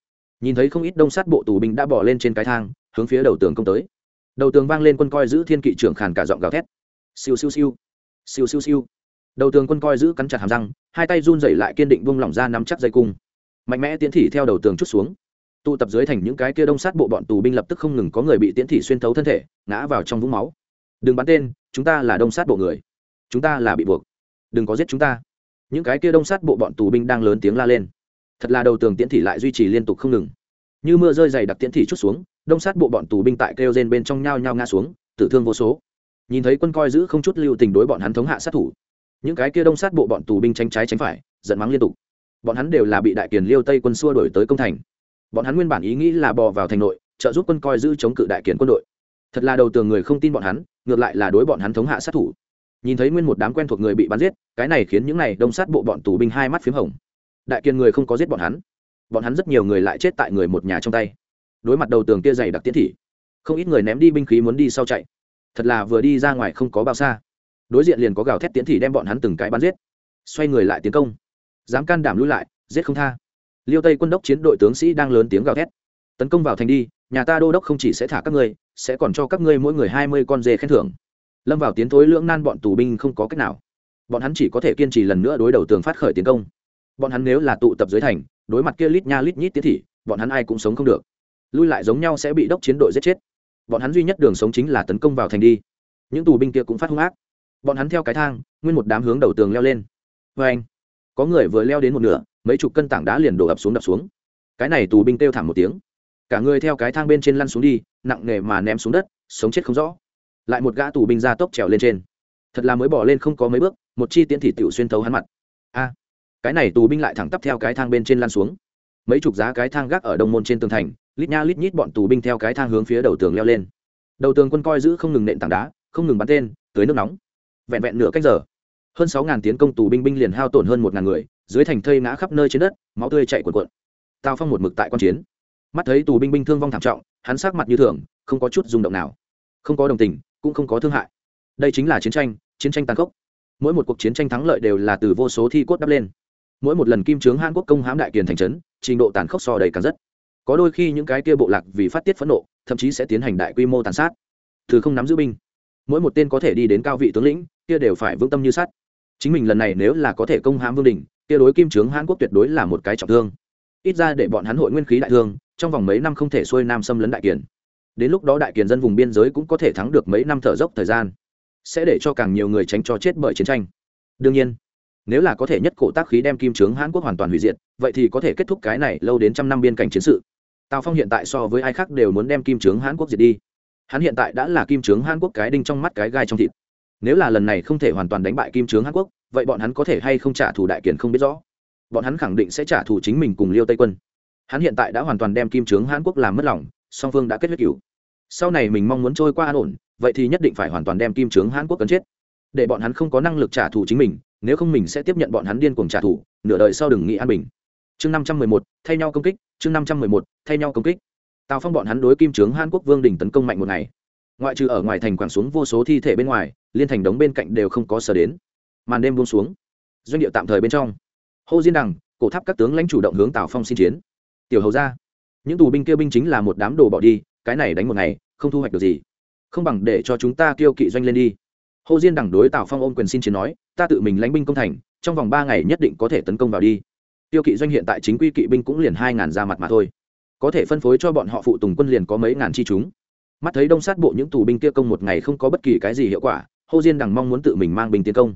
Nhìn thấy không ít đông sát bộ tù binh đã bỏ lên trên cái thang, hướng phía đầu tường công tới. Đầu tường vang lên quân coi giữ thiên kỵ trưởng khàn cả giọng gào thét. Siêu siêu siêu. Siêu siêu siêu. Đầu tường quân coi giữ cắn chặt hàm răng, hai tay run rẩy lại kiên định vung lỏng ra nắm chắc dây cung. Mạnh mẽ tiến thị theo đầu tường chút xuống. Tụ tập dưới thành những cái kia đông sát bộ bọn tù binh lập tức không ngừng có người bị tiến thị xuyên thấu thân thể, ngã vào trong vũng máu đừng bắn tên, chúng ta là đông sát bộ người. Chúng ta là bị buộc. Đừng có giết chúng ta. Những cái kia đông sát bộ bọn tù binh đang lớn tiếng la lên. Thật là đầu tường tiễn thị lại duy trì liên tục không ngừng. Như mưa rơi dày đặc tiễn thị chút xuống, đông sát bộ bọn tù binh tại kêu rên bên trong nhao nhao ngã xuống, tử thương vô số. Nhìn thấy quân coi giữ không chút lưu tình đối bọn hắn thống hạ sát thủ. Những cái kia đông sát bộ bọn tù binh tranh trái tránh phải, giận mắng liên tục. Bọn hắn đều là bị đại kiền liêu tây quân xua đổi tới công thành. Bọn hắn nguyên bản ý nghĩ là bò vào thành nội, trợ giúp quân coi giữ chống cự đại kiền quân đội. Thật là đầu tường người không tin bọn hắn ngược lại là đối bọn hắn thống hạ sát thủ. Nhìn thấy nguyên một đám quen thuộc người bị bắn giết, cái này khiến những này đông sát bộ bọn tù binh hai mắt p h í m hồng. Đại kiên người không có giết bọn hắn. Bọn hắn rất nhiều người lại chết tại người một nhà trong tay. Đối mặt đầu tường kia dày đặc tiến thị, không ít người ném đi binh khí muốn đi sau chạy. Thật là vừa đi ra ngoài không có bao xa. Đối diện liền có gào thét tiến thị đem bọn hắn từng cái bắn giết. Xoay người lại tiến công. Dám can đảm lui lại, giết không tha. Liêu tây quân đốc chiến đội tướng sĩ đang lớn tiếng gào thét. Tấn công vào thành đi nhà ta đô đốc không chỉ sẽ thả các ngươi, sẽ còn cho các ngươi mỗi người hai mươi con dê khen thưởng. Lâm vào tiến thối lưỡng nan bọn tù binh không có cách nào. Bọn hắn chỉ có thể kiên trì lần nữa đối đầu tường phát khởi tiến công. Bọn hắn nếu là tụ tập dưới thành, đối mặt kia lít nha lít nhít tiến thị, bọn hắn ai cũng sống không được. Lui lại giống nhau sẽ bị đốc chiến đội giết chết. Bọn hắn duy nhất đường sống chính là tấn công vào thành đi. Những tù binh kia cũng phát hung ác. Bọn hắn theo cái thang, nguyên một đám hướng đầu tường leo lên. Vê anh, có người vừa leo đến một nửa, mấy chục cân tảng đá liền đổ ập xuống đập xuống. Cái này tù binh kêu thảm một tiếng cả người theo cái thang bên trên lăn xuống đi, nặng nề mà ném xuống đất, sống chết không rõ. Lại một gã tù binh ra tốc trèo lên trên. Thật là mới bỏ lên không có mấy bước, một chi tiễn thị tiểu xuyên thấu hắn mặt. A, cái này tù binh lại thẳng tắp theo cái thang bên trên lăn xuống. Mấy chục giá cái thang gác ở đông môn trên tường thành, lít nha lít nhít bọn tù binh theo cái thang hướng phía đầu tường leo lên. Đầu tường quân coi giữ không ngừng nện tảng đá, không ngừng bắn tên tới nước nóng. Vẹn vẹn nửa cách giờ, hơn sáu ngàn tiến công tù binh binh liền hao tổn hơn một ngàn người, dưới thành thây ngã khắp nơi trên đất, máu tươi chạy cuộn cuộn. Tào phong một mực tại quan chiến mắt thấy tù binh binh thương vong thảm trọng, hắn sắc mặt như thường, không có chút rung động nào. Không có đồng tình, cũng không có thương hại. Đây chính là chiến tranh chiến tranh tàn khốc. Mỗi một cuộc chiến tranh thắng lợi đều là từ vô số thi cốt đắp lên. Mỗi một lần kim trướng hàn quốc công hãm đại kiền thành trấn, trình độ tàn khốc so đầy càng rất. Có đôi khi những cái kia bộ lạc vì phát tiết phẫn nộ, thậm chí sẽ tiến hành đại quy mô tàn sát. Thứ không nắm giữ binh, mỗi một tên có thể đi đến cao vị tướng lĩnh, kia đều phải vững tâm như sắt. Chính mình lần này nếu là có thể công hãm vương đình, kia đối kim trướng hàn quốc tuyệt đối là một cái trọng thương. Ít ra để bọn hắn hội nguyên khí đại thương trong vòng mấy năm không thể xuôi nam xâm lấn đại kiền. Đến lúc đó đại kiền dân vùng biên giới cũng có thể thắng được mấy năm thở dốc thời gian, sẽ để cho càng nhiều người tránh cho chết bởi chiến tranh. Đương nhiên, nếu là có thể nhất cổ tác khí đem kim trướng hãn quốc hoàn toàn hủy diệt, vậy thì có thể kết thúc cái này lâu đến trăm năm biên cảnh chiến sự. Tào phong hiện tại so với ai khác đều muốn đem kim trướng hãn quốc diệt đi. Hắn hiện tại đã là kim trướng hãn quốc cái đinh trong mắt cái gai trong thịt. Nếu là lần này không thể hoàn toàn đánh bại kim trướng hàn quốc, vậy bọn hắn có thể hay không trả thù đại kiền không biết rõ. Bọn hắn khẳng định sẽ trả thù chính mình cùng liêu tây quân hắn hiện tại đã hoàn toàn đem kim trướng hàn quốc làm mất lòng, song phương đã kết huyết cửu. Sau này mình mong muốn trôi qua an ổn, vậy thì nhất định phải hoàn toàn đem kim trướng hàn quốc cấn chết. Để bọn hắn không có năng lực trả thù chính mình, nếu không mình sẽ tiếp nhận bọn hắn điên cuồng trả thù, nửa đời sau đừng nghĩ an bình. Chương năm trăm mười một, thay nhau công kích, chương năm trăm mười một, thay nhau công kích. Tào phong bọn hắn đối kim trướng hàn quốc vương đình tấn công mạnh một ngày. Ngoại trừ ở ngoài thành quảng xuống vô số thi thể bên ngoài, liên thành đống bên cạnh đều không có sở đến. Màn đêm buông xuống. Doanh địa tạm thời bên trong. Hô diên đằng, cổ tháp các tướng lãnh chủ động hướng tào phong xin chiến tiểu hầu ra. Những tù binh kêu binh chính là một đám đồ bỏ đi, cái này đánh một ngày, không thu hoạch được gì. Không bằng để cho chúng ta kêu kỵ doanh lên đi. Hồ diên đẳng đối tào phong ôm quyền xin chiến nói, ta tự mình lãnh binh công thành, trong vòng ba ngày nhất định có thể tấn công vào đi. Tiêu kỵ doanh hiện tại chính quy kỵ binh cũng liền hai ngàn ra mặt mà thôi. Có thể phân phối cho bọn họ phụ tùng quân liền có mấy ngàn chi chúng. Mắt thấy đông sát bộ những tù binh kia công một ngày không có bất kỳ cái gì hiệu quả, hồ diên đằng mong muốn tự mình mang binh tiến công.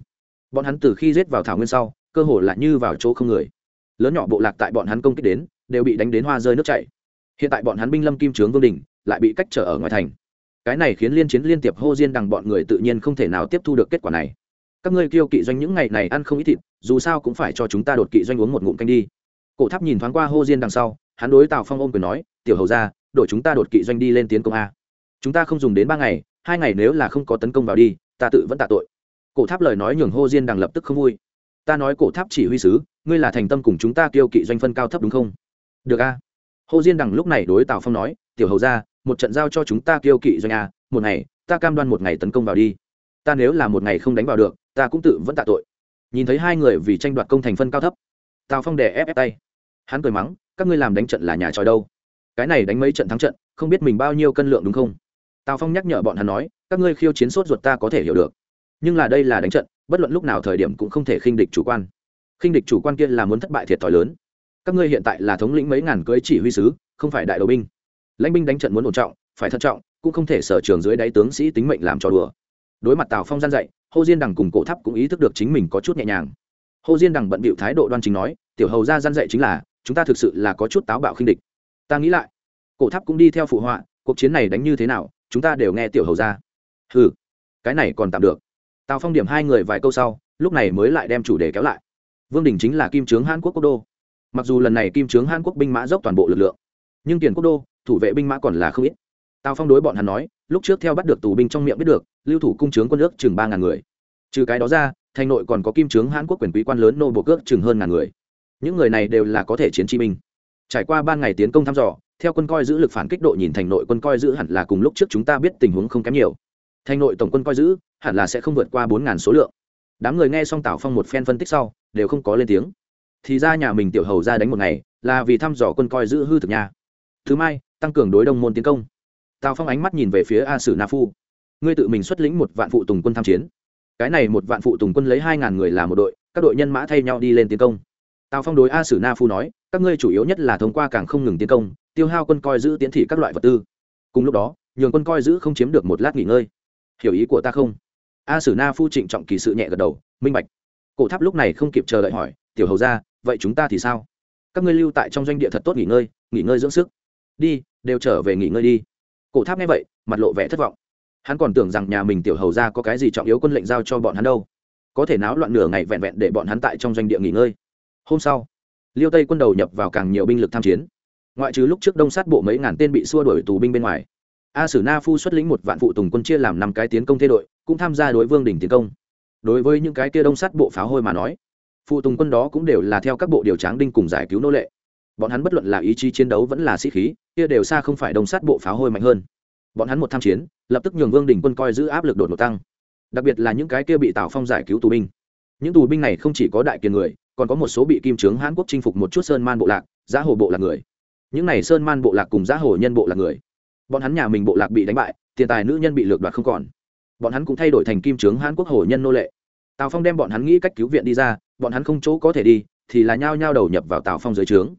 Bọn hắn từ khi giết vào thảo nguyên sau, cơ hồ lại như vào chỗ không người. Lớn nhỏ bộ lạc tại bọn hắn công kích đến đều bị đánh đến hoa rơi nước chảy. Hiện tại bọn hắn binh lâm kim trướng vương đình lại bị cách trở ở ngoài thành. Cái này khiến liên chiến liên tiệp hô diên đằng bọn người tự nhiên không thể nào tiếp thu được kết quả này. Các ngươi kiêu kỵ doanh những ngày này ăn không ít thịt, dù sao cũng phải cho chúng ta đột kỵ doanh uống một ngụm canh đi. Cổ tháp nhìn thoáng qua hô diên đằng sau, hắn đối tào phong ôm quyền nói, tiểu hầu ra đội chúng ta đột kỵ doanh đi lên tiến công a. Chúng ta không dùng đến ba ngày, hai ngày nếu là không có tấn công vào đi, ta tự vẫn tạ tội. Cổ tháp lời nói nhường hô diên đằng lập tức không vui. Ta nói cổ tháp chỉ huy sứ, ngươi là thành tâm cùng chúng ta kiêu kỵ doanh phân cao thấp đúng không? Được a. Hồ diên đằng lúc này đối tào phong nói, tiểu hầu ra một trận giao cho chúng ta kêu kỵ doanh a, một ngày, ta cam đoan một ngày tấn công vào đi. Ta nếu là một ngày không đánh vào được, ta cũng tự vẫn tạ tội. Nhìn thấy hai người vì tranh đoạt công thành phân cao thấp, tào phong đè ép ép tay. Hắn cười mắng, các ngươi làm đánh trận là nhà tròi đâu? Cái này đánh mấy trận thắng trận, không biết mình bao nhiêu cân lượng đúng không? Tào phong nhắc nhở bọn hắn nói, các ngươi khiêu chiến sốt ruột ta có thể hiểu được. Nhưng là đây là đánh trận, bất luận lúc nào thời điểm cũng không thể khinh địch chủ quan. Khinh địch chủ quan kia là muốn thất bại thiệt thòi lớn các ngươi hiện tại là thống lĩnh mấy ngàn cưới chỉ huy sứ, không phải đại đầu binh. Lãnh binh đánh trận muốn ổn trọng, phải thận trọng, cũng không thể sở trường dưới đáy tướng sĩ tính mệnh làm trò đùa. Đối mặt tào phong gian dạy, hồ diên đằng cùng cổ tháp cũng ý thức được chính mình có chút nhẹ nhàng. Hồ diên đằng bận bịu thái độ đoan chính nói, tiểu hầu ra gian dạy chính là, chúng ta thực sự là có chút táo bạo khinh địch. Ta nghĩ lại, cổ tháp cũng đi theo phụ họa, cuộc chiến này đánh như thế nào, chúng ta đều nghe tiểu hầu ra ừ cái này còn tạm được. Tào phong điểm hai người vài câu sau, lúc này mới lại đem chủ đề kéo lại. Vương đình chính là kim trướng hàn quốc quốc đô mặc dù lần này kim trướng hàn quốc binh mã dốc toàn bộ lực lượng nhưng tiền quốc đô thủ vệ binh mã còn là không ít tào phong đối bọn hắn nói lúc trước theo bắt được tù binh trong miệng biết được lưu thủ cung trướng quân ước chừng ba ngàn người trừ cái đó ra thành nội còn có kim trướng hãn quốc quyền quý quan lớn nô bộ cước chừng hơn ngàn người những người này đều là có thể chiến chi binh trải qua ba ngày tiến công thăm dò theo quân coi giữ lực phản kích độ nhìn thành nội quân coi giữ hẳn là cùng lúc trước chúng ta biết tình huống không kém nhiều thành nội tổng quân coi giữ hẳn là sẽ không vượt qua bốn ngàn số lượng đám người nghe xong tào phong một phen phân tích sau đều không có lên tiếng thì ra nhà mình tiểu hầu ra đánh một ngày, là vì thăm dò quân coi giữ hư thực nhà thứ mai, tăng cường đối đông môn tiến công. Tào phong ánh mắt nhìn về phía a sử na phu. Ngươi tự mình xuất lĩnh một vạn phụ tùng quân tham chiến. Cái này một vạn phụ tùng quân lấy hai ngàn người làm một đội, các đội nhân mã thay nhau đi lên tiến công. Tào phong đối a sử na phu nói, các ngươi chủ yếu nhất là thông qua càng không ngừng tiến công, tiêu hao quân coi giữ tiến thị các loại vật tư. Cùng lúc đó, nhường quân coi giữ không chiếm được một lát nghỉ ngơi. Hiểu ý của ta không? A sử na phu trịnh trọng kỳ sự nhẹ gật đầu, minh bạch. Cổ tháp lúc này không kịp chờ đợi hỏi tiểu hầu ra, vậy chúng ta thì sao? Các ngươi lưu tại trong doanh địa thật tốt nghỉ ngơi nghỉ ngơi dưỡng sức. Đi, đều trở về nghỉ ngơi đi. Cổ tháp nghe vậy, mặt lộ vẻ thất vọng. Hắn còn tưởng rằng nhà mình tiểu hầu ra có cái gì trọng yếu quân lệnh giao cho bọn hắn đâu. Có thể náo loạn nửa ngày vẹn vẹn để bọn hắn tại trong doanh địa nghỉ ngơi. Hôm sau, liêu tây quân đầu nhập vào càng nhiều binh lực tham chiến. Ngoại trừ lúc trước đông sát bộ mấy ngàn tên bị xua đuổi tù binh bên ngoài, a sử na phu xuất lĩnh một vạn phụ tùng quân chia làm năm cái tiến công thế đội, cũng tham gia đối vương đỉnh tiến công. Đối với những cái kia đông sát bộ pháo hôi mà nói phụ tùng quân đó cũng đều là theo các bộ điều tráng đinh cùng giải cứu nô lệ. Bọn hắn bất luận là ý chí chiến đấu vẫn là sĩ khí, kia đều xa không phải đồng sát bộ pháo hôi mạnh hơn. Bọn hắn một tham chiến, lập tức nhường vương đình quân coi giữ áp lực đột ngột tăng. Đặc biệt là những cái kia bị tào phong giải cứu tù binh. Những tù binh này không chỉ có đại kiền người, còn có một số bị kim trướng hãn quốc chinh phục một chút sơn man bộ lạc giá hồ bộ là người. Những này sơn man bộ lạc cùng giá hồ nhân bộ là người. Bọn hắn nhà mình bộ lạc bị đánh bại, tiền tài nữ nhân bị lược đoạt không còn. Bọn hắn cũng thay đổi thành kim trướng hãn quốc hồ nhân nô lệ. Tào phong đem bọn hắn nghĩ cách cứu viện đi ra bọn hắn không chỗ có thể đi, thì là nhao nhao đầu nhập vào tào phong dưới trướng.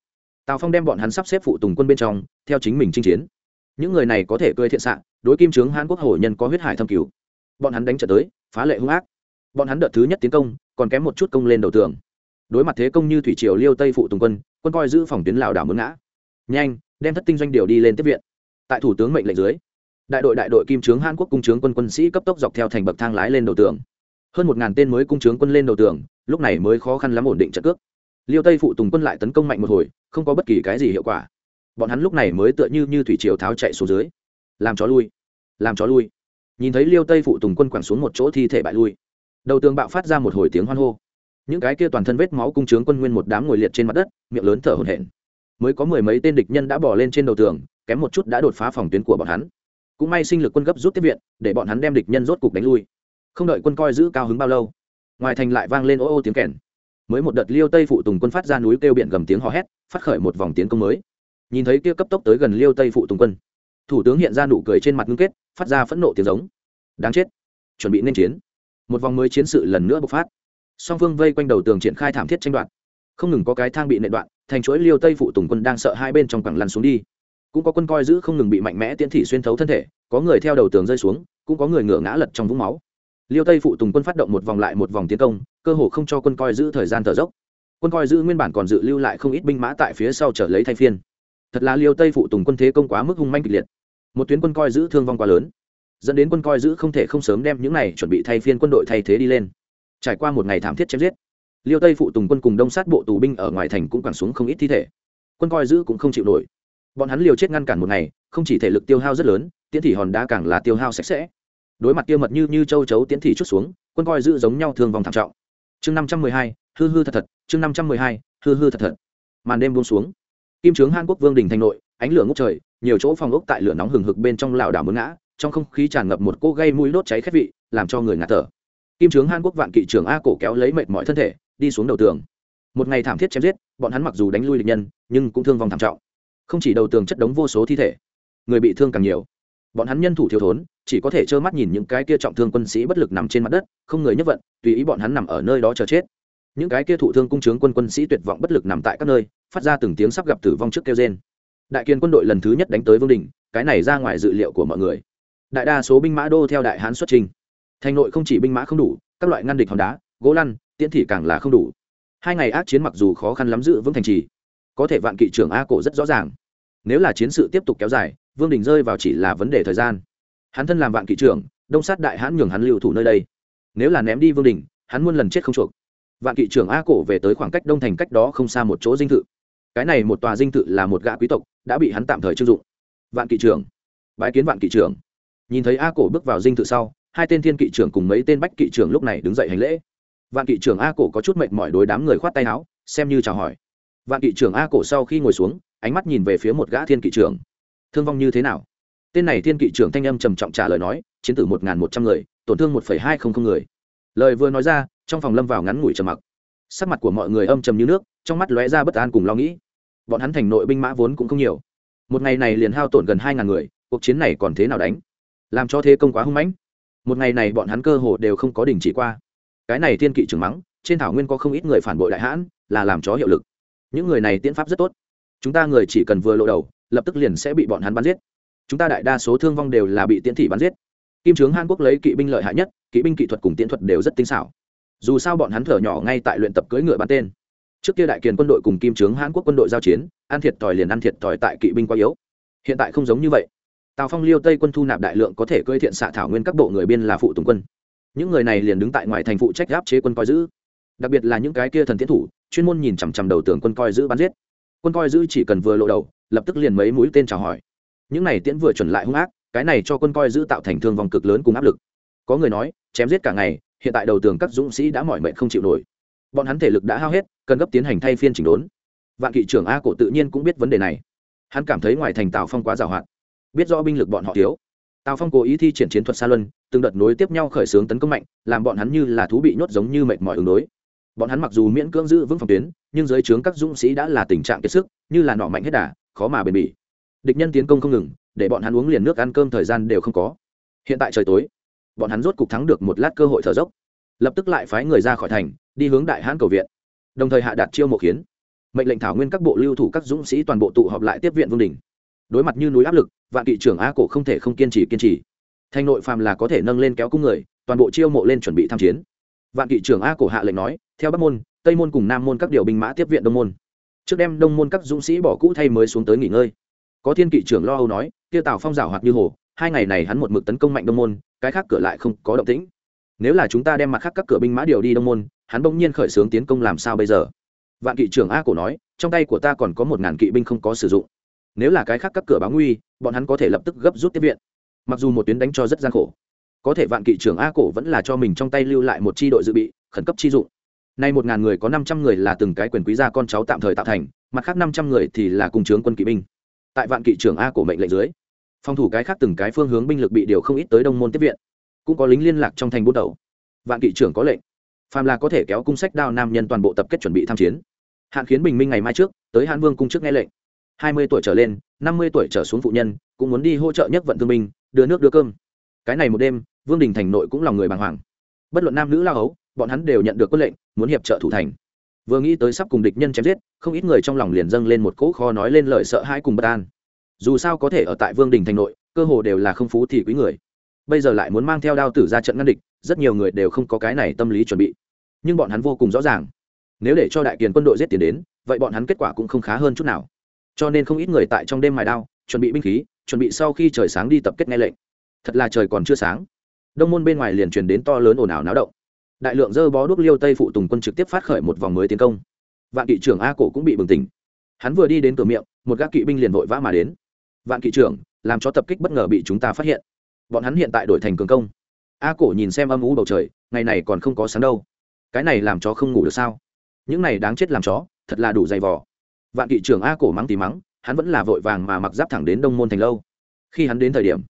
Tào phong đem bọn hắn sắp xếp phụ tùng quân bên trong, theo chính mình chinh chiến. Những người này có thể cơi thiện xạ, đối kim trướng hàn quốc hổ nhân có huyết hải thâm cứu bọn hắn đánh trận tới, phá lệ hung ác. Bọn hắn đợt thứ nhất tiến công, còn kém một chút công lên đầu tường. Đối mặt thế công như thủy triều liêu tây phụ tùng quân quân coi giữ phòng tuyến lảo đảo mướn ngã. Nhanh, đem thất tinh doanh điều đi lên tiếp viện. Tại thủ tướng mệnh lệnh dưới, đại đội đại đội kim trướng hàn quốc cung trướng quân quân sĩ cấp tốc dọc theo thành bậc thang lái lên đầu tường. Hơn một ngàn tên mới cung trướng quân lên đầu tường lúc này mới khó khăn lắm ổn định trận cước. Liêu tây phụ tùng quân lại tấn công mạnh một hồi, không có bất kỳ cái gì hiệu quả. Bọn hắn lúc này mới tựa như như thủy triều tháo chạy xuống dưới. Làm chó lui, làm chó lui. Nhìn thấy liêu tây phụ tùng quân quẳng xuống một chỗ thi thể bại lui. Đầu tường bạo phát ra một hồi tiếng hoan hô. Những cái kia toàn thân vết máu cung trướng quân nguyên một đám ngồi liệt trên mặt đất, miệng lớn thở hổn hển. Mới có mười mấy tên địch nhân đã bỏ lên trên đầu tường, kém một chút đã đột phá phòng tuyến của bọn hắn. Cũng may sinh lực quân gấp rút tiếp viện, để bọn hắn đem địch nhân rốt cục đánh lui. Không đợi quân coi giữ cao hứng bao lâu ngoài thành lại vang lên ô ô tiếng kèn. Mới một đợt liêu tây phụ tùng quân phát ra núi kêu biển gầm tiếng hò hét, phát khởi một vòng tiến công mới. Nhìn thấy kia cấp tốc tới gần liêu tây phụ tùng quân, thủ tướng hiện ra nụ cười trên mặt ngưng kết, phát ra phẫn nộ tiếng giống. Đáng chết, chuẩn bị nên chiến. Một vòng mới chiến sự lần nữa bộc phát. Song phương vây quanh đầu tường triển khai thảm thiết tranh đoạt. Không ngừng có cái thang bị nệ đoạn, thành chuỗi liêu tây phụ tùng quân đang sợ hai bên trong cẳng lăn xuống đi. Cũng có quân coi giữ không ngừng bị mạnh mẽ tiến thị xuyên thấu thân thể, có người theo đầu tường rơi xuống, cũng có người ngửa ngã lật trong vũng máu liêu tây phụ tùng quân phát động một vòng lại một vòng tiến công, cơ hồ không cho quân coi giữ thời gian thở dốc. Quân coi giữ nguyên bản còn dự lưu lại không ít binh mã tại phía sau trở lấy thay phiên. Thật là liêu tây phụ tùng quân thế công quá mức hung manh kịch liệt. Một tuyến quân coi giữ thương vong quá lớn, dẫn đến quân coi giữ không thể không sớm đem những này chuẩn bị thay phiên quân đội thay thế đi lên. Trải qua một ngày thảm thiết chém giết, liêu tây phụ tùng quân cùng đông sát bộ tù binh ở ngoài thành cũng quẳng xuống không ít thi thể. Quân coi giữ cũng không chịu nổi. Bọn hắn liều chết ngăn cản một ngày, không chỉ thể lực tiêu hao rất lớn, tiễn thị hòn đá càng là tiêu hao sạch sẽ đối mặt kia mật như như châu chấu tiến thị chút xuống, quân coi giữ giống nhau thương vòng thảm trọng. Chương năm trăm mười hai, hư hư thật thật, chương năm trăm mười hai, hư hư thật thật. Màn đêm buông xuống. Kim trướng hàn quốc vương đình thành nội, ánh lửa ngốc trời, nhiều chỗ phòng ốc tại lửa nóng hừng hực bên trong lảo đảo mướn ngã, trong không khí tràn ngập một cô gây mũi đốt cháy khét vị, làm cho người ngạt thở. Kim trướng hàn quốc vạn kỵ trưởng a cổ kéo lấy mệt mọi thân thể, đi xuống đầu tường. Một ngày thảm thiết chém giết, bọn hắn mặc dù đánh lui địch nhân, nhưng cũng thương vong thảm trọng. Không chỉ đầu tường chất đống vô số thi thể, người bị thương càng nhiều. Bọn hắn nhân thủ thiếu thốn chỉ có thể trơ mắt nhìn những cái kia trọng thương quân sĩ bất lực nằm trên mặt đất, không người nhất vận, tùy ý bọn hắn nằm ở nơi đó chờ chết. Những cái kia thụ thương cung trướng quân quân sĩ tuyệt vọng bất lực nằm tại các nơi, phát ra từng tiếng sắp gặp tử vong trước kêu trên đại kiên quân đội lần thứ nhất đánh tới vương đình, cái này ra ngoài dự liệu của mọi người. Đại đa số binh mã đô theo đại hán xuất trình. Thành nội không chỉ binh mã không đủ, các loại ngăn địch hòn đá, gỗ lăn, tiễn thị càng là không đủ. Hai ngày ác chiến mặc dù khó khăn lắm giữ vững thành trì, có thể vạn kỵ trưởng a cổ rất rõ ràng. Nếu là chiến sự tiếp tục kéo dài, vương đình rơi vào chỉ là vấn đề thời gian hắn thân làm vạn kỵ trưởng, đông sát đại hãn nhường hắn lưu thủ nơi đây. Nếu là ném đi vương đình, hắn muôn lần chết không chuộc. Vạn kỵ trưởng a cổ về tới khoảng cách đông thành cách đó không xa một chỗ dinh thự. Cái này một tòa dinh thự là một gã quý tộc, đã bị hắn tạm thời chưng dụng. Vạn kỵ trưởng bãi kiến vạn kỵ trưởng. Nhìn thấy a cổ bước vào dinh thự sau, hai tên thiên kỵ trưởng cùng mấy tên bách kỵ trưởng lúc này đứng dậy hành lễ. Vạn kỵ trưởng a cổ có chút mệt mỏi đối đám người khoát tay áo, xem như chào hỏi. Vạn kỵ trưởng a cổ sau khi ngồi xuống, ánh mắt nhìn về phía một gã thiên kỵ trưởng. Thương vong như thế nào? Tên này thiên kỵ trưởng thanh âm trầm trọng trả lời nói, chiến tử một một trăm người, tổn thương một hai không không người. Lời vừa nói ra, trong phòng lâm vào ngắn ngủi trầm mặc. Sắc mặt của mọi người âm trầm như nước, trong mắt lóe ra bất an cùng lo nghĩ. Bọn hắn thành nội binh mã vốn cũng không nhiều. Một ngày này liền hao tổn gần hai ngàn người, cuộc chiến này còn thế nào đánh? Làm cho thế công quá hung mãnh. Một ngày này bọn hắn cơ hồ đều không có đình chỉ qua. Cái này thiên kỵ trưởng mắng, trên thảo nguyên có không ít người phản bội đại hãn, là làm chó hiệu lực. Những người này tiễn pháp rất tốt. Chúng ta người chỉ cần vừa lộ đầu, lập tức liền sẽ bị bọn hắn bắn giết chúng ta đại đa số thương vong đều là bị tiễn thị bắn giết. Kim trướng hàn quốc lấy kỵ binh lợi hại nhất, kỵ binh kỹ thuật cùng tiễn thuật đều rất tinh xảo. Dù sao bọn hắn thở nhỏ ngay tại luyện tập cưỡi ngựa bắn tên. Trước kia đại kiền quân đội cùng kim trướng hàn quốc quân đội giao chiến, ăn thiệt thòi liền ăn thiệt thòi tại kỵ binh quá yếu. Hiện tại không giống như vậy. Tào phong liêu tây quân thu nạp đại lượng có thể cưỡi thiện xạ thảo nguyên các bộ người biên là phụ tùng quân. Những người này liền đứng tại ngoài thành phụ trách gáp chế quân coi giữ. Đặc biệt là những cái kia thần tiến thủ, chuyên môn nhìn chằm chằm đầu tường quân coi giữ bắn giết. Quân coi giữ chỉ cần vừa lộ đầu, lập tức liền mấy mũi tên chào hỏi những này tiễn vừa chuẩn lại hung ác cái này cho quân coi giữ tạo thành thương vong cực lớn cùng áp lực. Có người nói chém giết cả ngày hiện tại đầu tường các dũng sĩ đã mỏi mệt không chịu nổi. Bọn hắn thể lực đã hao hết cần gấp tiến hành thay phiên chỉnh đốn. Vạn kỵ trưởng a cổ tự nhiên cũng biết vấn đề này. Hắn cảm thấy ngoài thành tào phong quá giàu hạn, biết rõ binh lực bọn họ thiếu. Tào phong cố ý thi triển chiến thuật xa luân từng đợt nối tiếp nhau khởi xướng tấn công mạnh làm bọn hắn như là thú bị nhốt giống như mệt mỏi ứng đối. Bọn hắn mặc dù miễn cưỡng giữ vững phòng tuyến nhưng dưới trướng các dũng sĩ đã là tình trạng kiệt sức như là nọ mạnh hết đà khó mà bền bỉ địch nhân tiến công không ngừng, để bọn hắn uống liền nước ăn cơm thời gian đều không có. Hiện tại trời tối, bọn hắn rốt cục thắng được một lát cơ hội thở dốc. Lập tức lại phái người ra khỏi thành, đi hướng đại hãn cầu viện. Đồng thời hạ đạt chiêu mộ khiến mệnh lệnh thảo nguyên các bộ lưu thủ các dũng sĩ toàn bộ tụ họp lại tiếp viện vương đình đối mặt như núi áp lực, vạn kỵ trưởng a cổ không thể không kiên trì kiên trì. Thành nội phàm là có thể nâng lên kéo cung người, toàn bộ chiêu mộ lên chuẩn bị tham chiến. Vạn kỵ trưởng a cổ hạ lệnh nói, theo bắc môn, tây môn cùng nam môn các điều binh mã tiếp viện đông môn. Trước đem đông môn các dũng sĩ bỏ cũ thay mới xuống tới nghỉ ngơi có thiên kỵ trưởng lo âu nói, kia tào phong rào hoạt như hồ, hai ngày này hắn một mực tấn công mạnh đông môn, cái khác cửa lại không có động tĩnh. Nếu là chúng ta đem mặt khác các cửa binh mã điều đi đông môn, hắn bỗng nhiên khởi xướng tiến công làm sao bây giờ? Vạn kỵ trưởng a cổ nói, trong tay của ta còn có một ngàn kỵ binh không có sử dụng. Nếu là cái khác các cửa báo nguy, bọn hắn có thể lập tức gấp rút tiếp viện. Mặc dù một tuyến đánh cho rất gian khổ, có thể vạn kỵ trưởng a cổ vẫn là cho mình trong tay lưu lại một chi đội dự bị, khẩn cấp chi dụng. Nay một ngàn người có năm trăm người là từng cái quyền quý gia con cháu tạm thời tạo thành, mặt khác năm trăm người thì là cung chướng quân kỵ binh tại vạn kỵ trưởng a của mệnh lệnh dưới. Phòng thủ cái khác từng cái phương hướng binh lực bị điều không ít tới đông môn tiếp viện. Cũng có lính liên lạc trong thành bút đầu vạn kỵ trưởng có lệnh. Phàm là có thể kéo cung sách đao nam nhân toàn bộ tập kết chuẩn bị tham chiến. Hạn khiến bình minh ngày mai trước, tới hãn vương cung trước nghe lệnh. Hai mươi tuổi trở lên, năm mươi tuổi trở xuống phụ nhân, cũng muốn đi hỗ trợ nhất vận thương binh, đưa nước đưa cơm. Cái này một đêm, vương đình thành nội cũng lòng người bàng hoàng. Bất luận nam nữ lao ấu bọn hắn đều nhận được quân lệnh, muốn hiệp trợ thủ thành vừa nghĩ tới sắp cùng địch nhân chém giết, không ít người trong lòng liền dâng lên một cỗ kho nói lên lời sợ hãi cùng bất an. Dù sao có thể ở tại vương đình thành nội, cơ hồ đều là không phú thì quý người. Bây giờ lại muốn mang theo đao tử ra trận ngăn địch, rất nhiều người đều không có cái này tâm lý chuẩn bị. Nhưng bọn hắn vô cùng rõ ràng, nếu để cho đại kiền quân đội giết tiền đến, vậy bọn hắn kết quả cũng không khá hơn chút nào. Cho nên không ít người tại trong đêm mài đao, chuẩn bị binh khí, chuẩn bị sau khi trời sáng đi tập kết nghe lệnh. Thật là trời còn chưa sáng. Đông môn bên ngoài liền truyền đến to lớn ồn ào náo động đại lượng dơ bó đuốc liêu tây phụ tùng quân trực tiếp phát khởi một vòng mới tiến công. Vạn kỵ trưởng a cổ cũng bị bừng tỉnh. Hắn vừa đi đến cửa miệng, một gác kỵ binh liền vội vã mà đến. Vạn kỵ trưởng, làm cho tập kích bất ngờ bị chúng ta phát hiện. Bọn hắn hiện tại đổi thành cường công. A cổ nhìn xem âm u bầu trời, ngày này còn không có sáng đâu. Cái này làm chó không ngủ được sao? Những này đáng chết làm chó, thật là đủ dày vò. Vạn kỵ trưởng a cổ mắng tí mắng, hắn vẫn là vội vàng mà mặc giáp thẳng đến đông môn thành lâu. Khi hắn đến thời điểm,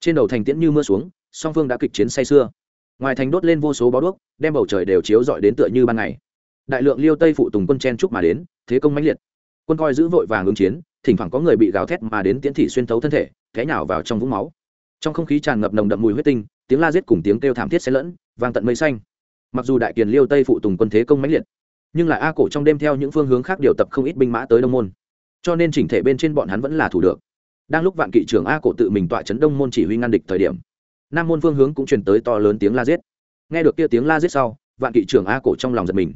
trên đầu thành tiễn như mưa xuống, song phương đã kịch chiến say sưa ngoài thành đốt lên vô số bó đuốc, đem bầu trời đều chiếu rọi đến tựa như ban ngày. Đại lượng liêu tây phụ tùng quân chen trúc mà đến, thế công mãnh liệt. Quân coi giữ vội vàng ứng chiến, thỉnh thoảng có người bị gào thét mà đến tiễn thị xuyên thấu thân thể, té nhào vào trong vũng máu. Trong không khí tràn ngập nồng đậm mùi huyết tinh, tiếng la giết cùng tiếng kêu thảm thiết xen lẫn, vang tận mây xanh. Mặc dù đại kiền liêu tây phụ tùng quân thế công mãnh liệt, nhưng lại a cổ trong đêm theo những phương hướng khác điều tập không ít binh mã tới đông môn. Cho nên chỉnh thể bên trên bọn hắn vẫn là thủ được. Đang lúc vạn kỵ trưởng a cổ tự mình tọa chấn đông môn chỉ huy ngăn địch thời điểm nam môn phương hướng cũng truyền tới to lớn tiếng la giết. Nghe được kia tiếng la giết sau, vạn kỵ trưởng a cổ trong lòng giật mình.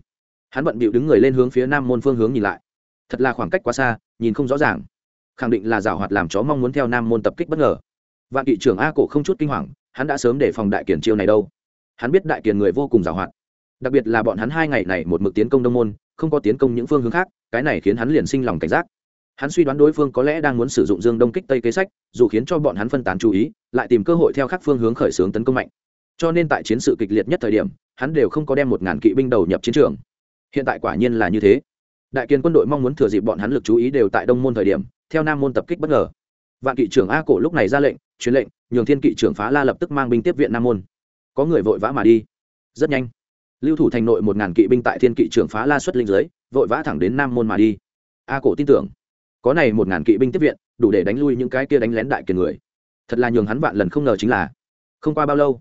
Hắn bận bịu đứng người lên hướng phía nam môn phương hướng nhìn lại. Thật là khoảng cách quá xa, nhìn không rõ ràng. Khẳng định là giảo hoạt làm chó mong muốn theo nam môn tập kích bất ngờ. Vạn kỵ trưởng a cổ không chút kinh hoàng, hắn đã sớm để phòng đại kiển chiêu này đâu. Hắn biết đại kiển người vô cùng giảo hoạt. Đặc biệt là bọn hắn hai ngày này một mực tiến công đông môn, không có tiến công những phương hướng khác, cái này khiến hắn liền sinh lòng cảnh giác hắn suy đoán đối phương có lẽ đang muốn sử dụng dương đông kích tây kế sách, dù khiến cho bọn hắn phân tán chú ý, lại tìm cơ hội theo các phương hướng khởi xướng tấn công mạnh. Cho nên tại chiến sự kịch liệt nhất thời điểm, hắn đều không có đem một ngàn kỵ binh đầu nhập chiến trường. Hiện tại quả nhiên là như thế. Đại kiên quân đội mong muốn thừa dịp bọn hắn lực chú ý đều tại đông môn thời điểm, theo nam môn tập kích bất ngờ. Vạn kỵ trưởng a cổ lúc này ra lệnh, truyền lệnh, nhường thiên kỵ trưởng phá la lập tức mang binh tiếp viện nam môn. Có người vội vã mà đi. Rất nhanh. Lưu thủ thành nội một ngàn kỵ binh tại thiên kỵ trưởng phá la xuất linh giới vội vã thẳng đến nam môn mà đi. A cổ tin tưởng có này một ngàn kỵ binh tiếp viện, đủ để đánh lui những cái kia đánh lén đại kiền người. Thật là nhường hắn vạn lần không ngờ chính là, không qua bao lâu,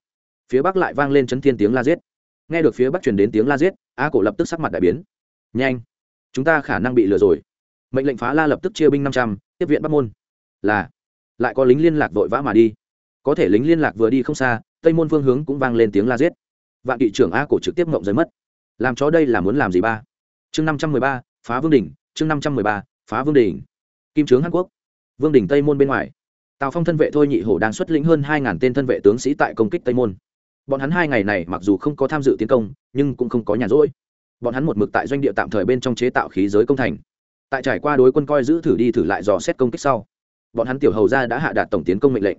phía bắc lại vang lên chấn thiên tiếng la giết. Nghe được phía bắc truyền đến tiếng la giết, a cổ lập tức sắc mặt đại biến. Nhanh, chúng ta khả năng bị lừa rồi. Mệnh lệnh phá la lập tức chia binh năm trăm, tiếp viện bắc môn. Là, lại có lính liên lạc vội vã mà đi. Có thể lính liên lạc vừa đi không xa, tây môn phương hướng cũng vang lên tiếng la giết. Vạn kỵ trưởng a cổ trực tiếp ngộng giới mất. Làm chó đây là muốn làm gì ba? Chương năm trăm mười ba, phá vương đỉnh, chương năm trăm mười ba, phá vương đỉnh kim trướng hàn quốc. Vương đỉnh tây môn bên ngoài. Tào phong thân vệ thôi nhị hổ đang xuất lĩnh hơn hai ngàn tên thân vệ tướng sĩ tại công kích tây môn. Bọn hắn hai ngày này mặc dù không có tham dự tiến công, nhưng cũng không có nhàn rỗi. Bọn hắn một mực tại doanh địa tạm thời bên trong chế tạo khí giới công thành. Tại trải qua đối quân coi giữ thử đi thử lại dò xét công kích sau, bọn hắn tiểu hầu ra đã hạ đạt tổng tiến công mệnh lệnh.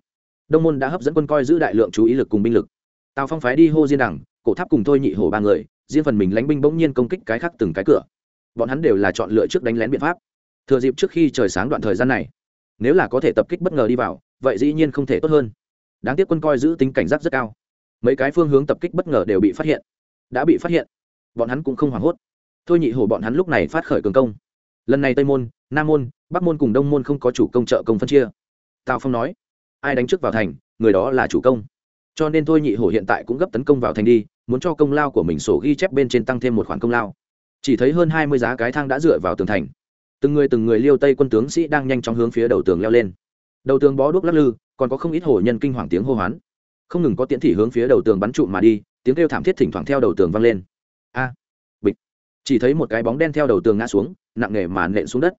Đông môn đã hấp dẫn quân coi giữ đại lượng chú ý lực cùng binh lực. Tào phong phái đi hô diên đẳng cổ tháp cùng thôi nhị hổ ba người, riêng phần mình lánh binh bỗng nhiên công kích cái khác từng cái cửa. Bọn hắn đều là chọn lựa trước đánh lén biện pháp thừa dịp trước khi trời sáng đoạn thời gian này, nếu là có thể tập kích bất ngờ đi vào, vậy dĩ nhiên không thể tốt hơn. Đáng tiếc quân coi giữ tính cảnh giác rất cao. Mấy cái phương hướng tập kích bất ngờ đều bị phát hiện. Đã bị phát hiện, bọn hắn cũng không hoảng hốt. Thôi nhị hổ bọn hắn lúc này phát khởi cường công. Lần này tây môn, nam môn, bắc môn cùng đông môn không có chủ công trợ công phân chia. Tào phong nói, ai đánh trước vào thành, người đó là chủ công. Cho nên thôi nhị hổ hiện tại cũng gấp tấn công vào thành đi, muốn cho công lao của mình sổ ghi chép bên trên tăng thêm một khoản công lao. Chỉ thấy hơn hai mươi giá cái thang đã dựa vào tường thành từng người từng người liêu tây quân tướng sĩ đang nhanh chóng hướng phía đầu tường leo lên. Đầu tường bó đuốc lắc lư, còn có không ít hổ nhân kinh hoàng tiếng hô hoán. Không ngừng có tiễn thị hướng phía đầu tường bắn trụ mà đi, tiếng kêu thảm thiết thỉnh thoảng theo đầu tường vang lên. A! Bịch! Chỉ thấy một cái bóng đen theo đầu tường ngã xuống, nặng nề mà nện xuống đất.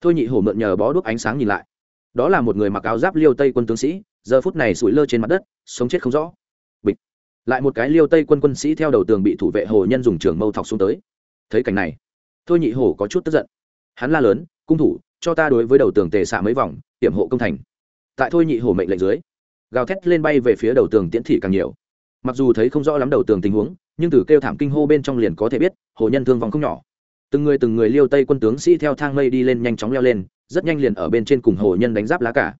Thôi nhị hổ mượn nhờ bó đuốc ánh sáng nhìn lại. Đó là một người mặc áo giáp liêu tây quân tướng sĩ, giờ phút này sủi lơ trên mặt đất, sống chết không rõ. Bịch! Lại một cái liêu tây quân quân sĩ theo đầu tường bị thủ vệ hồ nhân dùng trường mâu thọc xuống tới. Thấy cảnh này, thôi nhị hổ có chút tức giận hắn la lớn, cung thủ, cho ta đối với đầu tường tề xạ mấy vòng, hiểm hộ công thành. Tại thôi nhị hổ mệnh lệnh dưới, gào thét lên bay về phía đầu tường tiễn thị càng nhiều. Mặc dù thấy không rõ lắm đầu tường tình huống, nhưng từ kêu thảm kinh hô bên trong liền có thể biết hồ nhân thương vong không nhỏ. Từng người từng người liêu tây quân tướng sĩ theo thang mây đi lên nhanh chóng leo lên, rất nhanh liền ở bên trên cùng hồ nhân đánh giáp lá cả.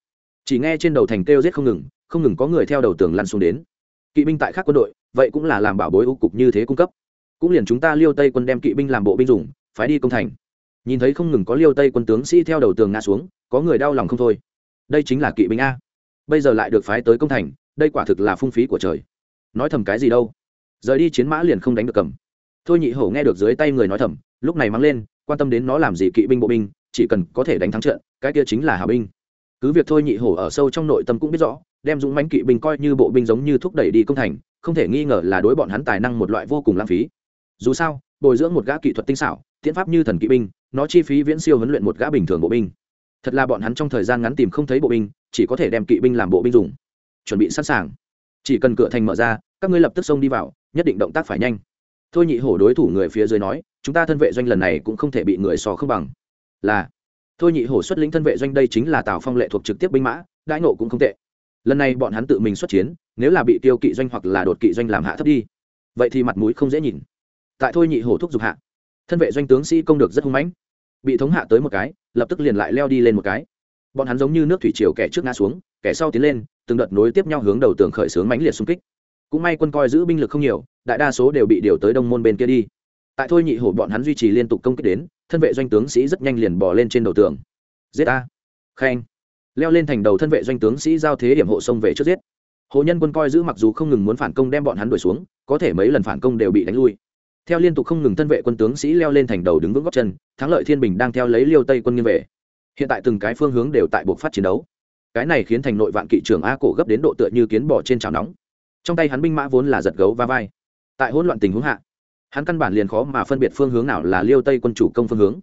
Chỉ nghe trên đầu thành kêu giết không ngừng không ngừng có người theo đầu tường lăn xuống đến. Kỵ binh tại khác quân đội, vậy cũng là làm bảo bối ưu cục như thế cung cấp. Cũng liền chúng ta liêu tây quân đem kỵ binh làm bộ binh dùng, phái đi công thành nhìn thấy không ngừng có liêu tây quân tướng sĩ theo đầu tường ngã xuống, có người đau lòng không thôi. Đây chính là kỵ binh a. Bây giờ lại được phái tới công thành, đây quả thực là phung phí của trời. Nói thầm cái gì đâu? Rời đi chiến mã liền không đánh được cầm. Thôi nhị hổ nghe được dưới tay người nói thầm, lúc này mắng lên, quan tâm đến nó làm gì kỵ binh bộ binh, chỉ cần có thể đánh thắng trận, cái kia chính là hà binh. Cứ việc thôi nhị hổ ở sâu trong nội tâm cũng biết rõ, đem dũng mãnh kỵ binh coi như bộ binh giống như thúc đẩy đi công thành, không thể nghi ngờ là đối bọn hắn tài năng một loại vô cùng lãng phí. Dù sao, bồi dưỡng một gã kỹ thuật tinh xảo tiến pháp như thần kỵ binh, nó chi phí viễn siêu huấn luyện một gã bình thường bộ binh. Thật là bọn hắn trong thời gian ngắn tìm không thấy bộ binh, chỉ có thể đem kỵ binh làm bộ binh dùng. Chuẩn bị sẵn sàng. Chỉ cần cửa thành mở ra, các ngươi lập tức xông đi vào, nhất định động tác phải nhanh. Thôi nhị hổ đối thủ người phía dưới nói, chúng ta thân vệ doanh lần này cũng không thể bị người sò không bằng. Là, thôi nhị hổ xuất lĩnh thân vệ doanh đây chính là tào phong lệ thuộc trực tiếp binh mã, đãi nộ cũng không tệ. Lần này bọn hắn tự mình xuất chiến, nếu là bị tiêu kỵ doanh hoặc là đột kỵ doanh làm hạ thấp đi, vậy thì mặt mũi không dễ nhìn. Tại thôi nhị hổ thúc giục hạ thân vệ doanh tướng sĩ công được rất hung mãnh. Bị thống hạ tới một cái, lập tức liền lại leo đi lên một cái. Bọn hắn giống như nước thủy triều kẻ trước ngã xuống, kẻ sau tiến lên, từng đợt nối tiếp nhau hướng đầu tường khởi xướng mãnh liệt xung kích. Cũng may quân coi giữ binh lực không nhiều, đại đa số đều bị điều tới đông môn bên kia đi. Tại thôi nhị hổ bọn hắn duy trì liên tục công kích đến, thân vệ doanh tướng sĩ rất nhanh liền bỏ lên trên đầu tường. Giết a. Khen leo lên thành đầu thân vệ doanh tướng sĩ giao thế điểm hộ sông về trước giết. Hộ nhân quân coi giữ mặc dù không ngừng muốn phản công đem bọn hắn đuổi xuống, có thể mấy lần phản công đều bị đánh lui theo liên tục không ngừng thân vệ quân tướng sĩ leo lên thành đầu đứng vững góc chân, thắng lợi thiên bình đang theo lấy liêu tây quân nghiêm về. Hiện tại từng cái phương hướng đều tại buộc phát chiến đấu. Cái này khiến thành nội vạn kỵ trưởng a cổ gấp đến độ tựa như kiến bỏ trên chảo nóng. Trong tay hắn binh mã vốn là giật gấu va vai. Tại hỗn loạn tình huống hạ, hắn căn bản liền khó mà phân biệt phương hướng nào là liêu tây quân chủ công phương hướng.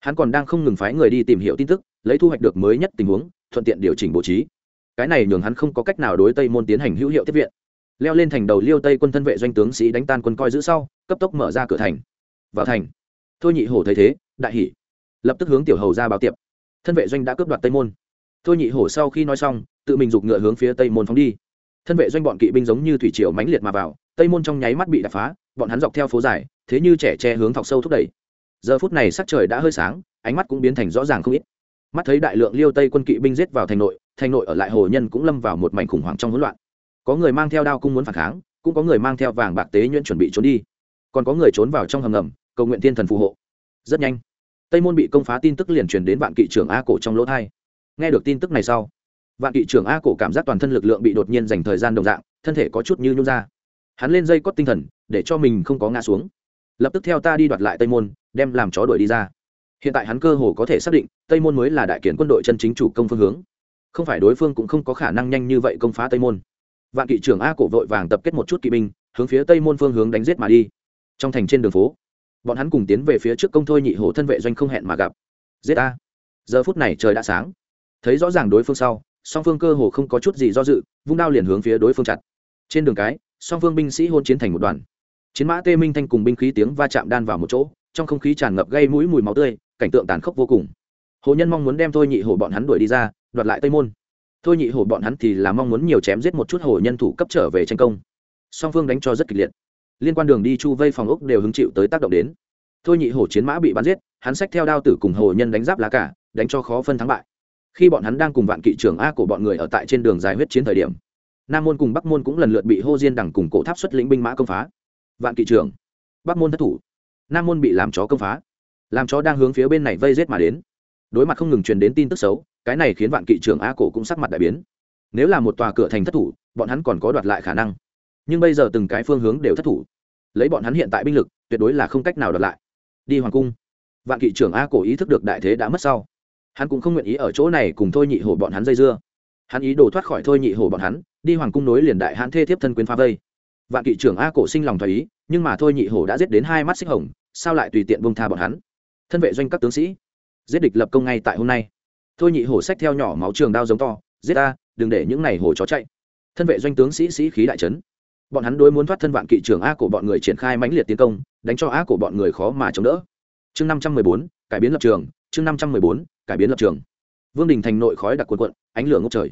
Hắn còn đang không ngừng phái người đi tìm hiểu tin tức, lấy thu hoạch được mới nhất tình huống, thuận tiện điều chỉnh bố trí. Cái này nhường hắn không có cách nào đối tây môn tiến hành hữu hiệu tiếp viện leo lên thành đầu liêu tây quân thân vệ doanh tướng sĩ đánh tan quân coi giữ sau, cấp tốc mở ra cửa thành. Vào thành, thôi nhị hổ thấy thế, đại hỉ, lập tức hướng tiểu hầu ra báo tiệp. Thân vệ doanh đã cướp đoạt tây môn. Thôi nhị hổ sau khi nói xong, tự mình giục ngựa hướng phía tây môn phóng đi. Thân vệ doanh bọn kỵ binh giống như thủy triều mãnh liệt mà vào, tây môn trong nháy mắt bị đập phá, bọn hắn dọc theo phố dài, thế như trẻ che hướng thọc sâu thúc đẩy. Giờ phút này sắc trời đã hơi sáng, ánh mắt cũng biến thành rõ ràng không ít. Mắt thấy đại lượng liêu tây quân kỵ binh giết vào thành nội thành nội ở lại hồ nhân cũng lâm vào một mảnh khủng hoảng trong hỗn loạn có người mang theo đao cung muốn phản kháng, cũng có người mang theo vàng bạc tế nhuyễn chuẩn bị trốn đi. Còn có người trốn vào trong hầm ngầm, cầu nguyện thiên thần phù hộ. Rất nhanh, tây môn bị công phá tin tức liền truyền đến vạn kỵ trưởng a cổ trong lỗ thai. Nghe được tin tức này sau, vạn kỵ trưởng a cổ cảm giác toàn thân lực lượng bị đột nhiên dành thời gian đồng dạng, thân thể có chút như nhún ra. Hắn lên dây cót tinh thần, để cho mình không có ngã xuống. Lập tức theo ta đi đoạt lại tây môn, đem làm chó đuổi đi ra. Hiện tại hắn cơ hồ có thể xác định, tây môn mới là đại kiến quân đội chân chính chủ công phương hướng. Không phải đối phương cũng không có khả năng nhanh như vậy công phá tây môn vạn kỵ trưởng a cổ vội vàng tập kết một chút kỵ binh, hướng phía tây môn phương hướng đánh giết mà đi. Trong thành trên đường phố, bọn hắn cùng tiến về phía trước công thôi nhị hổ thân vệ doanh không hẹn mà gặp. Giết a. Giờ phút này trời đã sáng. Thấy rõ ràng đối phương sau, song phương cơ hồ không có chút gì do dự, vung đao liền hướng phía đối phương chặt. Trên đường cái, song phương binh sĩ hôn chiến thành một đoàn. Chiến mã tê minh thanh cùng binh khí tiếng va chạm đan vào một chỗ, trong không khí tràn ngập gây mũi mùi máu tươi, cảnh tượng tàn khốc vô cùng. Hồ nhân mong muốn đem thôi nhị hổ bọn hắn đuổi đi ra, đoạt lại tây môn thôi nhị hổ bọn hắn thì là mong muốn nhiều chém giết một chút hồ nhân thủ cấp trở về tranh công. Song phương đánh cho rất kịch liệt. Liên quan đường đi chu vây phòng ốc đều hứng chịu tới tác động đến. Thôi nhị hổ chiến mã bị bắn giết, hắn xách theo đao tử cùng hồ nhân đánh giáp lá cả, đánh cho khó phân thắng bại. Khi bọn hắn đang cùng vạn kỵ trưởng a của bọn người ở tại trên đường dài huyết chiến thời điểm, nam môn cùng bắc môn cũng lần lượt bị hô diên đằng cùng cổ tháp xuất lĩnh binh mã công phá. Vạn kỵ trưởng, bắc môn thất thủ. Nam môn bị làm chó công phá. Làm chó đang hướng phía bên này vây rết mà đến đối mặt không ngừng truyền đến tin tức xấu, cái này khiến vạn kỵ trưởng a cổ cũng sắc mặt đại biến. Nếu là một tòa cửa thành thất thủ, bọn hắn còn có đoạt lại khả năng. Nhưng bây giờ từng cái phương hướng đều thất thủ. Lấy bọn hắn hiện tại binh lực, tuyệt đối là không cách nào đoạt lại. Đi hoàng cung. Vạn kỵ trưởng a cổ ý thức được đại thế đã mất sau. Hắn cũng không nguyện ý ở chỗ này cùng thôi nhị hổ bọn hắn dây dưa. Hắn ý đồ thoát khỏi thôi nhị hổ bọn hắn, đi hoàng cung nối liền đại hãn thê thiếp thân quyến phá vây. Vạn kỵ trưởng a cổ sinh lòng thoái ý, nhưng mà thôi nhị hổ đã giết đến hai mắt xích hồng, sao lại tùy tiện bông tha bọn hắn? Thân vệ doanh các tướng sĩ giết địch lập công ngay tại hôm nay. Thôi nhị hổ sách theo nhỏ máu trường đao giống to, giết ta, đừng để những này hổ chó chạy. Thân vệ doanh tướng sĩ sĩ khí đại trấn bọn hắn đối muốn thoát thân vạn kỵ trưởng a của bọn người triển khai mãnh liệt tiến công, đánh cho a của bọn người khó mà chống đỡ. Chương năm trăm mười bốn, cải biến lập trường, chương năm trăm mười bốn, cải biến lập trường. Vương đình thành nội khói đặc quần quận ánh lửa ngốc trời.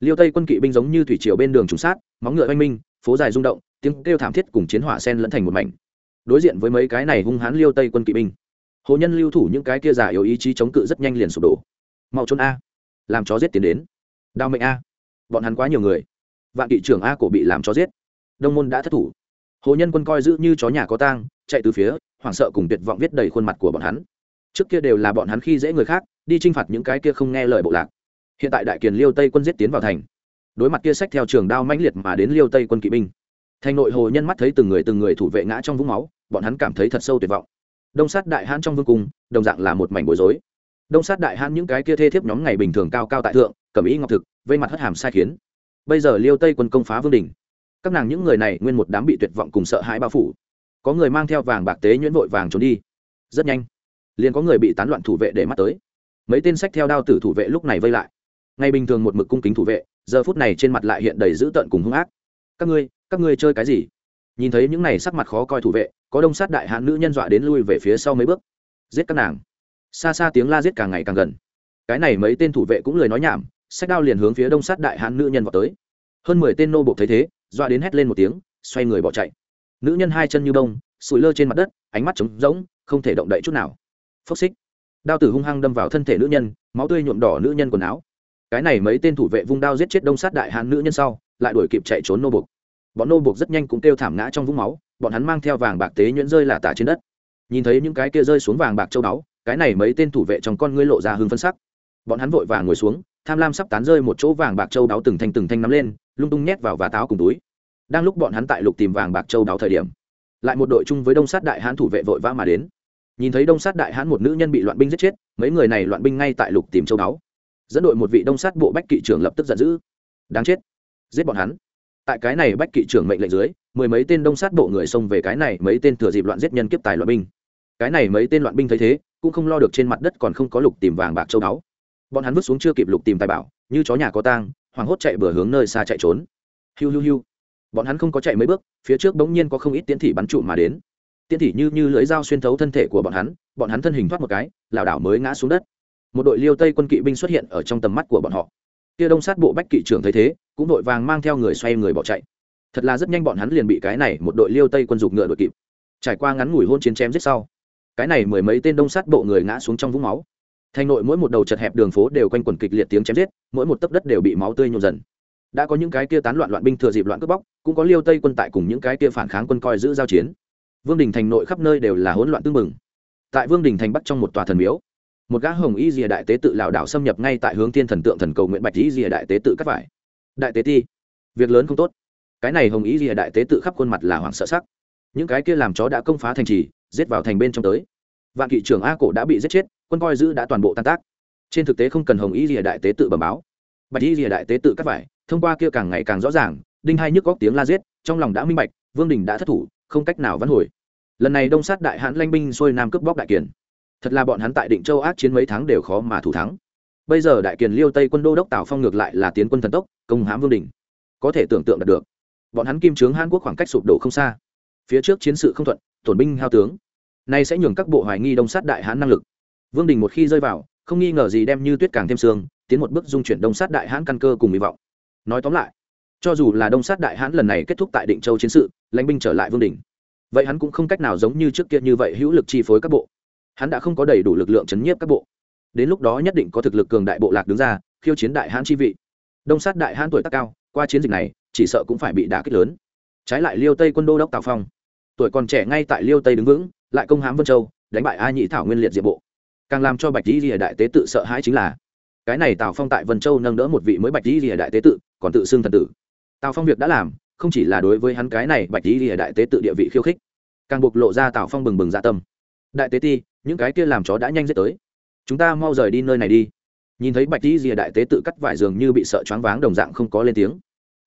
Liêu tây quân kỵ binh giống như thủy triều bên đường trùng sát, móng ngựa oanh minh, phố dài rung động, tiếng kêu thảm thiết cùng chiến hỏa sen lẫn thành một mảnh. Đối diện với mấy cái này hung hãn liêu tây quân kỵ binh hồ nhân lưu thủ những cái kia giả yếu ý chí chống cự rất nhanh liền sụp đổ. Mau trốn a. Làm chó giết tiến đến. Đao mệnh a. Bọn hắn quá nhiều người. Vạn kỵ trưởng a cổ bị làm chó giết. Đông môn đã thất thủ. Hồ nhân quân coi giữ như chó nhà có tang, chạy từ phía, hoảng sợ cùng tuyệt vọng viết đầy khuôn mặt của bọn hắn. Trước kia đều là bọn hắn khi dễ người khác, đi chinh phạt những cái kia không nghe lời bộ lạc. Hiện tại đại kiền liêu tây quân giết tiến vào thành. Đối mặt kia sách theo trường đao mãnh liệt mà đến liêu tây quân kỵ binh. Thành nội hồ nhân mắt thấy từng người từng người thủ vệ ngã trong vũng máu, bọn hắn cảm thấy thật sâu tuyệt vọng đông sát đại hãn trong vương cung, đồng dạng là một mảnh bối rối. Đông sát đại hãn những cái kia thê thiếp nhóm ngày bình thường cao cao tại thượng cẩm ý ngọc thực, vây mặt hất hàm sai khiến. Bây giờ liêu tây quân công phá vương đình. Các nàng những người này nguyên một đám bị tuyệt vọng cùng sợ hãi bao phủ. Có người mang theo vàng bạc tế nhuyễn vội vàng trốn đi. Rất nhanh, liền có người bị tán loạn thủ vệ để mắt tới. Mấy tên sách theo đao tử thủ vệ lúc này vây lại. Ngày bình thường một mực cung kính thủ vệ, giờ phút này trên mặt lại hiện đầy dữ tợn cùng hung ác. Các ngươi các ngươi chơi cái gì? Nhìn thấy những này sắc mặt khó coi thủ vệ, có đông sát đại hãn nữ nhân dọa đến lui về phía sau mấy bước. Giết các nàng. Xa xa tiếng la giết càng ngày càng gần. Cái này mấy tên thủ vệ cũng lời nói nhảm sách đao liền hướng phía đông sát đại hãn nữ nhân vào tới. Hơn mười tên nô bộ thấy thế, dọa đến hét lên một tiếng, xoay người bỏ chạy. Nữ nhân hai chân như bông sụi lơ trên mặt đất, ánh mắt trống rỗng, không thể động đậy chút nào. Phốc xích. Đao tử hung hăng đâm vào thân thể nữ nhân, máu tươi nhuộm đỏ nữ nhân quần áo. Cái này mấy tên thủ vệ vung đao giết chết đông sát đại hán nữ nhân sau, lại đuổi kịp chạy trốn nô bục bọn nô buộc rất nhanh cũng kêu thảm ngã trong vũng máu, bọn hắn mang theo vàng bạc tế nhuyễn rơi là tả trên đất. Nhìn thấy những cái kia rơi xuống vàng bạc châu báu, cái này mấy tên thủ vệ trong con ngươi lộ ra hương phân sắc. Bọn hắn vội vàng ngồi xuống, tham lam sắp tán rơi một chỗ vàng bạc châu đáo từng thanh từng thanh nắm lên, lung tung nhét vào và táo cùng túi. Đang lúc bọn hắn tại lục tìm vàng bạc châu đáo thời điểm, lại một đội chung với đông sát đại hãn thủ vệ vội vã mà đến. Nhìn thấy đông sát đại hãn một nữ nhân bị loạn binh giết chết, mấy người này loạn binh ngay tại lục tìm châu đáo dẫn đội một vị đông sát bộ bách kỵ trưởng lập tức giận dữ. Đáng chết. Giết bọn hắn tại cái này bách kỵ trưởng mệnh lệnh dưới, mười mấy tên đông sát bộ người xông về cái này mấy tên thừa dịp loạn giết nhân kiếp tài loạn binh. Cái này mấy tên loạn binh thấy thế, cũng không lo được trên mặt đất còn không có lục tìm vàng bạc châu đáo bọn hắn vứt xuống chưa kịp lục tìm tài bảo, như chó nhà có tang, hoảng hốt chạy bừa hướng nơi xa chạy trốn. Hiu hiu hiu. Bọn hắn không có chạy mấy bước, phía trước bỗng nhiên có không ít tiến thị bắn trụ mà đến. Tiến thị như như lưỡi dao xuyên thấu thân thể của bọn hắn bọn hắn thân hình thoát một cái, lảo đảo mới ngã xuống đất. Một đội liêu tây quân kỵ binh xuất hiện ở trong tầm mắt của bọn họ kia đông sát bộ bách kỵ trưởng thấy thế, cũng vội vàng mang theo người xoay người bỏ chạy. Thật là rất nhanh bọn hắn liền bị cái này một đội liêu tây quân dục ngựa đội kịp. Trải qua ngắn ngủi hôn chiến chém giết sau, cái này mười mấy tên đông sát bộ người ngã xuống trong vũng máu. Thành nội mỗi một đầu chật hẹp đường phố đều quanh quẩn kịch liệt tiếng chém giết, mỗi một tấc đất đều bị máu tươi nhộn dần. Đã có những cái kia tán loạn loạn binh thừa dịp loạn cướp bóc, cũng có liêu tây quân tại cùng những cái kia phản kháng quân coi giữ giao chiến. Vương đình thành nội khắp nơi đều là hỗn loạn tương mừng tại vương đình thành bắc trong một tòa thần miếu một gã hồng y rìa đại tế tự lảo đảo xâm nhập ngay tại hướng thiên thần tượng thần cầu nguyện bạch y rìa đại tế tự cắt vải. Đại tế ti, việc lớn không tốt. Cái này hồng y rìa đại tế tự khắp khuôn mặt là hoảng sợ sắc. Những cái kia làm chó đã công phá thành trì, giết vào thành bên trong tới. Vạn kỵ trưởng a cổ đã bị giết chết, quân coi giữ đã toàn bộ tan tác. Trên thực tế không cần hồng y rìa đại tế tự bẩm báo. Bạch y rìa đại tế tự cắt vải, thông qua kia càng ngày càng rõ ràng, đinh hai nhức góc tiếng la giết, trong lòng đã minh bạch, vương đình đã thất thủ, không cách nào vãn hồi. Lần này đông sát đại hãn lanh binh xuôi nam cướp bóc đại kiền thật là bọn hắn tại định châu ác chiến mấy tháng đều khó mà thủ thắng. Bây giờ đại kiền liêu tây quân đô đốc tào phong ngược lại là tiến quân thần tốc, công hãm vương đình. Có thể tưởng tượng đạt được. Bọn hắn kim trướng hàn quốc khoảng cách sụp đổ không xa. Phía trước chiến sự không thuận, tổn binh hao tướng. Nay sẽ nhường các bộ hoài nghi đông sát đại hãn năng lực. Vương đình một khi rơi vào, không nghi ngờ gì đem như tuyết càng thêm sương, tiến một bước dung chuyển đông sát đại hãn căn cơ cùng hy vọng. Nói tóm lại, cho dù là đông sát đại hãn lần này kết thúc tại định châu chiến sự, lãnh binh trở lại vương đình, vậy hắn cũng không cách nào giống như trước kia như vậy hữu lực chi phối các bộ hắn đã không có đầy đủ lực lượng chấn nhiếp các bộ. Đến lúc đó nhất định có thực lực cường đại bộ lạc đứng ra, khiêu chiến đại hãn chi vị. Đông sát đại hãn tuổi tác cao, qua chiến dịch này, chỉ sợ cũng phải bị đả kích lớn. Trái lại liêu tây quân đô đốc tào phong. Tuổi còn trẻ ngay tại liêu tây đứng vững, lại công hám vân châu, đánh bại a nhị thảo nguyên liệt diệp bộ. Càng làm cho bạch di lìa đại tế tự sợ hãi chính là, cái này tào phong tại vân châu nâng đỡ một vị mới bạch di lìa đại tế tự, còn tự xưng thần tử. Tào phong việc đã làm, không chỉ là đối với hắn cái này bạch di lìa đại tế tự địa vị khiêu khích, càng bộc lộ ra tào phong bừng bừng dạ tâm. Đại tế ti những cái kia làm chó đã nhanh giết tới. Chúng ta mau rời đi nơi này đi. Nhìn thấy bạch y rìa đại tế tự cắt vải dường như bị sợ choáng váng đồng dạng không có lên tiếng.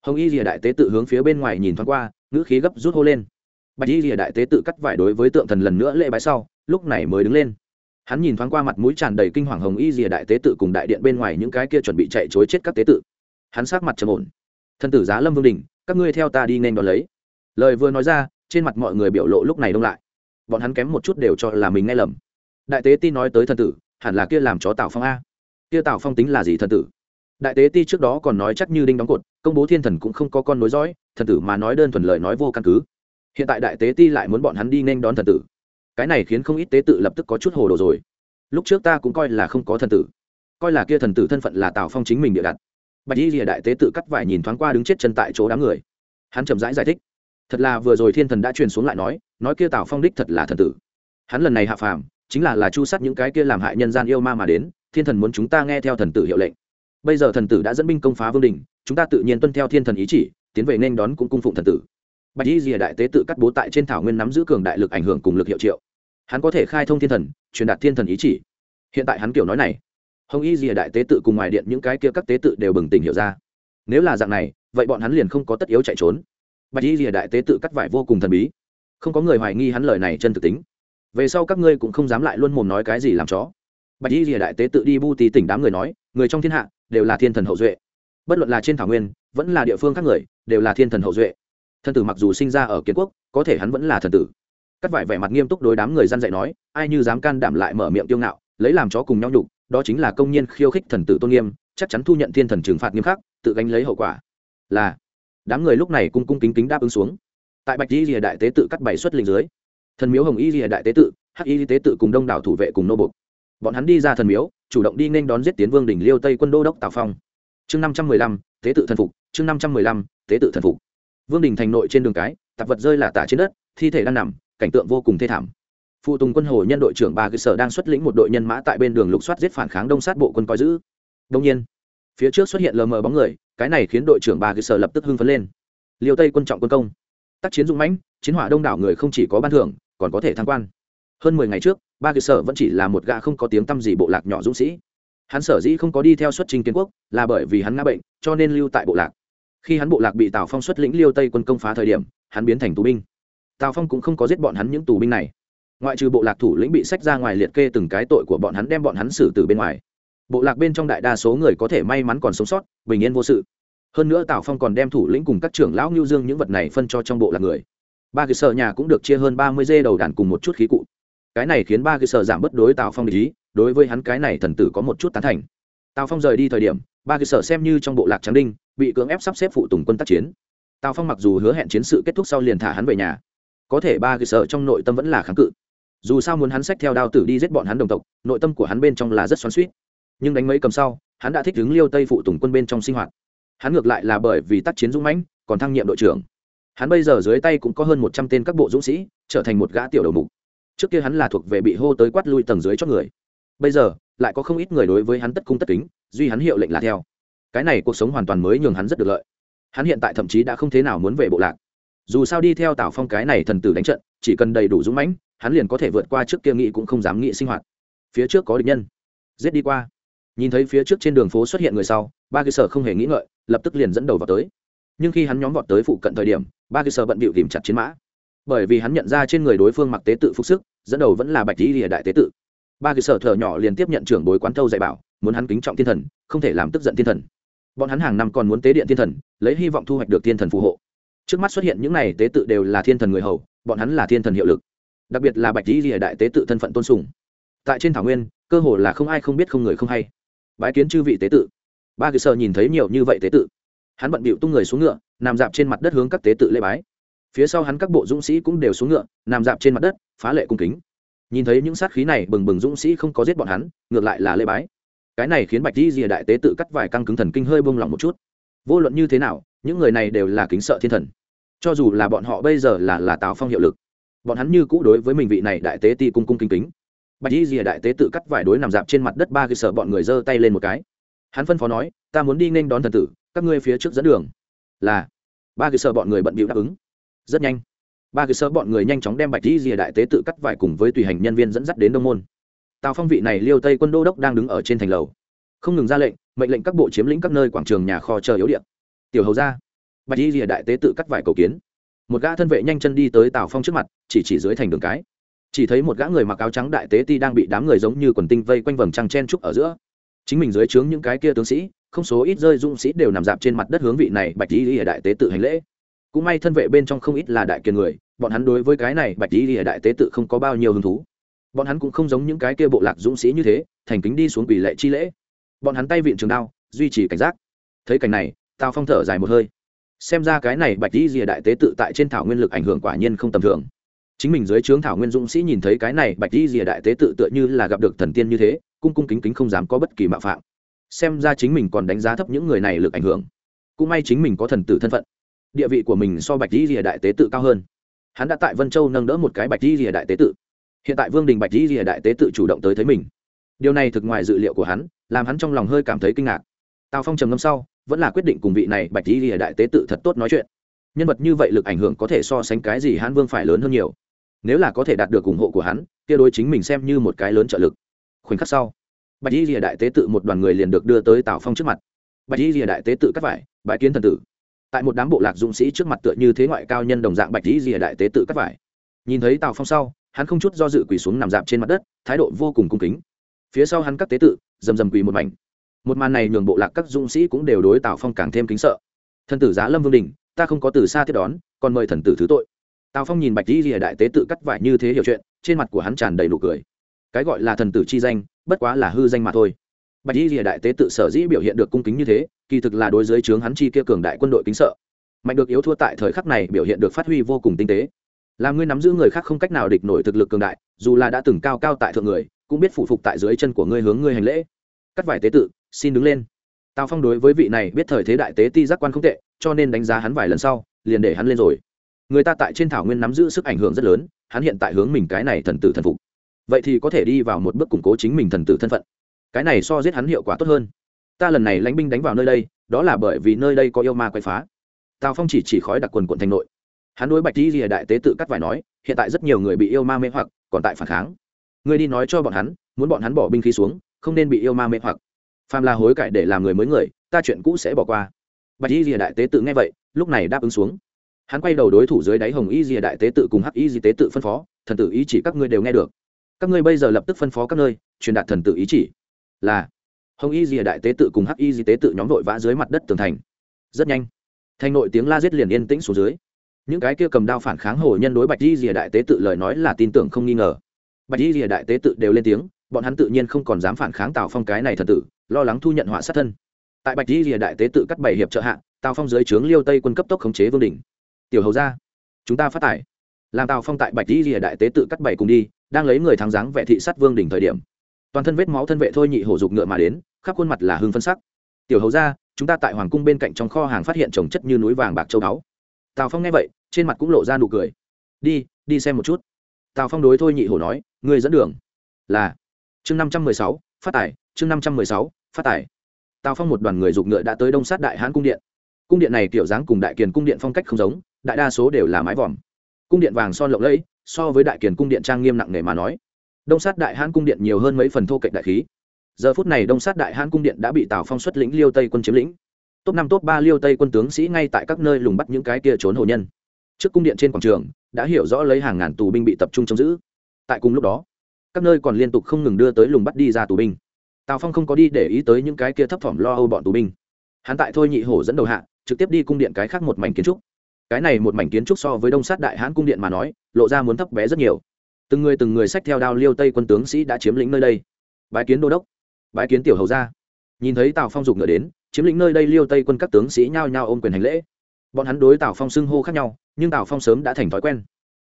Hồng y rìa đại tế tự hướng phía bên ngoài nhìn thoáng qua, ngữ khí gấp rút hô lên. Bạch y rìa đại tế tự cắt vải đối với tượng thần lần nữa lễ bái sau, lúc này mới đứng lên. Hắn nhìn thoáng qua mặt mũi tràn đầy kinh hoàng hồng y rìa đại tế tự cùng đại điện bên ngoài những cái kia chuẩn bị chạy chối chết các tế tự. Hắn sát mặt trầm ổn. Thân tử giá lâm vương đình, các ngươi theo ta đi nên đón lấy. Lời vừa nói ra, trên mặt mọi người biểu lộ lúc này đông lại. Bọn hắn kém một chút đều cho là mình nghe lầm đại tế ti nói tới thần tử hẳn là kia làm chó tào phong a. Kia tào phong tính là gì thần tử? Đại tế ti trước đó còn nói chắc như đinh đóng cột công bố thiên thần cũng không có con nối dõi thần tử mà nói đơn thuần lời nói vô căn cứ. Hiện tại đại tế ti lại muốn bọn hắn đi nên đón thần tử. Cái này khiến không ít tế tự lập tức có chút hồ đồ rồi. Lúc trước ta cũng coi là không có thần tử. Coi là kia thần tử thân phận là tào phong chính mình địa đặt. Bạch y rìa đại tế tự cắt vải nhìn thoáng qua đứng chết chân tại chỗ đám người. Hắn chậm rãi giải, giải thích. Thật là vừa rồi thiên thần đã truyền xuống lại nói nói kia tào phong đích thật là thần tử. Hắn lần này hạ phàm chính là là chu sát những cái kia làm hại nhân gian yêu ma mà đến, thiên thần muốn chúng ta nghe theo thần tử hiệu lệnh. Bây giờ thần tử đã dẫn binh công phá vương đình, chúng ta tự nhiên tuân theo thiên thần ý chỉ, tiến về nên đón cũng cung phụng thần tử. Bạch y rìa đại tế tự cắt bố tại trên thảo nguyên nắm giữ cường đại lực ảnh hưởng cùng lực hiệu triệu. Hắn có thể khai thông thiên thần, truyền đạt thiên thần ý chỉ. Hiện tại hắn kiểu nói này. Hồng y rìa đại tế tự cùng ngoài điện những cái kia các tế tự đều bừng tỉnh hiểu ra. Nếu là dạng này, vậy bọn hắn liền không có tất yếu chạy trốn. Bạch y rìa đại tế tự cắt vải vô cùng thần bí. Không có người hoài nghi hắn lời này chân thực tính về sau các ngươi cũng không dám lại luôn mồm nói cái gì làm chó. Bạch y rìa đại tế tự đi bu tì tỉnh đám người nói, người trong thiên hạ đều là thiên thần hậu duệ. Bất luận là trên thảo nguyên, vẫn là địa phương các người, đều là thiên thần hậu duệ. Thần tử mặc dù sinh ra ở kiến quốc, có thể hắn vẫn là thần tử. Cắt vải vẻ mặt nghiêm túc đối đám người dân dạy nói, ai như dám can đảm lại mở miệng tiêu ngạo, lấy làm chó cùng nhau nhục, đó chính là công nhân khiêu khích thần tử tôn nghiêm, chắc chắn thu nhận thiên thần trừng phạt nghiêm khắc, tự gánh lấy hậu quả. Là, đám người lúc này cung cung kính kính đáp ứng xuống. Tại bạch y rìa đại tế tự cắt bảy xuất linh dưới thần miếu hồng y rìa đại tế tự, hắc y tế tự cùng đông đảo thủ vệ cùng nô bục bọn hắn đi ra thần miếu, chủ động đi nên đón giết tiến vương đỉnh liêu tây quân đô đốc tào phong. Chương năm trăm mười lăm, tế tự thần phục, chương năm trăm mười lăm, tế tự thần phục. Vương đình thành nội trên đường cái, tạp vật rơi là tả trên đất, thi thể đang nằm, cảnh tượng vô cùng thê thảm. Phụ tùng quân hồ nhân đội trưởng ba cơ sở đang xuất lĩnh một đội nhân mã tại bên đường lục soát giết phản kháng đông sát bộ quân coi giữ. Đông nhiên, phía trước xuất hiện lờ mờ bóng người, cái này khiến đội trưởng ba cơ sở lập tức hưng phấn lên. Liêu tây quân trọng quân công. Tác chiến dũng mãnh, chiến hỏa đông đảo người không chỉ có ban thưởng còn có thể thăng quan. Hơn mười ngày trước, ba cơ sở vẫn chỉ là một gã không có tiếng tăm gì bộ lạc nhỏ dũng sĩ. Hắn sở dĩ không có đi theo xuất trình kiến quốc, là bởi vì hắn ngã bệnh, cho nên lưu tại bộ lạc. Khi hắn bộ lạc bị tào phong xuất lĩnh liêu tây quân công phá thời điểm, hắn biến thành tù binh. Tào phong cũng không có giết bọn hắn những tù binh này. Ngoại trừ bộ lạc thủ lĩnh bị sách ra ngoài liệt kê từng cái tội của bọn hắn đem bọn hắn xử từ bên ngoài. Bộ lạc bên trong đại đa số người có thể may mắn còn sống sót, bình yên vô sự. Hơn nữa tào phong còn đem thủ lĩnh cùng các trưởng lão ngưu dương những vật này phân cho trong bộ lạc người ba cơ sở nhà cũng được chia hơn ba mươi dê đầu đàn cùng một chút khí cụ. Cái này khiến ba cơ sở giảm bất đối tào phong ý, đối với hắn cái này thần tử có một chút tán thành. Tào phong rời đi thời điểm, ba cơ sở xem như trong bộ lạc trắng đinh, bị cưỡng ép sắp xếp phụ tùng quân tác chiến. Tào phong mặc dù hứa hẹn chiến sự kết thúc sau liền thả hắn về nhà, có thể ba cơ sở trong nội tâm vẫn là kháng cự. Dù sao muốn hắn xách theo đao tử đi giết bọn hắn đồng tộc, nội tâm của hắn bên trong là rất xoắn suýt nhưng đánh mấy cầm sau, hắn đã thích ứng liêu tây phụ tùng quân bên trong sinh hoạt. Hắn ngược lại là bởi vì tác chiến dũng mãnh, còn thăng nhiệm đội trưởng hắn bây giờ dưới tay cũng có hơn một trăm tên các bộ dũng sĩ, trở thành một gã tiểu đầu mục. Trước kia hắn là thuộc về bị hô tới quát lui tầng dưới cho người. Bây giờ, lại có không ít người đối với hắn tất cung tất kính, duy hắn hiệu lệnh là theo. Cái này cuộc sống hoàn toàn mới nhường hắn rất được lợi. Hắn hiện tại thậm chí đã không thế nào muốn về bộ lạc. Dù sao đi theo tào phong cái này thần tử đánh trận, chỉ cần đầy đủ dũng mãnh, hắn liền có thể vượt qua trước kia nghĩ cũng không dám nghĩ sinh hoạt. Phía trước có địch nhân. Giết đi qua. Nhìn thấy phía trước trên đường phố xuất hiện người sau, ba cơ sở không hề nghĩ ngợi, lập tức liền dẫn đầu vào tới nhưng khi hắn nhóm vọt tới phụ cận thời điểm, ba cơ sở bận bịu tìm chặt chiến mã. Bởi vì hắn nhận ra trên người đối phương mặc tế tự phục sức, dẫn đầu vẫn là bạch lý lìa đại tế tự. Ba cơ sở thở nhỏ liền tiếp nhận trưởng bối quán thâu dạy bảo, muốn hắn kính trọng thiên thần, không thể làm tức giận thiên thần. Bọn hắn hàng năm còn muốn tế điện thiên thần, lấy hy vọng thu hoạch được thiên thần phù hộ. Trước mắt xuất hiện những này tế tự đều là thiên thần người hầu, bọn hắn là thiên thần hiệu lực. Đặc biệt là bạch lý lìa đại tế tự thân phận tôn sùng. Tại trên thảo nguyên, cơ hồ là không ai không biết không người không hay. Bái kiến chư vị tế tự. Ba cơ sở nhìn thấy nhiều như vậy tế tự hắn bận bịu tung người xuống ngựa, nằm dạp trên mặt đất hướng các tế tự lễ bái. Phía sau hắn các bộ dũng sĩ cũng đều xuống ngựa, nằm dạp trên mặt đất, phá lệ cung kính. Nhìn thấy những sát khí này, bừng bừng dũng sĩ không có giết bọn hắn, ngược lại là lễ bái. Cái này khiến bạch di rìa đại tế tự cắt vài căng cứng thần kinh hơi bông lỏng một chút. Vô luận như thế nào, những người này đều là kính sợ thiên thần. Cho dù là bọn họ bây giờ là là tào phong hiệu lực, bọn hắn như cũ đối với mình vị này đại tế ti cung cung kính kính. Bạch di rìa đại tế tự cắt vải đối nằm dạp trên mặt đất ba khi sợ bọn người giơ tay lên một cái. Hắn phân phó nói, ta muốn đi nên đón thần tử các ngươi phía trước dẫn đường. Là, ba cơ sở bọn người bận bịu đáp ứng. Rất nhanh, ba cơ sở bọn người nhanh chóng đem bạch di rìa đại tế tự cắt vải cùng với tùy hành nhân viên dẫn dắt đến đông môn. Tào phong vị này liêu tây quân đô đốc đang đứng ở trên thành lầu. Không ngừng ra lệnh, mệnh lệnh các bộ chiếm lĩnh các nơi quảng trường nhà kho chờ yếu điện tiểu hầu ra, bạch di rìa đại tế tự cắt vải cầu kiến. Một gã thân vệ nhanh chân đi tới tào phong trước mặt, chỉ chỉ dưới thành đường cái. Chỉ thấy một gã người mặc áo trắng đại tế ti đang bị đám người giống như quần tinh vây quanh vầng trăng chen trúc ở giữa. Chính mình dưới trướng những cái kia tướng sĩ không số ít rơi dũng sĩ đều nằm dạp trên mặt đất hướng vị này bạch di ở đại tế tự hành lễ. Cũng may thân vệ bên trong không ít là đại kiền người, bọn hắn đối với cái này bạch di ở đại tế tự không có bao nhiêu hứng thú. Bọn hắn cũng không giống những cái kia bộ lạc dũng sĩ như thế, thành kính đi xuống quỷ lệ chi lễ. Bọn hắn tay viện trường đao, duy trì cảnh giác. Thấy cảnh này tao phong thở dài một hơi. Xem ra cái này bạch di rìa đại tế tự tại trên thảo nguyên lực ảnh hưởng quả nhiên không tầm thường. Chính mình dưới trướng thảo nguyên dũng sĩ nhìn thấy cái này bạch di rìa đại tế tự tựa như là gặp được thần tiên như thế, cung cung kính kính không dám có bất kỳ mạo phạm xem ra chính mình còn đánh giá thấp những người này lực ảnh hưởng. Cũng may chính mình có thần tử thân phận. Địa vị của mình so bạch di rìa đại tế tự cao hơn. Hắn đã tại vân châu nâng đỡ một cái bạch di rìa đại tế tự. Hiện tại vương đình bạch di rìa đại tế tự chủ động tới thấy mình. Điều này thực ngoài dự liệu của hắn, làm hắn trong lòng hơi cảm thấy kinh ngạc. Tào phong trầm ngâm sau, vẫn là quyết định cùng vị này bạch di rìa đại tế tự thật tốt nói chuyện. Nhân vật như vậy lực ảnh hưởng có thể so sánh cái gì hãn vương phải lớn hơn nhiều. Nếu là có thể đạt được ủng hộ của hắn, kia đối chính mình xem như một cái lớn trợ lực. Khoảnh khắc sau bạch y lìa đại tế tự một đoàn người liền được đưa tới tào phong trước mặt. Bạch y lìa đại tế tự cắt vải, bãi kiến thần tử. Tại một đám bộ lạc dũng sĩ trước mặt tựa như thế ngoại cao nhân đồng dạng bạch y lìa đại tế tự cắt vải. Nhìn thấy tào phong sau, hắn không chút do dự quỳ xuống nằm dạp trên mặt đất, thái độ vô cùng cung kính. Phía sau hắn các tế tự, rầm rầm quỳ một mảnh. Một màn này nhường bộ lạc các dũng sĩ cũng đều đối tào phong càng thêm kính sợ. Thần tử giá lâm vương đình, ta không có từ xa tiếp đón, còn mời thần tử thứ tội. Tào phong nhìn bạch di rìa đại tế tự cắt vải như thế hiểu chuyện, trên mặt của hắn tràn đầy nụ cười. Cái gọi là thần tử chi danh bất quá là hư danh mà thôi. Bạch y rìa đại tế tự sở dĩ biểu hiện được cung kính như thế, kỳ thực là đối dưới trướng hắn chi kia cường đại quân đội kính sợ. Mạnh được yếu thua tại thời khắc này biểu hiện được phát huy vô cùng tinh tế. Làm ngươi nắm giữ người khác không cách nào địch nổi thực lực cường đại, dù là đã từng cao cao tại thượng người, cũng biết phụ phục tại dưới chân của ngươi hướng ngươi hành lễ. Cắt vải tế tự, xin đứng lên. Tào phong đối với vị này biết thời thế đại tế ti giác quan không tệ, cho nên đánh giá hắn vài lần sau, liền để hắn lên rồi. Người ta tại trên thảo nguyên nắm giữ sức ảnh hưởng rất lớn, hắn hiện tại hướng mình cái này thần tử thần phục vậy thì có thể đi vào một bước củng cố chính mình thần tử thân phận. Cái này so giết hắn hiệu quả tốt hơn. Ta lần này lãnh binh đánh vào nơi đây, đó là bởi vì nơi đây có yêu ma quay phá. Tào phong chỉ chỉ khói đặc quần quận thành nội. Hắn đối bạch di rìa đại tế tự cắt vải nói, hiện tại rất nhiều người bị yêu ma mê hoặc, còn tại phản kháng. Ngươi đi nói cho bọn hắn, muốn bọn hắn bỏ binh khí xuống, không nên bị yêu ma mê hoặc. Phàm là hối cải để làm người mới người, ta chuyện cũ sẽ bỏ qua. Bạch y rìa đại tế tự nghe vậy, lúc này đáp ứng xuống. Hắn quay đầu đối thủ dưới đáy hồng y rìa đại tế tự cùng hắc y di tế tự phân phó, thần tử ý chỉ các ngươi đều nghe được các ngươi bây giờ lập tức phân phó các nơi, truyền đạt thần tự ý chỉ. Là, hồng y dìa đại tế tự cùng hắc y di tế tự nhóm vội vã dưới mặt đất tường thành. Rất nhanh, thành nội tiếng la giết liền yên tĩnh xuống dưới. Những cái kia cầm đao phản kháng hồ nhân đối bạch y dìa đại tế tự lời nói là tin tưởng không nghi ngờ. Bạch y dìa đại tế tự đều lên tiếng, bọn hắn tự nhiên không còn dám phản kháng tào phong cái này thần tử, lo lắng thu nhận họa sát thân. Tại bạch y dìa đại tế tự cắt bảy hiệp trợ hạ, tào phong dưới trướng liêu tây quân cấp tốc khống chế vương đình tiểu hầu ra chúng ta phát tải. Làm tào phong tại bạch y dìa đại tế tự cắt bảy cùng đi đang lấy người thắng dáng vệ thị sát vương đình thời điểm. Toàn thân vết máu thân vệ thôi nhị hổ dục ngựa mà đến, khắp khuôn mặt là hưng phân sắc. Tiểu hầu ra chúng ta tại hoàng cung bên cạnh trong kho hàng phát hiện trồng chất như núi vàng bạc châu báu. Tào phong nghe vậy, trên mặt cũng lộ ra nụ cười. Đi đi xem một chút. Tào phong đối thôi nhị hổ nói, ngươi dẫn đường. Là, chương năm trăm mười sáu, phát tải chương năm trăm mười sáu, phát tải tào phong một đoàn người dục ngựa đã tới đông sát đại hãn cung điện. Cung điện này kiểu dáng cùng đại kiền cung điện phong cách không giống, đại đa số đều là mái vòm. Cung điện vàng son lộng lẫy so với đại kiền cung điện trang nghiêm nặng nề mà nói. Đông sát đại hãn cung điện nhiều hơn mấy phần thô cạnh đại khí. Giờ phút này đông sát đại hãn cung điện đã bị tào phong xuất lĩnh liêu tây quân chiếm lĩnh. Top năm, top ba liêu tây quân tướng sĩ ngay tại các nơi lùng bắt những cái kia trốn hồ nhân. Trước cung điện trên quảng trường, đã hiểu rõ lấy hàng ngàn tù binh bị tập trung trông giữ. Tại cùng lúc đó, các nơi còn liên tục không ngừng đưa tới lùng bắt đi ra tù binh. Tào phong không có đi để ý tới những cái kia thấp thỏm lo âu bọn tù binh. Hắn tại thôi nhị hổ dẫn đầu hạ, trực tiếp đi cung điện cái khác một mảnh kiến trúc. Cái này một mảnh kiến trúc so với đông sát đại hãn cung điện mà nói lộ ra muốn thấp bé rất nhiều. Từng người từng người sách theo đao liêu tây quân tướng sĩ đã chiếm lĩnh nơi đây. Bái kiến đô đốc, bái kiến tiểu hầu ra nhìn thấy tào phong dục ngựa đến, chiếm lĩnh nơi đây liêu tây quân các tướng sĩ nhao nhao ôm quyền hành lễ. Bọn hắn đối tào phong xưng hô khác nhau, nhưng tào phong sớm đã thành thói quen.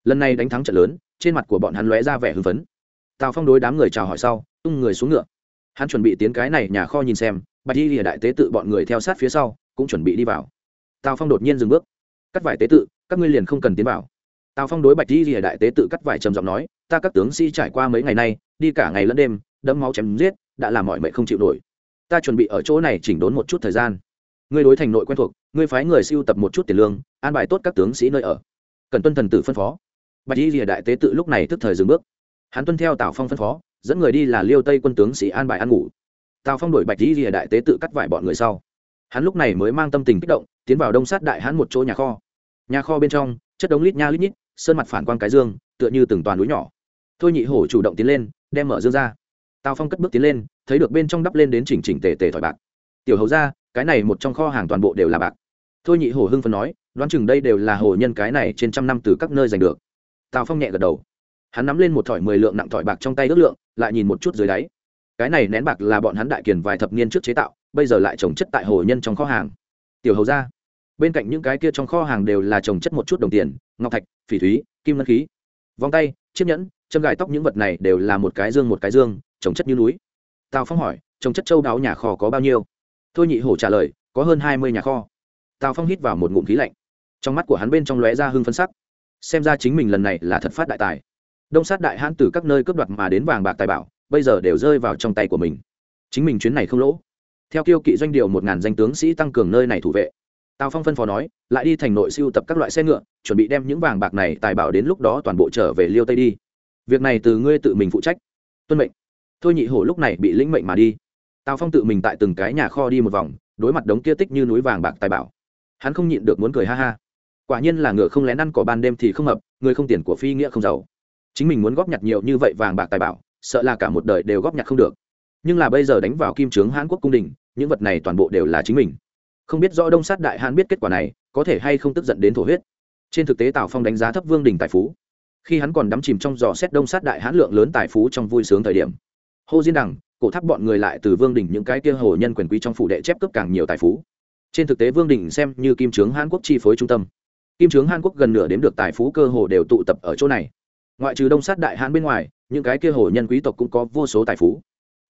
Lần này đánh thắng trận lớn, trên mặt của bọn hắn lóe ra vẻ hưng phấn. Tào phong đối đám người chào hỏi sau, tung người xuống ngựa. Hắn chuẩn bị tiến cái này nhà kho nhìn xem, bạch y lìa đại tế tự bọn người theo sát phía sau, cũng chuẩn bị đi vào. Tào phong đột nhiên dừng bước. Cắt vải tế tự, các ngươi liền không cần tiến vào tào phong đối bạch di rìa đại tế tự cắt vải trầm giọng nói, ta các tướng sĩ trải qua mấy ngày nay, đi cả ngày lẫn đêm, đẫm máu chém giết, đã làm mọi mệnh không chịu nổi. Ta chuẩn bị ở chỗ này chỉnh đốn một chút thời gian. Ngươi đối thành nội quen thuộc, ngươi phái người siêu tập một chút tiền lương, an bài tốt các tướng sĩ nơi ở. Cần tuân thần tử phân phó. Bạch di rìa đại tế tự lúc này tức thời dừng bước. Hắn tuân theo tào phong phân phó, dẫn người đi là liêu tây quân tướng sĩ an bài ăn ngủ. Tào phong đổi bạch di rìa đại tế tự cắt vải bọn người sau. Hắn lúc này mới mang tâm tình kích động, tiến vào đông sát đại hắn một chỗ nhà kho. Nhà kho bên trong, chất đống lít nha lít nhít sơn mặt phản quang cái dương, tựa như từng toàn núi nhỏ. Thôi nhị hổ chủ động tiến lên, đem mở dương ra. Tào phong cất bước tiến lên, thấy được bên trong đắp lên đến chỉnh chỉnh tề tề thỏi bạc. Tiểu hầu ra cái này một trong kho hàng toàn bộ đều là bạc. Thôi nhị hổ hưng phần nói, đoán chừng đây đều là hồ nhân cái này trên trăm năm từ các nơi giành được. Tào phong nhẹ gật đầu. Hắn nắm lên một thỏi mười lượng nặng thỏi bạc trong tay ước lượng, lại nhìn một chút dưới đáy. Cái này nén bạc là bọn hắn đại kiền vài thập niên trước chế tạo, bây giờ lại trồng chất tại hồ nhân trong kho hàng. Tiểu hầu ra bên cạnh những cái kia trong kho hàng đều là trồng chất một chút đồng tiền ngọc thạch, phỉ thúy, kim ngân khí. Vòng tay, chiếc nhẫn, châm gài tóc những vật này đều là một cái dương một cái dương, trồng chất như núi. Tào phong hỏi, trồng chất châu đáo nhà kho có bao nhiêu? Thôi nhị hổ trả lời, có hơn hai mươi nhà kho. Tào phong hít vào một ngụm khí lạnh. Trong mắt của hắn bên trong lóe ra hưng phân sắc. Xem ra chính mình lần này là thật phát đại tài. Đông sát đại hãn từ các nơi cướp đoạt mà đến vàng bạc tài bảo, bây giờ đều rơi vào trong tay của mình. Chính mình chuyến này không lỗ. Theo kiêu kỵ doanh điều một ngàn danh tướng sĩ tăng cường nơi này thủ vệ tào phong phân phó nói, lại đi thành nội siêu tập các loại xe ngựa, chuẩn bị đem những vàng bạc này tài bảo đến lúc đó toàn bộ trở về liêu tây đi. Việc này từ ngươi tự mình phụ trách. Tuân mệnh. Thôi nhị hổ lúc này bị lĩnh mệnh mà đi. Tào phong tự mình tại từng cái nhà kho đi một vòng, đối mặt đống kia tích như núi vàng bạc tài bảo. Hắn không nhịn được muốn cười ha ha. Quả nhiên là ngựa không lén ăn cỏ ban đêm thì không hợp, người không tiền của phi nghĩa không giàu. Chính mình muốn góp nhặt nhiều như vậy vàng bạc tài bảo, sợ là cả một đời đều góp nhặt không được. Nhưng là bây giờ đánh vào kim trướng hãn quốc cung đình, những vật này toàn bộ đều là chính mình không biết rõ đông sát đại hãn biết kết quả này, có thể hay không tức giận đến thổ huyết. Trên thực tế tào phong đánh giá thấp vương đình tài phú. Khi hắn còn đắm chìm trong giò xét đông sát đại hãn lượng lớn tài phú trong vui sướng thời điểm hô diên đằng, cổ tháp bọn người lại từ vương đình những cái kia hồ nhân quyền quý trong phủ đệ chép cướp càng nhiều tài phú. Trên thực tế vương đình xem như kim trướng hàn quốc chi phối trung tâm. Kim trướng hàn quốc gần nửa đếm được tài phú cơ hồ đều tụ tập ở chỗ này. Ngoại trừ đông sát đại hãn bên ngoài, những cái kia hồ nhân quý tộc cũng có vô số tài phú.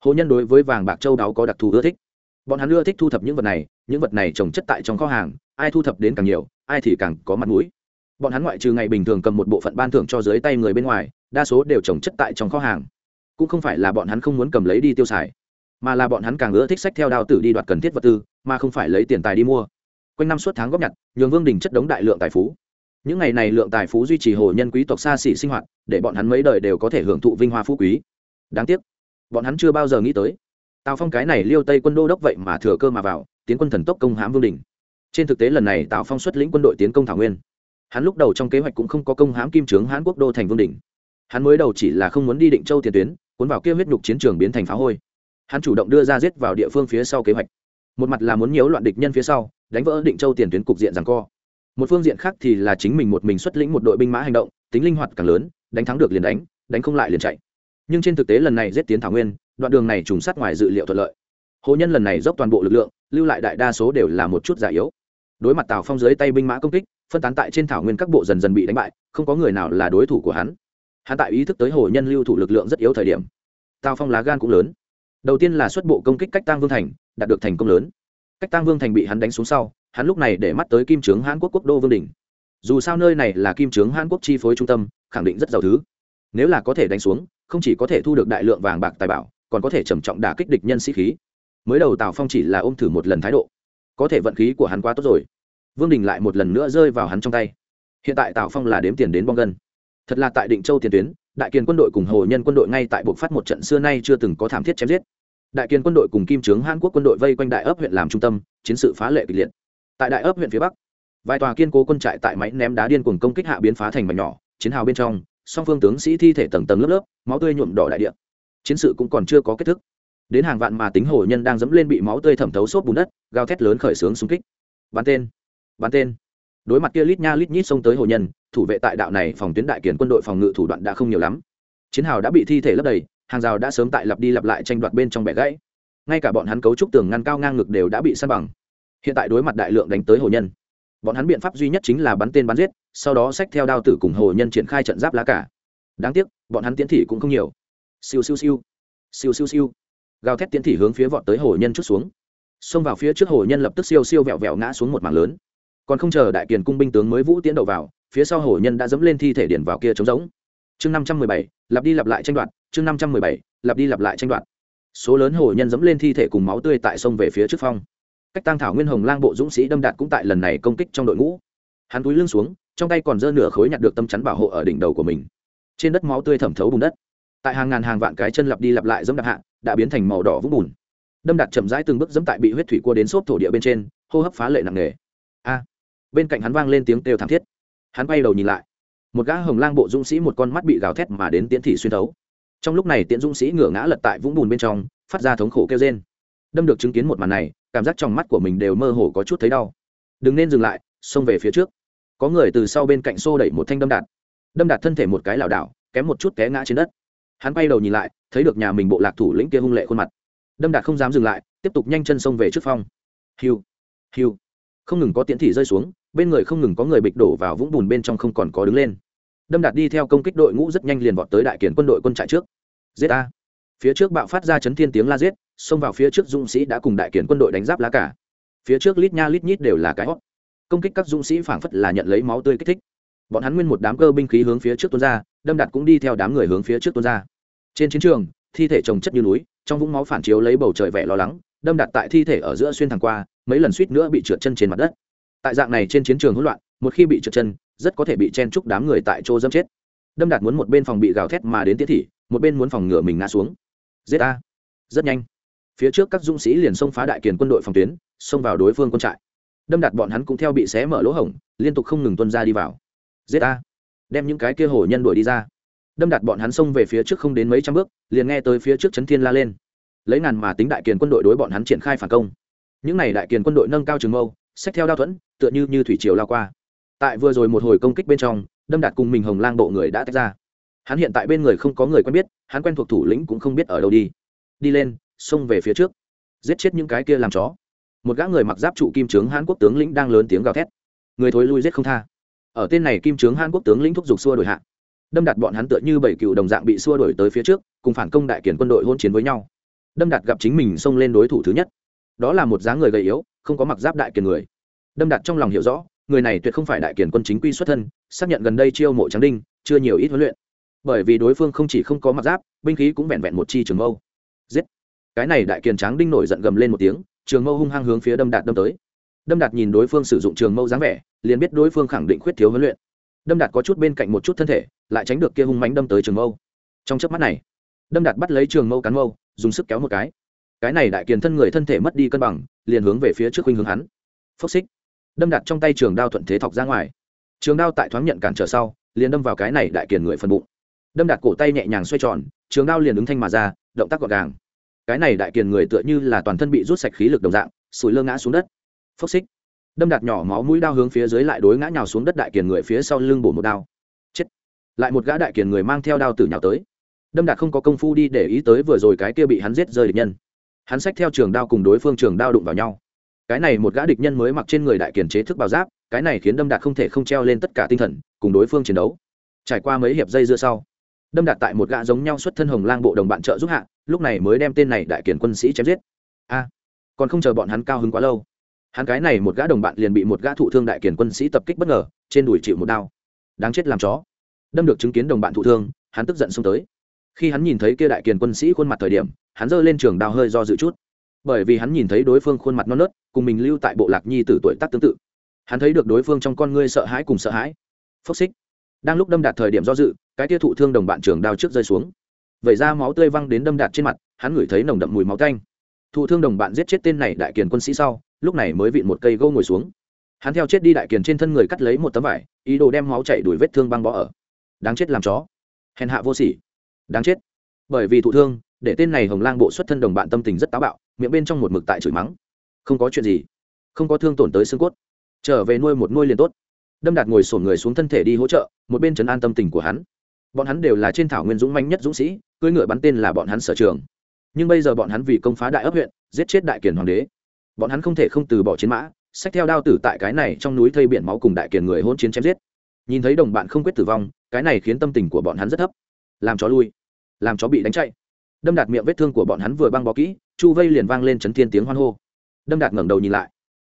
Hồ nhân đối với vàng bạc châu đáo có đặc thù ưa thích. Bọn hắn ưa thích thu thập những vật này những vật này trồng chất tại trong kho hàng, ai thu thập đến càng nhiều, ai thì càng có mặt mũi. Bọn hắn ngoại trừ ngày bình thường cầm một bộ phận ban thưởng cho dưới tay người bên ngoài, đa số đều trồng chất tại trong kho hàng. Cũng không phải là bọn hắn không muốn cầm lấy đi tiêu xài, mà là bọn hắn càng ưa thích sách theo đao tử đi đoạt cần thiết vật tư, mà không phải lấy tiền tài đi mua. Quanh năm suốt tháng góp nhặt, nhường vương đình chất đống đại lượng tài phú. Những ngày này lượng tài phú duy trì hồ nhân quý tộc xa xỉ sinh hoạt, để bọn hắn mấy đời đều có thể hưởng thụ vinh hoa phú quý. Đáng tiếc, bọn hắn chưa bao giờ nghĩ tới, tào phong cái này liêu tây quân đô đốc vậy mà thừa cơ mà vào tiến quân thần tốc công hãm vương đình. Trên thực tế lần này tào phong xuất lĩnh quân đội tiến công thảo nguyên. Hắn lúc đầu trong kế hoạch cũng không có công hãm kim trướng hãn quốc đô thành vương đình. Hắn mới đầu chỉ là không muốn đi định châu tiền tuyến, cuốn vào kia huyết nhục chiến trường biến thành phá hôi. Hắn chủ động đưa ra giết vào địa phương phía sau kế hoạch. Một mặt là muốn nhiễu loạn địch nhân phía sau, đánh vỡ định châu tiền tuyến cục diện rằng co. Một phương diện khác thì là chính mình một mình xuất lĩnh một đội binh mã hành động, tính linh hoạt càng lớn, đánh thắng được liền đánh đánh không lại liền chạy. Nhưng trên thực tế lần này giết tiến thảo nguyên, đoạn đường này trùng sát ngoài dự liệu thuận lợi hồ nhân lần này dốc toàn bộ lực lượng, lưu lại đại đa số đều là một chút giả yếu. Đối mặt tào phong dưới tay binh mã công kích, phân tán tại trên thảo nguyên các bộ dần dần bị đánh bại, không có người nào là đối thủ của hắn. Hắn tại ý thức tới hồ nhân lưu thủ lực lượng rất yếu thời điểm, tào phong lá gan cũng lớn. Đầu tiên là xuất bộ công kích cách tăng vương thành, đạt được thành công lớn. Cách tăng vương thành bị hắn đánh xuống sau, hắn lúc này để mắt tới kim trướng hàn quốc quốc đô vương đình. Dù sao nơi này là kim trướng hàn quốc chi phối trung tâm, khẳng định rất giàu thứ. Nếu là có thể đánh xuống, không chỉ có thể thu được đại lượng vàng bạc tài bảo, còn có thể trầm trọng đả kích địch nhân sĩ khí mới đầu tào phong chỉ là ôm thử một lần thái độ. Có thể vận khí của hắn quá tốt rồi. Vương đình lại một lần nữa rơi vào hắn trong tay. Hiện tại tào phong là đếm tiền đến bong gân. Thật là tại định châu tiền tuyến, đại kiền quân đội cùng hồ nhân quân đội ngay tại buộc phát một trận xưa nay chưa từng có thảm thiết chém giết. Đại kiền quân đội cùng kim trướng hàn quốc quân đội vây quanh đại ấp huyện làm trung tâm, chiến sự phá lệ kịch liệt. Tại đại ấp huyện phía bắc, vài tòa kiên cố quân trại tại máy ném đá điên cùng công kích hạ biến phá thành mảnh nhỏ, chiến hào bên trong, song phương tướng sĩ thi thể tầng tầng lớp lớp, máu tươi nhuộm đỏ đại địa. Chiến sự cũng còn chưa có kết thúc đến hàng vạn mà tính hổ nhân đang dẫm lên bị máu tươi thẩm thấu xốp bùn đất, gào thét lớn khởi xướng xung kích. Bắn tên bắn tên. Đối mặt kia lít nha lít nhít xông tới hổ nhân, thủ vệ tại đạo này phòng tuyến đại kiển quân đội phòng ngự thủ đoạn đã không nhiều lắm. Chiến hào đã bị thi thể lấp đầy, hàng rào đã sớm tại lặp đi lặp lại tranh đoạt bên trong bẻ gãy. Ngay cả bọn hắn cấu trúc tường ngăn cao ngang ngực đều đã bị săn bằng. Hiện tại đối mặt đại lượng đánh tới hồ nhân, bọn hắn biện pháp duy nhất chính là bắn tên bắn giết, sau đó xách theo đao tử cùng hồ nhân triển khai trận giáp lá cả. Đáng tiếc, bọn hắn tiến thị cũng không nhiều. Siêu siêu siêu. Siêu siêu siêu gào thét tiến thị hướng phía vọt tới hồ nhân chút xuống. Xông vào phía trước hồ nhân lập tức siêu siêu vẹo vẹo ngã xuống một mảng lớn. Còn không chờ đại kiền cung binh tướng mới vũ tiến đậu vào, phía sau hồ nhân đã dẫm lên thi thể điển vào kia trống rỗng. Chương năm trăm mười bảy, lặp đi lặp lại tranh đoạt, chương năm trăm mười bảy, lặp đi lặp lại tranh đoạt. Số lớn hồ nhân dẫm lên thi thể cùng máu tươi tại sông về phía trước phong. Cách tăng thảo nguyên hồng lang bộ dũng sĩ đâm đạt cũng tại lần này công kích trong đội ngũ. Hắn túi lưng xuống, trong tay còn dơ nửa khối nhặt được tâm chắn bảo hộ ở đỉnh đầu của mình. Trên đất máu tươi thẩm thấu bùn đất. Tại hàng ngàn hàng vạn cái chân lặp đi lặp lại dẫm đạp hạ đã biến thành màu đỏ vũng bùn. Đâm đạt chậm rãi từng bước dẫm tại bị huyết thủy cua đến xốp thổ địa bên trên, hô hấp phá lệ nặng nề. A! Bên cạnh hắn vang lên tiếng kêu thảm thiết. Hắn bay đầu nhìn lại. Một gã hồng lang bộ dũng sĩ một con mắt bị gào thét mà đến tiễn thị xuyên thấu. Trong lúc này tiễn dũng sĩ ngửa ngã lật tại vũng bùn bên trong, phát ra thống khổ kêu trên đâm được chứng kiến một màn này, cảm giác trong mắt của mình đều mơ hồ có chút thấy đau. Đừng nên dừng lại, xông về phía trước. Có người từ sau bên cạnh xô đẩy một thanh đâm đạt đâm đạt thân thể một cái lảo đảo, kém một chút té ngã trên đất. Hắn bay đầu nhìn lại thấy được nhà mình bộ lạc thủ lĩnh kia hung lệ khuôn mặt. Đâm đạt không dám dừng lại, tiếp tục nhanh chân xông về trước phong. Hiu hiu. Không ngừng có tiễn thị rơi xuống, bên người không ngừng có người bịch đổ vào vũng bùn bên trong không còn có đứng lên. Đâm đạt đi theo công kích đội ngũ rất nhanh liền vọt tới đại kiển quân đội quân trại trước. Giết a. Phía trước bạo phát ra chấn thiên tiếng la giết, xông vào phía trước dũng sĩ đã cùng đại kiển quân đội đánh giáp lá cả. Phía trước lít nha lít nhít đều là cái hót công kích các dũng sĩ phảng phất là nhận lấy máu tươi kích thích. Bọn hắn nguyên một đám cơ binh khí hướng phía trước tuôn ra, đâm đạt cũng đi theo đám người hướng phía trước tuôn ra trên chiến trường, thi thể trồng chất như núi, trong vũng máu phản chiếu lấy bầu trời vẻ lo lắng, đâm đặt tại thi thể ở giữa xuyên thẳng qua, mấy lần suýt nữa bị trượt chân trên mặt đất. Tại dạng này trên chiến trường hỗn loạn, một khi bị trượt chân, rất có thể bị chen chúc đám người tại chỗ dâm chết. Đâm đạt muốn một bên phòng bị gào thét mà đến tiết thị, một bên muốn phòng ngựa mình ngã xuống. Giết a rất nhanh. Phía trước các dũng sĩ liền xông phá đại kiền quân đội phòng tuyến, xông vào đối phương quân trại. Đâm đạt bọn hắn cũng theo bị xé mở lỗ hổng, liên tục không ngừng tuân ra đi vào. Giết a đem những cái kia hổ nhân đuổi đi ra đâm đặt bọn hắn xông về phía trước không đến mấy trăm bước, liền nghe tới phía trước trấn thiên la lên. Lấy ngàn mà tính đại kiền quân đội đối bọn hắn triển khai phản công. Những n à y đại kiền quân đội nâng cao trường mâu, xách theo đao thuẫn, tựa như như thủy triều lao qua. Tại vừa rồi một hồi công kích bên trong, đâm đạt cùng mình hồng lang bộ người đã tách ra. Hắn hiện tại bên người không có người quen biết, hắn quen thuộc thủ lĩnh cũng không biết ở đâu đi. Đi lên, xông về phía trước. Giết chết những cái kia làm chó. Một gã người mặc giáp trụ kim trướng hàn quốc tướng lĩnh đang lớn tiếng gào thét. Người thối lui giết không tha. Ở tên này kim trướng hàn quốc tướng lĩnh thúc giục xua đổi hạ đâm đặt bọn hắn tựa như bảy cựu đồng dạng bị xua đuổi tới phía trước, cùng phản công đại kiển quân đội hôn chiến với nhau. Đâm đặt gặp chính mình xông lên đối thủ thứ nhất. Đó là một dáng người gầy yếu, không có mặc giáp đại kiền người. Đâm đặt trong lòng hiểu rõ, người này tuyệt không phải đại kiền quân chính quy xuất thân, xác nhận gần đây chiêu mộ trắng đinh, chưa nhiều ít huấn luyện. Bởi vì đối phương không chỉ không có mặc giáp, binh khí cũng vẹn vẹn một chi trường mâu. Giết! Cái này đại kiền tráng đinh nổi giận gầm lên một tiếng, trường mâu hung hăng hướng phía đâm đạt đâm tới. Đâm đạt nhìn đối phương sử dụng trường mâu dáng vẻ, liền biết đối phương khẳng định khuyết thiếu huấn luyện đâm đạt có chút bên cạnh một chút thân thể, lại tránh được kia hung mánh đâm tới trường mâu. Trong chớp mắt này, đâm đạt bắt lấy trường mâu cán mâu, dùng sức kéo một cái. Cái này đại kiền thân người thân thể mất đi cân bằng, liền hướng về phía trước huynh hướng hắn. Phốc xích. Đâm đạt trong tay trường đao thuận thế thọc ra ngoài. Trường đao tại thoáng nhận cản trở sau, liền đâm vào cái này đại kiền người phần bụng. Đâm đạt cổ tay nhẹ nhàng xoay tròn, trường đao liền ứng thanh mà ra, động tác gọn gàng. Cái này đại kiền người tựa như là toàn thân bị rút sạch khí lực đồng dạng, sủi lơ ngã xuống đất. Phốc xích đâm đạt nhỏ máu mũi đao hướng phía dưới lại đối ngã nhào xuống đất đại kiền người phía sau lưng bổ một đao. Chết. Lại một gã đại kiền người mang theo đao tử nhào tới. Đâm đạt không có công phu đi để ý tới vừa rồi cái kia bị hắn giết rơi địch nhân. Hắn xách theo trường đao cùng đối phương trường đao đụng vào nhau. Cái này một gã địch nhân mới mặc trên người đại kiền chế thức bào giáp, cái này khiến đâm đạt không thể không treo lên tất cả tinh thần, cùng đối phương chiến đấu. Trải qua mấy hiệp dây dưa sau, đâm đạt tại một gã giống nhau xuất thân hồng lang bộ đồng bạn trợ giúp hạ, lúc này mới đem tên này đại kiền quân sĩ chém giết. A, còn không chờ bọn hắn cao hứng quá lâu hắn cái này một gã đồng bạn liền bị một gã thụ thương đại kiền quân sĩ tập kích bất ngờ, trên đùi chịu một đao đáng chết làm chó. Đâm được chứng kiến đồng bạn thụ thương, hắn tức giận xông tới. Khi hắn nhìn thấy kia đại kiền quân sĩ khuôn mặt thời điểm, hắn giơ lên trường đao hơi do dự chút. Bởi vì hắn nhìn thấy đối phương khuôn mặt non nớt, cùng mình lưu tại bộ lạc nhi từ tuổi tác tương tự. Hắn thấy được đối phương trong con ngươi sợ hãi cùng sợ hãi. Phốc xích. Đang lúc đâm đạt thời điểm do dự, cái tia thụ thương đồng bạn trường đao trước rơi xuống. Vẩy ra máu tươi văng đến đâm đạt trên mặt, hắn ngửi thấy nồng đậm mùi máu tanh thụ thương đồng bạn giết chết tên này đại kiền quân sĩ sau, lúc này mới vịn một cây gâu ngồi xuống. Hắn theo chết đi đại kiền trên thân người cắt lấy một tấm vải, ý đồ đem máu chảy đuổi vết thương băng bó ở. Đáng chết làm chó. Hèn hạ vô sỉ. Đáng chết. Bởi vì thụ thương, để tên này hồng lang bộ xuất thân đồng bạn tâm tình rất táo bạo, miệng bên trong một mực tại chửi mắng. Không có chuyện gì. Không có thương tổn tới xương cốt. Trở về nuôi một nuôi liền tốt. Đâm đạt ngồi sổn người xuống thân thể đi hỗ trợ, một bên trấn an tâm tình của hắn. Bọn hắn đều là trên thảo nguyên dũng manh nhất dũng sĩ, cưỡi ngựa bắn tên là bọn hắn sở trường nhưng bây giờ bọn hắn vì công phá đại ấp huyện, giết chết đại kiền hoàng đế. Bọn hắn không thể không từ bỏ chiến mã, xách theo đao tử tại cái này trong núi thây biển máu cùng đại kiền người hôn chiến chém giết. Nhìn thấy đồng bạn không quyết tử vong, cái này khiến tâm tình của bọn hắn rất thấp. Làm chó lui, làm chó bị đánh chạy. Đâm đạt miệng vết thương của bọn hắn vừa băng bó kỹ, chu vây liền vang lên chấn thiên tiếng hoan hô. Đâm đạt ngẩng đầu nhìn lại.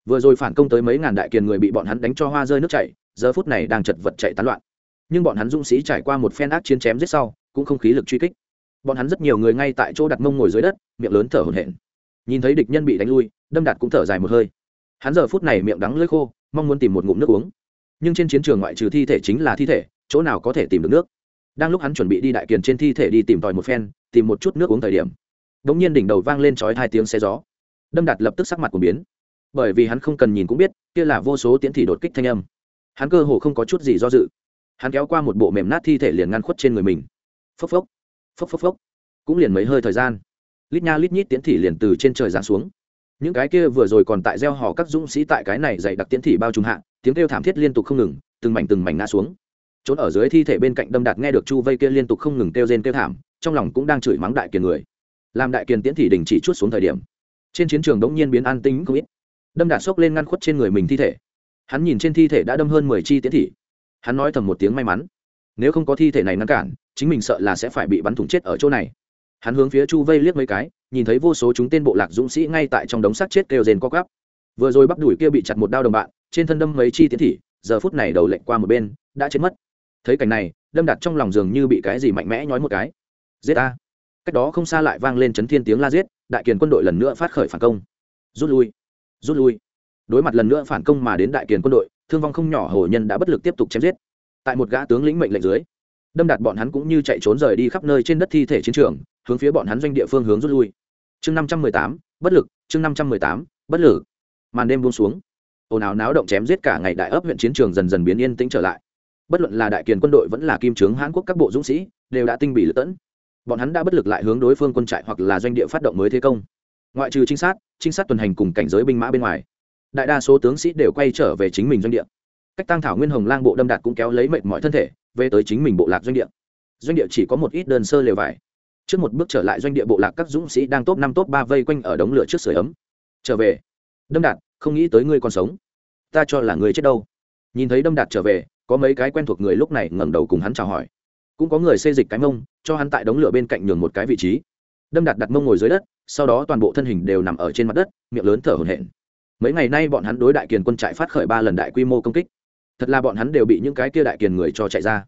Vừa rồi phản công tới mấy ngàn đại kiền người bị bọn hắn đánh cho hoa rơi nước chảy, giờ phút này đang chật vật chạy tán loạn. Nhưng bọn hắn dũng sĩ trải qua một phen ác chiến chém giết sau, cũng không khí lực truy kích bọn hắn rất nhiều người ngay tại chỗ đặt mông ngồi dưới đất, miệng lớn thở hổn hển. Nhìn thấy địch nhân bị đánh lui, đâm đạt cũng thở dài một hơi. Hắn giờ phút này miệng đắng lưỡi khô, mong muốn tìm một ngụm nước uống. Nhưng trên chiến trường ngoại trừ thi thể chính là thi thể, chỗ nào có thể tìm được nước? Đang lúc hắn chuẩn bị đi đại kiền trên thi thể đi tìm tòi một phen, tìm một chút nước uống thời điểm đ ỗ n g nhiên đỉnh đầu vang lên trói hai tiếng xe gió. Đâm đạt lập tức sắc mặt của biến. Bởi vì hắn không cần nhìn cũng biết, kia là vô số tiễn thị đột kích thanh âm. Hắn cơ hồ không có chút gì do dự. Hắn kéo qua một bộ mềm nát thi thể liền ngăn khuất trên người mình. Phốc phốc phốc phốc phốc. Cũng liền mấy hơi thời gian. Lít nha lít nhít tiến thị liền từ trên trời giáng xuống. Những cái kia vừa rồi còn tại gieo hò các dũng sĩ tại cái này dày đặc tiến thị bao trùm hạ, tiếng kêu thảm thiết liên tục không ngừng, từng mảnh từng mảnh ngã xuống. Trốn ở dưới thi thể bên cạnh đâm đạt nghe được chu vây kia liên tục không ngừng kêu rên kêu thảm, trong lòng cũng đang chửi mắng đại kiền người. Làm đại kiền tiễn thị đình chỉ chút xuống thời điểm, trên chiến trường đống nhiên biến an tính không ít. Đâm đạt xốc lên ngăn khuất trên người mình thi thể. Hắn nhìn trên thi thể đã đâm hơn mười chi tiễn thị hắn nói thầm một tiếng may mắn. Nếu không có thi thể này ngăn cản chính mình sợ là sẽ phải bị bắn thủng chết ở chỗ này. Hắn hướng phía chu vây liếc mấy cái, nhìn thấy vô số chúng tên bộ lạc dũng sĩ ngay tại trong đống xác chết kêu rền co gắp vừa rồi bắp đùi kia bị chặt một đao đồng bạn, trên thân đâm mấy chi tiến thị, giờ phút này đầu lệnh qua một bên, đã chết mất. Thấy cảnh này đâm đặt trong lòng giường như bị cái gì mạnh mẽ nhói một cái. Giết a cách đó không xa lại vang lên chấn thiên tiếng la giết, đại kiền quân đội lần nữa phát khởi phản công. Rút lui. Rút lui. Đối mặt lần nữa phản công mà đến đại kiền quân đội, thương vong không nhỏ, hồ nhân đã bất lực tiếp tục chém giết. Tại một gã tướng lĩnh mệnh lệnh dưới đâm đặt bọn hắn cũng như chạy trốn rời đi khắp nơi trên đất thi thể chiến trường, hướng phía bọn hắn doanh địa phương hướng rút lui. Chương năm trăm mười tám, bất lực, chương năm trăm mười tám, bất lực. Màn đêm buông xuống. Ồn ào náo động chém giết cả ngày đại ấp huyện chiến trường dần dần biến yên tĩnh trở lại. Bất luận là đại kiền quân đội vẫn là kim trướng hãn quốc các bộ dũng sĩ, đều đã tinh bị lựa tẫn. Bọn hắn đã bất lực lại hướng đối phương quân trại hoặc là doanh địa phát động mới thế công. Ngoại trừ trinh sát trinh sát tuần hành cùng cảnh giới binh mã bên ngoài, đại đa số tướng sĩ đều quay trở về chính mình doanh địa. Cách tăng thảo nguyên hồng lang bộ đâm đạt cũng kéo lấy mệnh mọi thân thể về tới chính mình bộ lạc doanh địa. Doanh địa chỉ có một ít đơn sơ lều vải. Trước một bước trở lại doanh địa bộ lạc các dũng sĩ đang top năm, top ba vây quanh ở đống lửa trước sưởi ấm. Trở về. Đâm đạt, không nghĩ tới ngươi còn sống. Ta cho là người chết đâu. Nhìn thấy đâm đạt trở về, có mấy cái quen thuộc người lúc này ngẩng đầu cùng hắn chào hỏi. Cũng có người xê dịch cái mông, cho hắn tại đống lửa bên cạnh nhường một cái vị trí. Đâm đạt đặt mông ngồi dưới đất, sau đó toàn bộ thân hình đều nằm ở trên mặt đất, miệng lớn thở hổn hển. Mấy ngày nay bọn hắn đối đại kiền quân trại phát khởi ba lần đại quy mô công kích thật là bọn hắn đều bị những cái kia đại kiền người cho chạy ra.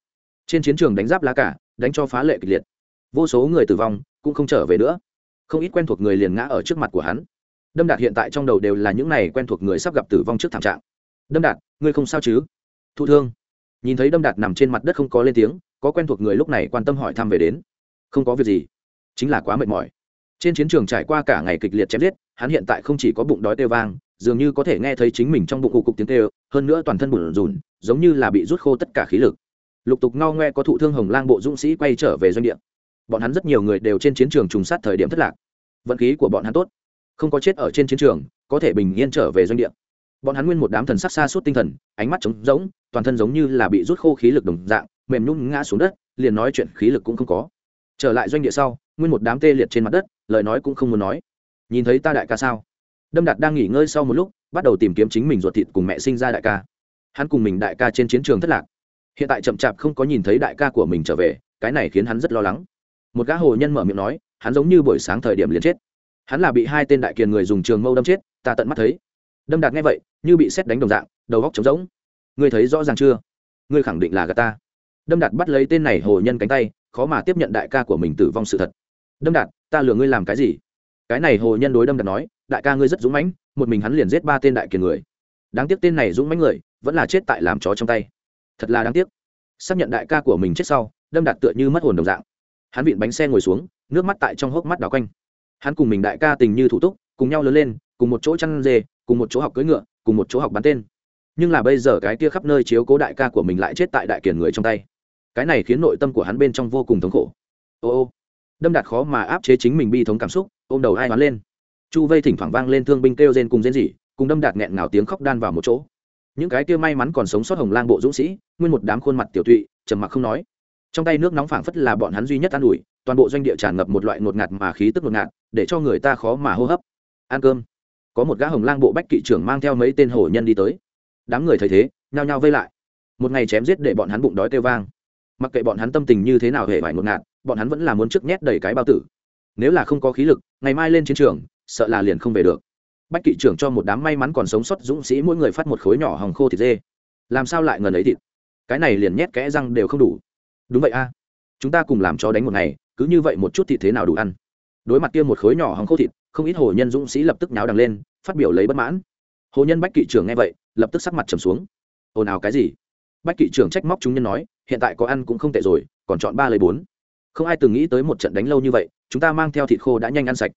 Trên chiến trường đánh giáp lá cả, đánh cho phá lệ kịch liệt. Vô số người tử vong, cũng không trở về nữa. Không ít quen thuộc người liền ngã ở trước mặt của hắn. Đâm đạt hiện tại trong đầu đều là những này quen thuộc người sắp gặp tử vong trước thảm trạng. Đâm đạt, ngươi không sao chứ? Thụ thương. Nhìn thấy đâm đạt nằm trên mặt đất không có lên tiếng, có quen thuộc người lúc này quan tâm hỏi thăm về đến. Không có việc gì, chính là quá mệt mỏi. Trên chiến trường trải qua cả ngày kịch liệt chém giết, hắn hiện tại không chỉ có bụng đói tê vang dường như có thể nghe thấy chính mình trong bụng cục cục tiếng kêu hơn nữa toàn thân bủn rủn, giống như là bị rút khô tất cả khí lực. Lục tục ngao ngoe có thụ thương hồng lang bộ dũng sĩ quay trở về doanh địa. Bọn hắn rất nhiều người đều trên chiến trường trùng sát thời điểm thất lạc. Vận khí của bọn hắn tốt. Không có chết ở trên chiến trường có thể bình yên trở về doanh địa. Bọn hắn nguyên một đám thần sắc xa suốt tinh thần ánh mắt trống rỗng toàn thân giống như là bị rút khô khí lực đồng dạng mềm nhũn ngã xuống đất liền nói chuyện khí lực cũng không có. Trở lại doanh địa sau nguyên một đám tê liệt trên mặt đất lời nói cũng không muốn nói. Nhìn thấy ta đại ca sao? Đâm đạt đang nghỉ ngơi sau một lúc, bắt đầu tìm kiếm chính mình ruột thịt cùng mẹ sinh ra đại ca. Hắn cùng mình đại ca trên chiến trường thất lạc. Hiện tại chậm chạp không có nhìn thấy đại ca của mình trở về, cái này khiến hắn rất lo lắng. Một gã hồ nhân mở miệng nói, hắn giống như buổi sáng thời điểm liền chết. Hắn là bị hai tên đại kiền người dùng trường mâu đâm chết, ta tận mắt thấy. Đâm đạt nghe vậy, như bị xét đánh đồng dạng, đầu góc trống rỗng. Ngươi thấy rõ ràng chưa? Ngươi khẳng định là gà ta. Đâm đạt bắt lấy tên này hồ nhân cánh tay, khó mà tiếp nhận đại ca của mình tử vong sự thật. Đâm đạt, ta lừa ngươi làm cái gì? Cái này hồ nhân đối đâm đạt nói, đại ca ngươi rất dũng mãnh, một mình hắn liền giết ba tên đại kiền người. Đáng tiếc tên này dũng mãnh người, vẫn là chết tại làm chó trong tay. Thật là đáng tiếc. Xác nhận đại ca của mình chết sau, đâm đạt tựa như mất hồn đồng dạng. Hắn vịn bánh xe ngồi xuống, nước mắt tại trong hốc mắt đào quanh. Hắn cùng mình đại ca tình như thủ túc, cùng nhau lớn lên, cùng một chỗ chăn dê, cùng một chỗ học cưỡi ngựa, cùng một chỗ học bắn tên. Nhưng là bây giờ cái kia khắp nơi chiếu cố đại ca của mình lại chết tại đại kiền người trong tay. Cái này khiến nội tâm của hắn bên trong vô cùng thống khổ. Ô ô. Đâm đạt khó mà áp chế chính mình bi thống cảm xúc ôm đầu ai hoán lên. Chu vây thỉnh thoảng vang lên thương binh kêu rên cùng rên rỉ, cùng đâm đạt nghẹn ngào tiếng khóc đan vào một chỗ. Những cái kia may mắn còn sống sót hồng lang bộ dũng sĩ, nguyên một đám khuôn mặt tiểu tụy, trầm mặc không nói. Trong tay nước nóng phảng phất là bọn hắn duy nhất an ủi, toàn bộ doanh địa tràn ngập một loại ngột ngạt mà khí tức ngột ngạt, để cho người ta khó mà hô hấp. Ăn cơm. Có một gã hồng lang bộ bách kỵ trưởng mang theo mấy tên hổ nhân đi tới. Đám người thấy thế, nhao nhao vây lại. Một ngày chém giết để bọn hắn bụng đói kêu vang. Mặc kệ bọn hắn tâm tình như thế nào hề vải ngột ngạt, bọn hắn vẫn là muốn trước nhét đầy cái bao tử nếu là không có khí lực, ngày mai lên chiến trường, sợ là liền không về được. Bách kỵ trưởng cho một đám may mắn còn sống sót dũng sĩ mỗi người phát một khối nhỏ hồng khô thịt dê. Làm sao lại ngần ấy thịt? Cái này liền nhét kẽ răng đều không đủ. Đúng vậy a. Chúng ta cùng làm cho đánh một ngày, cứ như vậy một chút thịt thế nào đủ ăn? Đối mặt kia một khối nhỏ hồng khô thịt, không ít hồ nhân dũng sĩ lập tức nháo đằng lên, phát biểu lấy bất mãn. Hồ nhân bách kỵ trưởng nghe vậy, lập tức sắc mặt trầm xuống. Ồn ào cái gì? Bách kỵ trưởng trách móc chúng nhân nói, hiện tại có ăn cũng không tệ rồi, còn chọn ba lấy bốn không ai từng nghĩ tới một trận đánh lâu như vậy, chúng ta mang theo thịt khô đã nhanh ăn sạch.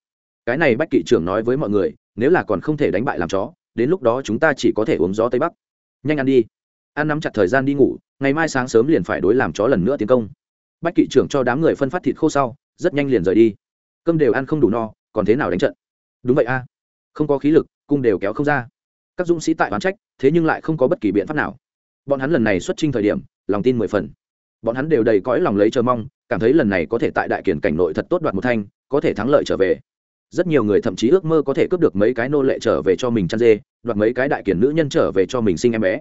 Cái này bách kỵ trưởng nói với mọi người, nếu là còn không thể đánh bại làm chó, đến lúc đó chúng ta chỉ có thể uống gió tây bắc. Nhanh ăn đi. Ăn nắm chặt thời gian đi ngủ, ngày mai sáng sớm liền phải đối làm chó lần nữa tiến công. Bách kỵ trưởng cho đám người phân phát thịt khô sau, rất nhanh liền rời đi. Cơm đều ăn không đủ no, còn thế nào đánh trận? Đúng vậy a. Không có khí lực, cung đều kéo không ra. Các dũng sĩ tại oán trách, thế nhưng lại không có bất kỳ biện pháp nào. Bọn hắn lần này xuất trình thời điểm, lòng tin mười phần bọn hắn đều đầy cõi lòng lấy chờ mong, cảm thấy lần này có thể tại đại kiển cảnh nội thật tốt đoạt một thanh, có thể thắng lợi trở về. Rất nhiều người thậm chí ước mơ có thể cướp được mấy cái nô lệ trở về cho mình chăn dê, đoạt mấy cái đại kiển nữ nhân trở về cho mình sinh em bé.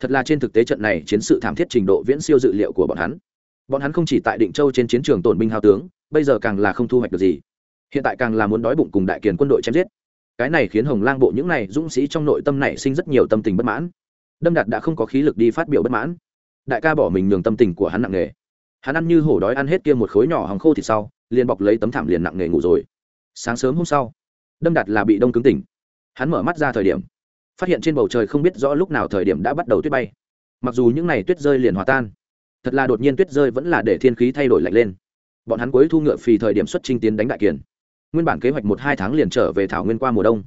Thật là trên thực tế trận này chiến sự thảm thiết trình độ viễn siêu dự liệu của bọn hắn. Bọn hắn không chỉ tại định châu trên chiến trường tổn binh hao tướng, bây giờ càng là không thu hoạch được gì. Hiện tại càng là muốn đói bụng cùng đại kiền quân đội chém giết. Cái này khiến hồng lang bộ những này dũng sĩ trong nội tâm này sinh rất nhiều tâm tình bất mãn. Đâm đạt đã không có khí lực đi phát biểu bất mãn đại ca bỏ mình nhường tâm tình của hắn nặng nề. Hắn ăn như hổ đói ăn hết kia một khối nhỏ hòng khô thì sau, liền bọc lấy tấm thảm liền nặng nề ngủ rồi. Sáng sớm hôm sau, đâm đạt là bị đông cứng tỉnh. Hắn mở mắt ra thời điểm, phát hiện trên bầu trời không biết rõ lúc nào thời điểm đã bắt đầu tuyết bay. Mặc dù những ngày tuyết rơi liền hòa tan, thật là đột nhiên tuyết rơi vẫn là để thiên khí thay đổi lạnh lên. Bọn hắn cuối thu ngựa phì thời điểm xuất trinh tiến đánh đại kiền. Nguyên bản kế hoạch một hai tháng liền trở về thảo nguyên qua mùa đông,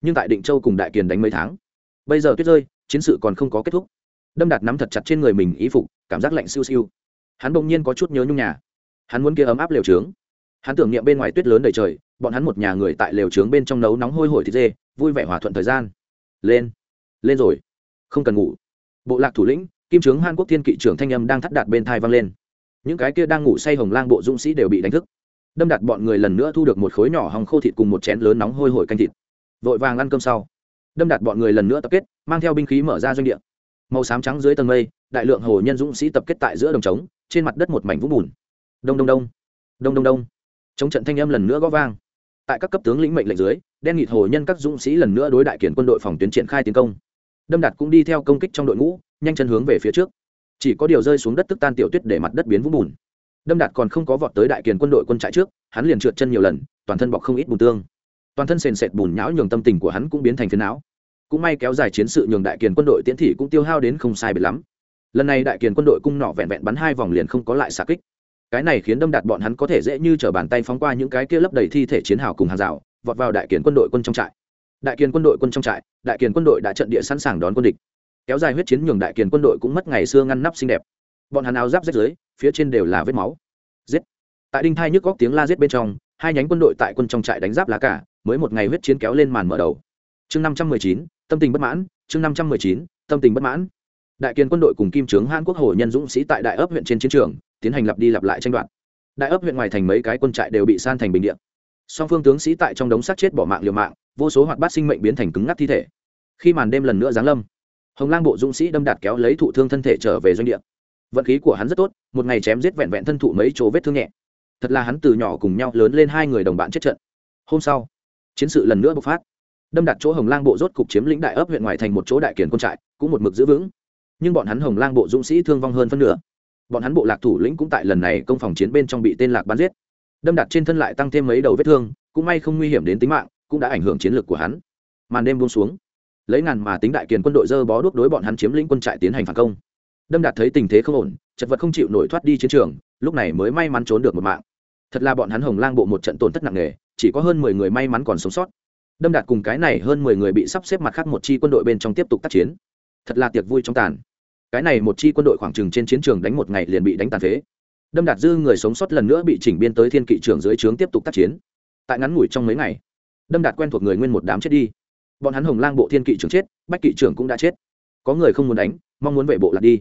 nhưng tại định châu cùng đại kiền đánh mấy tháng. Bây giờ tuyết rơi, chiến sự còn không có kết thúc đâm đạt nắm thật chặt trên người mình ý phục, cảm giác lạnh siêu siêu. Hắn bỗng nhiên có chút nhớ nhung nhà. Hắn muốn kia ấm áp lều trướng. Hắn tưởng niệm bên ngoài tuyết lớn đầy trời, bọn hắn một nhà người tại lều trướng bên trong nấu nóng hôi hổi thịt dê, vui vẻ hòa thuận thời gian. Lên. Lên rồi. Không cần ngủ. Bộ lạc thủ lĩnh, kim trướng hàn quốc thiên kỵ trưởng thanh âm đang thắt đạt bên thai vang lên. Những cái kia đang ngủ say hồng lang bộ dũng sĩ đều bị đánh thức. Đâm đặt bọn người lần nữa thu được một khối nhỏ hòng khô thịt cùng một chén lớn nóng hôi hổi canh thịt. Vội vàng ăn cơm sau. Đâm đặt bọn người lần nữa tập kết, mang theo binh khí mở ra doanh địa màu xám trắng dưới tầng mây, đại lượng hồ nhân dũng sĩ tập kết tại giữa đồng trống, trên mặt đất một mảnh vũng bùn. Đông đông đông đông đông đông. Chống trận thanh âm lần nữa gõ vang. Tại các cấp tướng lĩnh mệnh lệnh dưới, đen nghịt hồ nhân các dũng sĩ lần nữa đối đại kiển quân đội phòng tuyến triển khai tiến công. Đâm đạt cũng đi theo công kích trong đội ngũ, nhanh chân hướng về phía trước. Chỉ có điều rơi xuống đất tức tan tiểu tuyết để mặt đất biến vũng bùn. Đâm đạt còn không có vọt tới đại kiền quân đội quân trại trước, hắn liền trượt chân nhiều lần, toàn thân bọc không ít bùn tương. Toàn thân sền sệt bùn nhão nhường tâm tình của hắn cũng biến thành phiến não cũng may kéo dài chiến sự nhường đại kiền quân đội tiến thị cũng tiêu hao đến không sai biệt lắm. Lần này đại kiền quân đội cung nọ vẹn vẹn bắn hai vòng liền không có lại xạ kích. Cái này khiến đâm đạt bọn hắn có thể dễ như t r ở bàn tay phóng qua những cái kia lấp đầy thi thể chiến hào cùng hàng rào, vọt vào đại kiền quân đội quân trong trại. Đại kiền quân đội quân trong trại, đại kiền quân đội đã trận địa sẵn sàng đón quân địch. Kéo dài huyết chiến nhường đại kiền quân đội cũng mất ngày xưa ngăn nắp xinh đẹp. Bọn hắn áo giáp rách dưới, phía trên đều là vết máu. Giết. Tại đinh thai nhức góc tiếng la giết bên trong, hai nhánh quân đội tại quân trong trại đánh giáp lá cả, mới một ngày huyết chiến kéo lên màn mở đầu. Chương năm trăm mười chín tâm tình bất mãn, chương năm trăm mười chín, tâm tình bất mãn. Đại kiên quân đội cùng kim trướng hàn quốc hồ nhân dũng sĩ tại đại ấp huyện trên chiến trường, tiến hành lặp đi lặp lại tranh đoạt. Đại ấp huyện ngoài thành mấy cái quân trại đều bị san thành bình điện song phương tướng sĩ tại trong đống xác chết bỏ mạng liều mạng, vô số hoạt bát sinh mệnh biến thành cứng ngắc thi thể. Khi màn đêm lần nữa giáng lâm, hồng lang bộ dũng sĩ đâm đạt kéo lấy thụ thương thân thể trở về doanh địa. Vận khí của hắn rất tốt, một ngày chém giết vẹn vẹn thân thụ mấy chỗ vết thương nhẹ. Thật là hắn từ nhỏ cùng nhau lớn lên hai người đồng bạn chết trận. Hôm sau, chiến sự lần nữa bộc phát đâm đặt chỗ hồng lang bộ rốt cục chiếm lĩnh đại ấp huyện ngoài thành một chỗ đại kiển quân trại, cũng một mực giữ vững. Nhưng bọn hắn hồng lang bộ dũng sĩ thương vong hơn phân nửa. Bọn hắn bộ lạc thủ lĩnh cũng tại lần này công phòng chiến bên trong bị tên lạc bắn giết. Đâm đặt trên thân lại tăng thêm mấy đầu vết thương, cũng may không nguy hiểm đến tính mạng, cũng đã ảnh hưởng chiến lược của hắn. Màn đêm buông xuống. Lấy ngàn mà tính đại kiền quân đội dơ bó đuốc đối bọn hắn chiếm lĩnh quân trại tiến hành phản công. Đâm đạt thấy tình thế không ổn, chật vật không chịu nổi thoát đi chiến trường, lúc này mới may mắn trốn được một mạng. Thật là bọn hắn hồng lang bộ một trận tổn thất nặng nề, chỉ có hơn mười người may mắn còn sống sót đâm đạt cùng cái này hơn mười người bị sắp xếp mặt khác một chi quân đội bên trong tiếp tục tác chiến. Thật là tiệc vui trong tàn. Cái này một chi quân đội khoảng chừng trên chiến trường đánh một ngày liền bị đánh tàn phế. Đâm đạt dư người sống sót lần nữa bị chỉnh biên tới thiên kỵ trưởng dưới trướng tiếp tục tác chiến. Tại ngắn ngủi trong mấy ngày, đâm đạt quen thuộc người nguyên một đám chết đi. Bọn hắn hồng lang bộ thiên kỵ trưởng chết, bách kỵ trưởng cũng đã chết. Có người không muốn đánh, mong muốn vệ bộ lạc đi.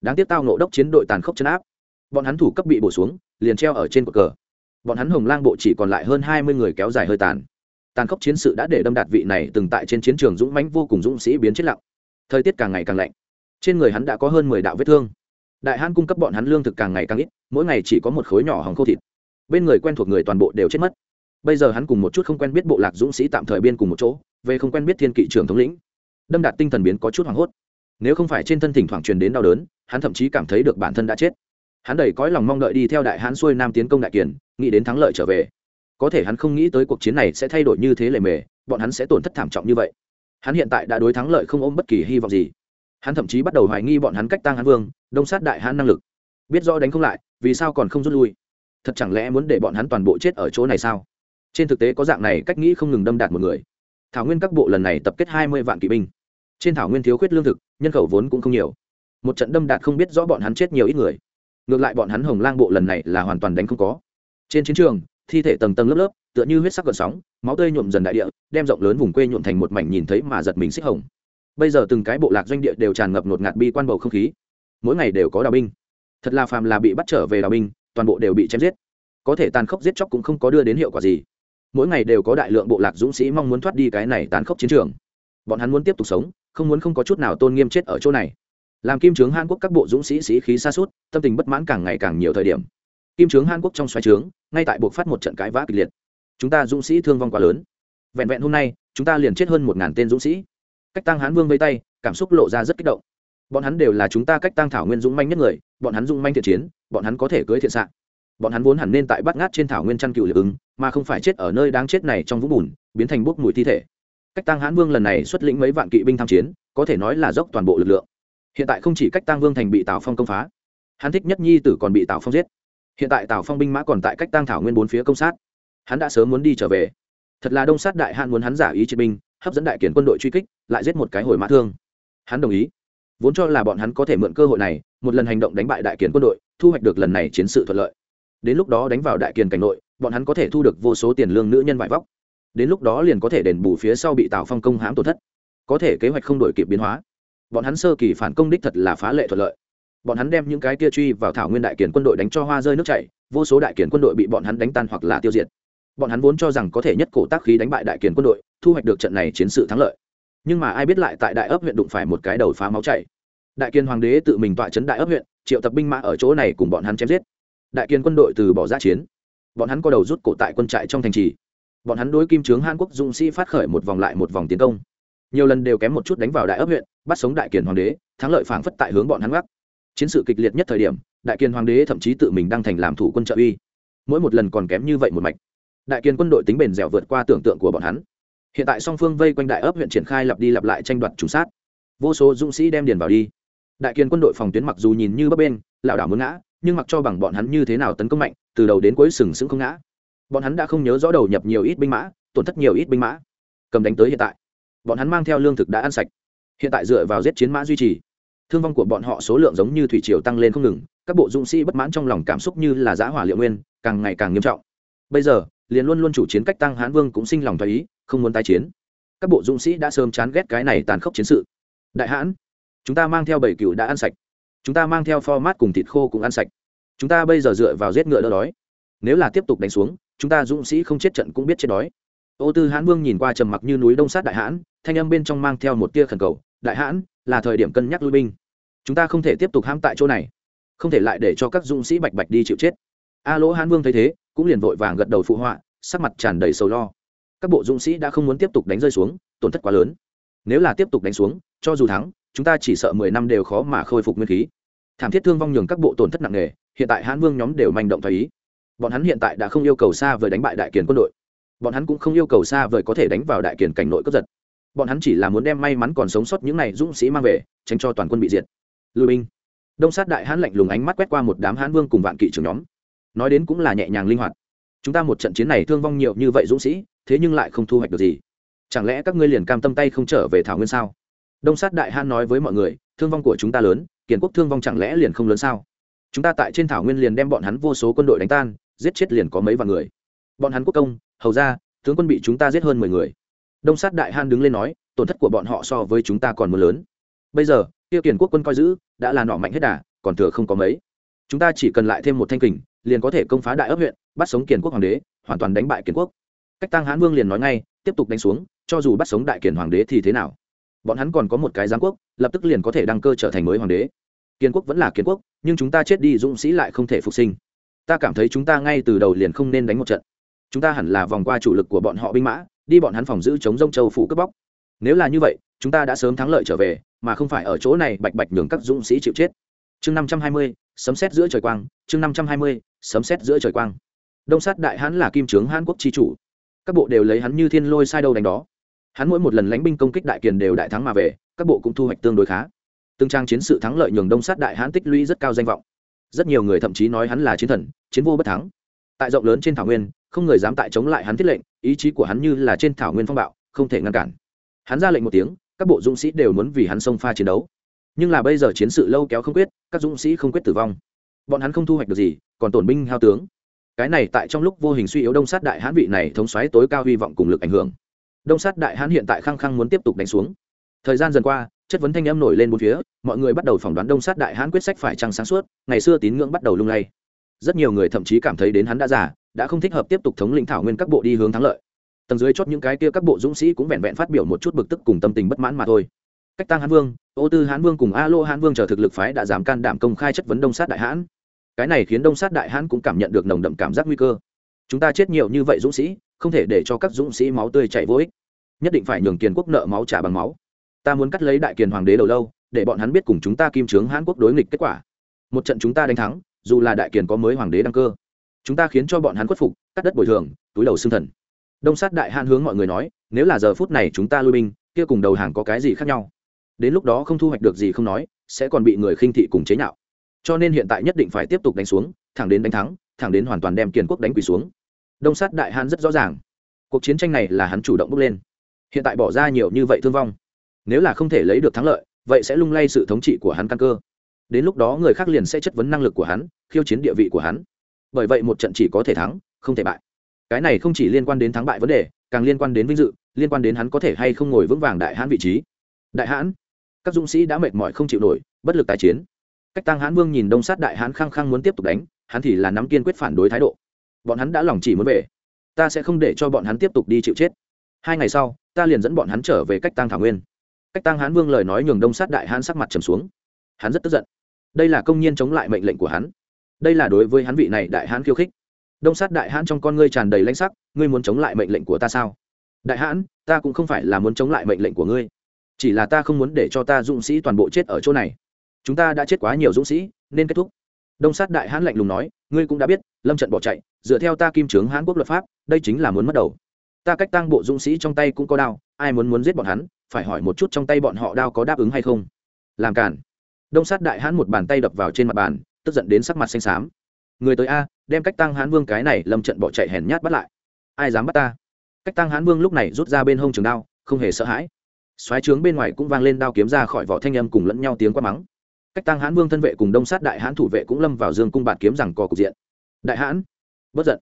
Đáng tiếc tao nộ đốc chiến đội tàn khốc chấn áp. Bọn hắn thủ cấp bị bổ xuống, liền treo ở trên cột cờ. Bọn hắn hồng lang bộ chỉ còn lại hơn hai mươi người kéo dài hơi tàn tàn khốc chiến sự đã để đâm đạt vị này từng tại trên chiến trường dũng mãnh vô cùng dũng sĩ biến chết lặng. Thời tiết càng ngày càng lạnh. Trên người hắn đã có hơn mười đạo vết thương. Đại hãn cung cấp bọn hắn lương thực càng ngày càng ít, mỗi ngày chỉ có một khối nhỏ hồng khô thịt. Bên người quen thuộc người toàn bộ đều chết mất. Bây giờ hắn cùng một chút không quen biết bộ lạc dũng sĩ tạm thời biên cùng một chỗ, về không quen biết thiên kỵ trưởng thống lĩnh. Đâm đạt tinh thần biến có chút hoảng hốt. Nếu không phải trên thân thỉnh thoảng truyền đến đau đớn, hắn thậm chí cảm thấy được bản thân đã chết. Hắn đầy cõi lòng mong đợi đi theo đại hãn xuôi nam tiến công đại kiền, nghĩ đến thắng lợi trở về có thể hắn không nghĩ tới cuộc chiến này sẽ thay đổi như thế lề mề, bọn hắn sẽ tổn thất thảm trọng như vậy. Hắn hiện tại đã đối thắng lợi không ôm bất kỳ hy vọng gì. Hắn thậm chí bắt đầu hoài nghi bọn hắn cách tăng hán vương, đông sát đại hắn năng lực. Biết rõ đánh không lại, vì sao còn không rút lui? Thật chẳng lẽ muốn để bọn hắn toàn bộ chết ở chỗ này sao? Trên thực tế có dạng này cách nghĩ không ngừng đâm đạt một người. Thảo nguyên các bộ lần này tập kết hai mươi vạn kỵ binh. Trên thảo nguyên thiếu khuyết lương thực, nhân khẩu vốn cũng không nhiều. Một trận đâm đạt không biết rõ bọn hắn chết nhiều ít người. Ngược lại bọn hắn hồng lang bộ lần này là hoàn toàn đánh không có. Trên chiến trường thi thể tầng tầng lớp lớp, tựa như huyết sắc gợn sóng, máu tươi nhuộm dần đại địa, đem rộng lớn vùng quê nhuộm thành một mảnh nhìn thấy mà giật mình xích hồng. Bây giờ từng cái bộ lạc doanh địa đều tràn ngập ngột ngạt bi quan bầu không khí. Mỗi ngày đều có đào binh. Thật là phàm là bị bắt trở về đào binh, toàn bộ đều bị chém giết. Có thể tàn khốc giết chóc cũng không có đưa đến hiệu quả gì. Mỗi ngày đều có đại lượng bộ lạc dũng sĩ mong muốn thoát đi cái này tàn khốc chiến trường. Bọn hắn muốn tiếp tục sống, không muốn không có chút nào tôn nghiêm chết ở chỗ này. Làm kim trướng hàn quốc các bộ dũng sĩ sĩ khí xa suốt tâm tình bất mãn càng ngày càng nhiều thời điểm kim trướng hàn quốc trong xoáy trướng, ngay tại buộc phát một trận cãi vã kịch liệt. Chúng ta dũng sĩ thương vong quá lớn. Vẹn vẹn hôm nay, chúng ta liền chết hơn một ngàn tên dũng sĩ. Cách tăng hán vương vây tay, cảm xúc lộ ra rất kích động. Bọn hắn đều là chúng ta cách tăng thảo nguyên dũng manh nhất người, bọn hắn dũng manh thiện chiến, bọn hắn có thể cưới thiện s bọn hắn vốn hẳn nên tại bắt ngát trên thảo nguyên chăn cựu lực ứng, mà không phải chết ở nơi đáng chết này trong vũng bùn, biến thành bốc mùi thi thể. Cách tăng hãn vương lần này xuất lĩnh mấy vạn kỵ binh tham chiến, có thể nói là dốc toàn bộ lực lượng. Hiện tại không chỉ cách tăng vương thành bị tào phong công phá, hắn thích nhất nhi tử còn bị tào phong giết hiện tại tào phong binh mã còn tại cách tăng thảo nguyên bốn phía công sát. Hắn đã sớm muốn đi trở về. Thật là đông sát đại hạn muốn hắn giả ý chiến binh, hấp dẫn đại kiển quân đội truy kích, lại giết một cái hồi mã thương. Hắn đồng ý. Vốn cho là bọn hắn có thể mượn cơ hội này, một lần hành động đánh bại đại kiển quân đội, thu hoạch được lần này chiến sự thuận lợi. Đến lúc đó đánh vào đại kiền cảnh nội, bọn hắn có thể thu được vô số tiền lương nữ nhân vải vóc. Đến lúc đó liền có thể đền bù phía sau bị tào phong công hãm tổn thất. Có thể kế hoạch không đổi kịp biến hóa. Bọn hắn sơ kỳ phản công đích thật là phá lệ thuận lợi bọn hắn đem những cái kia truy vào thảo nguyên đại kiển quân đội đánh cho hoa rơi nước chảy, vô số đại kiển quân đội bị bọn hắn đánh tan hoặc là tiêu diệt. Bọn hắn vốn cho rằng có thể nhất cổ tác khí đánh bại đại kiển quân đội, thu hoạch được trận này chiến sự thắng lợi. Nhưng mà ai biết lại tại đại ấp huyện đụng phải một cái đầu phá máu chảy. Đại kiên hoàng đế tự mình tọa chấn đại ấp huyện, triệu tập binh mã ở chỗ này cùng bọn hắn chém giết. Đại kiên quân đội từ bỏ ra chiến. Bọn hắn có đầu rút cổ tại quân trại trong thành trì. Bọn hắn đối kim trướng hàn quốc dũng sĩ phát khởi một vòng lại một vòng tiến công. Nhiều lần đều kém một chút đánh vào đại ấp huyện, bắt sống đại kiền hoàng đế, thắng lợi phảng phất tại hướng bọn hắn gác chiến sự kịch liệt nhất thời điểm, đại kiền hoàng đế thậm chí tự mình đăng thành làm thủ quân trợ uy. Mỗi một lần còn kém như vậy một mạch. Đại kiền quân đội tính bền dẻo vượt qua tưởng tượng của bọn hắn. Hiện tại song phương vây quanh đại ấp huyện triển khai lặp đi lặp lại tranh đoạt trùng sát. Vô số dũng sĩ đem điền vào đi. Đại kiền quân đội phòng tuyến mặc dù nhìn như bấp bên lảo đảo muốn ngã, nhưng mặc cho bằng bọn hắn như thế nào tấn công mạnh, từ đầu đến cuối sừng sững không ngã. Bọn hắn đã không nhớ rõ đầu nhập nhiều ít binh mã, tổn thất nhiều ít binh mã. Cầm đánh tới hiện tại. Bọn hắn mang theo lương thực đã ăn sạch. Hiện tại dựa vào giết chiến mã duy trì thương vong của bọn họ số lượng giống như thủy triều tăng lên không ngừng, các bộ dũng sĩ bất mãn trong lòng cảm xúc như là giã hỏa liệu nguyên, càng ngày càng nghiêm trọng. Bây giờ, liền luôn luôn chủ chiến cách tăng hán vương cũng sinh lòng thái ý, không muốn tái chiến. Các bộ dũng sĩ đã sớm chán ghét cái này tàn khốc chiến sự. Đại hãn chúng ta mang theo bảy cựu đã ăn sạch. Chúng ta mang theo format cùng thịt khô cũng ăn sạch. Chúng ta bây giờ dựa vào giết ngựa đỡ đói. Nếu là tiếp tục đánh xuống, chúng ta dũng sĩ không chết trận cũng biết chết đói. Ô tư hãn vương nhìn qua trầm mặc như núi đông sát đại hãn thanh âm bên trong mang theo một tia khẩn cầu. Đại hãn là thời điểm cân nhắc lui binh chúng ta không thể tiếp tục hãm tại chỗ này. Không thể lại để cho các dũng sĩ bạch bạch đi chịu chết. A lỗ hãn vương thấy thế, cũng liền vội vàng gật đầu phụ họa, sắc mặt tràn đầy sầu lo. Các bộ dũng sĩ đã không muốn tiếp tục đánh rơi xuống, tổn thất quá lớn. Nếu là tiếp tục đánh xuống, cho dù thắng, chúng ta chỉ sợ mười năm đều khó mà khôi phục nguyên khí. Thảm thiết thương vong nhường các bộ tổn thất nặng nề, hiện tại hãn vương nhóm đều manh động thoái ý. Bọn hắn hiện tại đã không yêu cầu xa vời đánh bại đại kiền quân đội. Bọn hắn cũng không yêu cầu xa vời có thể đánh vào đại kiền cảnh nội cướp giật. Bọn hắn chỉ là muốn đem may mắn còn sống sót những n à y dũng sĩ mang về, tránh cho toàn quân bị diệt lưu binh đông sát đại hãn lạnh lùng ánh mắt quét qua một đám hãn vương cùng vạn kỵ trưởng nhóm. Nói đến cũng là nhẹ nhàng linh hoạt. Chúng ta một trận chiến này thương vong nhiều như vậy dũng sĩ, thế nhưng lại không thu hoạch được gì. Chẳng lẽ các ngươi liền cam tâm tay không trở về thảo nguyên sao? Đông sát đại hãn nói với mọi người, thương vong của chúng ta lớn, kiền quốc thương vong chẳng lẽ liền không lớn sao? Chúng ta tại trên thảo nguyên liền đem bọn hắn vô số quân đội đánh tan, giết chết liền có mấy vạn người. Bọn hắn quốc công, hầu ra tướng quân bị chúng ta giết hơn mười người. Đông sát đại hãn đứng lên nói, tổn thất của bọn họ so với chúng ta còn mưa lớn. Bây giờ tiêu kiền quốc quân coi giữ, đã là nọ mạnh hết đà, còn thừa không có mấy. Chúng ta chỉ cần lại thêm một thanh kình, liền có thể công phá đại ấp huyện, bắt sống kiền quốc hoàng đế, hoàn toàn đánh bại kiền quốc. Cách tăng hãn vương liền nói ngay, tiếp tục đánh xuống, cho dù bắt sống đại kiền hoàng đế thì thế nào? Bọn hắn còn có một cái giáng quốc, lập tức liền có thể đăng cơ trở thành mới hoàng đế. Kiên quốc vẫn là kiên quốc, nhưng chúng ta chết đi dũng sĩ lại không thể phục sinh. Ta cảm thấy chúng ta ngay từ đầu liền không nên đánh một trận. Chúng ta hẳn là vòng qua chủ lực của bọn họ binh mã, đi bọn hắn phòng giữ chống dông châu phủ cướp bóc nếu là như vậy, chúng ta đã sớm thắng lợi trở về, mà không phải ở chỗ này bạch bạch nhường các dũng sĩ chịu chết. Chương năm trăm hai mươi, sấm xét giữa trời quang. Chương năm trăm hai mươi, sấm xét giữa trời quang. Đông sát đại hãn là kim trướng hãn quốc tri chủ. Các bộ đều lấy hắn như thiên lôi sai đâu đánh đó. Hắn mỗi một lần lãnh binh công kích đại kiền đều đại thắng mà về, các bộ cũng thu hoạch tương đối khá. Từng trang chiến sự thắng lợi nhường đông sát đại hãn tích lũy rất cao danh vọng. Rất nhiều người thậm chí nói hắn là chiến thần, chiến vô bất thắng. Tại rộng lớn trên thảo nguyên, không người dám tại chống lại hắn thiết lệnh, ý chí của hắn như là trên thảo nguyên phong bạo, không thể ngăn cản hắn ra lệnh một tiếng, các bộ dũng sĩ đều muốn vì hắn xông pha chiến đấu. Nhưng là bây giờ chiến sự lâu kéo không quyết, các dũng sĩ không quyết tử vong. Bọn hắn không thu hoạch được gì, còn tổn binh hao tướng. Cái này tại trong lúc vô hình suy yếu đông sát đại hãn vị này thống xoáy tối cao hy vọng cùng lực ảnh hưởng. Đông sát đại hãn hiện tại khăng khăng muốn tiếp tục đánh xuống. Thời gian dần qua, chất vấn thanh âm nổi lên bốn phía, mọi người bắt đầu phỏng đoán đông sát đại hãn quyết sách phải trăng sáng suốt, ngày xưa tín ngưỡng bắt đầu lung lay. Rất nhiều người thậm chí cảm thấy đến hắn đã già, đã không thích hợp tiếp tục thống lĩnh thảo nguyên các bộ đi hướng thắng lợi tầng dưới chót những cái kia các bộ dũng sĩ cũng vẹn vẹn phát biểu một chút bực tức cùng tâm tình bất mãn mà thôi. Cách tăng hán vương, ô tư hán vương cùng a lô hán vương chờ thực lực phái đã dám can đảm công khai chất vấn đông sát đại hãn cái này khiến đông sát đại hãn cũng cảm nhận được nồng đậm cảm giác nguy cơ. Chúng ta chết nhiều như vậy dũng sĩ, không thể để cho các dũng sĩ máu tươi chảy vô ích. Nhất định phải nhường kiền quốc nợ máu trả bằng máu. Ta muốn cắt lấy đại kiền hoàng đế đầu lâu, để bọn hắn biết cùng chúng ta kim trướng hãn quốc đối nghịch kết quả. Một trận chúng ta đánh thắng, dù là đại kiền có mới hoàng đế đăng cơ, chúng ta khiến cho bọn hắn khuất phục, cắt đất bồi thường, túi đầu xương thần đông sát đại hãn hướng mọi người nói, nếu là giờ phút này chúng ta lui binh, kia cùng đầu hàng có cái gì khác nhau? Đến lúc đó không thu hoạch được gì không nói, sẽ còn bị người khinh thị cùng chế nhạo. Cho nên hiện tại nhất định phải tiếp tục đánh xuống, thẳng đến đánh thắng, thẳng đến hoàn toàn đem kiền quốc đánh quỳ xuống. Đông sát đại hãn rất rõ ràng, cuộc chiến tranh này là hắn chủ động bước lên. Hiện tại bỏ ra nhiều như vậy thương vong, nếu là không thể lấy được thắng lợi, vậy sẽ lung lay sự thống trị của hắn căn cơ. Đến lúc đó người khác liền sẽ chất vấn năng lực của hắn, khiêu chiến địa vị của hắn. Bởi vậy một trận chỉ có thể thắng, không thể bại cái này không chỉ liên quan đến thắng bại vấn đề, càng liên quan đến vinh dự, liên quan đến hắn có thể hay không ngồi vững vàng đại hãn vị trí. Đại hãn? Các dũng sĩ đã mệt mỏi không chịu nổi, bất lực tái chiến. Cách tăng hãn vương nhìn đông sát đại hãn khăng khăng muốn tiếp tục đánh, hắn thì là nắm kiên quyết phản đối thái độ. Bọn hắn đã lòng chỉ muốn về. Ta sẽ không để cho bọn hắn tiếp tục đi chịu chết. Hai ngày sau, ta liền dẫn bọn hắn trở về cách tăng thảo nguyên. Cách tăng hãn vương lời nói nhường đông sát đại hãn sắc mặt trầm xuống. Hắn rất tức giận. Đây là công nhiên chống lại mệnh lệnh của hắn. Đây là đối với hắn vị này đại hãn khiêu khích đông sát đại hán trong con ngươi tràn đầy lãnh sắc, ngươi muốn chống lại mệnh lệnh của ta sao? Đại hãn, ta cũng không phải là muốn chống lại mệnh lệnh của ngươi. Chỉ là ta không muốn để cho ta dũng sĩ toàn bộ chết ở chỗ này. Chúng ta đã chết quá nhiều dũng sĩ, nên kết thúc. Đông sát đại hãn lạnh lùng nói, ngươi cũng đã biết, lâm trận bỏ chạy, dựa theo ta kim trướng hãn quốc luật pháp, đây chính là muốn mất đầu. Ta cách tăng bộ dũng sĩ trong tay cũng có đao, ai muốn muốn giết bọn hắn, phải hỏi một chút trong tay bọn họ đao có đáp ứng hay không. Làm cản đông sát đại hãn một bàn tay đập vào trên mặt bàn, tức giận đến sắc mặt xanh xám người tới a, đem cách tăng hãn vương cái này lâm trận bỏ chạy hèn nhát bắt lại. Ai dám bắt ta? Cách tăng hãn vương lúc này rút ra bên hông trường đao, không hề sợ hãi. Xoáy trướng bên ngoài cũng vang lên đao kiếm ra khỏi vỏ thanh âm cùng lẫn nhau tiếng quát mắng. Cách tăng hãn vương thân vệ cùng đông sát đại hãn thủ vệ cũng lâm vào dương cung bạt kiếm rằng cò cục diện. Đại hãn bất giận.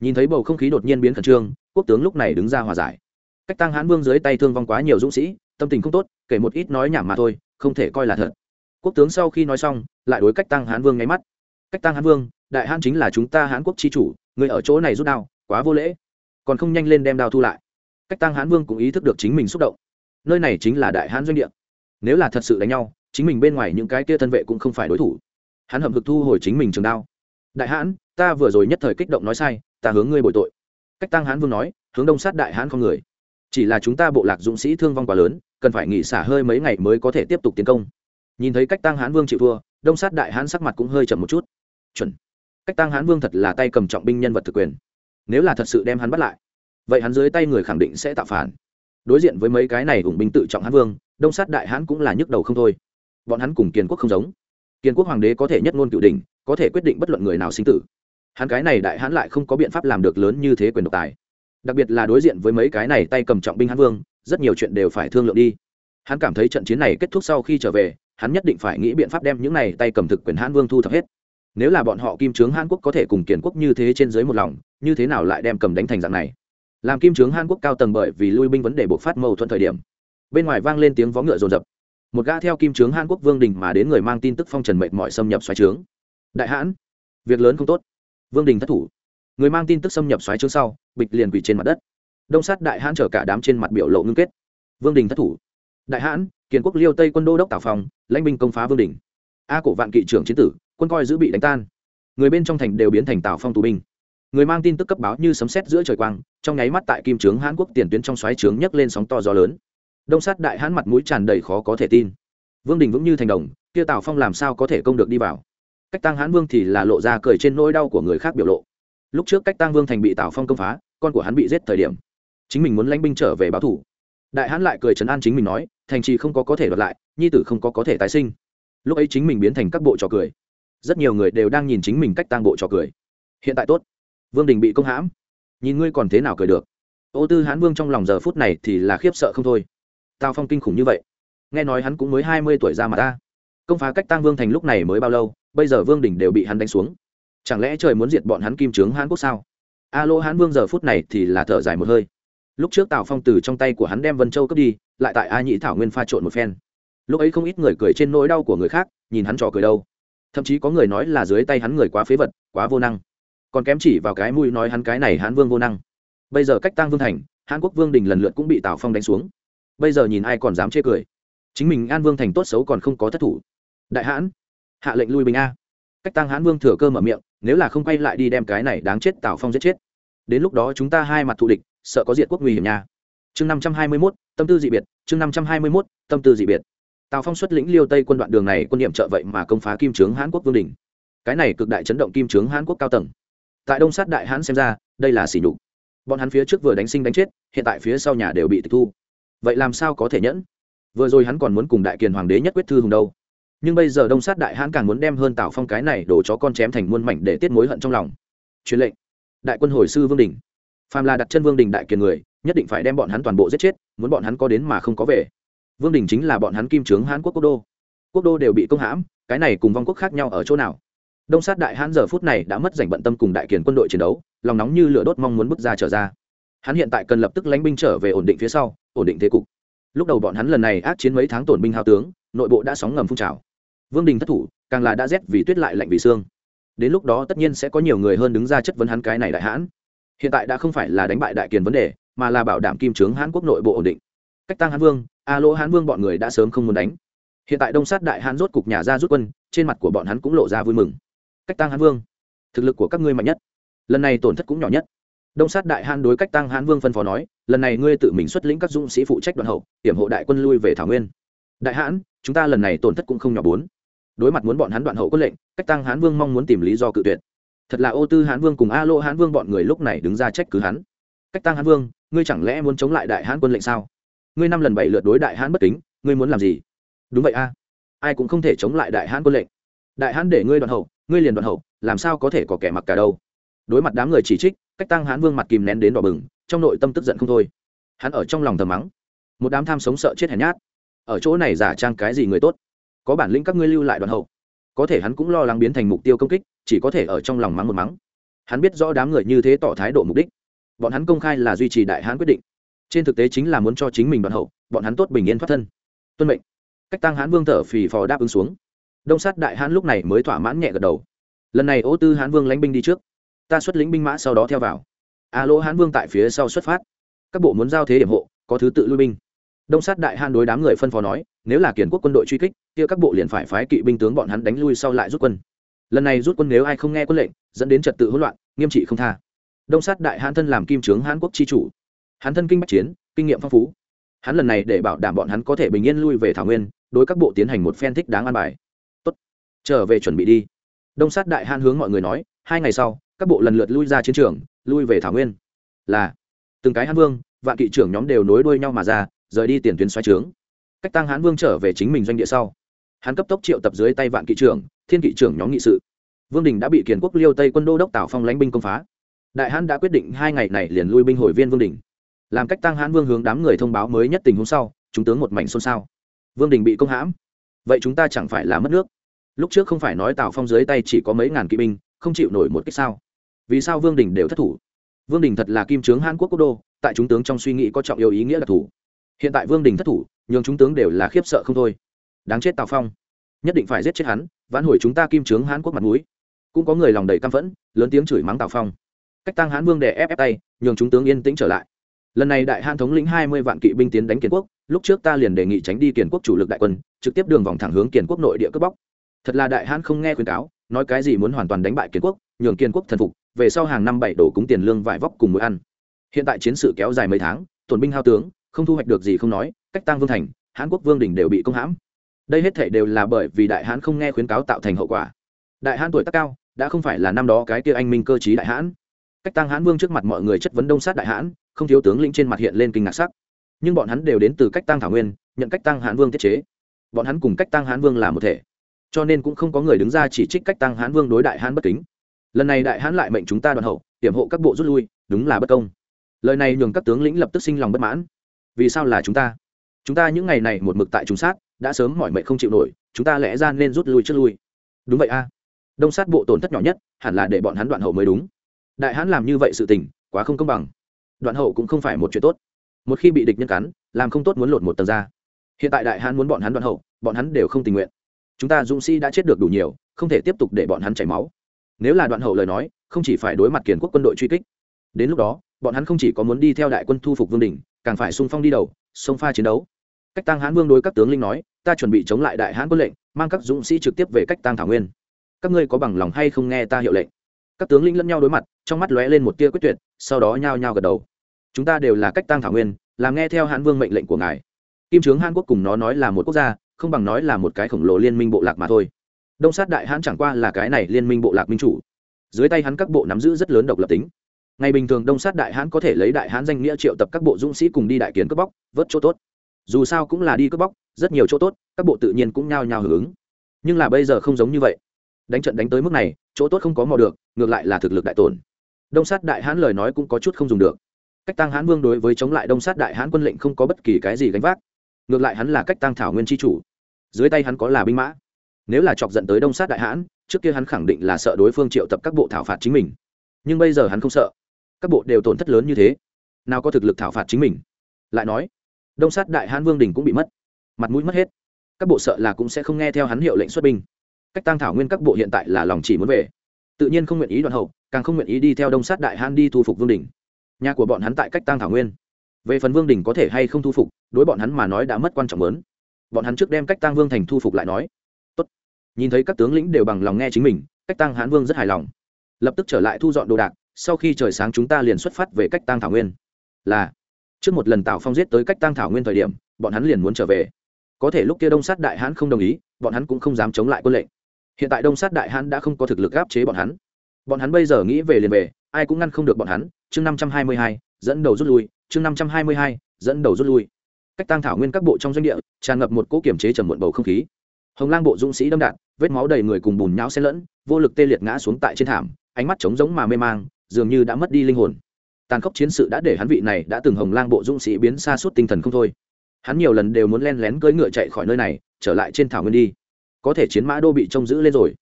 Nhìn thấy bầu không khí đột nhiên biến khẩn trương, quốc tướng lúc này đứng ra hòa giải. Cách tăng hãn vương dưới tay thương vong quá nhiều dũng sĩ, tâm tình không tốt, kể một ít nói nhảm mà thôi, không thể coi là thật. Quốc tướng sau khi nói xong, lại đối cách tăng hãn vương nháy mắt. Cách tăng hãn vương đại hãn chính là chúng ta hãn quốc chi chủ, người ở chỗ này rút đao, quá vô lễ. Còn không nhanh lên đem đao thu lại. Cách tăng hãn vương cũng ý thức được chính mình xúc động. Nơi này chính là đại hãn doanh địa. Nếu là thật sự đánh nhau, chính mình bên ngoài những cái kia thân vệ cũng không phải đối thủ. Hắn hậm hực thu hồi chính mình trường đao. Đại hãn, ta vừa rồi nhất thời kích động nói sai, ta hướng ngươi bội tội. Cách tăng hãn vương nói, hướng đông sát đại hãn không người. Chỉ là chúng ta bộ lạc dũng sĩ thương vong quá lớn, cần phải nghỉ xả hơi mấy ngày mới có thể tiếp tục tiến công. Nhìn thấy cách tăng hãn vương chịu thua, đông sát đại hãn sắc mặt cũng hơi chậm một chút. Chuẩn cách tăng hán vương thật là tay cầm trọng binh nhân vật thực quyền. Nếu là thật sự đem hắn bắt lại, vậy hắn dưới tay người khẳng định sẽ tạo phản. Đối diện với mấy cái này ủng binh tự trọng hán vương, đông sát đại hán cũng là nhức đầu không thôi. Bọn hắn cùng kiền quốc không giống. Kiền quốc hoàng đế có thể nhất ngôn cựu đình có thể quyết định bất luận người nào sinh tử. Hắn cái này đại hán lại không có biện pháp làm được lớn như thế quyền độc tài. Đặc biệt là đối diện với mấy cái này tay cầm trọng binh hán vương, rất nhiều chuyện đều phải thương lượng đi. Hắn cảm thấy trận chiến này kết thúc sau khi trở về, hắn nhất định phải nghĩ biện pháp đem những này tay cầm thực quyền hán vương thu thập hết nếu là bọn họ kim trướng hàn quốc có thể cùng kiển quốc như thế trên dưới một lòng, như thế nào lại đem cầm đánh thành dạng này? Làm kim trướng hàn quốc cao tầng bởi vì lui binh vấn đề buộc phát mâu thuẫn thời điểm, bên ngoài vang lên tiếng vó ngựa rồn rập. Một gã theo kim trướng hàn quốc vương đình mà đến người mang tin tức phong trần mệt mỏi xâm nhập xoáy trướng. Đại hãn, việc lớn không tốt. Vương đình thất thủ. Người mang tin tức xâm nhập xoáy trướng sau, bịch liền quỳ trên mặt đất. Đông sát đại hãn chở cả đám trên mặt biểu lộ ngưng kết. Vương đình thất thủ. Đại hãn, kiền quốc liêu tây quân đô đốc tào phong, lãnh binh công phá vương đình. A cổ vạn kỵ trưởng chiến tử quân coi giữ bị đánh tan. Người bên trong thành đều biến thành tào phong tù binh. Người mang tin tức cấp báo như sấm sét giữa trời quang, trong nháy mắt tại kim trướng hãn quốc tiền tuyến trong xoáy trướng nhấc lên sóng to gió lớn. Đông sát đại hãn mặt mũi tràn đầy khó có thể tin. Vương đình vững như thành đồng, kia tào phong làm sao có thể công được đi vào? Cách tăng hãn vương thì là lộ ra cười trên nỗi đau của người khác biểu lộ. Lúc trước cách tăng vương thành bị tào phong công phá, con của hắn bị giết thời điểm, chính mình muốn lãnh binh trở về báo thủ. Đại hãn lại cười trấn an chính mình nói, thành trì không có có thể đoạt lại, nhi tử không có có thể tái sinh. Lúc ấy chính mình biến thành các bộ trò cười rất nhiều người đều đang nhìn chính mình cách tang bộ trò cười. Hiện tại tốt. Vương đình bị công hãm. Nhìn ngươi còn thế nào cười được. Ô tư hán vương trong lòng giờ phút này thì là khiếp sợ không thôi. Tào phong kinh khủng như vậy. Nghe nói hắn cũng mới hai mươi tuổi ra mà ta. Công phá cách tang vương thành lúc này mới bao lâu, bây giờ vương đình đều bị hắn đánh xuống. Chẳng lẽ trời muốn diệt bọn hắn kim trướng hán quốc sao? A lô hán vương giờ phút này thì là thở dài một hơi. Lúc trước tào phong từ trong tay của hắn đem vân châu cướp đi, lại tại a nhĩ thảo nguyên pha trộn một phen. Lúc ấy không ít người cười trên nỗi đau của người khác, nhìn hắn trò cười đâu thậm chí có người nói là dưới tay hắn người quá phế vật, quá vô năng. Còn kém chỉ vào cái mũi nói hắn cái này hán vương vô năng. Bây giờ cách tăng vương thành, hán quốc vương đình lần lượt cũng bị tào phong đánh xuống. Bây giờ nhìn ai còn dám chê cười. Chính mình an vương thành tốt xấu còn không có thất thủ. Đại hãn, hạ lệnh lui bình a. Cách tăng hãn vương thừa cơ mở miệng, nếu là không quay lại đi đem cái này đáng chết tào phong giết chết. Đến lúc đó chúng ta hai mặt thù địch, sợ có diệt quốc nguy hiểm nha. Chương năm trăm hai mươi mốt, tâm tư dị biệt, chương năm trăm hai mươi mốt, tâm tư dị biệt tào phong xuất lĩnh liêu tây quân đoạn đường này quân niệm trợ vậy mà công phá kim trướng hãn quốc vương đình. Cái này cực đại chấn động kim trướng hãn quốc cao tầng. Tại đông sát đại hãn xem ra, đây là sỉ nhục. Bọn hắn phía trước vừa đánh sinh đánh chết, hiện tại phía sau nhà đều bị tịch thu. Vậy làm sao có thể nhẫn? Vừa rồi hắn còn muốn cùng đại kiền hoàng đế nhất quyết thư hùng đâu. Nhưng bây giờ đông sát đại hãn càng muốn đem hơn tào phong cái này đổ chó con chém thành muôn mảnh để tiết mối hận trong lòng. Truyền lệnh. Đại quân hồi sư vương đình. Phàm là đặt chân vương đình đại kiền người, nhất định phải đem bọn hắn toàn bộ giết chết, muốn bọn hắn có đến mà không có về vương đình chính là bọn hắn kim trướng hãn quốc quốc đô. Quốc đô đều bị công hãm, cái này cùng vong quốc khác nhau ở chỗ nào? Đông sát đại hãn giờ phút này đã mất dành bận tâm cùng đại kiền quân đội chiến đấu, lòng nóng như lửa đốt mong muốn bước ra trở ra. Hắn hiện tại cần lập tức lánh binh trở về ổn định phía sau, ổn định thế cục. Lúc đầu bọn hắn lần này ác chiến mấy tháng tổn binh hao tướng, nội bộ đã sóng ngầm phun trào. Vương đình thất thủ, càng là đã rét vì tuyết lại lạnh vì xương. Đến lúc đó tất nhiên sẽ có nhiều người hơn đứng ra chất vấn hắn cái này đại hãn. Hiện tại đã không phải là đánh bại đại kiền vấn đề, mà là bảo đảm kim trướng hãn quốc nội bộ ổn định cách tăng Hán vương, a lỗ Hán vương bọn người đã sớm không muốn đánh. Hiện tại đông sát đại Hán rốt cục nhà ra rút quân, trên mặt của bọn hắn cũng lộ ra vui mừng. Cách tăng Hán vương, thực lực của các ngươi mạnh nhất. Lần này tổn thất cũng nhỏ nhất. Đông sát đại Hán đối cách tăng Hán vương phân phó nói, lần này ngươi tự mình xuất lĩnh các dũng sĩ phụ trách đoàn hậu, hiểm hộ đại quân lui về thảo nguyên. Đại hãn chúng ta lần này tổn thất cũng không nhỏ bốn. Đối mặt muốn bọn hắn đoạn hậu quân lệnh, cách tăng Hán vương mong muốn tìm lý do cự tuyệt. Thật là ô tư Hán vương cùng a lô Hán vương bọn người lúc này đứng ra trách cứ hắn. Cách tăng Hán vương, ngươi chẳng lẽ muốn chống lại đại Hán quân lệnh sao? Ngươi năm lần bảy lượt đối đại hãn bất kính, ngươi muốn làm gì? Đúng vậy a. Ai cũng không thể chống lại đại hãn quân lệnh. Đại hãn để ngươi đoạn hậu, ngươi liền đoạn hậu, làm sao có thể có kẻ mặc cả đâu? Đối mặt đám người chỉ trích, cách tăng hãn vương mặt kìm nén đến đỏ bừng, trong nội tâm tức giận không thôi. Hắn ở trong lòng thầm mắng. Một đám tham sống sợ chết hèn nhát. Ở chỗ này giả trang cái gì người tốt? Có bản lĩnh các ngươi lưu lại đoạn hậu. Có thể hắn cũng lo lắng biến thành mục tiêu công kích, chỉ có thể ở trong lòng mắng một mắng. Hắn biết rõ đám người như thế tỏ thái độ mục đích. Bọn hắn công khai là duy trì đại hãn quyết định trên thực tế chính là muốn cho chính mình đoạn hậu, bọn hắn tốt bình yên thoát thân. Tuân mệnh. Cách tăng hãn vương thở phì phò đáp ứng xuống. Đông sát đại hãn lúc này mới thỏa mãn nhẹ gật đầu. Lần này ô tư hãn vương lánh binh đi trước. Ta xuất lĩnh binh mã sau đó theo vào. A lỗ hãn vương tại phía sau xuất phát. Các bộ muốn giao thế điểm hộ, có thứ tự lui binh. Đông sát đại hãn đối đám người phân phó nói, nếu là kiển quốc quân đội truy kích, kia các bộ liền phải phái kỵ binh tướng bọn hắn đánh lui sau lại rút quân. Lần này rút quân nếu ai không nghe quân lệnh, dẫn đến trật tự hỗn loạn, nghiêm trị không tha. Đông sát đại hãn thân làm kim trướng hãn quốc chi chủ hắn thân kinh bách chiến, kinh nghiệm phong phú. Hắn lần này để bảo đảm bọn hắn có thể bình yên lui về thảo nguyên, đối các bộ tiến hành một phen thích đáng an bài. Tốt. Trở về chuẩn bị đi. Đông sát đại han hướng mọi người nói, hai ngày sau, các bộ lần lượt lui ra chiến trường, lui về thảo nguyên. Là, từng cái hãn vương, vạn kỵ trưởng nhóm đều nối đuôi nhau mà ra, rời đi tiền tuyến xoáy trướng. Cách tăng hãn vương trở về chính mình doanh địa sau. Hắn cấp tốc triệu tập dưới tay vạn kỵ trưởng, thiên kỵ trưởng nhóm nghị sự. Vương đình đã bị kiền quốc liêu tây quân đô đốc tào phong lãnh binh công phá. Đại hãn đã quyết định hai ngày này liền lui binh hồi viên vương đình làm cách tăng hãn vương hướng đám người thông báo mới nhất tình huống sau, chúng tướng một mảnh xôn xao. Vương đình bị công hãm. Vậy chúng ta chẳng phải là mất nước? Lúc trước không phải nói tào phong dưới tay chỉ có mấy ngàn kỵ binh, không chịu nổi một cách sao? Vì sao vương đình đều thất thủ? Vương đình thật là kim trướng hàn quốc quốc đô, tại chúng tướng trong suy nghĩ có trọng yêu ý nghĩa là thủ hiện tại vương đình thất thủ, nhường chúng tướng đều là khiếp sợ không thôi. Đáng chết tào phong. Nhất định phải giết chết hắn, vãn hồi chúng ta kim trướng hán quốc mặt mũi. Cũng có người lòng đầy căm phẫn, lớn tiếng chửi mắng tào phong. Cách tăng hán vương đè ép ép tay, nhường chúng tướng yên tĩnh trở lại lần này đại hãn thống lĩnh hai mươi vạn kỵ binh tiến đánh kiến quốc, lúc trước ta liền đề nghị tránh đi kiến quốc chủ lực đại quân, trực tiếp đường vòng thẳng hướng kiến quốc nội địa cướp bóc. Thật là đại hãn không nghe khuyên cáo, nói cái gì muốn hoàn toàn đánh bại kiến quốc, nhường kiến quốc thần phục, về sau hàng năm bảy đổ cúng tiền lương vải vóc cùng mũi ăn. Hiện tại chiến sự kéo dài mấy tháng, tổn binh hao tướng, không thu hoạch được gì không nói, cách tăng vương thành, hãn quốc vương đình đều bị công hãm. Đây hết thể đều là bởi vì đại hãn không nghe khuyến cáo tạo thành hậu quả. Đại hãn tuổi tác cao, đã không phải là năm đó cái kia anh minh cơ chí đại hãn cách tăng hãn vương trước mặt mọi người chất vấn đông sát đại hãn, không thiếu tướng lĩnh trên mặt hiện lên kinh ngạc sắc. Nhưng bọn hắn đều đến từ cách tăng thảo nguyên nhận cách tăng hãn vương tiết chế. Bọn hắn cùng cách tăng hãn vương là một thể. Cho nên cũng không có người đứng ra chỉ trích cách tăng hãn vương đối đại hãn bất kính. Lần này đại hãn lại mệnh chúng ta đoàn hậu hiểm hộ các bộ rút lui đúng là bất công. Lời này nhường các tướng lĩnh lập tức sinh lòng bất mãn. Vì sao là chúng ta? Chúng ta những ngày này một mực tại chúng sát đã sớm mọi mệnh không chịu nổi chúng ta lẽ ra nên rút lui trước lui. Đúng vậy a. Đông sát bộ tổn thất nhỏ nhất hẳn là để bọn hắn đoạn hậu mới đúng đại hán làm như vậy sự tình, quá không công bằng. Đoạn hậu cũng không phải một chuyện tốt. Một khi bị địch nhân cắn, làm không tốt muốn lột một tầng ra. Hiện tại đại hán muốn bọn hắn đoạn hậu, bọn hắn đều không tình nguyện. Chúng ta dũng sĩ đã chết được đủ nhiều, không thể tiếp tục để bọn hắn chảy máu. Nếu là đoạn hậu lời nói, không chỉ phải đối mặt kiền quốc quân đội truy kích. Đến lúc đó, bọn hắn không chỉ có muốn đi theo đại quân thu phục vương đình, càng phải sung phong đi đầu, sông pha chiến đấu. Cách tăng hãn vương đối các tướng linh nói, ta chuẩn bị chống lại đại hãn quân lệnh, mang các dũng sĩ trực tiếp về cách tăng thảo nguyên. Các ngươi có bằng lòng hay không nghe ta hiệu lệnh? Các tướng lĩnh lẫn nhau đối mặt, trong mắt lóe lên một tia quyết tuyệt, sau đó nhao nhao gật đầu. Chúng ta đều là cách tăng thảo nguyên, làm nghe theo hãn vương mệnh lệnh của ngài. Kim trướng hàn quốc cùng nó nói là một quốc gia, không bằng nói là một cái khổng lồ liên minh bộ lạc mà thôi. Đông sát đại hãn chẳng qua là cái này liên minh bộ lạc minh chủ. Dưới tay hắn các bộ nắm giữ rất lớn độc lập tính. Ngày bình thường đông sát đại hãn có thể lấy đại hãn danh nghĩa triệu tập các bộ dũng sĩ cùng đi đại kiến cướp bóc, vớt chỗ tốt. Dù sao cũng là đi cướp bóc, rất nhiều chỗ tốt, các bộ tự nhiên cũng nhao nhao hưởng ứng. Nhưng là bây giờ không giống như vậy. Đánh trận đánh tới mức này, chỗ tốt không có mò được ngược lại là thực lực đại tổn. Đông sát đại hãn lời nói cũng có chút không dùng được. Cách tăng hãn vương đối với chống lại đông sát đại hãn quân lệnh không có bất kỳ cái gì gánh vác. Ngược lại hắn là cách tăng thảo nguyên tri chủ. Dưới tay hắn có là binh mã. Nếu là chọc dẫn tới đông sát đại hãn, trước kia hắn khẳng định là sợ đối phương triệu tập các bộ thảo phạt chính mình. Nhưng bây giờ hắn không sợ. Các bộ đều tổn thất lớn như thế. Nào có thực lực thảo phạt chính mình? Lại nói, đông sát đại hãn vương đình cũng bị mất. Mặt mũi mất hết. Các bộ sợ là cũng sẽ không nghe theo hắn hiệu lệnh xuất binh. Cách tăng thảo nguyên các bộ hiện tại là lòng chỉ muốn về tự nhiên không nguyện ý đoạn hậu, càng không nguyện ý đi theo đông sát đại han đi thu phục vương đình. Nhà của bọn hắn tại cách tăng thảo nguyên. Về phần vương đình có thể hay không thu phục, đối bọn hắn mà nói đã mất quan trọng lớn. Bọn hắn trước đem cách tăng vương thành thu phục lại nói. Tốt. nhìn thấy các tướng lĩnh đều bằng lòng nghe chính mình, cách tăng hán vương rất hài lòng. Lập tức trở lại thu dọn đồ đạc, sau khi trời sáng chúng ta liền xuất phát về cách tăng thảo nguyên. Là, trước một lần tào phong giết tới cách tăng thảo nguyên thời điểm, bọn hắn liền muốn trở về. Có thể lúc kia đông sát đại hán không đồng ý, bọn hắn cũng không dám chống lại quân lệnh hiện tại đông sát đại hán đã không có thực lực áp chế bọn hắn. Bọn hắn bây giờ nghĩ về liền về, ai cũng ngăn không được bọn hắn. Chương năm trăm hai mươi hai, dẫn đầu rút lui. Chương năm trăm hai mươi hai, dẫn đầu rút lui. Cách tăng thảo nguyên các bộ trong doanh địa, tràn ngập một cỗ kiểm chế trầm muộn bầu không khí. Hồng lang bộ dũng sĩ đâm đạn, vết máu đầy người cùng bùn nhão xen lẫn, vô lực tê liệt ngã xuống tại trên thảm, ánh mắt trống giống mà mê mang, dường như đã mất đi linh hồn. Tàn khốc chiến sự đã để hắn vị này đã từng hồng lang bộ dũng sĩ biến xa suốt tinh thần không thôi. Hắn nhiều lần đều muốn len lén cưỡi ngựa chạy khỏi nơi này, trở lại trên thảo nguyên đi có thể chiến mã đô bị trông giữ lên rồi.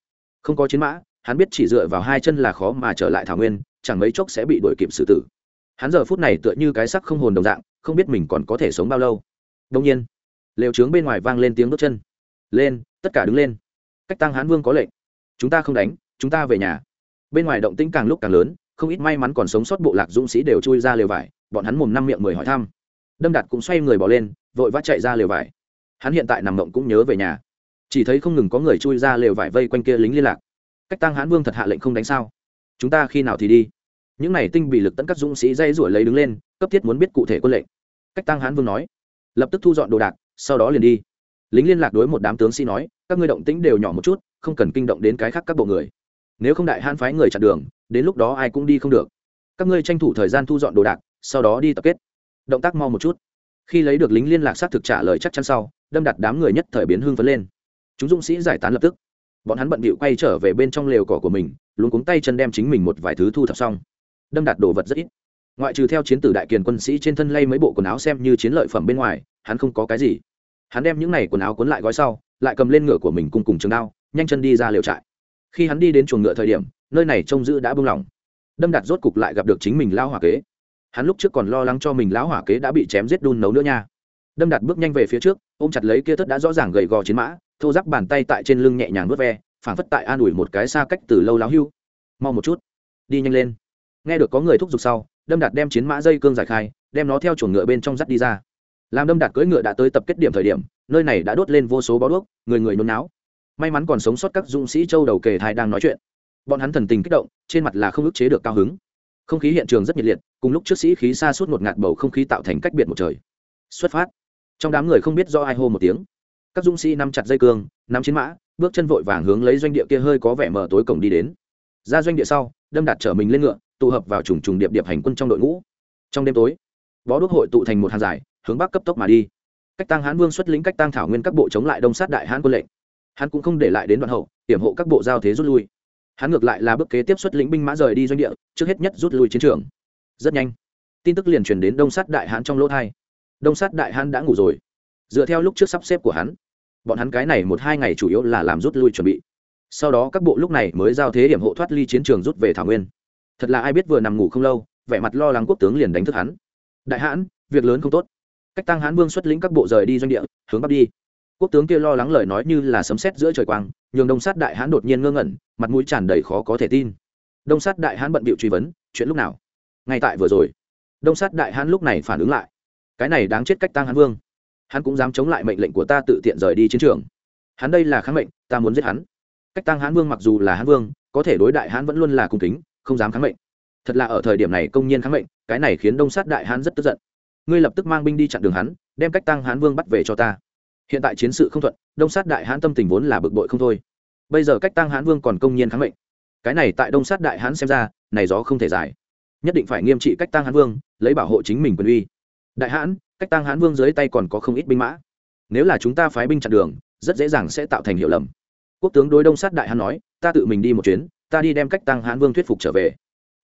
Không có chiến mã, hắn biết chỉ dựa vào hai chân là khó mà trở lại thảo nguyên, chẳng mấy chốc sẽ bị đuổi kịp xử tử. Hắn giờ phút này tựa như cái sắc không hồn đồng dạng, không biết mình còn có thể sống bao lâu. Đông nhiên, lều trướng bên ngoài vang lên tiếng bước chân. Lên, tất cả đứng lên. Cách tăng hán vương có lệnh. Chúng ta không đánh, chúng ta về nhà. Bên ngoài động tĩnh càng lúc càng lớn, không ít may mắn còn sống sót bộ lạc dũng sĩ đều chui ra lều vải, bọn hắn mồm năm miệng mười hỏi thăm. Đâm đạt cũng xoay người bỏ lên, vội vã chạy ra lều vải. Hắn hiện tại nằm mộng cũng nhớ về nhà chỉ thấy không ngừng có người chui ra lều vải vây quanh kia lính liên lạc. Cách tăng hãn vương thật hạ lệnh không đánh sao? Chúng ta khi nào thì đi? Những này tinh bị lực tận các dũng sĩ dây rủi lấy đứng lên, cấp thiết muốn biết cụ thể quân lệnh. Cách tăng hãn vương nói. Lập tức thu dọn đồ đạc, sau đó liền đi. Lính liên lạc đối một đám tướng sĩ nói, các ngươi động tĩnh đều nhỏ một chút, không cần kinh động đến cái khác các bộ người. Nếu không đại hãn phái người chặn đường, đến lúc đó ai cũng đi không được. Các ngươi tranh thủ thời gian thu dọn đồ đạc, sau đó đi tập kết. Động tác mau một chút. Khi lấy được lính liên lạc xác thực trả lời chắc chắn sau, đâm đặt đám người nhất thời biến hưng phấn lên chúng dũng sĩ giải tán lập tức. Bọn hắn bận bịu quay trở về bên trong lều cỏ của mình, luôn cuống tay chân đem chính mình một vài thứ thu thập xong. Đâm Đạt đồ vật rất ít. Ngoại trừ theo chiến tử đại kiền quân sĩ trên thân lay mấy bộ quần áo xem như chiến lợi phẩm bên ngoài, hắn không có cái gì. Hắn đem những này quần áo cuốn lại gói sau, lại cầm lên ngựa của mình cùng cùng trường đao, nhanh chân đi ra liều trại. Khi hắn đi đến chuồng ngựa thời điểm, nơi này trông giữ đã bưng lỏng. Đâm Đạt rốt cục lại gặp được chính mình lao hỏa kế. Hắn lúc trước còn lo lắng cho mình lão hỏa kế đã bị chém giết đun nấu nữa nha. Đâm Đạt bước nhanh về phía trước, ôm chặt lấy kia thất đã rõ ràng gầy gò chiến mã thô giáp bàn tay tại trên lưng nhẹ nhàng vớt ve, phảng phất tại an ủi một cái xa cách từ lâu láo hưu. Mau một chút. Đi nhanh lên. Nghe được có người thúc giục sau, đâm đạt đem chiến mã dây cương giải khai, đem nó theo chuồng ngựa bên trong dắt đi ra. Làm đâm đạt cưỡi ngựa đã tới tập kết điểm thời điểm, nơi này đã đốt lên vô số bó đuốc, người người nôn náo. May mắn còn sống sót các dũng sĩ châu đầu kề thai đang nói chuyện. Bọn hắn thần tình kích động, trên mặt là không ức chế được cao hứng. Không khí hiện trường rất nhiệt liệt, cùng lúc trước sĩ khí xa suốt một ngạt bầu không khí tạo thành cách biệt một trời. Xuất phát. Trong đám người không biết do ai hô một tiếng các dũng sĩ nắm chặt dây cương, nắm chiến mã, bước chân vội vàng hướng lấy doanh địa kia hơi có vẻ mở tối cổng đi đến. Ra doanh địa sau, đâm đặt trở mình lên ngựa, tụ hợp vào trùng trùng điệp điệp hành quân trong đội ngũ. Trong đêm tối, bó đuốc hội tụ thành một hàng dài, hướng bắc cấp tốc mà đi. Cách tăng hán vương xuất lĩnh cách tăng thảo nguyên các bộ chống lại đông sát đại hán quân lệnh. Hắn cũng không để lại đến đoạn hậu, hiểm hộ các bộ giao thế rút lui. Hắn ngược lại là bước kế tiếp xuất lĩnh binh mã rời đi doanh địa, trước hết nhất rút lui chiến trường. Rất nhanh, tin tức liền truyền đến đông sát đại hán trong lỗ thai đông sát đại hán đã ngủ rồi dựa theo lúc trước sắp xếp của hắn. Bọn hắn cái này một hai ngày chủ yếu là làm rút lui chuẩn bị. Sau đó các bộ lúc này mới giao thế điểm hộ thoát ly chiến trường rút về thảo nguyên. Thật là ai biết vừa nằm ngủ không lâu, vẻ mặt lo lắng quốc tướng liền đánh thức hắn. Đại hãn, việc lớn không tốt. Cách tăng hãn vương xuất lĩnh các bộ rời đi doanh địa, hướng bắc đi. Quốc tướng kia lo lắng lời nói như là sấm sét giữa trời quang, nhường đông sát đại hãn đột nhiên ngơ ngẩn, mặt mũi tràn đầy khó có thể tin. Đông sát đại hãn bận bịu truy vấn, chuyện lúc nào? Ngay tại vừa rồi, đông sát đại hãn lúc này phản ứng lại. Cái này đáng chết cách tăng hãn vương hắn cũng dám chống lại mệnh lệnh của ta tự tiện rời đi chiến trường. Hắn đây là kháng mệnh, ta muốn giết hắn. Cách tăng hán vương mặc dù là hán vương, có thể đối đại hán vẫn luôn là cung kính, không dám kháng mệnh. Thật là ở thời điểm này công nhiên kháng mệnh, cái này khiến đông sát đại hán rất tức giận. Ngươi lập tức mang binh đi chặn đường hắn, đem cách tăng hán vương bắt về cho ta. Hiện tại chiến sự không thuận, đông sát đại hán tâm tình vốn là bực bội không thôi. Bây giờ cách tăng hán vương còn công nhiên kháng mệnh. Cái này tại đông sát đại hán xem ra, này gió không thể giải nhất định phải nghiêm trị cách tăng hán vương, lấy bảo hộ chính mình quyền uy. Đại hãn cách tăng hán vương dưới tay còn có không ít binh mã. Nếu là chúng ta phái binh chặn đường, rất dễ dàng sẽ tạo thành hiệu lầm. Quốc tướng đối đông sát đại hán nói, ta tự mình đi một chuyến, ta đi đem cách tăng hán vương thuyết phục trở về.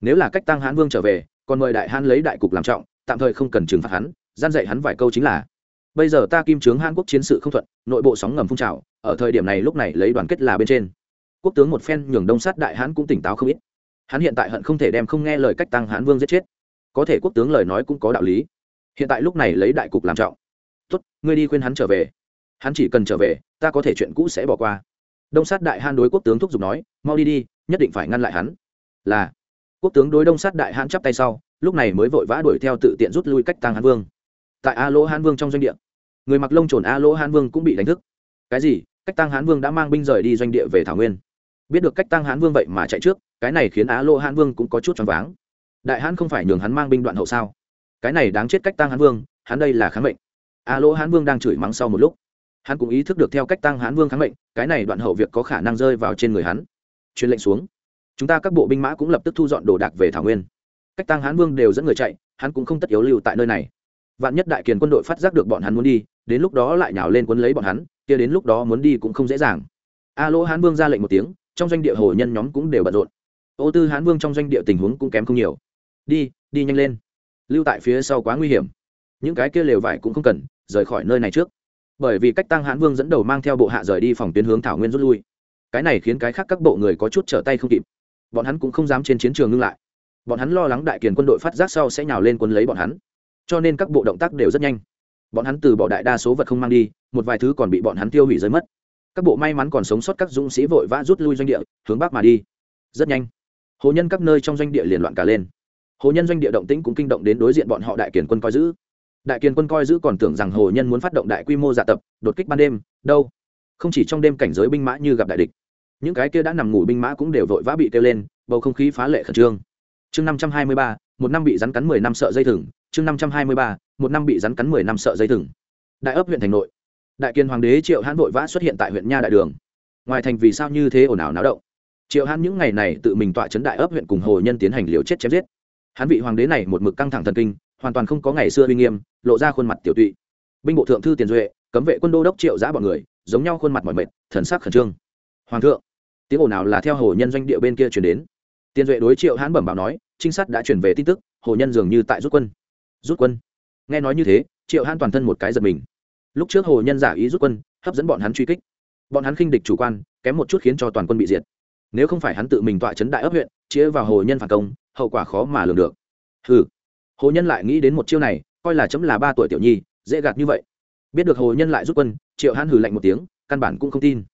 Nếu là cách tăng hán vương trở về, còn mời đại hán lấy đại cục làm trọng, tạm thời không cần trừng phạt hắn, gian dạy hắn vài câu chính là, bây giờ ta kim trướng hàn quốc chiến sự không thuận, nội bộ sóng ngầm phun trào, ở thời điểm này lúc này lấy đoàn kết là bên trên. Quốc tướng một phen nhường đông sát đại hán cũng tỉnh táo không ít. Hắn hiện tại hận không thể đem không nghe lời cách tăng hán vương giết chết. Có thể quốc tướng lời nói cũng có đạo lý hiện tại lúc này lấy đại cục làm trọng. Tốt, ngươi đi khuyên hắn trở về. Hắn chỉ cần trở về, ta có thể chuyện cũ sẽ bỏ qua. Đông sát đại hán đối quốc tướng thúc giục nói, mau đi đi, nhất định phải ngăn lại hắn. Là. Quốc tướng đối đông sát đại hán chắp tay sau, lúc này mới vội vã đuổi theo tự tiện rút lui cách tăng hán vương. Tại a lỗ hán vương trong doanh địa, người mặc lông trồn a lỗ hán vương cũng bị đánh thức. Cái gì? Cách tăng hán vương đã mang binh rời đi doanh địa về thảo nguyên. Biết được cách tăng hán vương vậy mà chạy trước, cái này khiến á lỗ hán vương cũng có chút choáng váng. Đại hán không phải nhường hắn mang binh đoạn hậu sao? Cái này đáng chết cách tăng hán vương, hắn đây là kháng mệnh. A lỗ hán vương đang chửi mắng sau một lúc. Hắn cũng ý thức được theo cách tăng hán vương kháng mệnh, cái này đoạn hậu việc có khả năng rơi vào trên người hắn. Truyền lệnh xuống. Chúng ta các bộ binh mã cũng lập tức thu dọn đồ đạc về thảo nguyên. Cách tăng hán vương đều dẫn người chạy, hắn cũng không tất yếu lưu tại nơi này. Vạn nhất đại kiền quân đội phát giác được bọn hắn muốn đi, đến lúc đó lại nhào lên quân lấy bọn hắn, kia đến lúc đó muốn đi cũng không dễ dàng. A lỗ hán vương ra lệnh một tiếng, trong doanh địa hồ nhân nhóm cũng đều bận rộn. Ô tư hán vương trong doanh địa tình huống cũng kém không nhiều. Đi đi nhanh lên lưu tại phía sau quá nguy hiểm. Những cái kia lều vải cũng không cần, rời khỏi nơi này trước. Bởi vì cách tăng hãn vương dẫn đầu mang theo bộ hạ rời đi phòng tuyến hướng thảo nguyên rút lui. Cái này khiến cái khác các bộ người có chút trở tay không kịp. Bọn hắn cũng không dám trên chiến trường ngưng lại. Bọn hắn lo lắng đại kiền quân đội phát giác sau sẽ nhào lên quân lấy bọn hắn. Cho nên các bộ động tác đều rất nhanh. Bọn hắn từ bỏ đại đa số vật không mang đi, một vài thứ còn bị bọn hắn tiêu hủy rơi mất. Các bộ may mắn còn sống sót các dũng sĩ vội vã rút lui doanh địa, hướng bắc mà đi. Rất nhanh. Hồ nhân các nơi trong doanh địa liền loạn cả lên hồ nhân doanh địa động tĩnh cũng kinh động đến đối diện bọn họ đại kiển quân coi giữ. Đại kiền quân coi giữ còn tưởng rằng hồ nhân muốn phát động đại quy mô dạ tập, đột kích ban đêm, đâu? Không chỉ trong đêm cảnh giới binh mã như gặp đại địch, những cái kia đã nằm ngủ binh mã cũng đều vội vã bị kêu lên, bầu không khí phá lệ khẩn trương. Chương năm trăm hai mươi ba, một năm bị rắn cắn mười năm sợ dây thừng, chương năm trăm hai mươi ba, một năm bị rắn cắn mười năm sợ dây thừng. Đại ấp huyện thành nội, đại kiên hoàng đế triệu hãn vội vã xuất hiện tại huyện nha đại đường. Ngoài thành vì sao như thế ồn ào náo động? Triệu hãn những ngày này tự mình tọa chấn đại ấp huyện cùng hồ nhân tiến hành liều chết chém giết hắn vị hoàng đế này một mực căng thẳng thần kinh, hoàn toàn không có ngày xưa uy nghiêm, lộ ra khuôn mặt tiểu tụy. Binh bộ thượng thư tiền duệ, cấm vệ quân đô đốc triệu giã bọn người, giống nhau khuôn mặt mỏi mệt, thần sắc khẩn trương. Hoàng thượng, tiếng ồn nào là theo hồ nhân doanh địa bên kia chuyển đến. Tiền duệ đối triệu hãn bẩm báo nói, trinh sát đã chuyển về tin tức, hồ nhân dường như tại rút quân. Rút quân? Nghe nói như thế, triệu hãn toàn thân một cái giật mình. Lúc trước hồ nhân giả ý rút quân, hấp dẫn bọn hắn truy kích. Bọn hắn khinh địch chủ quan, kém một chút khiến cho toàn quân bị diệt. Nếu không phải hắn tự mình tọa chấn đại ấp huyện, chĩa vào hồ nhân phản công hậu quả khó mà lường được. Ừ hồ nhân lại nghĩ đến một chiêu này, coi là chấm là ba tuổi tiểu nhi, dễ gạt như vậy. Biết được hồ nhân lại rút quân, triệu hãn hừ lạnh một tiếng, căn bản cũng không tin.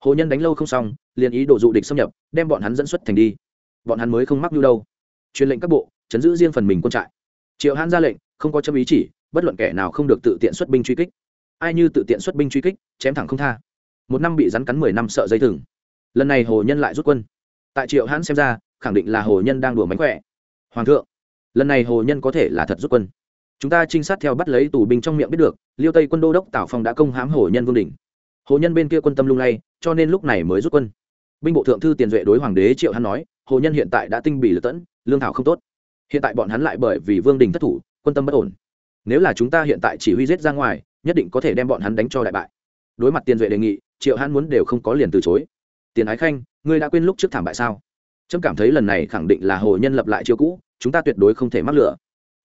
Hồ nhân đánh lâu không xong, liền ý đồ dụ địch xâm nhập, đem bọn hắn dẫn xuất thành đi. Bọn hắn mới không mắc như đâu. Truyền lệnh các bộ, chấn giữ riêng phần mình quân trại. Triệu hãn ra lệnh, không có châm ý chỉ, bất luận kẻ nào không được tự tiện xuất binh truy kích. Ai như tự tiện xuất binh truy kích, chém thẳng không tha. Một năm bị rắn cắn mười năm sợ dây thừng. Lần này hồ nhân lại rút quân. Tại triệu hãn xem ra khẳng định là hồ nhân đang đùa mánh khỏe. Hoàng thượng, lần này hồ nhân có thể là thật rút quân. Chúng ta trinh sát theo bắt lấy tù binh trong miệng biết được, liêu tây quân đô đốc tào phong đã công hãm hồ nhân vương đình hồ nhân bên kia quân tâm lung lay, cho nên lúc này mới rút quân. Binh bộ thượng thư tiền duệ đối hoàng đế triệu hắn nói, hồ nhân hiện tại đã tinh bỉ lợi tẫn, lương thảo không tốt. Hiện tại bọn hắn lại bởi vì vương đình thất thủ, quân tâm bất ổn. Nếu là chúng ta hiện tại chỉ huy giết ra ngoài, nhất định có thể đem bọn hắn đánh cho đại bại. Đối mặt tiền duệ đề nghị, triệu hắn muốn đều không có liền từ chối. Tiền ái khanh, ngươi đã quên lúc trước thảm bại sao? Trâm cảm thấy lần này khẳng định là hồ nhân lập lại chiêu cũ, chúng ta tuyệt đối không thể mắc lửa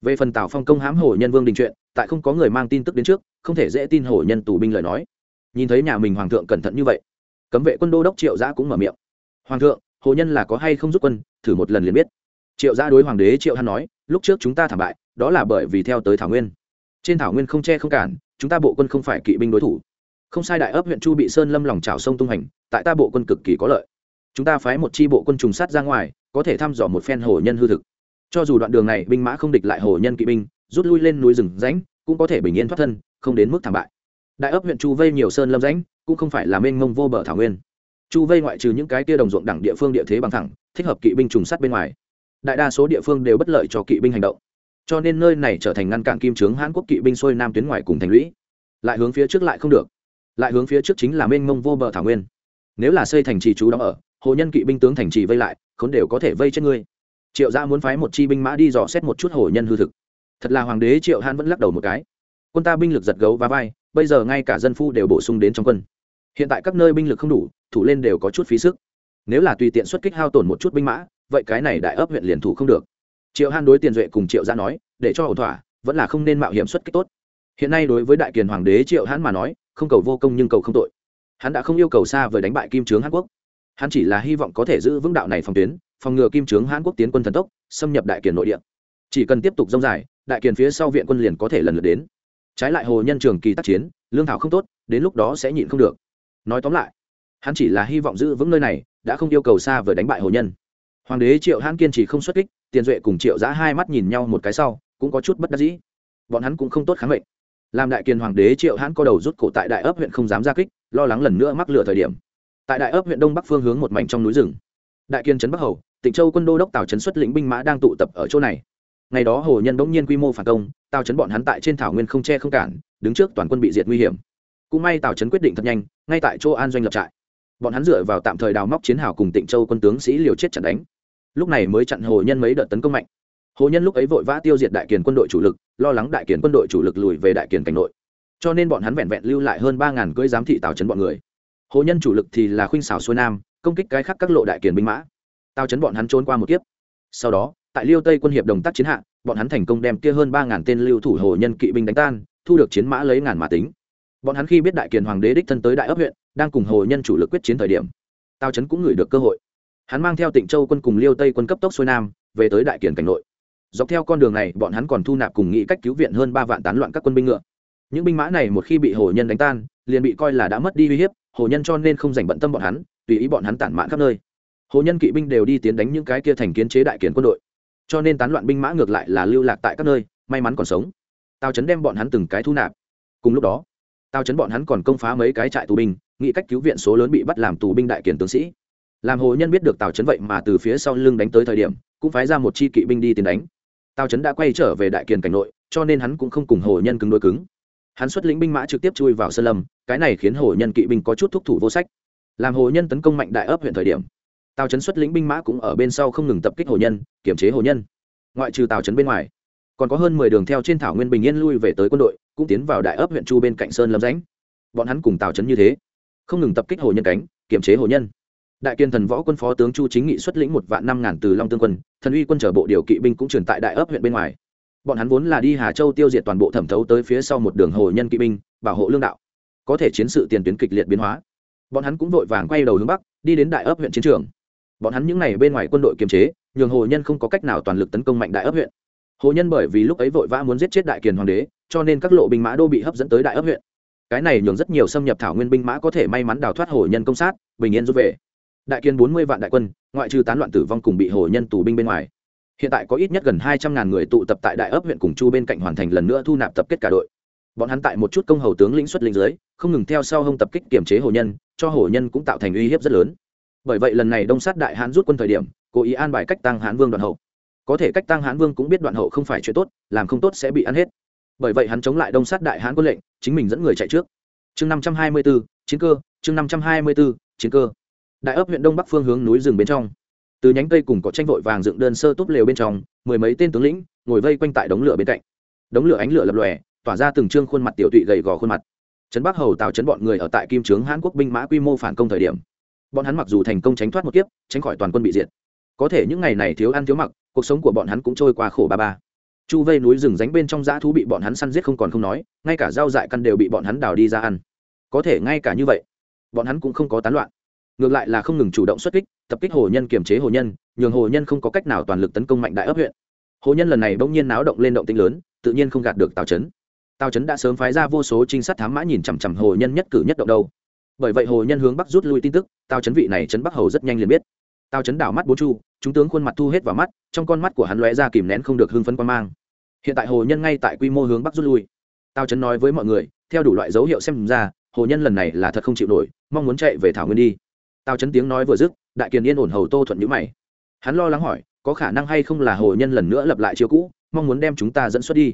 về phần tào phong công hãm hồ nhân vương đình chuyện, tại không có người mang tin tức đến trước, không thể dễ tin hồ nhân tù binh lời nói. Nhìn thấy nhà mình hoàng thượng cẩn thận như vậy, cấm vệ quân đô đốc triệu giã cũng mở miệng. Hoàng thượng, hồ nhân là có hay không giúp quân, thử một lần liền biết. Triệu giã đối hoàng đế triệu hắn nói, lúc trước chúng ta thảm bại, đó là bởi vì theo tới thảo nguyên. Trên thảo nguyên không che không cản, chúng ta bộ quân không phải kỵ binh đối thủ. Không sai đại ấp huyện chu bị sơn lâm lòng trào sông tung hành, tại ta bộ quân cực kỳ có lợi chúng ta phái một chi bộ quân trùng sát ra ngoài có thể thăm dò một phen hồ nhân hư thực. Cho dù đoạn đường này binh mã không địch lại hồ nhân kỵ binh rút lui lên núi rừng ránh, cũng có thể bình yên thoát thân không đến mức thảm bại. Đại ấp huyện chu vây nhiều sơn lâm ránh, cũng không phải là mênh mông vô bờ thảo nguyên. Chu vây ngoại trừ những cái tia đồng ruộng đẳng địa phương địa thế bằng thẳng thích hợp kỵ binh trùng sát bên ngoài. Đại đa số địa phương đều bất lợi cho kỵ binh hành động. Cho nên nơi này trở thành ngăn cản kim trướng hãn quốc kỵ binh xuôi nam tuyến ngoài cùng thành lũy. Lại hướng phía trước lại không được. Lại hướng phía trước chính là mênh mông vô bờ thảo nguyên. Nếu là xây thành trì chú đóng ở hồ nhân kỵ binh tướng thành trì vây lại, khốn đều có thể vây chết ngươi. Triệu gia muốn phái một chi binh mã đi dò xét một chút hồ nhân hư thực. Thật là hoàng đế triệu hãn vẫn lắc đầu một cái. Quân ta binh lực giật gấu và vai, bây giờ ngay cả dân phu đều bổ sung đến trong quân. Hiện tại các nơi binh lực không đủ, thủ lên đều có chút phí sức. Nếu là tùy tiện xuất kích hao tổn một chút binh mã, vậy cái này đại ấp huyện liền thủ không được. Triệu hãn đối tiền duệ cùng triệu gia nói, để cho ổn thỏa, vẫn là không nên mạo hiểm xuất kích tốt. Hiện nay đối với đại kiền hoàng đế triệu hãn mà nói, không cầu vô công nhưng cầu không tội. Hắn đã không yêu cầu xa với đánh bại kim trướng hàn quốc hắn chỉ là hy vọng có thể giữ vững đạo này phòng tuyến, phòng ngừa kim trướng hãn quốc tiến quân thần tốc, xâm nhập đại kiền nội địa. Chỉ cần tiếp tục dông dài, đại kiền phía sau viện quân liền có thể lần lượt đến. Trái lại hồ nhân trường kỳ tác chiến, lương thảo không tốt, đến lúc đó sẽ nhịn không được. Nói tóm lại, hắn chỉ là hy vọng giữ vững nơi này, đã không yêu cầu xa vừa đánh bại hồ nhân. Hoàng đế triệu hãn kiên trì không xuất kích, tiền duệ cùng triệu giã hai mắt nhìn nhau một cái sau, cũng có chút bất đắc dĩ. Bọn hắn cũng không tốt kháng mệnh. Làm đại kiền hoàng đế triệu hãn co đầu rút cổ tại đại ấp huyện không dám ra kích, lo lắng lần nữa mắc lửa thời điểm tại đại ấp huyện đông bắc phương hướng một mảnh trong núi rừng. Đại kiên trấn bắc hầu, tịnh châu quân đô đốc tào trấn xuất lĩnh binh mã đang tụ tập ở chỗ này. Ngày đó hồ nhân bỗng nhiên quy mô phản công, tào trấn bọn hắn tại trên thảo nguyên không che không cản, đứng trước toàn quân bị diệt nguy hiểm. Cũng may tào trấn quyết định thật nhanh, ngay tại chỗ an doanh lập trại. Bọn hắn dựa vào tạm thời đào móc chiến hào cùng tịnh châu quân tướng sĩ liều chết chặn đánh. Lúc này mới chặn hồ nhân mấy đợt tấn công mạnh. Hồ nhân lúc ấy vội vã tiêu diệt đại kiền quân đội chủ lực, lo lắng đại kiền quân đội chủ lực lùi về đại kiền cảnh nội. Cho nên bọn hắn vẹn vẹn lưu lại hơn ba ngàn cưỡi giám thị tào trấn bọn người hồ nhân chủ lực thì là khuynh xảo xuôi nam, công kích cái khác các lộ đại kiền binh mã. Tao chấn bọn hắn trốn qua một kiếp. Sau đó, tại liêu tây quân hiệp đồng tác chiến hạ, bọn hắn thành công đem kia hơn ba ngàn tên lưu thủ hồ nhân kỵ binh đánh tan, thu được chiến mã lấy ngàn mã tính. Bọn hắn khi biết đại kiền hoàng đế đích thân tới đại ấp huyện, đang cùng hồ nhân chủ lực quyết chiến thời điểm tao chấn cũng ngửi được cơ hội. Hắn mang theo tịnh châu quân cùng liêu tây quân cấp tốc xuôi nam, về tới đại kiền cảnh nội. Dọc theo con đường này, bọn hắn còn thu nạp cùng nghĩ cách cứu viện hơn ba vạn tán loạn các quân binh ngựa. Những binh mã này một khi bị hồ nhân đánh tan, liền bị coi là đã mất đi uy hiếp hồ nhân cho nên không dành bận tâm bọn hắn, tùy ý bọn hắn tản mạn khắp nơi. Hồ nhân kỵ binh đều đi tiến đánh những cái kia thành kiến chế đại kiến quân đội. Cho nên tán loạn binh mã ngược lại là lưu lạc tại các nơi, may mắn còn sống. Tào trấn đem bọn hắn từng cái thu nạp. Cùng lúc đó, tào trấn bọn hắn còn công phá mấy cái trại tù binh, nghĩ cách cứu viện số lớn bị bắt làm tù binh đại kiển tướng sĩ. Làm hồ nhân biết được tào trấn vậy mà từ phía sau lưng đánh tới thời điểm, cũng phái ra một chi kỵ binh đi tiến đánh. Tào trấn đã quay trở về đại kiền cảnh nội, cho nên hắn cũng không cùng hồ nhân cứng đôi cứng hắn xuất lĩnh binh mã trực tiếp chui vào sơn lâm, cái này khiến hồ nhân kỵ binh có chút thúc thủ vô sách. Làm hồ nhân tấn công mạnh đại ấp huyện thời điểm, tào trấn xuất lĩnh binh mã cũng ở bên sau không ngừng tập kích hồ nhân kiểm chế hồ nhân. Ngoại trừ tào trấn bên ngoài, còn có hơn mười đường theo trên thảo nguyên bình yên lui về tới quân đội, cũng tiến vào đại ấp huyện chu bên cạnh sơn lâm ránh bọn hắn cùng tào trấn như thế, không ngừng tập kích hồ nhân cánh kiểm chế hồ nhân. Đại kiên thần võ quân phó tướng chu chính nghị xuất lĩnh một vạn năm ngàn từ long tương quân, thần uy quân chở bộ điều kỵ binh cũng truyền tại đại ấp huyện bên ngoài bọn hắn vốn là đi hà châu tiêu diệt toàn bộ thẩm thấu tới phía sau một đường hồ nhân kỵ binh, bảo hộ lương đạo, có thể chiến sự tiền tuyến kịch liệt biến hóa. Bọn hắn cũng vội vàng quay đầu hướng bắc, đi đến đại ấp huyện chiến trường. Bọn hắn những n à y bên ngoài quân đội kiềm chế, nhường hồ nhân không có cách nào toàn lực tấn công mạnh đại ấp huyện. Hồ nhân bởi vì lúc ấy vội vã muốn giết chết đại kiền hoàng đế, cho nên các lộ binh mã đô bị hấp dẫn tới đại ấp huyện. Cái này nhường rất nhiều xâm nhập thảo nguyên binh mã có thể may mắn đào thoát hồ nhân công sát, bình yên rút về. Đại kiên bốn mươi vạn đại quân, ngoại trừ tán loạn tử vong cùng bị hồ nhân tù binh bên ngoài hiện tại có ít nhất gần hai trăm ngàn người tụ tập tại đại ấp huyện cùng chu bên cạnh hoàn thành lần nữa thu nạp tập kết cả đội. Bọn hắn tại một chút công hầu tướng lĩnh xuất lĩnh dưới, không ngừng theo sau hông tập kích kiểm chế hồ nhân, cho hồ nhân cũng tạo thành uy hiếp rất lớn. Bởi vậy lần này đông sát đại hán rút quân thời điểm, cố ý an bài cách tăng hán vương đoạn hậu. Có thể cách tăng hán vương cũng biết đoạn hậu không phải chuyện tốt, làm không tốt sẽ bị ăn hết. Bởi vậy hắn chống lại đông sát đại hán quân lệnh, chính mình dẫn người chạy trước. Chương năm trăm hai mươi b ố chiến cơ, chương năm trăm hai mươi b ố chiến cơ. Đại ấp huyện đông bắc phương hướng núi rừng bên trong từ nhánh cây cùng có tranh vội vàng dựng đơn sơ túp lều bên trong, mười mấy tên tướng lĩnh ngồi vây quanh tại đống lửa bên cạnh. Đống lửa ánh lửa lập lòe, tỏa ra từng trương khuôn mặt tiểu tụy gầy gò khuôn mặt. Trấn bắc hầu tào trấn bọn người ở tại kim trướng hãn quốc binh mã quy mô phản công thời điểm. Bọn hắn mặc dù thành công tránh thoát một kiếp, tránh khỏi toàn quân bị diệt. Có thể những ngày này thiếu ăn thiếu mặc, cuộc sống của bọn hắn cũng trôi qua khổ ba ba. Chu vây núi rừng ránh bên trong dã thú bị bọn hắn săn giết không còn không nói, ngay cả rau dại căn đều bị bọn hắn đào đi ra ăn. Có thể ngay cả như vậy, bọn hắn cũng không có tán loạn ngược lại là không ngừng chủ động xuất kích, tập kích hồ nhân kiềm chế hồ nhân, nhường hồ nhân không có cách nào toàn lực tấn công mạnh đại ấp huyện. Hồ nhân lần này bỗng nhiên náo động lên động tinh lớn, tự nhiên không gạt được tào trấn tào trấn đã sớm phái ra vô số trinh sát thám mã nhìn chằm chằm hồ nhân nhất cử nhất động đâu. Bởi vậy hồ nhân hướng bắc rút lui tin tức, tào trấn vị này trấn bắc hầu rất nhanh liền biết. Tào trấn đảo mắt bố chu, chúng tướng khuôn mặt thu hết vào mắt, trong con mắt của hắn lóe ra kìm nén không được hưng phấn quan mang. Hiện tại hồ nhân ngay tại quy mô hướng bắc rút lui. Tào trấn nói với mọi người, theo đủ loại dấu hiệu xem ra, hồ nhân lần này là thật không chịu nổi, mong muốn chạy về thảo nguyên đi tào chấn tiếng nói vừa dứt, đại kiền yên ổn hầu tô thuận nhữ mày. Hắn lo lắng hỏi, có khả năng hay không là hồ nhân lần nữa lập lại chiêu cũ, mong muốn đem chúng ta dẫn xuất đi.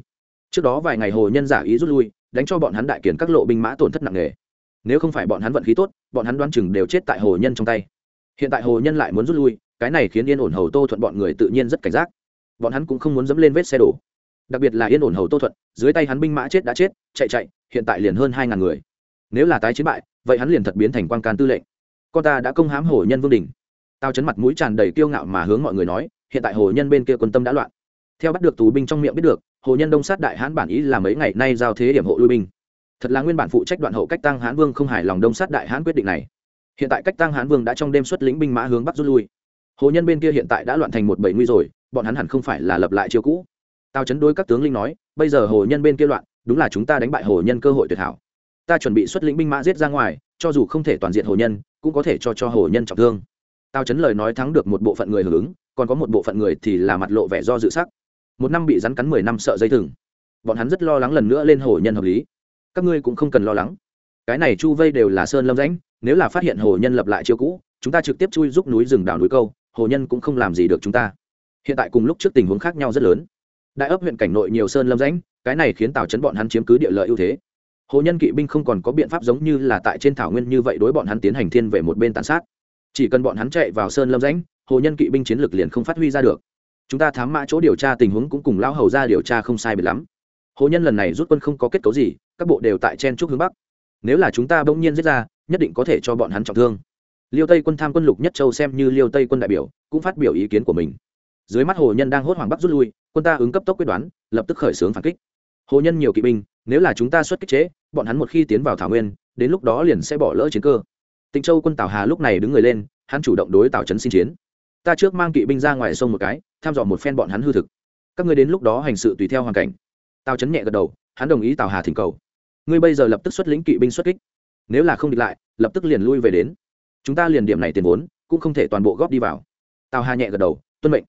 Trước đó vài ngày hồ nhân giả ý rút lui, đánh cho bọn hắn đại kiền các lộ binh mã tổn thất nặng nề. Nếu không phải bọn hắn vận khí tốt, bọn hắn đoán chừng đều chết tại hồ nhân trong tay. Hiện tại hồ nhân lại muốn rút lui, cái này khiến yên ổn hầu tô thuận bọn người tự nhiên rất cảnh giác. Bọn hắn cũng không muốn dẫm lên vết xe đổ. Đặc biệt là yên ổn hầu tô thuận, dưới tay hắn binh mã chết đã chết, chạy chạy, hiện tại liền hơn hai ngàn người. Nếu là tái chiến bại, vậy hắn liền thật biến thành quan can tư lệnh con ta đã công hãm hồ nhân vương đình. Tao chấn mặt mũi tràn đầy kiêu ngạo mà hướng mọi người nói, hiện tại hồ nhân bên kia quân tâm đã loạn. Theo bắt được tù binh trong miệng biết được, hồ nhân đông sát đại hãn bản ý là mấy ngày nay giao thế điểm hộ lui binh. Thật là nguyên bản phụ trách đoạn hậu cách tăng hãn vương không hài lòng đông sát đại hãn quyết định này. Hiện tại cách tăng hãn vương đã trong đêm xuất lĩnh binh mã hướng bắc rút lui. Hồ nhân bên kia hiện tại đã loạn thành một bảy nguy rồi, bọn hắn hẳn không phải là lập lại chiêu cũ. Tao chấn đối các tướng linh nói, bây giờ hồ nhân bên kia loạn, đúng là chúng ta đánh bại hồ nhân cơ hội tuyệt hảo. Ta chuẩn bị xuất lĩnh binh mã giết ra ngoài, cho dù không thể toàn diện hồ nhân cũng có thể cho cho hồ nhân trọng thương. Tao chấn lời nói thắng được một bộ phận người hưởng ứng, còn có một bộ phận người thì là mặt lộ vẻ do dự sắc. Một năm bị rắn cắn mười năm sợ dây thừng. Bọn hắn rất lo lắng lần nữa lên hồ nhân hợp lý. Các ngươi cũng không cần lo lắng. Cái này chu vây đều là sơn lâm rãnh, nếu là phát hiện hồ nhân lập lại chiêu cũ, chúng ta trực tiếp chui giúp núi rừng đảo núi câu, hồ nhân cũng không làm gì được chúng ta. Hiện tại cùng lúc trước tình huống khác nhau rất lớn. Đại ấp huyện cảnh nội nhiều sơn lâm rãnh, cái này khiến tào chấn bọn hắn chiếm cứ địa lợi ưu thế hồ nhân kỵ binh không còn có biện pháp giống như là tại trên thảo nguyên như vậy đối bọn hắn tiến hành thiên về một bên tàn sát. Chỉ cần bọn hắn chạy vào sơn lâm rãnh, hồ nhân kỵ binh chiến lược liền không phát huy ra được. Chúng ta thám mã chỗ điều tra tình huống cũng cùng lão hầu ra điều tra không sai biệt lắm. Hồ nhân lần này rút quân không có kết cấu gì, các bộ đều tại chen trúc hướng bắc. Nếu là chúng ta bỗng nhiên giết ra, nhất định có thể cho bọn hắn trọng thương. Liêu tây quân tham quân lục nhất châu xem như liêu tây quân đại biểu, cũng phát biểu ý kiến của mình. Dưới mắt hồ nhân đang hốt hoảng bắc rút lui, quân ta ứng cấp tốc quyết đoán, lập tức khởi xướng phản kích hồ nhân nhiều kỵ binh, nếu là chúng ta xuất kích chế, bọn hắn một khi tiến vào thảo nguyên, đến lúc đó liền sẽ bỏ lỡ chiến cơ. Tịnh châu quân tào hà lúc này đứng người lên, hắn chủ động đối tào trấn xin chiến. Ta trước mang kỵ binh ra ngoài sông một cái, thăm dò một phen bọn hắn hư thực. Các ngươi đến lúc đó hành sự tùy theo hoàn cảnh. Tào trấn nhẹ gật đầu, hắn đồng ý tào hà thỉnh cầu. Ngươi bây giờ lập tức xuất lĩnh kỵ binh xuất kích. Nếu là không địch lại, lập tức liền lui về đến. Chúng ta liền điểm này tiền vốn, cũng không thể toàn bộ góp đi vào. Tào hà nhẹ gật đầu, tuân mệnh.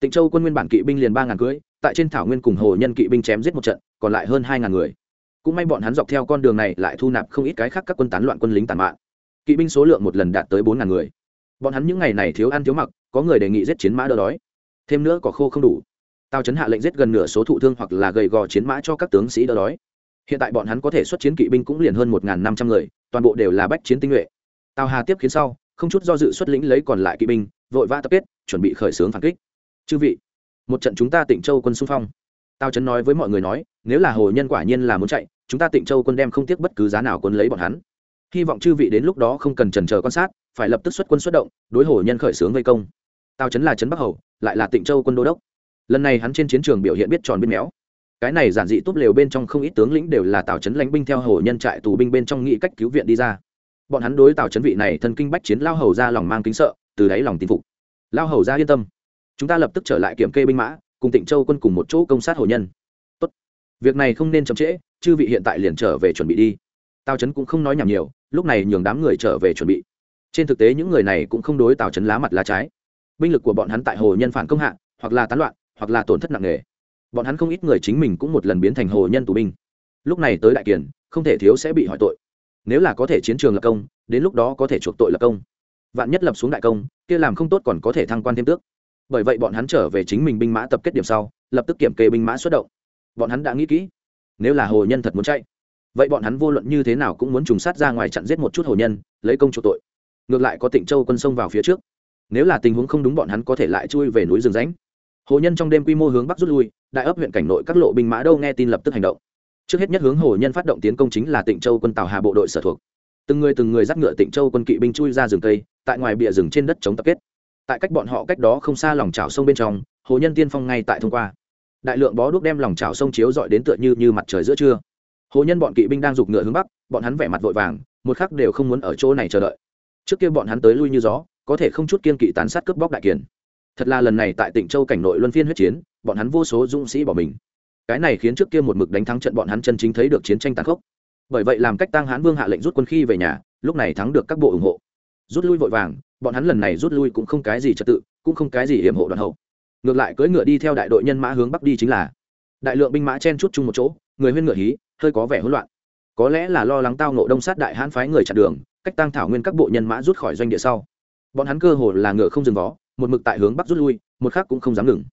Tịnh châu quân nguyên bản kỵ binh liền ba ngàn cưỡi tại trên thảo nguyên cùng hồ nhân kỵ binh chém giết một trận còn lại hơn hai ngàn người. Cũng may bọn hắn dọc theo con đường này lại thu nạp không ít cái khác các quân tán loạn quân lính tàn mạng kỵ binh số lượng một lần đạt tới bốn ngàn người. Bọn hắn những ngày này thiếu ăn thiếu mặc, có người đề nghị giết chiến mã đỡ đói. Thêm nữa có khô không đủ. Tao chấn hạ lệnh giết gần nửa số thụ thương hoặc là gầy gò chiến mã cho các tướng sĩ đỡ đói. Hiện tại bọn hắn có thể xuất chiến kỵ binh cũng liền hơn một năm trăm người, toàn bộ đều là bách chiến tinh nhuệ. Tào hà tiếp khiến sau, không chút do dự xuất lĩnh lấy còn lại kỵ binh, vội vã tập kết, chuẩn bị khởi xướng phản kích. Chư vị, một trận chúng ta tịnh châu quân xung phong. Tao trấn nói với mọi người nói, nếu là hồ nhân quả nhiên là muốn chạy, chúng ta tịnh châu quân đem không tiếc bất cứ giá nào quân lấy bọn hắn. Hy vọng chư vị đến lúc đó không cần trần chờ quan sát, phải lập tức xuất quân xuất động, đối hồ nhân khởi xướng vây công. Tao trấn là trấn bắc hầu, lại là tịnh châu quân đô đốc. Lần này hắn trên chiến trường biểu hiện biết tròn biết méo. Cái này giản dị túp lều bên trong không ít tướng lĩnh đều là tào trấn lãnh binh theo hồ nhân trại tù binh bên trong nghĩ cách cứu viện đi ra. Bọn hắn đối tào trấn vị này thân kinh bách chiến lao hầu ra lòng mang kính sợ, từ đáy lòng tin phục. Lao hầu ra yên tâm, chúng ta lập tức trở lại kiểm kê binh mã cùng tịnh châu quân cùng một chỗ công sát hồ nhân. Tốt. việc này không nên chậm trễ chư vị hiện tại liền trở về chuẩn bị đi. Tào trấn cũng không nói nhảm nhiều lúc này nhường đám người trở về chuẩn bị. Trên thực tế những người này cũng không đối tào trấn lá mặt lá trái. Binh lực của bọn hắn tại hồ nhân phản công hạ hoặc là tán loạn hoặc là tổn thất nặng nề. Bọn hắn không ít người chính mình cũng một lần biến thành hồ nhân tù binh. Lúc này tới đại kiện, không thể thiếu sẽ bị hỏi tội. Nếu là có thể chiến trường lập công đến lúc đó có thể chuộc tội lập công. Vạn nhất lập xuống đại công kia làm không tốt còn có thể thăng quan thêm tước bởi vậy bọn hắn trở về chính mình binh mã tập kết điểm sau, lập tức kiểm kê binh mã xuất động. Bọn hắn đã nghĩ kỹ, nếu là hồ nhân thật muốn chạy, vậy bọn hắn vô luận như thế nào cũng muốn trùng sát ra ngoài chặn giết một chút hồ nhân, lấy công chỗ tội. Ngược lại có tịnh châu quân sông vào phía trước. Nếu là tình huống không đúng bọn hắn có thể lại chui về núi rừng ránh hồ nhân trong đêm quy mô hướng bắc rút lui, đại ấp huyện cảnh nội các lộ binh mã đâu nghe tin lập tức hành động. Trước hết nhất hướng hồ nhân phát động tiến công chính là tịnh châu quân tàu hà bộ đội sở thuộc. Từng người từng người dắt ngựa tịnh châu quân kỵ binh chui ra rừng cây, tại ngoài bìa rừng trên đất chống tập kết tại cách bọn họ cách đó không xa lòng chảo sông bên trong, hồ nhân tiên phong ngay tại thông qua. Đại lượng bó đuốc đem lòng chảo sông chiếu dọi đến tựa như như mặt trời giữa trưa. Hồ nhân bọn kỵ binh đang giục ngựa hướng bắc, bọn hắn vẻ mặt vội vàng, một khắc đều không muốn ở chỗ này chờ đợi. Trước kia bọn hắn tới lui như gió, có thể không chút kiên kỵ tán sát cướp bóc đại kiền. Thật là lần này tại tỉnh châu cảnh nội luân phiên huyết chiến, bọn hắn vô số dũng sĩ bỏ mình. Cái này khiến trước kia một mực đánh thắng trận bọn hắn chân chính thấy được chiến tranh tàn khốc. Bởi vậy làm cách tăng hán vương hạ lệnh rút quân khi về nhà, lúc này thắng được các bộ ủng hộ rút lui vội vàng, bọn hắn lần này rút lui cũng không cái gì trật tự, cũng không cái gì hiểm hộ đoàn hậu. Ngược lại cưỡi ngựa đi theo đại đội nhân mã hướng bắc đi chính là đại lượng binh mã chen chút chung một chỗ, người huyên ngựa hí, hơi có vẻ hỗn loạn. Có lẽ là lo lắng tao nộ đông sát đại hãn phái người chặn đường, cách tăng thảo nguyên các bộ nhân mã rút khỏi doanh địa sau. Bọn hắn cơ hồ là ngựa không dừng vó, một mực tại hướng bắc rút lui, một khác cũng không dám ngừng.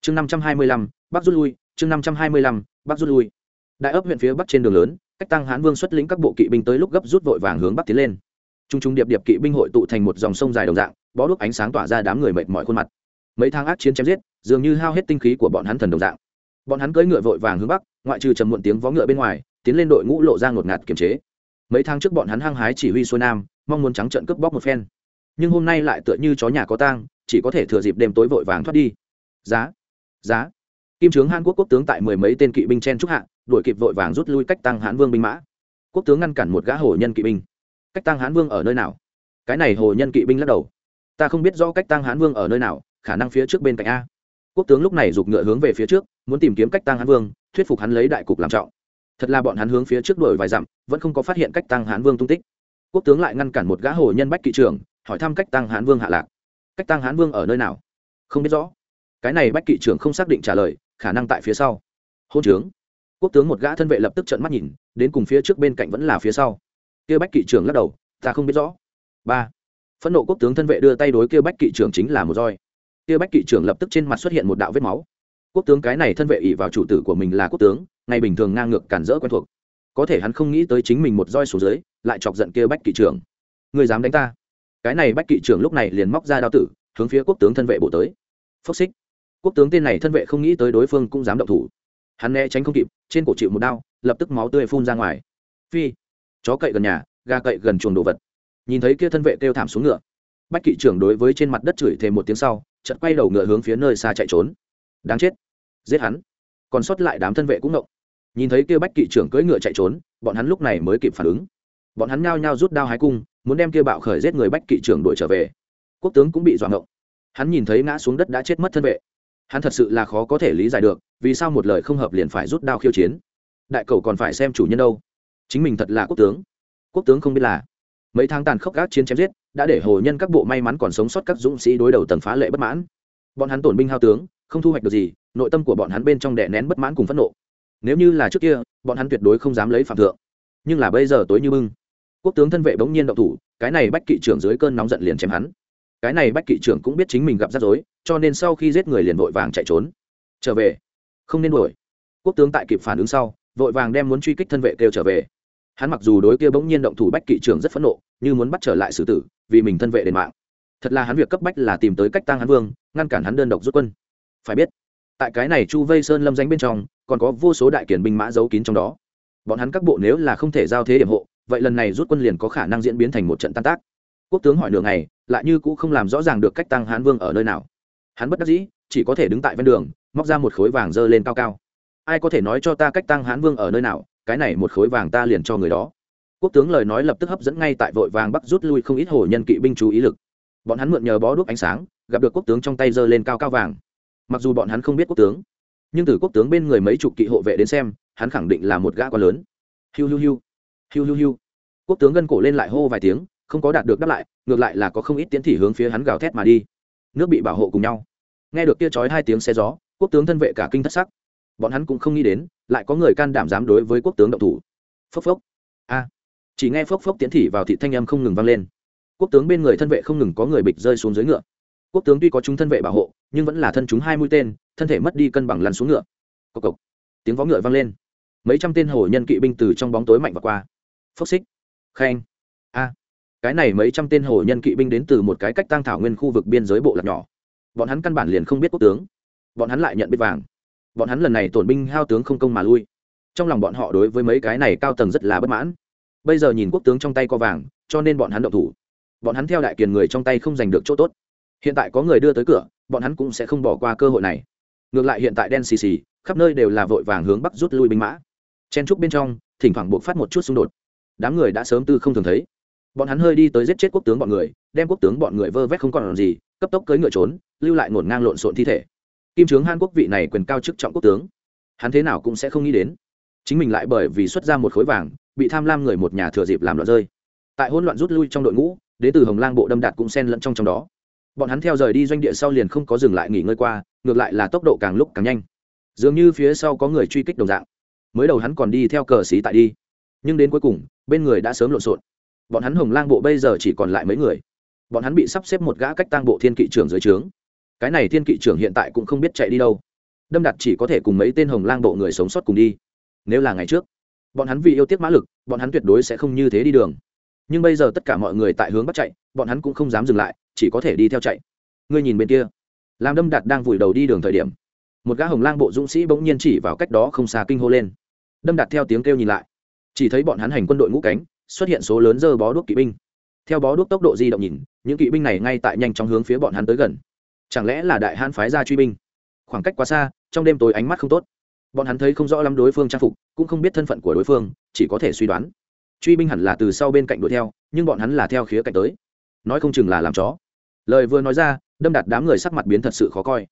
Chương năm trăm hai mươi lăm, bắc rút lui, chương năm trăm hai mươi lăm, bắc rút lui. Đại ấp huyện phía bắc trên đường lớn, cách tăng hán vương xuất lĩnh các bộ kỵ binh tới lúc gấp rút vội vàng hướng bắc tiến lên t r u n g t r u n g điệp điệp kỵ binh hội tụ thành một dòng sông dài đồng dạng, bó đuốc ánh sáng tỏa ra đám người mệt mỏi khuôn mặt. Mấy tháng ác chiến chém giết, dường như hao hết tinh khí của bọn hắn thần đồng dạng. Bọn hắn cưỡi ngựa vội vàng hướng bắc, ngoại trừ trầm muộn tiếng vó ngựa bên ngoài, tiến lên đội ngũ lộ ra ngột ngạt kiềm chế. Mấy tháng trước bọn hắn hăng hái chỉ huy xuôi nam, mong muốn trắng trận cướp bóc một phen. Nhưng hôm nay lại tựa như chó nhà có tang, chỉ có thể thừa dịp đêm tối vội vàng thoát đi. Giá giá. Kim trướng hàn quốc quốc tướng tại mười mấy tên kỵ binh chen trúc hạ, đuổi kịp vội vàng rút lui cách tăng hãn vương binh mã. Quốc tướng ngăn cản một gã hổ nhân kỵ binh cách tăng hãn vương ở nơi nào? Cái này hồ nhân kỵ binh lắc đầu. Ta không biết rõ cách tăng hãn vương ở nơi nào, khả năng phía trước bên cạnh a. Quốc tướng lúc này giục ngựa hướng về phía trước, muốn tìm kiếm cách tăng hãn vương, thuyết phục hắn lấy đại cục làm trọng. Thật là bọn hắn hướng phía trước đuổi vài dặm, vẫn không có phát hiện cách tăng hãn vương tung tích. Quốc tướng lại ngăn cản một gã hồ nhân bách kỵ trưởng, hỏi thăm cách tăng hãn vương hạ lạc. Cách tăng hãn vương ở nơi nào? Không biết rõ. Cái này bách kỵ trưởng không xác định trả lời, khả năng tại phía sau. Hôn trướng. Quốc tướng một gã thân vệ lập tức trợn mắt nhìn, đến cùng phía trước bên cạnh vẫn là phía sau kia bách kỵ trưởng lắc đầu, ta không biết rõ. Ba. Phẫn nộ quốc tướng thân vệ đưa tay đối kia bách kỵ trưởng chính là một roi. Kia bách kỵ trưởng lập tức trên mặt xuất hiện một đạo vết máu. Quốc tướng cái này thân vệ ỷ vào chủ tử của mình là quốc tướng, ngày bình thường ngang ngược cản rỡ quen thuộc. Có thể hắn không nghĩ tới chính mình một roi xuống dưới, lại chọc giận kia bách kỵ trưởng. Người dám đánh ta? Cái này bách kỵ trưởng lúc này liền móc ra đao tử, hướng phía quốc tướng thân vệ bổ tới. Phốc xích. Quốc tướng tên này thân vệ không nghĩ tới đối phương cũng dám động thủ. Hắn né tránh không kịp, trên cổ chịu một đao, lập tức máu tươi phun ra ngoài. Phi chó cậy gần nhà ga cậy gần chuồng đồ vật. Nhìn thấy kia thân vệ kêu thảm xuống ngựa, bách kỵ trưởng đối với trên mặt đất chửi thêm một tiếng sau, chợt quay đầu ngựa hướng phía nơi xa chạy trốn. Đáng chết, giết hắn. Còn sót lại đám thân vệ cũng ngộng. Nhìn thấy kia bách kỵ trưởng cưỡi ngựa chạy trốn, bọn hắn lúc này mới kịp phản ứng. Bọn hắn nhao nhao rút đao hái cung, muốn đem kia bạo khởi giết người bách kỵ trưởng đuổi trở về. Quốc tướng cũng bị dọa ngộng. Hắn nhìn thấy ngã xuống đất đã chết mất thân vệ. Hắn thật sự là khó có thể lý giải được, vì sao một lời không hợp liền phải rút đao khiêu chiến. Đại cầu còn phải xem chủ nhân đâu chính mình thật là quốc tướng. Quốc tướng không biết là mấy tháng tàn khốc gác chiến chém giết, đã để hồ nhân các bộ may mắn còn sống sót các dũng sĩ đối đầu tầng phá lệ bất mãn. Bọn hắn tổn binh hao tướng, không thu hoạch được gì, nội tâm của bọn hắn bên trong đè nén bất mãn cùng phẫn nộ. Nếu như là trước kia, bọn hắn tuyệt đối không dám lấy phạm thượng. Nhưng là bây giờ tối như bưng. Quốc tướng thân vệ bỗng nhiên động thủ, cái này bách kỵ trưởng dưới cơn nóng giận liền chém hắn. Cái này bách kỵ trưởng cũng biết chính mình gặp rắc rối, cho nên sau khi giết người liền vội vàng chạy trốn. Trở về. Không nên đuổi. Quốc tướng tại kịp phản ứng sau, vội vàng đem muốn truy kích thân vệ kêu trở về hắn mặc dù đối kia bỗng nhiên động thủ bách kỵ trưởng rất phẫn nộ, như muốn bắt trở lại xử tử, vì mình thân vệ đền mạng. Thật là hắn việc cấp bách là tìm tới cách tăng hắn vương, ngăn cản hắn đơn độc rút quân. Phải biết, tại cái này chu vây sơn lâm danh bên trong, còn có vô số đại kiển binh mã giấu kín trong đó. Bọn hắn các bộ nếu là không thể giao thế điểm hộ, vậy lần này rút quân liền có khả năng diễn biến thành một trận tan tác. Quốc tướng hỏi nửa ngày, lại như cũng không làm rõ ràng được cách tăng hán vương ở nơi nào. Hắn bất đắc dĩ, chỉ có thể đứng tại ven đường, móc ra một khối vàng dơ lên cao cao. Ai có thể nói cho ta cách tăng hán vương ở nơi nào? Cái này một khối vàng ta liền cho người đó. Quốc tướng lời nói lập tức hấp dẫn ngay tại vội vàng bắc rút lui không ít hồ nhân kỵ binh chú ý lực. Bọn hắn mượn nhờ bó đuốc ánh sáng, gặp được quốc tướng trong tay giơ lên cao cao vàng. Mặc dù bọn hắn không biết quốc tướng, nhưng từ quốc tướng bên người mấy chục kỵ hộ vệ đến xem, hắn khẳng định là một gã quá lớn. Hiu hiu hiu hiu hiu hiu. Quốc tướng gân cổ lên lại hô vài tiếng, không có đạt được đáp lại, ngược lại là có không ít tiến thị hướng phía hắn gào thét mà đi. Nước bị bảo hộ cùng nhau. Nghe được kia chói hai tiếng xe gió, quốc tướng thân vệ cả kinh thất sắc bọn hắn cũng không nghĩ đến, lại có người can đảm dám đối với quốc tướng động thủ. Phốc phốc. A. Chỉ nghe phốc phốc tiến thị vào thị thanh âm không ngừng vang lên. Quốc tướng bên người thân vệ không ngừng có người bịch rơi xuống dưới ngựa. Quốc tướng tuy có chúng thân vệ bảo hộ, nhưng vẫn là thân chúng hai mũi tên, thân thể mất đi cân bằng lăn xuống ngựa. Cộc cộc. Tiếng vó ngựa vang lên. Mấy trăm tên hồ nhân kỵ binh từ trong bóng tối mạnh và qua. Phốc xích. Khen. A. Cái này mấy trăm tên hồ nhân kỵ binh đến từ một cái cách tăng thảo nguyên khu vực biên giới bộ lạc nhỏ. Bọn hắn căn bản liền không biết quốc tướng. Bọn hắn lại nhận biết vàng bọn hắn lần này tổn binh hao tướng không công mà lui. Trong lòng bọn họ đối với mấy cái này cao tầng rất là bất mãn. Bây giờ nhìn quốc tướng trong tay có vàng, cho nên bọn hắn động thủ. Bọn hắn theo đại kiền người trong tay không giành được chỗ tốt. Hiện tại có người đưa tới cửa, bọn hắn cũng sẽ không bỏ qua cơ hội này. Ngược lại hiện tại đen xì xì, khắp nơi đều là vội vàng hướng bắc rút lui binh mã. Chen trúc bên trong, thỉnh thoảng buộc phát một chút xung đột. Đám người đã sớm tư không thường thấy. Bọn hắn hơi đi tới giết chết quốc tướng bọn người, đem quốc tướng bọn người vơ vét không còn làm gì, cấp tốc cưỡi ngựa trốn, lưu lại ngổn ngang lộn xộn thi thể kim trướng hàn quốc vị này quyền cao chức trọng quốc tướng. Hắn thế nào cũng sẽ không nghĩ đến. Chính mình lại bởi vì xuất ra một khối vàng, bị tham lam người một nhà thừa dịp làm loạn rơi. Tại hỗn loạn rút lui trong đội ngũ đến từ hồng lang bộ đâm đạt cũng xen lẫn trong trong đó. Bọn hắn theo rời đi doanh địa sau liền không có dừng lại nghỉ ngơi qua, ngược lại là tốc độ càng lúc càng nhanh. Dường như phía sau có người truy kích đồng dạng. Mới đầu hắn còn đi theo cờ xí tại đi. Nhưng đến cuối cùng, bên người đã sớm lộn xộn. Bọn hắn hồng lang bộ bây giờ chỉ còn lại mấy người. Bọn hắn bị sắp xếp một gã cách tang bộ thiên kỵ trưởng dưới trướng cái này thiên kỵ trưởng hiện tại cũng không biết chạy đi đâu. Đâm đặt chỉ có thể cùng mấy tên hồng lang bộ người sống sót cùng đi. Nếu là ngày trước, bọn hắn vì yêu tiếc mã lực, bọn hắn tuyệt đối sẽ không như thế đi đường. Nhưng bây giờ tất cả mọi người tại hướng bắt chạy, bọn hắn cũng không dám dừng lại, chỉ có thể đi theo chạy. Ngươi nhìn bên kia. Làm đâm đạt đang vùi đầu đi đường thời điểm, một gã hồng lang bộ dũng sĩ bỗng nhiên chỉ vào cách đó không xa kinh hô lên. Đâm đạt theo tiếng kêu nhìn lại. Chỉ thấy bọn hắn hành quân đội ngũ cánh, xuất hiện số lớn dơ bó đuốc kỵ binh. Theo bó đuốc tốc độ di động nhìn, những kỵ binh này ngay tại nhanh chóng hướng phía bọn hắn tới gần chẳng lẽ là đại hãn phái ra truy binh? Khoảng cách quá xa, trong đêm tối ánh mắt không tốt. Bọn hắn thấy không rõ lắm đối phương trang phục, cũng không biết thân phận của đối phương, chỉ có thể suy đoán. Truy binh hẳn là từ sau bên cạnh đuổi theo, nhưng bọn hắn là theo khía cạnh tới. Nói không chừng là làm chó. Lời vừa nói ra, đâm đặt đám người sắc mặt biến thật sự khó coi.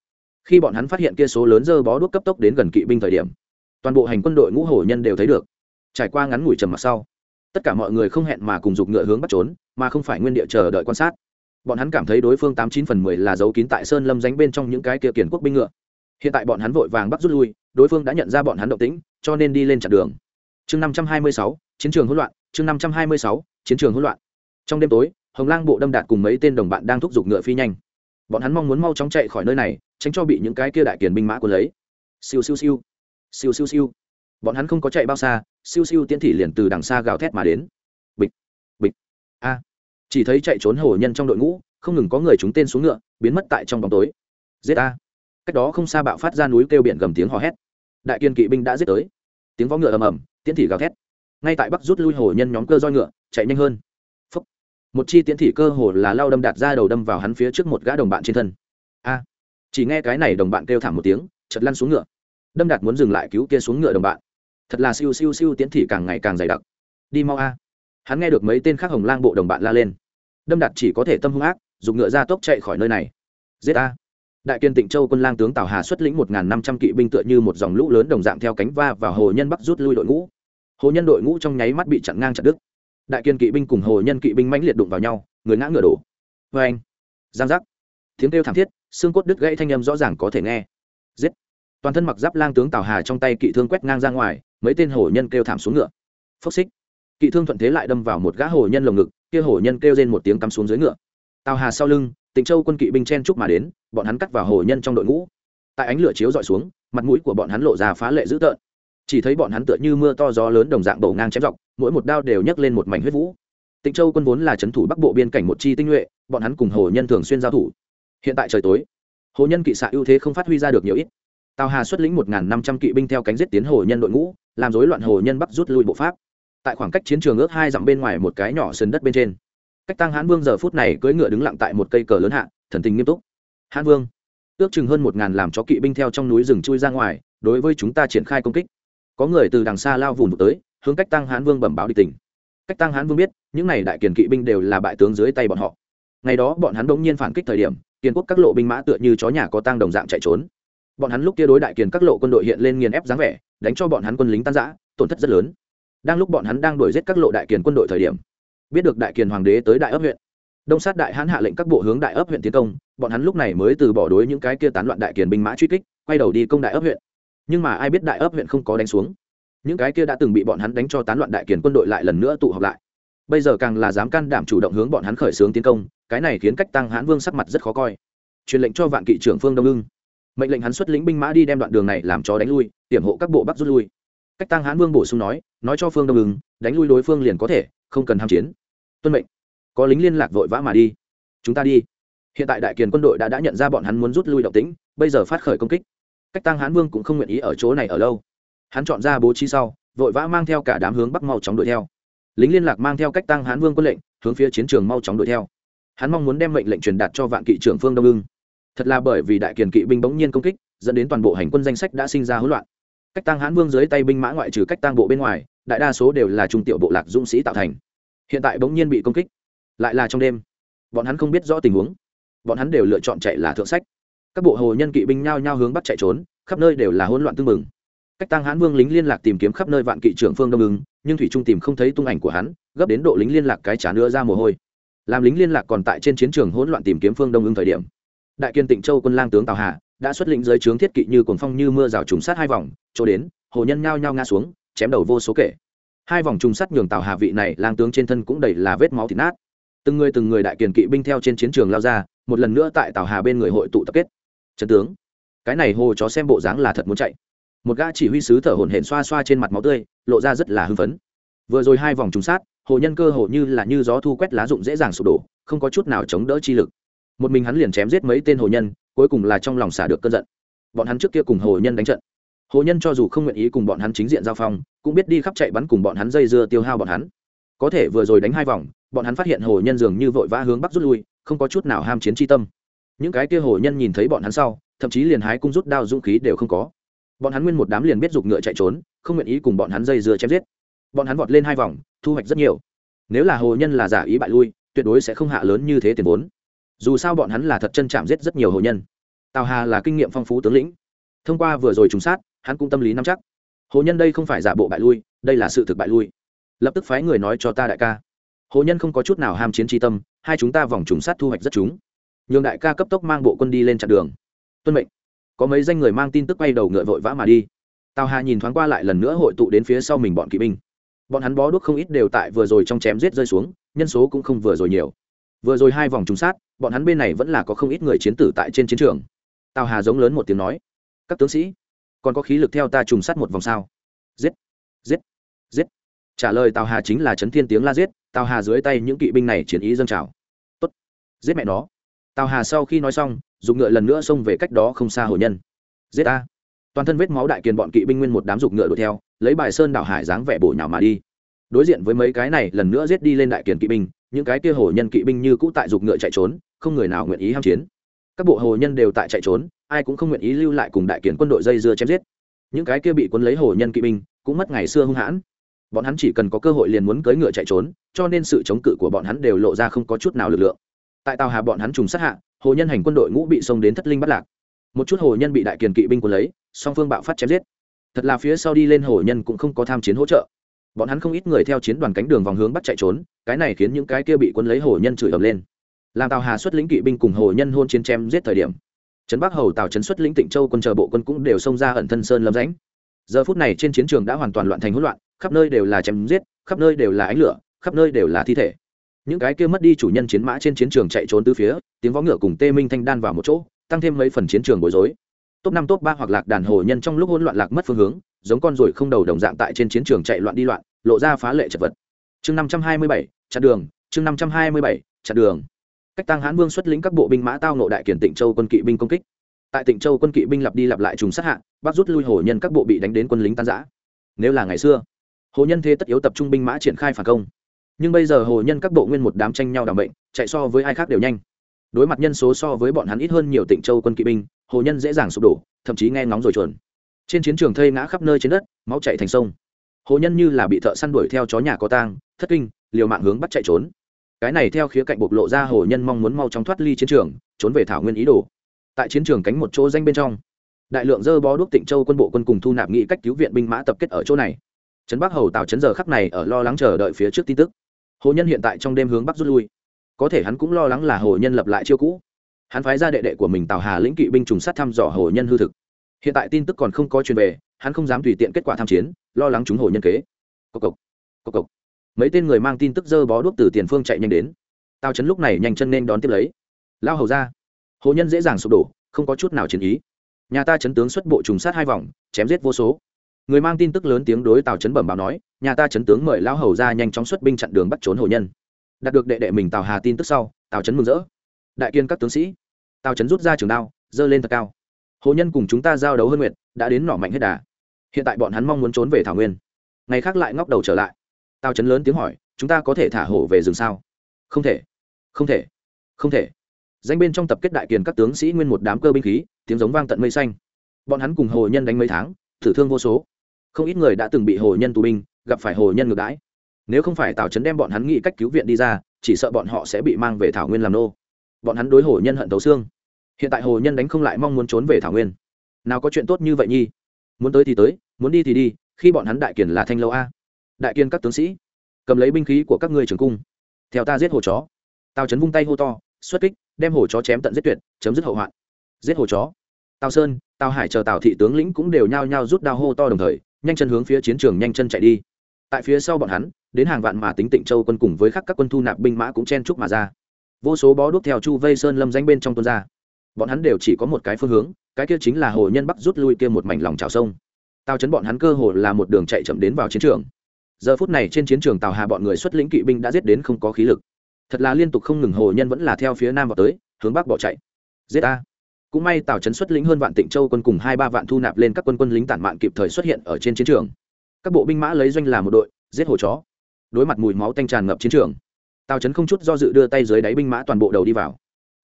Khi bọn hắn phát hiện kia số lớn dơ bó đuốc cấp tốc đến gần kỵ binh thời điểm, toàn bộ hành quân đội ngũ hổ nhân đều thấy được. Trải qua ngắn ngủi trầm mặc sau, tất cả mọi người không hẹn mà cùng giục ngựa hướng bắt trốn, mà không phải nguyên địa chờ đợi quan sát bọn hắn cảm thấy đối phương tám chín phần mười là giấu kín tại sơn lâm dánh bên trong những cái kia kiển quốc binh ngựa. Hiện tại bọn hắn vội vàng bắt rút lui, đối phương đã nhận ra bọn hắn động tĩnh, cho nên đi lên chặn đường. Chương năm trăm hai mươi sáu, chiến trường hỗn loạn, chương năm trăm hai mươi sáu, chiến trường hỗn loạn. Trong đêm tối, hồng lang bộ đâm đạt cùng mấy tên đồng bạn đang thúc giục ngựa phi nhanh. Bọn hắn mong muốn mau chóng chạy khỏi nơi này, tránh cho bị những cái kia đại kiền binh mã của lấy. Siêu siêu siêu. Siêu siêu siêu. Bọn hắn không có chạy bao xa, siêu siêu tiến thị liền từ đằng xa gào thét mà đến. Bịch bịch. A chỉ thấy chạy trốn hổ nhân trong đội ngũ, không ngừng có người trúng tên xuống ngựa, biến mất tại trong bóng tối. Giết a cách đó không xa bạo phát ra núi kêu biển gầm tiếng hò hét. Đại kiên kỵ binh đã giết tới. Tiếng võ ngựa ầm ầm tiến thị gào thét. Ngay tại bắc rút lui hổ nhân nhóm cơ roi ngựa, chạy nhanh hơn. Phúc. một chi tiến thị cơ hồ là lao đâm đạt ra đầu đâm vào hắn phía trước một gã đồng bạn trên thân. A. Chỉ nghe cái này đồng bạn kêu thảm một tiếng chật lăn xuống ngựa. Đâm đạt muốn dừng lại cứu kia xuống ngựa đồng bạn. Thật là siêu siêu siêu tiến thị càng ngày càng dày đặc. Đi mau a. Hắn nghe được mấy tên khác hồng lang bộ đồng bạn la lên đâm đạt chỉ có thể tâm hung ác, dùng ngựa ra tốc chạy khỏi nơi này. Giết a đại kiên tịnh châu quân lang tướng tào hà xuất lĩnh một năm trăm kỵ binh tựa như một dòng lũ lớn đồng dạng theo cánh va và hồ nhân bắc rút lui đội ngũ. Hồ nhân đội ngũ trong nháy mắt bị chặn ngang chặt đứt. Đại kiên kỵ binh cùng hồ nhân kỵ binh mãnh liệt đụng vào nhau, người ngã ngựa đổ. Vê anh. Giang giác. Tiếng kêu thảm thiết, xương cốt đứt gãy thanh âm rõ ràng có thể nghe. Giết. Toàn thân mặc giáp lang tướng tào hà trong tay kỵ thương quét ngang ra ngoài, mấy tên hồ nhân kêu thảm xuống ngựa. Phốc xích. Kỵ thương thuận thế lại đâm vào một gã hồ nhân lồng ngực kia hổ nhân kêu lên một tiếng cắm xuống dưới ngựa. Tào hà sau lưng, tịnh châu quân kỵ binh chen trúc mà đến, bọn hắn cắt vào hổ nhân trong đội ngũ. Tại ánh lửa chiếu dọi xuống, mặt mũi của bọn hắn lộ ra phá lệ dữ tợn. Chỉ thấy bọn hắn tựa như mưa to gió lớn đồng dạng đổ ngang chém dọc, mỗi một đao đều nhấc lên một mảnh huyết vũ. Tịnh châu quân vốn là trấn thủ bắc bộ biên cảnh một chi tinh nhuệ, bọn hắn cùng hồ nhân thường xuyên giao thủ. Hiện tại trời tối hồ nhân kỵ xạ ưu thế không phát huy ra được nhiều ít. Tào hà xuất lĩnh một năm trăm kỵ binh theo cánh giết tiến hồ nhân đội ngũ, làm rối loạn hồ nhân bắc rút lui bộ pháp tại khoảng cách chiến trường ước hai dặm bên ngoài một cái nhỏ sân đất bên trên. Cách tăng hãn vương giờ phút này cưỡi ngựa đứng lặng tại một cây cờ lớn hạ, thần tình nghiêm túc. Hãn vương, ước chừng hơn một ngàn làm cho kỵ binh theo trong núi rừng chui ra ngoài, đối với chúng ta triển khai công kích. Có người từ đằng xa lao vùng tới, hướng cách tăng hãn vương bẩm báo đi tình. Cách tăng hãn vương biết, những này đại kiền kỵ binh đều là bại tướng dưới tay bọn họ. Ngày đó bọn hắn bỗng nhiên phản kích thời điểm kiên quốc các lộ binh mã tựa như chó nhà có tăng đồng dạng chạy trốn. Bọn hắn lúc kia đối đại kiền các lộ quân đội hiện lên nghiền ép dáng vẻ, đánh cho bọn hắn quân lính tan giã tổn thất rất lớn đang lúc bọn hắn đang đuổi giết các lộ đại kiền quân đội thời điểm, biết được đại kiền hoàng đế tới đại ấp huyện, đông sát đại hãn hạ lệnh các bộ hướng đại ấp huyện tiến công, bọn hắn lúc này mới từ bỏ đối những cái kia tán loạn đại kiền binh mã truy kích, quay đầu đi công đại ấp huyện. Nhưng mà ai biết đại ấp huyện không có đánh xuống. Những cái kia đã từng bị bọn hắn đánh cho tán loạn đại kiền quân đội lại lần nữa tụ họp lại. Bây giờ càng là dám can đảm chủ động hướng bọn hắn khởi xướng tiến công, cái này khiến cách tăng hãn vương sắc mặt rất khó coi. Truyền lệnh cho vạn kỵ trưởng phương đông ưng. Mệnh lệnh hắn xuất lĩnh binh mã đi đem đoạn đường này làm cho đánh lui, tiểm hộ các bộ bắc rút lui. Cách tăng hãn vương bổ sung nói nói cho phương đông ứng, đánh lui đối phương liền có thể, không cần ham chiến. Tuân mệnh. Có lính liên lạc vội vã mà đi. Chúng ta đi. Hiện tại đại kiền quân đội đã đã nhận ra bọn hắn muốn rút lui động tĩnh, bây giờ phát khởi công kích. Cách tăng Hán vương cũng không nguyện ý ở chỗ này ở lâu. Hắn chọn ra bố trí sau, vội vã mang theo cả đám hướng bắc mau chóng đuổi theo. Lính liên lạc mang theo cách tăng Hán vương quân lệnh, hướng phía chiến trường mau chóng đuổi theo. Hắn mong muốn đem mệnh lệnh truyền đạt cho vạn kỵ trưởng phương đông ưng. Thật là bởi vì đại kiền kỵ binh bỗng nhiên công kích, dẫn đến toàn bộ hành quân danh sách đã sinh ra hỗn loạn. Cách tăng Hán vương dưới tay binh mã ngoại trừ cách tăng bộ bên ngoài đại đa số đều là trung tiểu bộ lạc dũng sĩ tạo thành. Hiện tại bỗng nhiên bị công kích lại là trong đêm bọn hắn không biết rõ tình huống. Bọn hắn đều lựa chọn chạy là thượng sách. Các bộ hồ nhân kỵ binh nhao nhao hướng bắt chạy trốn khắp nơi đều là hỗn loạn tương mừng cách tăng hãn vương lính liên lạc tìm kiếm khắp nơi vạn kỵ trưởng phương đông ứng, nhưng thủy trung tìm không thấy tung ảnh của hắn gấp đến độ lính liên lạc cái trả nữa ra mồ hôi. Làm lính liên lạc còn tại trên chiến trường hỗn loạn tìm kiếm phương đông ứng thời điểm đại kiên tịnh châu quân lang tướng tào hà đã xuất lĩnh giới trướng thiết kỵ như cuồng phong như mưa rào trùng sát hai vòng chỗ đến hồ nhân nhao nhao ngã xuống chém đầu vô số kể. Hai vòng trùng sát nhường tào hà vị này lang tướng trên thân cũng đầy là vết máu thịt nát. Từng người từng người đại kiền kỵ binh theo trên chiến trường lao ra, một lần nữa tại tào hà bên người hội tụ tập kết. Trần tướng, cái này hồ chó xem bộ dáng là thật muốn chạy. Một gã chỉ huy sứ thở hổn hển xoa xoa trên mặt máu tươi, lộ ra rất là hưng phấn. Vừa rồi hai vòng trùng sát, hồ nhân cơ hồ như là như gió thu quét lá rụng dễ dàng sụp đổ, không có chút nào chống đỡ chi lực. Một mình hắn liền chém giết mấy tên hồ nhân, cuối cùng là trong lòng xả được cơn giận. Bọn hắn trước kia cùng hồ nhân đánh trận hồ nhân cho dù không nguyện ý cùng bọn hắn chính diện giao phong, cũng biết đi khắp chạy bắn cùng bọn hắn dây dưa tiêu hao bọn hắn. Có thể vừa rồi đánh hai vòng, bọn hắn phát hiện hồ nhân dường như vội vã hướng bắc rút lui, không có chút nào ham chiến tri tâm. Những cái kia hồ nhân nhìn thấy bọn hắn sau, thậm chí liền hái cung rút đao dũng khí đều không có. Bọn hắn nguyên một đám liền biết giục ngựa chạy trốn, không nguyện ý cùng bọn hắn dây dưa chém giết. Bọn hắn vọt lên hai vòng, thu hoạch rất nhiều. Nếu là hồ nhân là giả ý bại lui, tuyệt đối sẽ không hạ lớn như thế tiền vốn. Dù sao bọn hắn là thật chân chạm giết rất nhiều hồ nhân. Tào hà là kinh nghiệm phong phú tướng lĩnh. Thông qua vừa rồi trùng sát hắn cũng tâm lý nắm chắc. Hồ nhân đây không phải giả bộ bại lui, đây là sự thực bại lui. Lập tức phái người nói cho ta đại ca. Hồ nhân không có chút nào ham chiến tri tâm, hai chúng ta vòng trùng sát thu hoạch rất chúng. Nhường đại ca cấp tốc mang bộ quân đi lên chặn đường. Tuân mệnh. Có mấy danh người mang tin tức quay đầu ngựa vội vã mà đi. Tào hà nhìn thoáng qua lại lần nữa hội tụ đến phía sau mình bọn kỵ binh. Bọn hắn bó đuốc không ít đều tại vừa rồi trong chém giết rơi xuống, nhân số cũng không vừa rồi nhiều. Vừa rồi hai vòng trùng sát, bọn hắn bên này vẫn là có không ít người chiến tử tại trên chiến trường. Tào hà giống lớn một tiếng nói, các tướng sĩ còn có khí lực theo ta trùng sát một vòng sao? Giết giết giết. Trả lời tào hà chính là chấn thiên tiếng la giết, tào hà dưới tay những kỵ binh này chiến ý dâng trào. Tốt, giết mẹ nó. Tào hà sau khi nói xong, dùng ngựa lần nữa xông về cách đó không xa hồ nhân. Giết a toàn thân vết máu đại kiền bọn kỵ binh nguyên một đám dục ngựa đuổi theo, lấy bài sơn đảo hải dáng vẻ bổ nhào mà đi. Đối diện với mấy cái này lần nữa giết đi lên đại kiền kỵ binh, những cái kia hồ nhân kỵ binh như cũ tại dục ngựa chạy trốn, không người nào nguyện ý ham chiến. Các bộ hồ nhân đều tại chạy trốn ai cũng không nguyện ý lưu lại cùng đại kiền quân đội dây dưa chém giết. Những cái kia bị quân lấy hồ nhân kỵ binh cũng mất ngày xưa hung hãn. Bọn hắn chỉ cần có cơ hội liền muốn cưỡi ngựa chạy trốn, cho nên sự chống cự của bọn hắn đều lộ ra không có chút nào lực lượng. Tại tàu hà bọn hắn trùng sát hạ, hồ nhân hành quân đội ngũ bị xông đến thất linh bắt lạc. Một chút hồ nhân bị đại kiền kỵ binh quân lấy, song phương bạo phát chém giết. Thật là phía sau đi lên hồ nhân cũng không có tham chiến hỗ trợ. Bọn hắn không ít người theo chiến đoàn cánh đường vòng hướng bắt chạy trốn, cái này khiến những cái kia bị quân lấy hồ nhân chửi ầm lên. Làm tàu hà xuất lĩnh kỵ binh cùng hồ nhân hôn chiến chém giết thời điểm trấn bắc hầu tào trấn xuất, lĩnh tịnh châu quân chờ bộ quân cũng đều xông ra ẩn thân sơn lâm ránh giờ phút này trên chiến trường đã hoàn toàn loạn thành hỗn loạn, khắp nơi đều là chém giết, khắp nơi đều là ánh lửa, khắp nơi đều là thi thể. Những cái kia mất đi chủ nhân chiến mã trên chiến trường chạy trốn từ phía, tiếng võ ngựa cùng tê minh thanh đan vào một chỗ, tăng thêm mấy phần chiến trường bối rối. Top năm, top ba hoặc lạc đàn hồ nhân trong lúc hỗn loạn lạc mất phương hướng, giống con ruồi không đầu đồng dạng tại trên chiến trường chạy loạn đi loạn, lộ ra phá lệ chật vật. Chương năm trăm hai mươi bảy, chặn đường, chương năm trăm hai mươi bảy, chặn đường cách tăng hãn vương xuất lĩnh các bộ binh mã tao nộ đại kiển tịnh châu quân kỵ binh công kích. Tại tịnh châu quân kỵ binh lặp đi lặp lại trùng sát hạ bắt rút lui hồ nhân các bộ bị đánh đến quân lính tan giã nếu là ngày xưa, hồ nhân thế tất yếu tập trung binh mã triển khai phản công. Nhưng bây giờ hồ nhân các bộ nguyên một đám tranh nhau đảm bệnh, chạy so với ai khác đều nhanh. Đối mặt nhân số so với bọn hắn ít hơn nhiều tịnh châu quân kỵ binh, hồ nhân dễ dàng sụp đổ, thậm chí nghe ngóng rồi chuẩn. Trên chiến trường thây ngã khắp nơi trên đất, máu chạy thành sông. Hồ nhân như là bị thợ săn đuổi theo chó nhà có tang, thất kinh, liều mạng hướng bắt chạy trốn cái này theo khía cạnh bộc lộ ra hồ nhân mong muốn mau chóng thoát ly chiến trường trốn về thảo nguyên ý đồ. Tại chiến trường cánh một chỗ danh bên trong đại lượng dơ bó đuốc tịnh châu quân bộ quân cùng thu nạp nghị cách cứu viện binh mã tập kết ở chỗ này. Trấn bắc hầu tào trấn giờ khắc này ở lo lắng chờ đợi phía trước tin tức. Hồ nhân hiện tại trong đêm hướng bắc rút lui. Có thể hắn cũng lo lắng là hồ nhân lập lại chiêu cũ. Hắn phái ra đệ đệ của mình tào hà lĩnh kỵ binh trùng sát thăm dò hồ nhân hư thực. Hiện tại tin tức còn không có truyền về hắn không dám tùy tiện kết quả tham chiến lo lắng chúng hồ nhân kế. Cốc cốc, cốc cốc mấy tên người mang tin tức dơ bó đuốc từ tiền phương chạy nhanh đến. Tào trấn lúc này nhanh chân nên đón tiếp lấy. Lao hầu ra. Hồ nhân dễ dàng sụp đổ, không có chút nào chiến ý. Nhà ta chấn tướng xuất bộ trùng sát hai vòng, chém giết vô số. Người mang tin tức lớn tiếng đối tào trấn bẩm báo nói, nhà ta chấn tướng mời lão hầu ra nhanh chóng xuất binh chặn đường bắt trốn hồ nhân. Đạt được đệ đệ mình tào hà tin tức sau, tào trấn mừng rỡ. Đại kiên các tướng sĩ. Tào trấn rút ra trường đao dơ lên thật cao. Hồ nhân cùng chúng ta giao đấu hơn nguyện đã đến nỏ mạnh hết đà. Hiện tại bọn hắn mong muốn trốn về thảo nguyên. Ngày khác lại ngóc đầu trở lại tào Chấn lớn tiếng hỏi, chúng ta có thể thả hổ về rừng sao? Không thể không thể không thể. Danh bên trong tập kết đại kiền các tướng sĩ nguyên một đám cơ binh khí, tiếng giống vang tận mây xanh. Bọn hắn cùng hồ nhân đánh mấy tháng, thử thương vô số. Không ít người đã từng bị hồ nhân tù binh, gặp phải hồ nhân ngược đãi. Nếu không phải tào trấn đem bọn hắn nghĩ cách cứu viện đi ra, chỉ sợ bọn họ sẽ bị mang về thảo nguyên làm nô. Bọn hắn đối hồ nhân hận tấu xương. Hiện tại hồ nhân đánh không lại mong muốn trốn về thảo nguyên. Nào có chuyện tốt như vậy nhi? Muốn tới thì tới, muốn đi thì đi, khi bọn hắn đại kiền là thanh lâu a đại kiên các tướng sĩ, cầm lấy binh khí của các ngươi trường cung, theo ta giết hồ chó. Tào trấn vung tay hô to, xuất kích, đem hồ chó chém tận giết tuyệt, chấm dứt hậu hoạn. Giết hồ chó. Tào sơn, tào hải chờ tào thị tướng lĩnh cũng đều nhao nhao rút đao hô to đồng thời, nhanh chân hướng phía chiến trường nhanh chân chạy đi. Tại phía sau bọn hắn, đến hàng vạn mà tính tịnh châu quân cùng với khắc các quân thu nạp binh mã cũng chen chúc mà ra. Vô số bó đuốc theo chu vây sơn lâm danh bên trong tuôn ra. Bọn hắn đều chỉ có một cái phương hướng, cái kia chính là hồ nhân bắc rút lui kia một mảnh lòng trào sông. Tào chấn bọn hắn cơ hồ là một đường chạy chậm đến vào chiến trường giờ phút này trên chiến trường tào hà bọn người xuất lĩnh kỵ binh đã giết đến không có khí lực. Thật là liên tục không ngừng hồ nhân vẫn là theo phía nam vào tới, hướng bắc bỏ chạy. Giết a cũng may tào trấn xuất lĩnh hơn vạn tịnh châu quân cùng hai ba vạn thu nạp lên các quân quân lính tản mạn kịp thời xuất hiện ở trên chiến trường. Các bộ binh mã lấy doanh làm một đội, giết hồ chó. Đối mặt mùi máu tanh tràn ngập chiến trường, tào trấn không chút do dự đưa tay dưới đáy binh mã toàn bộ đầu đi vào.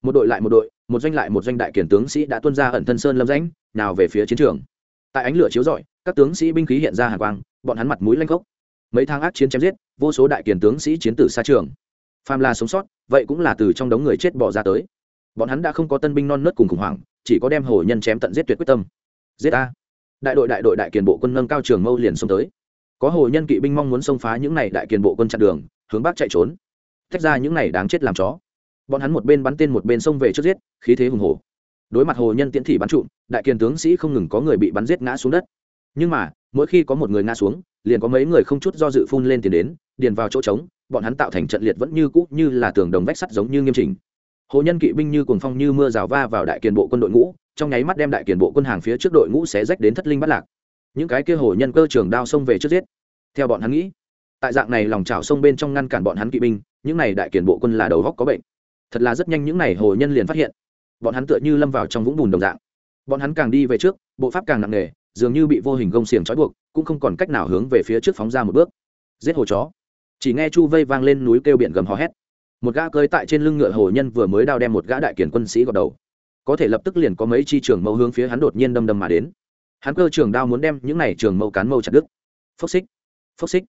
Một đội lại một đội, một doanh lại một doanh đại kiển tướng sĩ đã tuân ra ẩn thân sơn lâm ránh nào về phía chiến trường. Tại ánh lửa chiếu rọi, các tướng sĩ binh khí hiện ra hàng quang, bọn hắn mặt mũi lanh gốc mấy tháng ác chiến chém giết, vô số đại kiền tướng sĩ chiến tử xa trường. Phàm là sống sót, vậy cũng là từ trong đống người chết bỏ ra tới. Bọn hắn đã không có tân binh non nớt cùng khủng hoảng, chỉ có đem hồ nhân chém tận giết tuyệt quyết tâm. Giết a. Đại đội đại đội đại kiền bộ quân nâng cao trường mâu liền xông tới. Có hồ nhân kỵ binh mong muốn xông phá những này đại kiền bộ quân chặn đường, hướng bắc chạy trốn. Tách ra những này đáng chết làm chó. Bọn hắn một bên bắn tên một bên xông về trước giết, khí thế hùng hồ đối mặt hồ nhân tiễn thị bắn trụm, đại kiền tướng sĩ không ngừng có người bị bắn giết ngã xuống đất. Nhưng mà, mỗi khi có một người ngã xuống liền có mấy người không chút do dự phun lên tiền đến, điền vào chỗ trống, bọn hắn tạo thành trận liệt vẫn như cũ như là tường đồng vách sắt giống như nghiêm chỉnh. Hồ nhân kỵ binh như cuồng phong như mưa rào va vào đại kiền bộ quân đội ngũ, trong nháy mắt đem đại kiền bộ quân hàng phía trước đội ngũ xé rách đến thất linh bắt lạc. Những cái kia hồ nhân cơ trường đao xông về trước giết. Theo bọn hắn nghĩ, tại dạng này lòng trào sông bên trong ngăn cản bọn hắn kỵ binh, những này đại kiền bộ quân là đầu góc có bệnh. Thật là rất nhanh những này hồ nhân liền phát hiện. Bọn hắn tựa như lâm vào trong vũng bùn đồng dạng. Bọn hắn càng đi về trước, bộ pháp càng nặng nề dường như bị vô hình gông xiềng trói buộc, cũng không còn cách nào hướng về phía trước phóng ra một bước. Giết hồ chó. Chỉ nghe chu vây vang lên núi kêu biển gầm hò hét. Một gã cơi tại trên lưng ngựa hồ nhân vừa mới đao đem một gã đại kiển quân sĩ gọt đầu. Có thể lập tức liền có mấy chi trường mâu hướng phía hắn đột nhiên đâm đâm mà đến. Hắn cơ trường đao muốn đem những này trường mâu cán mâu chặt đứt. Phốc xích phốc xích.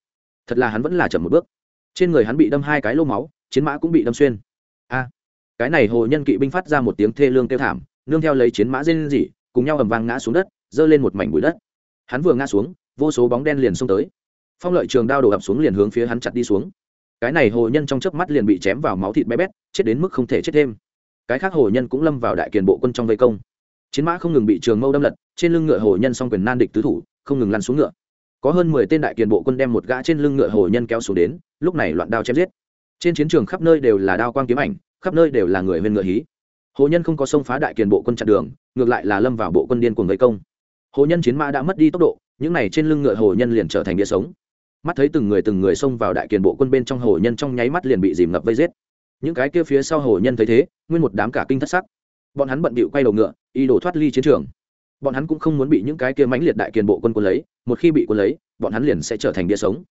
Thật là hắn vẫn là chậm một bước. Trên người hắn bị đâm hai cái lô máu, chiến mã cũng bị đâm xuyên. A. Cái này hồ nhân kỵ binh phát ra một tiếng thê lương kêu thảm, nương theo lấy chiến mã rên rỉ, cùng nhau ầm vang ngã xuống đất giơ lên một mảnh bụi đất. Hắn vừa ngã xuống, vô số bóng đen liền xông tới. Phong lợi trường đao đổ ập xuống liền hướng phía hắn chặt đi xuống. Cái này hồ nhân trong chớp mắt liền bị chém vào máu thịt bé bét, chết đến mức không thể chết thêm. Cái khác hồ nhân cũng lâm vào đại kiền bộ quân trong vây công. Chiến mã không ngừng bị trường mâu đâm lật, trên lưng ngựa hồ nhân song quyền nan địch tứ thủ, không ngừng lăn xuống ngựa. Có hơn mười tên đại kiền bộ quân đem một gã trên lưng ngựa hồ nhân kéo xuống đến, lúc này loạn đao chém giết. Trên chiến trường khắp nơi đều là đao quang kiếm ảnh, khắp nơi đều là người huyên ngựa hí. Hồ nhân không có xông phá đại kiền bộ quân chặn đường, ngược lại là lâm vào bộ quân điên cuồng vây công hồ nhân chiến mã đã mất đi tốc độ, những này trên lưng ngựa hồ nhân liền trở thành đĩa sống. Mắt thấy từng người từng người xông vào đại kiền bộ quân bên trong hồ nhân trong nháy mắt liền bị dìm ngập vây giết. Những cái kia phía sau hồ nhân thấy thế, nguyên một đám cả kinh thất sắc. Bọn hắn bận bịu quay đầu ngựa y đổ thoát ly chiến trường. Bọn hắn cũng không muốn bị những cái kia mãnh liệt đại kiền bộ quân quân lấy, một khi bị quân lấy, bọn hắn liền sẽ trở thành đĩa sống.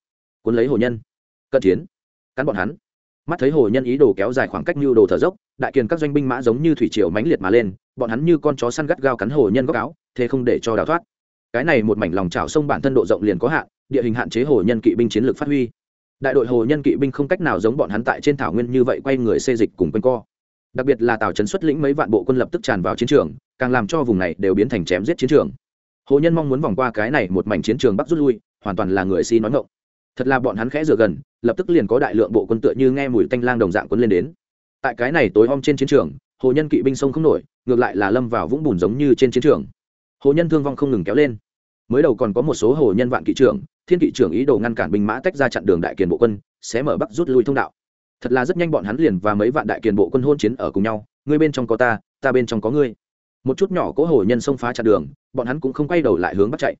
Quân lấy hồ nhân. Cận chiến. Cắn bọn hắn. Mắt thấy hồ nhân ý đồ kéo dài khoảng cách như đồ thở dốc, đại kiền các doanh binh mã giống như thủy triều mãnh liệt mà lên bọn hắn như con chó săn gắt gao cắn hồ nhân góc áo, thế không để cho đào thoát. Cái này một mảnh lòng trào sông bản thân độ rộng liền có hạn, địa hình hạn chế hồ nhân kỵ binh chiến lược phát huy. Đại đội hồ nhân kỵ binh không cách nào giống bọn hắn tại trên thảo nguyên như vậy quay người xê dịch cùng quanh co. Đặc biệt là tào trấn xuất lĩnh mấy vạn bộ quân lập tức tràn vào chiến trường, càng làm cho vùng này đều biến thành chém giết chiến trường. Hồ nhân mong muốn vòng qua cái này một mảnh chiến trường bắc rút lui, hoàn toàn là người si nói ngộng thật là bọn hắn khẽ rửa gần, lập tức liền có đại lượng bộ quân tựa như nghe mùi tanh lang đồng dạng quân lên đến. Tại cái này tối om trên chiến trường, hồ nhân kỵ binh sông không nổi ngược lại là lâm vào vũng bùn giống như trên chiến trường. Hồ nhân thương vong không ngừng kéo lên. Mới đầu còn có một số hồ nhân vạn kỵ trưởng, thiên kỵ trưởng ý đồ ngăn cản binh mã tách ra chặn đường đại kiền bộ quân, sẽ mở bắc rút lui thông đạo. Thật là rất nhanh bọn hắn liền và mấy vạn đại kiền bộ quân hôn chiến ở cùng nhau, ngươi bên trong có ta ta bên trong có ngươi. Một chút nhỏ cố hồ nhân xông phá chặn đường, bọn hắn cũng không quay đầu lại hướng bắt chạy.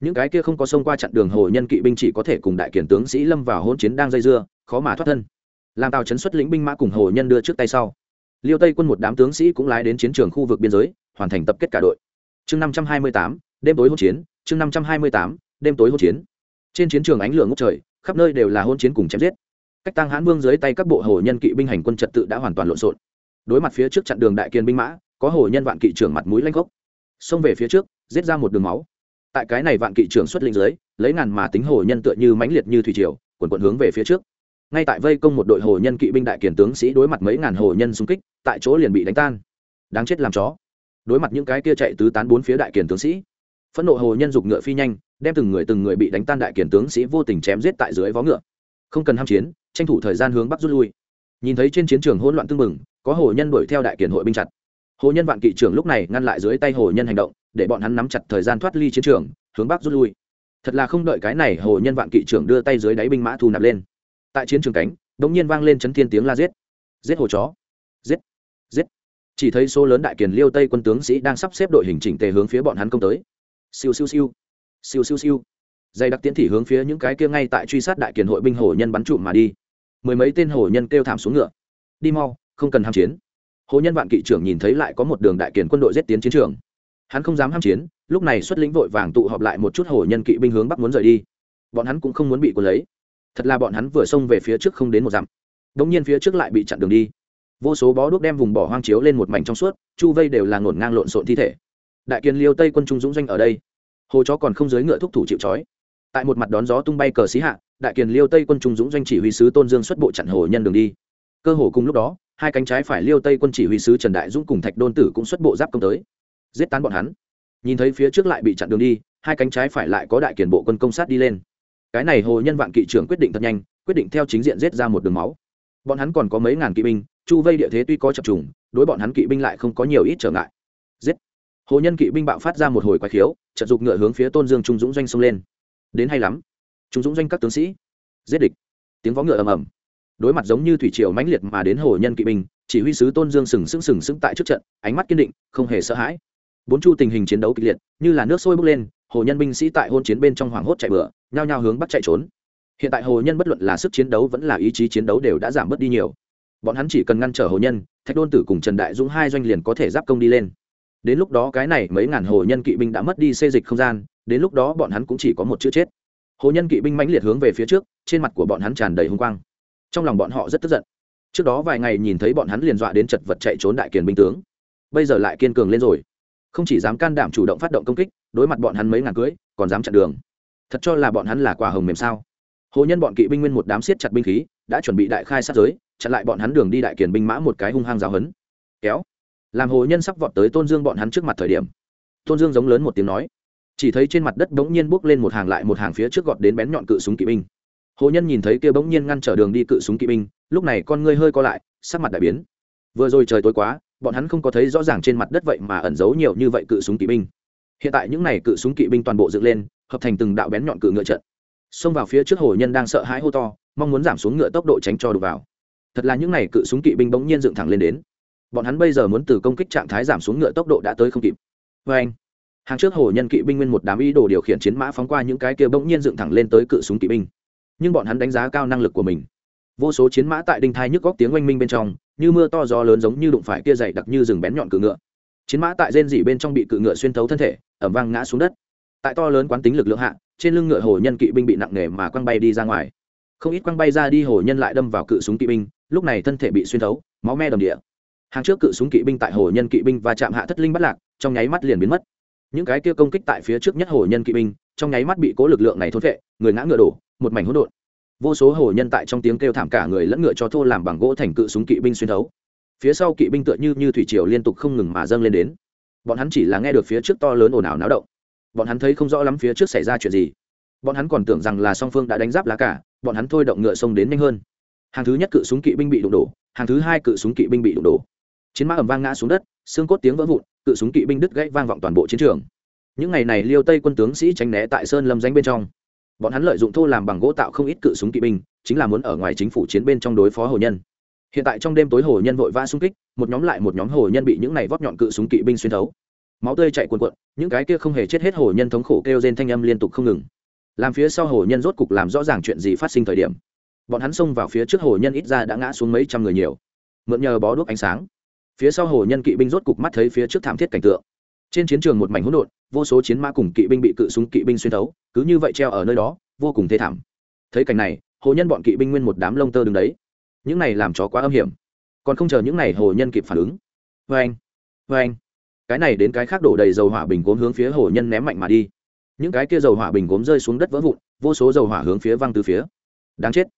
Những cái kia không có xông qua chặn đường hồ nhân kỵ binh chỉ có thể cùng đại kiền tướng sĩ lâm vào hôn chiến đang dây dưa, khó mà thoát thân. Làm tàu chấn xuất lĩnh binh mã cùng hồ nhân đưa trước tay sau liêu tây quân một đám tướng sĩ cũng lái đến chiến trường khu vực biên giới, hoàn thành tập kết cả đội. Chương năm trăm hai mươi tám, đêm tối hỗn chiến, chương năm trăm hai mươi tám, đêm tối hỗn chiến. Trên chiến trường ánh lửa ngốc trời, khắp nơi đều là hôn chiến cùng chém giết. Cách tăng hãn vương dưới tay các bộ hồ nhân kỵ binh hành quân trật tự đã hoàn toàn lộn xộn. Đối mặt phía trước chặn đường đại kiên binh mã, có hồ nhân vạn kỵ trưởng mặt mũi lanh gốc xông về phía trước, giết ra một đường máu. Tại cái này vạn kỵ trưởng xuất linh dưới, lấy ngàn mà tính hồ nhân tựa như mãnh liệt như thủy triều, quần quận hướng về phía trước. Ngay tại vây công một đội hồ nhân kỵ binh đại kiền tướng sĩ đối mặt mấy ngàn hồ nhân xung kích tại chỗ liền bị đánh tan. Đáng chết làm chó. Đối mặt những cái kia chạy tứ tán bốn phía đại kiền tướng sĩ, phẫn nộ hồ nhân dục ngựa phi nhanh, đem từng người từng người bị đánh tan đại kiền tướng sĩ vô tình chém giết tại dưới vó ngựa. Không cần ham chiến, tranh thủ thời gian hướng bắc rút lui. Nhìn thấy trên chiến trường hỗn loạn tưng bừng, có hồ nhân đuổi theo đại kiền hội binh chặt. Hồ nhân vạn kỵ trưởng lúc này ngăn lại dưới tay hồ nhân hành động, để bọn hắn nắm chặt thời gian thoát ly chiến trường, hướng bắc rút lui. Thật là không đợi cái này hồ nhân vạn kỵ trưởng đưa tay dưới đáy binh mã thu nạp lên. Tại chiến trường cánh đ ỗ n g nhiên vang lên chấn thiên tiếng la giết. Giết hồ chó chỉ thấy số lớn đại kiền liêu tây quân tướng sĩ đang sắp xếp đội hình chỉnh tề hướng phía bọn hắn công tới. Siêu siêu siêu. Siêu siêu siêu. Dày đặc tiễn thị hướng phía những cái kia ngay tại truy sát đại kiền hội binh hổ nhân bắn trụm mà đi. Mười mấy tên hổ nhân kêu thảm xuống ngựa. Đi mau, không cần ham chiến. Hổ nhân vạn kỵ trưởng nhìn thấy lại có một đường đại kiền quân đội giết tiến chiến trường. Hắn không dám ham chiến, lúc này xuất lĩnh vội vàng tụ họp lại một chút hổ nhân kỵ binh hướng bắc muốn rời đi. Bọn hắn cũng không muốn bị quân lấy. Thật là bọn hắn vừa xông về phía trước không đến một dặm. Đ nhiên phía trước lại bị chặn đường đi vô số bó đuốc đem vùng bỏ hoang chiếu lên một mảnh trong suốt, chu vây đều là ngổn ngang lộn xộn thi thể. Đại kiền liêu tây quân trung dũng doanh ở đây. Hồ chó còn không dưới ngựa thúc thủ chịu trói. Tại một mặt đón gió tung bay cờ xí hạ, đại kiền liêu tây quân trung dũng doanh chỉ huy sứ tôn dương xuất bộ chặn hồ nhân đường đi. Cơ hồ cùng lúc đó, hai cánh trái phải liêu tây quân chỉ huy sứ trần đại dũng cùng thạch đôn tử cũng xuất bộ giáp công tới. Giết tán bọn hắn. Nhìn thấy phía trước lại bị chặn đường đi, hai cánh trái phải lại có đại kiền bộ quân công sát đi lên. Cái này hồ nhân vạn kỵ trưởng quyết định thật nhanh, quyết định theo chính diện giết ra một đường máu. Bọn hắn còn có mấy ngàn kỵ binh chu vây địa thế tuy có chập trùng, đối bọn hắn kỵ binh lại không có nhiều ít trở ngại. Giết! Hồ nhân kỵ binh bạo phát ra một hồi quái khiếu trận dục ngựa hướng phía tôn dương trung dũng doanh xông lên. Đến hay lắm! Trung dũng doanh các tướng sĩ, giết địch! Tiếng vó ngựa ầm ầm. Đối mặt giống như thủy triều mãnh liệt mà đến hồ nhân kỵ binh, chỉ huy sứ tôn dương sừng sững sừng sững tại trước trận, ánh mắt kiên định, không hề sợ hãi. Bốn chu tình hình chiến đấu kịch liệt, như là nước sôi bốc lên, hồ nhân binh sĩ tại hôn chiến bên trong hoảng hốt chạy bựa nhao nhao hướng bắt chạy trốn. Hiện tại hồ nhân bất luận là sức chiến đấu vẫn là ý chí chiến đấu đều đã giảm bớt đi nhiều bọn hắn chỉ cần ngăn trở hồ nhân, thạch đôn tử cùng trần đại dũng hai doanh liền có thể giáp công đi lên. Đến lúc đó cái này mấy ngàn hồ nhân kỵ binh đã mất đi xê dịch không gian, đến lúc đó bọn hắn cũng chỉ có một chữ chết. Hồ nhân kỵ binh mãnh liệt hướng về phía trước, trên mặt của bọn hắn tràn đầy hung quang. Trong lòng bọn họ rất tức giận. Trước đó vài ngày nhìn thấy bọn hắn liền dọa đến chật vật chạy trốn đại kiền binh tướng. Bây giờ lại kiên cường lên rồi. Không chỉ dám can đảm chủ động phát động công kích, đối mặt bọn hắn mấy ngàn cưỡi còn dám chặn đường. Thật cho là bọn hắn là quả hồng mềm sao? Hồ nhân bọn kỵ binh nguyên một đám siết chặt binh khí, đã chuẩn bị đại khai sát giới chặn lại bọn hắn đường đi đại kiền binh mã một cái hung hăng giáo hấn. Kéo. Làm hồ nhân sắp vọt tới tôn dương bọn hắn trước mặt thời điểm, tôn dương giống lớn một tiếng nói. Chỉ thấy trên mặt đất bỗng nhiên bốc lên một hàng lại một hàng phía trước gọt đến bén nhọn cự súng kỵ binh. Hồ nhân nhìn thấy kia bỗng nhiên ngăn trở đường đi cự súng kỵ binh, lúc này con ngươi hơi co lại, sắc mặt đại biến. Vừa rồi trời tối quá, bọn hắn không có thấy rõ ràng trên mặt đất vậy mà ẩn giấu nhiều như vậy cự súng kỵ binh. Hiện tại những này cự súng kỵ binh toàn bộ dựng lên, hợp thành từng đạo bén nhọn cự ngựa trận. Xông vào phía trước hồ nhân đang sợ hãi hô to, mong muốn giảm xuống ngựa tốc độ tránh cho đục vào thật là những n à y cự súng kỵ binh bỗng nhiên dựng thẳng lên đến. Bọn hắn bây giờ muốn từ công kích trạng thái giảm xuống ngựa tốc độ đã tới không kịp. Vê anh, hàng trước hồ nhân kỵ binh nguyên một đám ý đồ điều khiển chiến mã phóng qua những cái kia bỗng nhiên dựng thẳng lên tới cự súng kỵ binh. Nhưng bọn hắn đánh giá cao năng lực của mình. Vô số chiến mã tại đinh thai nhức góc tiếng oanh minh bên trong, như mưa to gió lớn giống như đụng phải kia dày đặc như rừng bén nhọn cự ngựa. Chiến mã tại rên dỉ bên trong bị cự ngựa xuyên thấu thân thể, ẩm vang ngã xuống đất. Tại to lớn quán tính lực lượng hạ, trên lưng ngựa hồ nhân kỵ binh bị nặng nề mà quăng bay đi ra ngoài. Không ít quăng bay ra đi hồ nhân lại đâm vào cự súng kỵ binh lúc này thân thể bị xuyên thấu, máu me đầm địa. Hàng trước cự súng kỵ binh tại hồ nhân kỵ binh và chạm hạ thất linh bắt lạc, trong nháy mắt liền biến mất. Những cái kia công kích tại phía trước nhất hồ nhân kỵ binh, trong nháy mắt bị cố lực lượng này thốt vệ người ngã ngựa đổ, một mảnh hỗn độn. Vô số hồ nhân tại trong tiếng kêu thảm cả người lẫn ngựa cho thô làm bằng gỗ thành cự súng kỵ binh xuyên thấu. Phía sau kỵ binh tựa như như thủy triều liên tục không ngừng mà dâng lên đến. Bọn hắn chỉ là nghe được phía trước to lớn ồn ào náo động. Bọn hắn thấy không rõ lắm phía trước xảy ra chuyện gì. Bọn hắn còn tưởng rằng là song phương đã đánh giáp lá cả, bọn hắn thôi động ngựa sông đến nhanh hơn hàng thứ nhất cự súng kỵ binh bị đụng đổ, hàng thứ hai cự súng kỵ binh bị đụng đổ. Chiến mã ẩm vang ngã xuống đất, xương cốt tiếng vỡ vụn, cự súng kỵ binh đứt gãy vang vọng toàn bộ chiến trường. Những ngày này, liêu tây quân tướng sĩ tránh né tại sơn lâm danh bên trong. Bọn hắn lợi dụng thô làm bằng gỗ tạo không ít cự súng kỵ binh, chính là muốn ở ngoài chính phủ chiến bên trong đối phó hồ nhân. Hiện tại trong đêm tối hồ nhân vội vã xung kích, một nhóm lại một nhóm hồ nhân bị những này vót nhọn cự súng kỵ binh xuyên thấu. Máu tươi chạy cuồn cuộn, những cái kia không hề chết hết hồ nhân thống khổ kêu trên thanh âm liên tục không ngừng. Làm phía sau hồ nhân rốt cục làm rõ ràng chuyện gì phát sinh thời điểm bọn hắn xông vào phía trước hồ nhân ít ra đã ngã xuống mấy trăm người nhiều. Mượn nhờ bó đuốc ánh sáng. Phía sau hồ nhân kỵ binh rốt cục mắt thấy phía trước thảm thiết cảnh tượng. Trên chiến trường một mảnh hỗn độn, vô số chiến mã cùng kỵ binh bị cự súng kỵ binh xuyên thấu, cứ như vậy treo ở nơi đó, vô cùng thê thảm. Thấy cảnh này, hồ nhân bọn kỵ binh nguyên một đám lông tơ đứng đấy. Những này làm chó quá âm hiểm. Còn không chờ những này hồ nhân kịp phản ứng. Vê anh vê anh cái này đến cái khác đổ đầy dầu hỏa bình gốm hướng phía hồ nhân ném mạnh mà đi. Những cái kia dầu hỏa bình gốm rơi xuống đất vỡ vụn, vô số dầu hỏa hướng phía văng từ phía. Đáng chết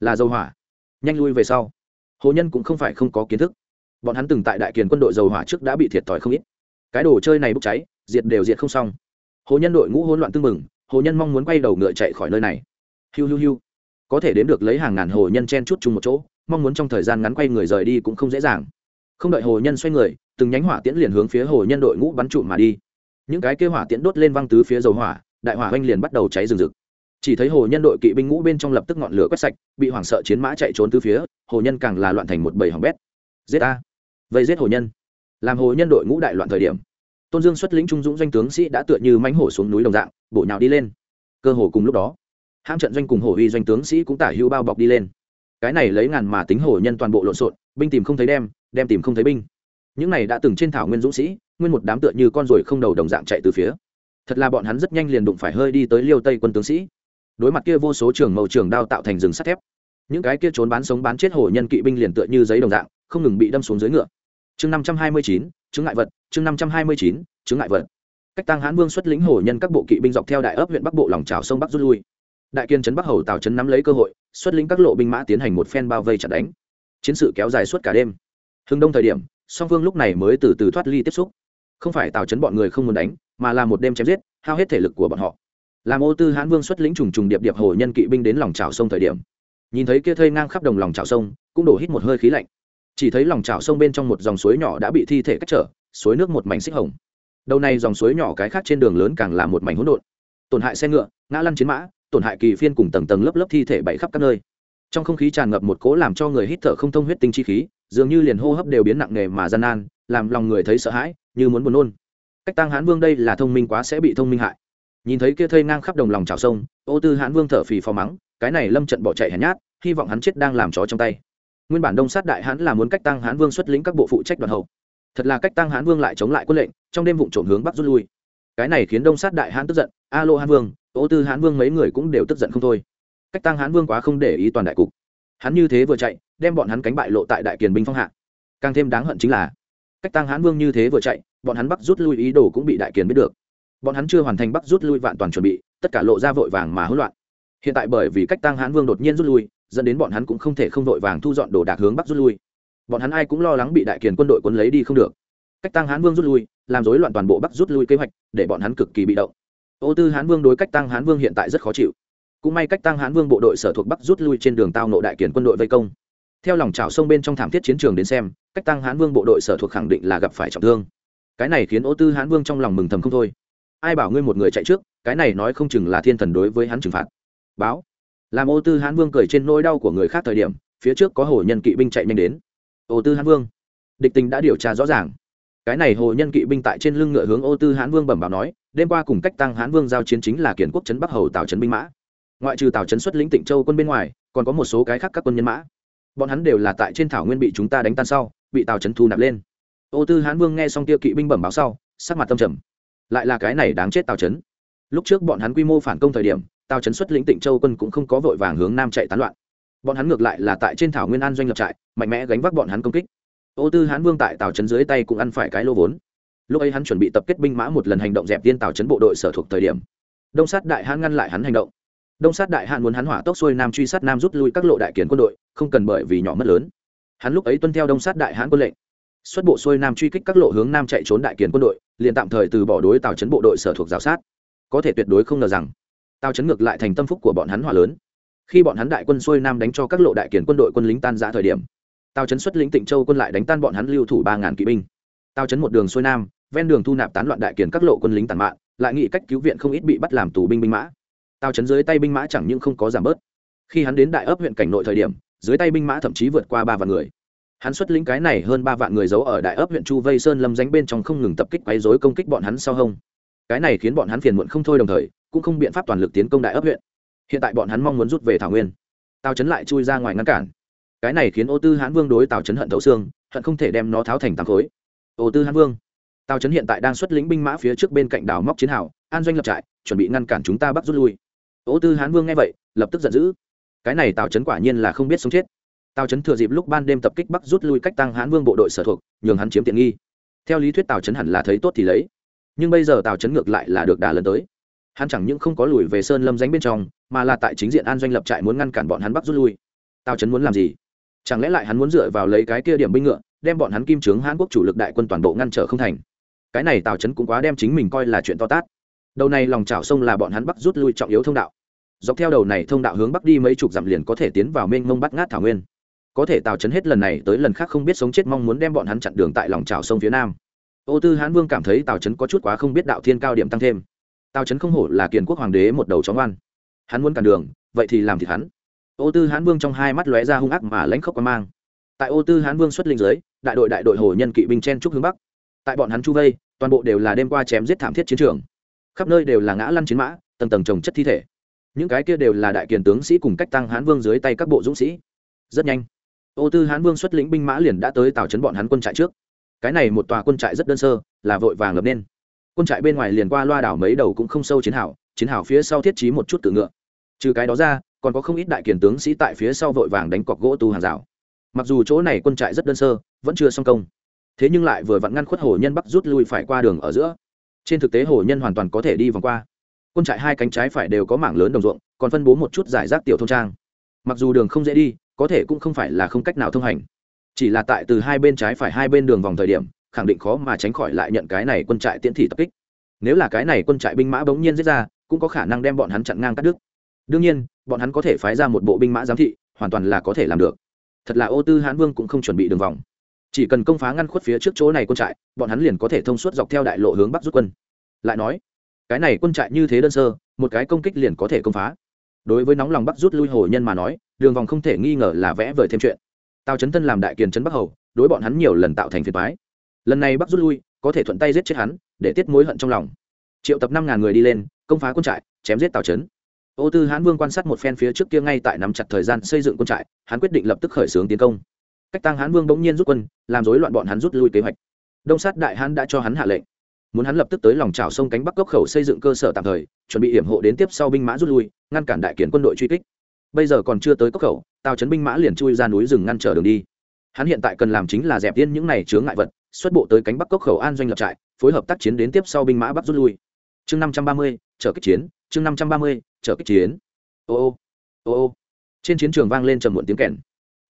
là dầu hỏa. Nhanh lui về sau. Hồ nhân cũng không phải không có kiến thức. Bọn hắn từng tại đại kiền quân đội dầu hỏa trước đã bị thiệt thòi không ít. Cái đồ chơi này bốc cháy, diệt đều diệt không xong. Hồ nhân đội ngũ hỗn loạn tưng mừng hồ nhân mong muốn quay đầu ngựa chạy khỏi nơi này. Hiu hiu hiu. Có thể đến được lấy hàng ngàn hồ nhân chen chút chung một chỗ, mong muốn trong thời gian ngắn quay người rời đi cũng không dễ dàng. Không đợi hồ nhân xoay người, từng nhánh hỏa tiễn liền hướng phía hồ nhân đội ngũ bắn trụ mà đi. Những cái kêu hỏa tiễn đốt lên văng tứ phía dầu hỏa, đại hỏa oanh liền bắt đầu cháy rừng rực chỉ thấy hồ nhân đội kỵ binh ngũ bên trong lập tức ngọn lửa quét sạch, bị hoảng sợ chiến mã chạy trốn từ phía, hồ nhân càng là loạn thành một bầy hỏng bét. Giết a vây giết hồ nhân. Làm hồ nhân đội ngũ đại loạn thời điểm, tôn dương xuất lĩnh trung dũng doanh tướng sĩ đã tựa như mánh hổ xuống núi đồng dạng, bổ nhào đi lên. Cơ hồ cùng lúc đó, hãm trận doanh cùng hổ uy doanh tướng sĩ cũng tả hữu bao bọc đi lên. Cái này lấy ngàn mà tính hổ nhân toàn bộ lộn xộn, binh tìm không thấy đem đem tìm không thấy binh. Những này đã từng trên thảo nguyên dũng sĩ, nguyên một đám tựa như con ruồi không đầu đồng dạng chạy từ phía. Thật là bọn hắn rất nhanh liền đụng phải hơi đi tới liêu tây quân tướng sĩ đối mặt kia vô số trường màu trường đao tạo thành rừng sắt thép. Những cái kia trốn bán sống bán chết hổ nhân kỵ binh liền tựa như giấy đồng dạng, không ngừng bị đâm xuống dưới ngựa. Chương năm trăm hai mươi chín, chứng ngại vật, chương năm trăm hai mươi chín, chứng ngại vật. Cách tăng hãn vương xuất lĩnh hổ nhân các bộ kỵ binh dọc theo đại ấp huyện bắc bộ lòng trào sông bắc rút lui. Đại kiên trấn bắc hầu tào trấn nắm lấy cơ hội, xuất lĩnh các lộ binh mã tiến hành một phen bao vây chặt đánh. Chiến sự kéo dài suốt cả đêm. Hưng đông thời điểm, song phương lúc này mới từ từ thoát ly tiếp xúc. Không phải tào trấn bọn người không muốn đánh, mà là một đêm chém giết, hao hết thể lực của bọn họ làm ô tư hãn vương xuất lĩnh trùng trùng điệp điệp hồ nhân kỵ binh đến lòng trào sông thời điểm. Nhìn thấy kia thây ngang khắp đồng lòng trào sông, cũng đổ hít một hơi khí lạnh. Chỉ thấy lòng trào sông bên trong một dòng suối nhỏ đã bị thi thể cách trở, suối nước một mảnh xích hồng. Đầu này dòng suối nhỏ cái khác trên đường lớn càng là một mảnh hỗn độn. Tổn hại xe ngựa, ngã lăn chiến mã, tổn hại kỳ phiên cùng tầng tầng lớp lớp thi thể bày khắp các nơi. Trong không khí tràn ngập một cố làm cho người hít thở không thông huyết tinh chi khí, dường như liền hô hấp đều biến nặng nề mà gian nan, làm lòng người thấy sợ hãi, như muốn buồn nôn. Cách tăng Hán vương đây là thông minh quá sẽ bị thông minh hại nhìn thấy kia thây ngang khắp đồng lòng trào sông, ô tư hãn vương thở phì phò mắng, cái này lâm trận bỏ chạy hèn nhát, hy vọng hắn chết đang làm chó trong tay. Nguyên bản đông sát đại hãn là muốn cách tăng hãn vương xuất lĩnh các bộ phụ trách đoàn hậu. Thật là cách tăng hãn vương lại chống lại quân lệnh, trong đêm vụ trộm hướng bắc rút lui. Cái này khiến đông sát đại hãn tức giận. A lô hãn vương, ô tư hãn vương mấy người cũng đều tức giận không thôi. Cách tăng hãn vương quá không để ý toàn đại cục. Hắn như thế vừa chạy, đem bọn hắn cánh bại lộ tại đại kiền binh phong hạ. Càng thêm đáng hận chính là, cách tăng hãn vương như thế vừa chạy, bọn hắn bắc rút lui ý đồ cũng bị đại kiền biết được bọn hắn chưa hoàn thành bắc rút lui vạn toàn chuẩn bị, tất cả lộ ra vội vàng mà hỗn loạn. Hiện tại bởi vì cách tăng hãn vương đột nhiên rút lui, dẫn đến bọn hắn cũng không thể không vội vàng thu dọn đồ đạc hướng bắc rút lui. Bọn hắn ai cũng lo lắng bị đại kiền quân đội quân lấy đi không được. Cách tăng hãn vương rút lui, làm rối loạn toàn bộ bắc rút lui kế hoạch, để bọn hắn cực kỳ bị động. Ô tư hãn vương đối cách tăng hãn vương hiện tại rất khó chịu. Cũng may cách tăng hãn vương bộ đội sở thuộc bắc rút lui trên đường tao nộ đại kiền quân đội vây công. Theo lòng trào sông bên trong thảm thiết chiến trường đến xem, cách tăng hãn vương bộ đội sở thuộc khẳng định là gặp phải trọng thương. Cái này khiến ô tư hãn vương trong lòng mừng thầm không thôi ai bảo ngươi một người chạy trước, cái này nói không chừng là thiên thần đối với hắn trừng phạt. Báo. Làm ô tư hán vương cười trên nỗi đau của người khác thời điểm, phía trước có hồ nhân kỵ binh chạy nhanh đến. Ô tư hán vương. Địch tình đã điều tra rõ ràng. Cái này hồ nhân kỵ binh tại trên lưng ngựa hướng ô tư hán vương bẩm báo nói, đêm qua cùng cách tăng hán vương giao chiến chính là kiển quốc trấn bắc hầu tào trấn binh mã. Ngoại trừ tào trấn xuất lĩnh tịnh châu quân bên ngoài, còn có một số cái khác các quân nhân mã. Bọn hắn đều là tại trên thảo nguyên bị chúng ta đánh tan sau, bị tào trấn thu nạp lên. Ô tư hán vương nghe xong tiêu kỵ binh bẩm báo sau, sắc mặt tâm trầm lại là cái này đáng chết tào trấn. Lúc trước bọn hắn quy mô phản công thời điểm, tào trấn xuất lĩnh tịnh châu quân cũng không có vội vàng hướng nam chạy tán loạn. Bọn hắn ngược lại là tại trên thảo nguyên an doanh lập trại, mạnh mẽ gánh vác bọn hắn công kích. Ô tư hán vương tại tào trấn dưới tay cũng ăn phải cái lô vốn. Lúc ấy hắn chuẩn bị tập kết binh mã một lần hành động dẹp tiên tào trấn bộ đội sở thuộc thời điểm. Đông sát đại hán ngăn lại hắn hành động. Đông sát đại hán muốn hắn hỏa tốc xuôi nam truy sát nam rút lui các lộ đại kiến quân đội, không cần bởi vì nhỏ mất lớn. Hắn lúc ấy tuân theo đông sát đại hán quân lệnh xuất bộ xuôi nam truy kích các lộ hướng nam chạy trốn đại kiến quân đội, liền tạm thời từ bỏ đối tào chấn bộ đội sở thuộc giáo sát. Có thể tuyệt đối không ngờ rằng, tào chấn ngược lại thành tâm phúc của bọn hắn hỏa lớn. Khi bọn hắn đại quân xuôi nam đánh cho các lộ đại kiến quân đội quân lính tan giã thời điểm, tào chấn xuất lĩnh tịnh châu quân lại đánh tan bọn hắn lưu thủ ba ngàn kỵ binh. Tào chấn một đường xuôi nam, ven đường thu nạp tán loạn đại kiến các lộ quân lính tàn mạng lại nghĩ cách cứu viện không ít bị bắt làm tù binh binh mã. Tào chấn dưới tay binh mã chẳng những không có giảm bớt. Khi hắn đến đại ấp huyện cảnh nội thời điểm, dưới tay binh mã thậm chí vượt qua ba vạn người hắn xuất lĩnh cái này hơn ba vạn người giấu ở đại ấp huyện chu vây sơn lâm danh bên trong không ngừng tập kích quấy dối công kích bọn hắn sau hông. Cái này khiến bọn hắn phiền muộn không thôi đồng thời, cũng không biện pháp toàn lực tiến công đại ấp huyện. Hiện tại bọn hắn mong muốn rút về thảo nguyên. Tào trấn lại chui ra ngoài ngăn cản. Cái này khiến ô tư hãn vương đối tào trấn hận thấu xương, hận không thể đem nó tháo thành tám khối. Ô tư hãn vương, tào trấn hiện tại đang xuất lĩnh binh mã phía trước bên cạnh đảo móc chiến hào, an doanh lập trại, chuẩn bị ngăn cản chúng ta bắt rút lui. Ô tư hãn vương nghe vậy, lập tức giận dữ. Cái này tào trấn quả nhiên là không biết sống chết tào trấn thừa dịp lúc ban đêm tập kích bắc rút lui cách tăng hãn vương bộ đội sở thuộc, nhường hắn chiếm tiện nghi. Theo lý thuyết tào trấn hẳn là thấy tốt thì lấy. Nhưng bây giờ tào trấn ngược lại là được đà lần tới. Hắn chẳng những không có lùi về sơn lâm danh bên trong, mà là tại chính diện an doanh lập trại muốn ngăn cản bọn hắn bắc rút lui. Tào trấn muốn làm gì? Chẳng lẽ lại hắn muốn dựa vào lấy cái kia điểm binh ngựa, đem bọn hắn kim trướng hãn quốc chủ lực đại quân toàn bộ ngăn trở không thành? Cái này tào trấn cũng quá đem chính mình coi là chuyện to tát. Đầu này lòng chảo sông là bọn hắn bắc rút lui trọng yếu thông đạo. Dọc theo đầu này thông đạo hướng bắc đi mấy chục dặm liền có thể tiến vào mênh mông bắt ngát thảo nguyên có thể tào chấn hết lần này tới lần khác không biết sống chết mong muốn đem bọn hắn chặn đường tại lòng trào sông phía nam. Ô tư hãn vương cảm thấy tào chấn có chút quá không biết đạo thiên cao điểm tăng thêm. Tào chấn không hổ là kiền quốc hoàng đế một đầu chó ngoan. Hắn muốn cản đường, vậy thì làm thịt hắn. Ô tư hãn vương trong hai mắt lóe ra hung ác mà lãnh khốc quan mang. Tại ô tư hãn vương xuất linh giới, đại đội đại đội hồ nhân kỵ binh chen trúc hướng bắc. Tại bọn hắn chu vây, toàn bộ đều là đêm qua chém giết thảm thiết chiến trường. Khắp nơi đều là ngã lăn chiến mã, tầng tầng trồng chất thi thể. Những cái kia đều là đại kiền tướng sĩ cùng cách tăng hãn vương dưới tay các bộ dũng sĩ. Rất nhanh ô tư hán vương xuất lĩnh binh mã liền đã tới tào trấn bọn hắn quân trại trước. Cái này một tòa quân trại rất đơn sơ, là vội vàng lập nên. Quân trại bên ngoài liền qua loa đảo mấy đầu cũng không sâu chiến hào chiến hào phía sau thiết trí một chút tự ngựa. Trừ cái đó ra, còn có không ít đại kiền tướng sĩ tại phía sau vội vàng đánh cọc gỗ tu hàng rào. Mặc dù chỗ này quân trại rất đơn sơ, vẫn chưa xong công. Thế nhưng lại vừa vặn ngăn khuất hồ nhân bắc rút lui phải qua đường ở giữa. Trên thực tế hồ nhân hoàn toàn có thể đi vòng qua. Quân trại hai cánh trái phải đều có mảng lớn đồng ruộng, còn phân bố một chút giải rác tiểu thông trang mặc dù đường không dễ đi, có thể cũng không phải là không cách nào thông hành. Chỉ là tại từ hai bên trái phải hai bên đường vòng thời điểm, khẳng định khó mà tránh khỏi lại nhận cái này quân trại tiễn thị tập kích. Nếu là cái này quân trại binh mã bỗng nhiên giết ra, cũng có khả năng đem bọn hắn chặn ngang cắt đứt. Đương nhiên, bọn hắn có thể phái ra một bộ binh mã giám thị, hoàn toàn là có thể làm được. Thật là ô tư hãn vương cũng không chuẩn bị đường vòng. Chỉ cần công phá ngăn khuất phía trước chỗ này quân trại, bọn hắn liền có thể thông suốt dọc theo đại lộ hướng bắc rút quân. Lại nói, cái này quân trại như thế đơn sơ, một cái công kích liền có thể công phá đối với nóng lòng bắc rút lui hồ nhân mà nói, đường vòng không thể nghi ngờ là vẽ vời thêm chuyện. Tào chấn thân làm đại kiền trấn bắc hầu, đối bọn hắn nhiều lần tạo thành phiền thoái lần này bắc rút lui, có thể thuận tay giết chết hắn, để tiết mối hận trong lòng. Triệu tập năm ngàn người đi lên, công phá quân trại, chém giết tào trấn ô tư hán vương quan sát một phen phía trước kia ngay tại nắm chặt thời gian xây dựng quân trại, hắn quyết định lập tức khởi xướng tiến công. Cách tăng hán vương bỗng nhiên rút quân, làm rối loạn bọn hắn rút lui kế hoạch. Đông sát đại hán đã cho hắn hạ lệnh muốn hắn lập tức tới lòng trào sông cánh bắc cốc khẩu xây dựng cơ sở tạm thời, chuẩn bị hiểm hộ đến tiếp sau binh mã rút lui, ngăn cản đại kiến quân đội truy kích. Bây giờ còn chưa tới cốc khẩu, tào chấn binh mã liền chui ra núi rừng ngăn trở đường đi. Hắn hiện tại cần làm chính là dẹp yên những này chướng ngại vật, xuất bộ tới cánh bắc cốc khẩu an doanh lập trại, phối hợp tác chiến đến tiếp sau binh mã bắt rút lui. Chương năm trăm ba mươi chở kích chiến, chương năm trăm ba mươi chở kích chiến. Ô ô ô ô. Trên chiến trường vang lên trầm muộn tiếng kèn.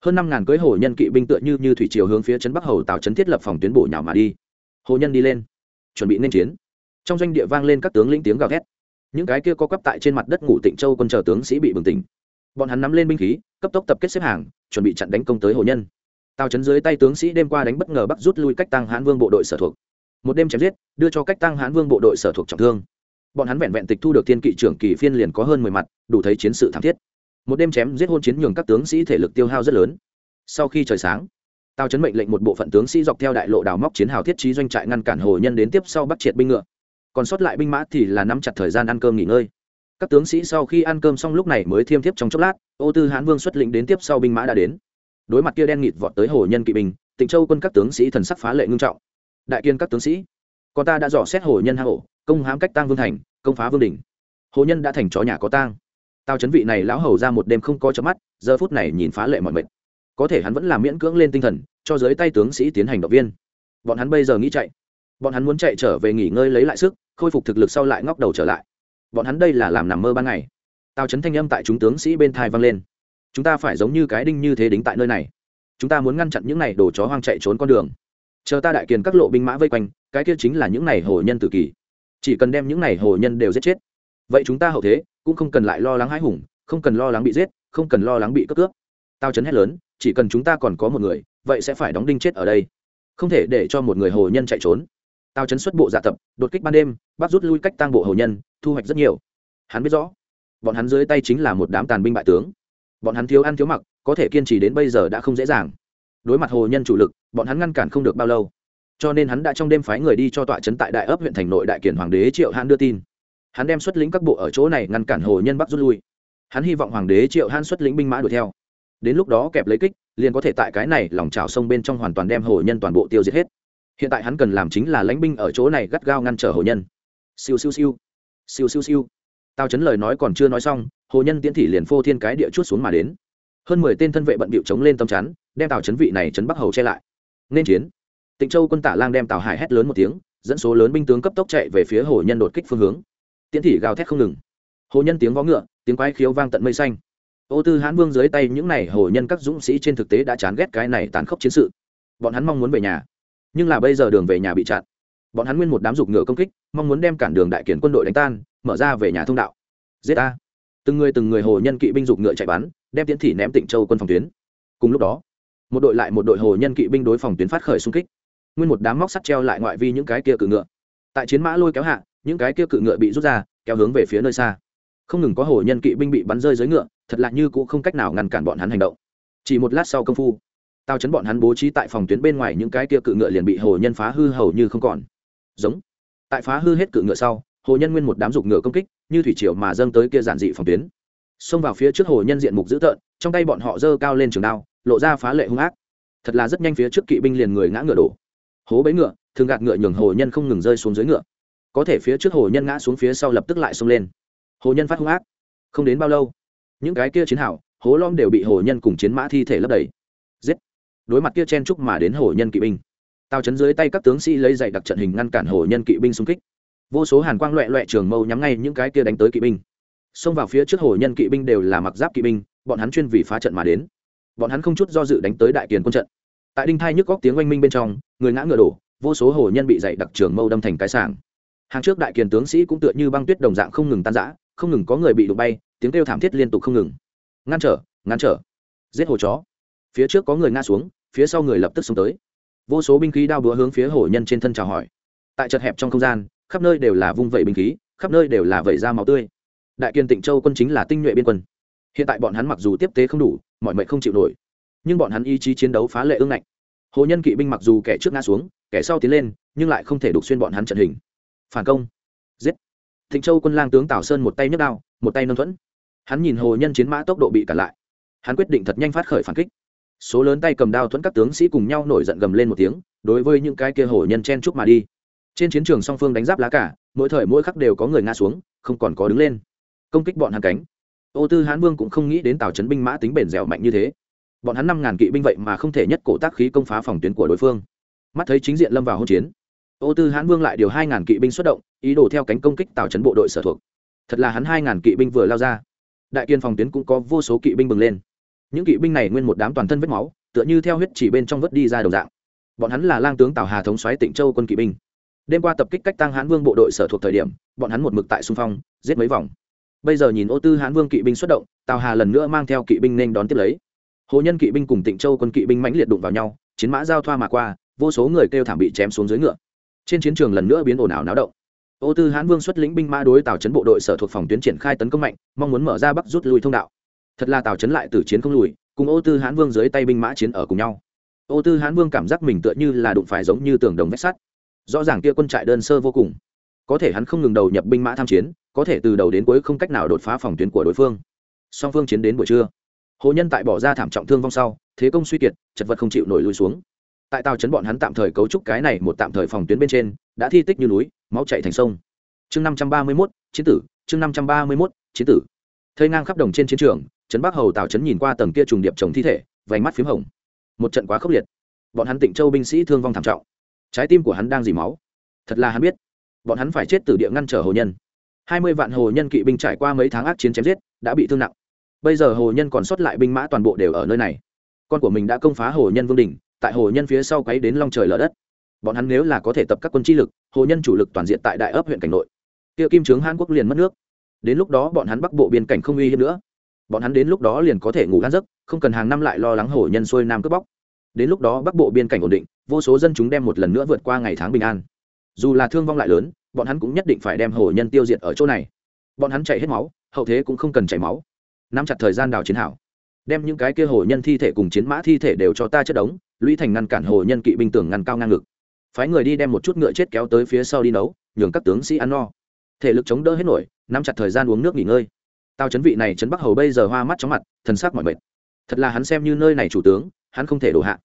Hơn năm ngàn cưới hồ nhân kỵ binh tựa như như thủy chiều hướng phía trấn bắc hầu tào trấn thiết lập phòng tuyến bổ nhào mà đi. Hồ nhân đi lên chuẩn bị nên chiến. Trong doanh địa vang lên các tướng lĩnh tiếng gào thét. Những cái kia có quắp tại trên mặt đất ngủ tịnh châu quân chờ tướng sĩ bị bừng tỉnh. Bọn hắn nắm lên binh khí, cấp tốc tập kết xếp hàng, chuẩn bị chặn đánh công tới hồ nhân. Tào chấn dưới tay tướng sĩ đêm qua đánh bất ngờ bắt rút lui cách tăng hãn vương bộ đội sở thuộc. Một đêm chém giết, đưa cho cách tăng hãn vương bộ đội sở thuộc trọng thương. Bọn hắn vẹn vẹn tịch thu được thiên kỵ trưởng kỳ phiên liền có hơn mười mặt, đủ thấy chiến sự thảm thiết. Một đêm chém giết hôn chiến nhường các tướng sĩ thể lực tiêu hao rất lớn. Sau khi trời sáng tào chấn mệnh lệnh một bộ phận tướng sĩ dọc theo đại lộ đào móc chiến hào thiết trí doanh trại ngăn cản hồ nhân đến tiếp sau bắt triệt binh ngựa. Còn sót lại binh mã thì là nắm chặt thời gian ăn cơm nghỉ ngơi. Các tướng sĩ sau khi ăn cơm xong lúc này mới thiêm thiếp trong chốc lát, ô tư hán vương xuất lĩnh đến tiếp sau binh mã đã đến. Đối mặt kia đen nghịt vọt tới hồ nhân kỵ binh, tịnh châu quân các tướng sĩ thần sắc phá lệ ngưng trọng. Đại kiên các tướng sĩ, con ta đã dò xét hồ nhân hang ổ, công hám cách tang vương thành, công phá vương đình hồ nhân đã thành chó nhà có tang. Tao chấn vị này lão hầu ra một đêm không có chớp mắt, giờ phút này nhìn phá lệ mọi mệt có thể hắn vẫn làm miễn cưỡng lên tinh thần, cho giới tay tướng sĩ tiến hành động viên. Bọn hắn bây giờ nghĩ chạy. Bọn hắn muốn chạy trở về nghỉ ngơi lấy lại sức, khôi phục thực lực sau lại ngóc đầu trở lại. Bọn hắn đây là làm nằm mơ ban ngày. Tào Trấn thanh âm tại chúng tướng sĩ bên thai vang lên. Chúng ta phải giống như cái đinh như thế đính tại nơi này. Chúng ta muốn ngăn chặn những này đồ chó hoang chạy trốn con đường. Chờ ta đại kiền các lộ binh mã vây quanh, cái kia chính là những này hồ nhân tự kỷ chỉ cần đem những này hồ nhân đều giết chết. Vậy chúng ta hậu thế, cũng không cần lại lo lắng hãi hùng, không cần lo lắng bị giết, không cần lo lắng bị cướp cướp. Tao chấn hét lớn chỉ cần chúng ta còn có một người, vậy sẽ phải đóng đinh chết ở đây. Không thể để cho một người hồ nhân chạy trốn. Tao chấn xuất bộ dạ tập, đột kích ban đêm bắt rút lui cách tăng bộ hồ nhân, thu hoạch rất nhiều. Hắn biết rõ, bọn hắn dưới tay chính là một đám tàn binh bại tướng. Bọn hắn thiếu ăn thiếu mặc, có thể kiên trì đến bây giờ đã không dễ dàng. Đối mặt hồ nhân chủ lực, bọn hắn ngăn cản không được bao lâu. Cho nên hắn đã trong đêm phái người đi cho tọa trấn tại đại ấp huyện thành nội đại kiển hoàng đế triệu hãn đưa tin. Hắn đem xuất lĩnh các bộ ở chỗ này ngăn cản hồ nhân bắc rút lui. Hắn hy vọng hoàng đế triệu hãn xuất lĩnh binh mã đuổi theo đến lúc đó kẹp lấy kích, liền có thể tại cái này lòng trào sông bên trong hoàn toàn đem hồ nhân toàn bộ tiêu diệt hết. Hiện tại hắn cần làm chính là lãnh binh ở chỗ này gắt gao ngăn trở hồ nhân. Siêu siêu siêu. Siêu siêu siêu. Tao chấn lời nói còn chưa nói xong, hồ nhân tiễn thị liền phô thiên cái địa chút xuống mà đến. Hơn mười tên thân vệ bận bịu chống lên tâm chắn, đem tàu chấn vị này chấn bắc hầu che lại. Nên chiến. Tịnh châu quân tả lang đem tàu hải hét lớn một tiếng, dẫn số lớn binh tướng cấp tốc chạy về phía hồ nhân đột kích phương hướng. Tiễn thị gào thét không ngừng. Hồ nhân tiếng vó ngựa, tiếng quái khiếu vang tận mây xanh ô tư hãn vương dưới tay những này hồ nhân các dũng sĩ trên thực tế đã chán ghét cái này tàn khốc chiến sự. Bọn hắn mong muốn về nhà. Nhưng là bây giờ đường về nhà bị chặn. Bọn hắn nguyên một đám dục ngựa công kích, mong muốn đem cản đường đại kiển quân đội đánh tan, mở ra về nhà thông đạo. Giết a từng người từng người hồ nhân kỵ binh dục ngựa chạy bắn, đem tiến thị ném tịnh châu quân phòng tuyến. Cùng lúc đó, một đội lại một đội hồ nhân kỵ binh đối phòng tuyến phát khởi xung kích. Nguyên một đám móc sắt treo lại ngoại vi những cái kia cự ngựa. Tại chiến mã lôi kéo hạ, những cái kia cự ngựa bị rút ra, kéo hướng về phía nơi xa không ngừng có hồ nhân kỵ binh bị bắn rơi dưới ngựa, thật lạ như cũng không cách nào ngăn cản bọn hắn hành động. Chỉ một lát sau công phu tao chấn bọn hắn bố trí tại phòng tuyến bên ngoài những cái kia cự ngựa liền bị hồ nhân phá hư hầu như không còn. Giống. Tại phá hư hết cự ngựa sau, hồ nhân nguyên một đám dục ngựa công kích, như thủy triều mà dâng tới kia giản dị phòng tuyến. Xông vào phía trước hồ nhân diện mục dữ tợn, trong tay bọn họ giơ cao lên trường đao, lộ ra phá lệ hung ác. Thật là rất nhanh phía trước kỵ binh liền người ngã ngựa đổ. Hố bấy ngựa thường gạt ngựa nhường hồ nhân không ngừng rơi xuống dưới ngựa. Có thể phía trước hồ nhân ngã xuống phía sau lập tức lại xông lên hồ nhân phát hung ác. Không đến bao lâu, những cái kia chiến hảo hố lom đều bị hồ nhân cùng chiến mã thi thể lấp đầy. Giết. Đối mặt kia chen trúc mà đến hồ nhân kỵ binh. Tao chấn dưới tay các tướng sĩ lấy dạy đặc trận hình ngăn cản hồ nhân kỵ binh xung kích. Vô số hàn quang loẹ loẹ trường mâu nhắm ngay những cái kia đánh tới kỵ binh. Xông vào phía trước hồ nhân kỵ binh đều là mặc giáp kỵ binh, bọn hắn chuyên vì phá trận mà đến. Bọn hắn không chút do dự đánh tới đại kiền quân trận. Tại đinh thai nhức góc tiếng oanh minh bên trong, người ngã ngựa đổ, vô số hồ nhân bị dạy đặc trường mâu đâm thành cái sảng. Hàng trước đại kiền tướng sĩ cũng tựa như băng tuyết đồng dạng không ngừng tan giã không ngừng có người bị đụng bay, tiếng kêu thảm thiết liên tục không ngừng. Ngăn trở ngăn trở. Giết hồ chó. Phía trước có người ngã xuống, phía sau người lập tức xuống tới. Vô số binh khí đao búa hướng phía hồ nhân trên thân chào hỏi. Tại chật hẹp trong không gian, khắp nơi đều là vung vẩy binh khí, khắp nơi đều là vẩy da máu tươi. Đại kiên tịnh châu quân chính là tinh nhuệ biên quân. Hiện tại bọn hắn mặc dù tiếp tế không đủ, mọi mệnh không chịu nổi. Nhưng bọn hắn ý chí chiến đấu phá lệ ương ngạnh. Hồ nhân kỵ binh mặc dù kẻ trước ngã xuống, kẻ sau tiến lên, nhưng lại không thể đục xuyên bọn hắn trận hình. Phản công. Giết thịnh châu quân lang tướng tào sơn một tay nhấc đao, một tay nâng thuẫn. Hắn nhìn hồ nhân chiến mã tốc độ bị cản lại. Hắn quyết định thật nhanh phát khởi phản kích. Số lớn tay cầm đao thuẫn các tướng sĩ cùng nhau nổi giận gầm lên một tiếng, đối với những cái kia hồ nhân chen chúc mà đi. Trên chiến trường song phương đánh giáp lá cả, mỗi thời mỗi khắc đều có người ngã xuống, không còn có đứng lên. Công kích bọn hắn cánh. Ô tư hán vương cũng không nghĩ đến Tào chấn binh mã tính bền dẻo mạnh như thế. Bọn hắn năm ngàn kỵ binh vậy mà không thể nhất cổ tác khí công phá phòng tuyến của đối phương. Mắt thấy chính diện lâm vào hỗn chiến ô tư hán vương lại điều hai ngàn kỵ binh xuất động, ý đồ theo cánh công kích tạo trấn bộ đội sở thuộc. Thật là hắn hai ngàn kỵ binh vừa lao ra. Đại kiên phòng tuyến cũng có vô số kỵ binh bừng lên. Những kỵ binh này nguyên một đám toàn thân vết máu, tựa như theo huyết chỉ bên trong vớt đi ra đầu dạng. Bọn hắn là lang tướng tào hà thống xoáy tịnh châu quân kỵ binh. Đêm qua tập kích cách tăng hãn vương bộ đội sở thuộc thời điểm, bọn hắn một mực tại xung phong, giết mấy vòng. Bây giờ nhìn ô tư hán vương kỵ binh xuất động, tào hà lần nữa mang theo kỵ binh nên đón tiếp lấy. Hồ nhân kỵ binh cùng tịnh châu quân kỵ binh mãnh liệt đụng vào nhau, chiến mã giao thoa mà qua, vô số người kêu thảm bị chém xuống dưới ngựa trên chiến trường lần nữa biến ồn ào náo động. Ô tư hán vương xuất lĩnh binh mã đối tào chấn bộ đội sở thuộc phòng tuyến triển khai tấn công mạnh, mong muốn mở ra bắc rút lui thông đạo. Thật là tào chấn lại từ chiến không lùi, cùng ô tư hán vương dưới tay binh mã chiến ở cùng nhau. Ô tư hán vương cảm giác mình tựa như là đụng phải giống như tường đồng vách sắt. Rõ ràng kia quân trại đơn sơ vô cùng. Có thể hắn không ngừng đầu nhập binh mã tham chiến, có thể từ đầu đến cuối không cách nào đột phá phòng tuyến của đối phương. Song phương chiến đến buổi trưa. Hồ nhân tại bỏ ra thảm trọng thương vong sau, thế công suy kiệt, chật vật không chịu nổi lui xuống tại tàu chấn bọn hắn tạm thời cấu trúc cái này một tạm thời phòng tuyến bên trên, đã thi tích như núi, máu chạy thành sông. Chương năm trăm ba mươi mốt, chiến tử, chương năm trăm ba mươi mốt, chiến tử. Thơi ngang khắp đồng trên chiến trường trấn bắc hầu tào trấn nhìn qua tầng kia trùng điệp chồng thi thể, vành mắt p h í m hồng. Một trận quá khốc liệt. Bọn hắn tịnh châu binh sĩ thương vong thảm trọng. Trái tim của hắn đang dì máu. Thật là hắn biết, bọn hắn phải chết từ địa ngăn trở hồ nhân. Hai mươi vạn hồ nhân kỵ binh trải qua mấy tháng ác chiến chém giết, đã bị thương nặng. Bây giờ hồ nhân còn sót lại binh mã toàn bộ đều ở nơi này. Con của mình đã công phá hồ nhân vương đình tại hồ nhân phía sau quấy đến long trời lở đất. Bọn hắn nếu là có thể tập các quân chi lực, hồ nhân chủ lực toàn diện tại đại ấp huyện cảnh nội. Tiêu kim trướng hàn quốc liền mất nước. Đến lúc đó bọn hắn bắc bộ biên cảnh không uy hiếp nữa. Bọn hắn đến lúc đó liền có thể ngủ gan giấc, không cần hàng năm lại lo lắng hồ nhân xuôi nam cướp bóc. Đến lúc đó bắc bộ biên cảnh ổn định, vô số dân chúng đem một lần nữa vượt qua ngày tháng bình an. Dù là thương vong lại lớn, bọn hắn cũng nhất định phải đem hồ nhân tiêu diệt ở chỗ này. Bọn hắn chạy hết máu, hậu thế cũng không cần chảy máu. Nắm chặt thời gian đào chiến hảo. Đem những cái kia hồ nhân thi thể cùng chiến mã thi thể đều cho ta chất đống lũy thành ngăn cản hồ nhân kỵ binh tường ngăn cao ngang ngực. Phái người đi đem một chút ngựa chết kéo tới phía sau đi nấu, nhường các tướng sĩ ăn no. Thể lực chống đỡ hết nổi, nắm chặt thời gian uống nước nghỉ ngơi. Tao chấn vị này chấn bắc hầu bây giờ hoa mắt chóng mặt, thần sắc mọi mệt. Thật là hắn xem như nơi này chủ tướng, hắn không thể đổ hạ.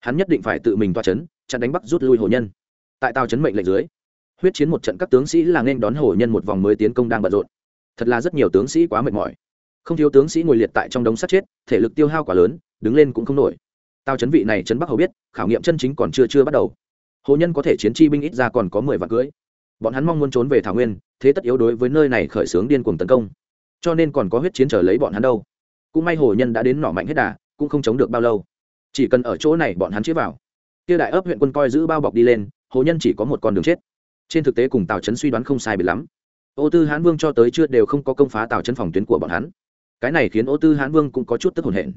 Hắn nhất định phải tự mình toa chấn, chặn đánh bắc rút lui hồ nhân. Tại tao chấn mệnh lệnh dưới, huyết chiến một trận các tướng sĩ là nên đón hồ nhân một vòng mới tiến công đang bận rộn. Thật là rất nhiều tướng sĩ quá mệt mỏi. Không thiếu tướng sĩ ngồi liệt tại trong đống sắt chết, thể lực tiêu hao quá lớn, đứng lên cũng không nổi tao chấn vị này chấn bắc hầu biết, khảo nghiệm chân chính còn chưa chưa bắt đầu. Hồ nhân có thể chiến chi binh ít ra còn có mười vạn cưới. Bọn hắn mong muốn trốn về thảo nguyên, thế tất yếu đối với nơi này khởi xướng điên cuồng tấn công. Cho nên còn có huyết chiến trở lấy bọn hắn đâu. Cũng may hồ nhân đã đến nỏ mạnh hết đà, cũng không chống được bao lâu. Chỉ cần ở chỗ này bọn hắn chĩa vào. Kia đại ấp huyện quân coi giữ bao bọc đi lên, hồ nhân chỉ có một con đường chết. Trên thực tế cùng tào trấn suy đoán không sai bị lắm. Ô tư hãn vương cho tới chưa đều không có công phá tào trấn phòng tuyến của bọn hắn. Cái này khiến ô tư hãn vương cũng có chút tức hồn hển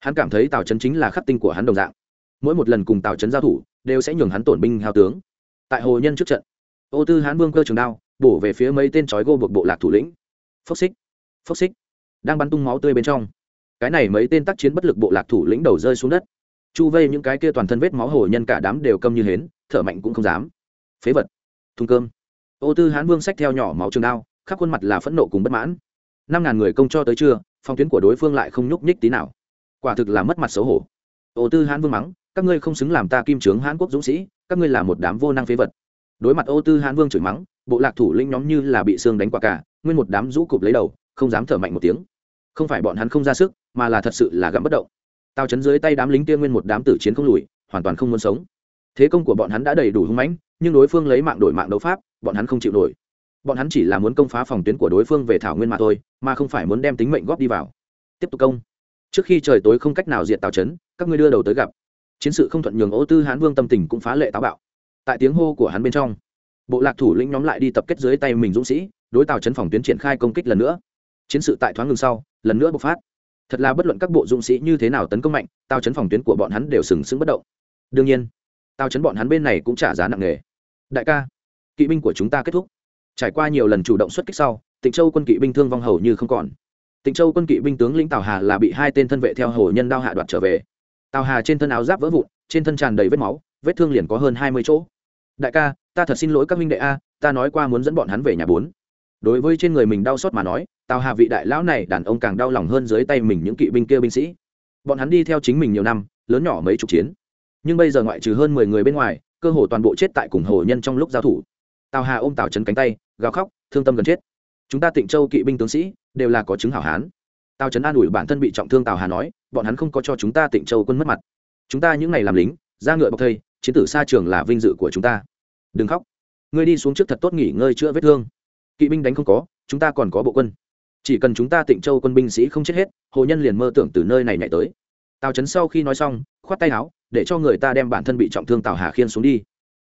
hắn cảm thấy tào trấn chính là khắc tinh của hắn đồng dạng. Mỗi một lần cùng tào trấn giao thủ, đều sẽ nhường hắn tổn binh hao tướng. Tại hồ nhân trước trận, ô tư hãn vương cơ trường đao, bổ về phía mấy tên trói gô buộc bộ lạc thủ lĩnh. Phốc xích phốc xích, đang bắn tung máu tươi bên trong. Cái này mấy tên tác chiến bất lực bộ lạc thủ lĩnh đầu rơi xuống đất. Chu vây những cái kia toàn thân vết máu hồ nhân cả đám đều câm như hến, thở mạnh cũng không dám. Phế vật, thùng cơm. Ô tư hán vương sách theo nhỏ máu trường đao, khắp khuôn mặt là phẫn nộ cùng bất mãn. Năm ngàn người công cho tới trưa phòng tuyến của đối phương lại không nhúc nhích tí nào quả thực là mất mặt xấu hổ. Ô tư hán vương mắng, các ngươi không xứng làm ta kim trướng hán quốc dũng sĩ, các ngươi là một đám vô năng phế vật. Đối mặt ô tư hán vương chửi mắng, bộ lạc thủ lĩnh nhóm như là bị xương đánh quả cả, nguyên một đám rũ cụp lấy đầu, không dám thở mạnh một tiếng. Không phải bọn hắn không ra sức, mà là thật sự là gặm bất động. Tao chấn dưới tay đám lính kia nguyên một đám tử chiến không lùi, hoàn toàn không muốn sống. Thế công của bọn hắn đã đầy đủ hung mãnh, nhưng đối phương lấy mạng đổi mạng đấu pháp, bọn hắn không chịu nổi. Bọn hắn chỉ là muốn công phá phòng tuyến của đối phương về thảo nguyên mà thôi, mà không phải muốn đem tính mệnh góp đi vào. Tiếp tục công trước khi trời tối không cách nào diệt tào trấn các ngươi đưa đầu tới gặp. Chiến sự không thuận nhường ô tư hán vương tâm tình cũng phá lệ táo bạo. Tại tiếng hô của hắn bên trong, bộ lạc thủ lĩnh nhóm lại đi tập kết dưới tay mình dũng sĩ, đối tào trấn phòng tuyến triển khai công kích lần nữa. Chiến sự tại thoáng ngừng sau, lần nữa bộc phát. Thật là bất luận các bộ dũng sĩ như thế nào tấn công mạnh, tào chấn phòng tuyến của bọn hắn đều sừng sững bất động. Đương nhiên, tào chấn bọn hắn bên này cũng trả giá nặng nề. Đại ca, kỵ binh của chúng ta kết thúc. Trải qua nhiều lần chủ động xuất kích sau, tịnh châu quân kỵ binh thương vong hầu như không còn tịnh châu quân kỵ binh tướng lĩnh tào hà là bị hai tên thân vệ theo hồ nhân đao hạ đoạt trở về. Tào hà trên thân áo giáp vỡ vụn, trên thân tràn đầy vết máu, vết thương liền có hơn hai mươi chỗ. Đại ca, ta thật xin lỗi các minh đệ a, ta nói qua muốn dẫn bọn hắn về nhà bốn. Đối với trên người mình đau xót mà nói, tào hà vị đại lão này đàn ông càng đau lòng hơn dưới tay mình những kỵ binh kia binh sĩ. Bọn hắn đi theo chính mình nhiều năm, lớn nhỏ mấy chục chiến. Nhưng bây giờ ngoại trừ hơn mười người bên ngoài, cơ hồ toàn bộ chết tại cùng hồ nhân trong lúc giao thủ. Tào hà ôm tào trấn cánh tay, gào khóc, thương tâm gần chết. Chúng ta tịnh châu kỵ binh tướng sĩ đều là có chứng hảo hán. Tào trấn an ủi bản thân bị trọng thương tào hà nói, bọn hắn không có cho chúng ta tịnh châu quân mất mặt. Chúng ta những ngày làm lính ra ngựa bọc thây, chiến tử xa trường là vinh dự của chúng ta. Đừng khóc. Ngươi đi xuống trước thật tốt nghỉ ngơi chữa vết thương. Kỵ binh đánh không có, chúng ta còn có bộ quân. Chỉ cần chúng ta tịnh châu quân binh sĩ không chết hết, hồ nhân liền mơ tưởng từ nơi này nhảy tới. Tào trấn sau khi nói xong, khoát tay áo, để cho người ta đem bản thân bị trọng thương tào hà khiên xuống đi.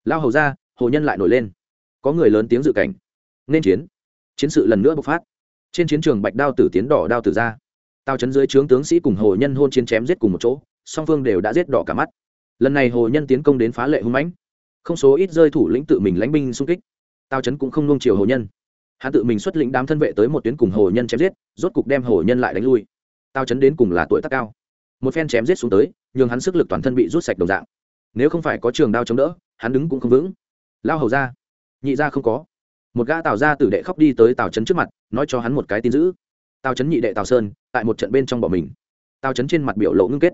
Lao hầu ra, hồ nhân lại nổi lên. Có người lớn tiếng dự cảnh. Nên chiến. Chiến sự lần nữa bộc phát trên chiến trường bạch đao tử tiến đỏ đao tử ra. Tào chấn dưới trướng tướng sĩ cùng hồ nhân hôn chiến chém giết cùng một chỗ, song phương đều đã giết đỏ cả mắt. Lần này hồ nhân tiến công đến phá lệ hung mãnh. Không số ít rơi thủ lĩnh tự mình lãnh binh xung kích. Tào chấn cũng không nung chiều hồ nhân. Hắn tự mình xuất lĩnh đám thân vệ tới một tuyến cùng hồ nhân chém giết, rốt cục đem hồ nhân lại đánh lui. Tào chấn đến cùng là tuổi tác cao. Một phen chém giết xuống tới, nhường hắn sức lực toàn thân bị rút sạch đồng dạng. Nếu không phải có trường đao chống đỡ, hắn đứng cũng không vững. Lao hầu ra, nhị ra không có một gã tào ra tử đệ khóc đi tới tào trấn trước mặt, nói cho hắn một cái tin dữ. Tào trấn nhị đệ tào sơn, tại một trận bên trong bỏ mình. Tào trấn trên mặt biểu lộ ngưng kết.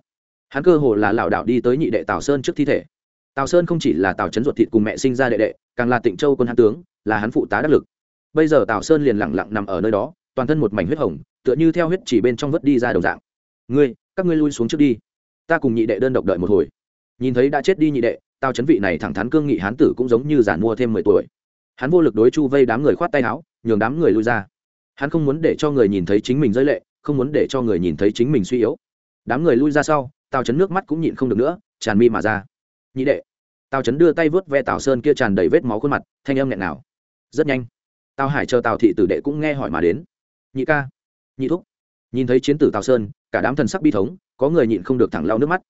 Hắn cơ hồ là lảo đảo đi tới nhị đệ tào sơn trước thi thể. Tào sơn không chỉ là tào trấn ruột thịt cùng mẹ sinh ra đệ đệ, càng là tịnh châu quân hán tướng, là hắn phụ tá đắc lực. Bây giờ tào sơn liền lẳng lặng nằm ở nơi đó, toàn thân một mảnh huyết hồng, tựa như theo huyết chỉ bên trong vớt đi ra đồng dạng. Ngươi, các ngươi lui xuống trước đi. Ta cùng nhị đệ đơn độc đợi một hồi. Nhìn thấy đã chết đi nhị đệ, tào chấn vị này thẳng thắn cương nghị hán tử cũng giống như giản mua thêm mười tuổi hắn vô lực đối chu vây đám người khoát tay áo, nhường đám người lui ra. Hắn không muốn để cho người nhìn thấy chính mình rơi lệ, không muốn để cho người nhìn thấy chính mình suy yếu. Đám người lui ra sau, tào chấn nước mắt cũng nhịn không được nữa, tràn mi mà ra. Nhị đệ. Tào chấn đưa tay vớt ve tào sơn kia tràn đầy vết máu khuôn mặt, thanh âm nghẹn nào rất nhanh. Tào hải chờ tào thị tử đệ cũng nghe hỏi mà đến. Nhị ca. Nhị thúc. Nhìn thấy chiến tử tào sơn, cả đám thần sắc bi thống, có người nhịn không được thẳng lau nước mắt.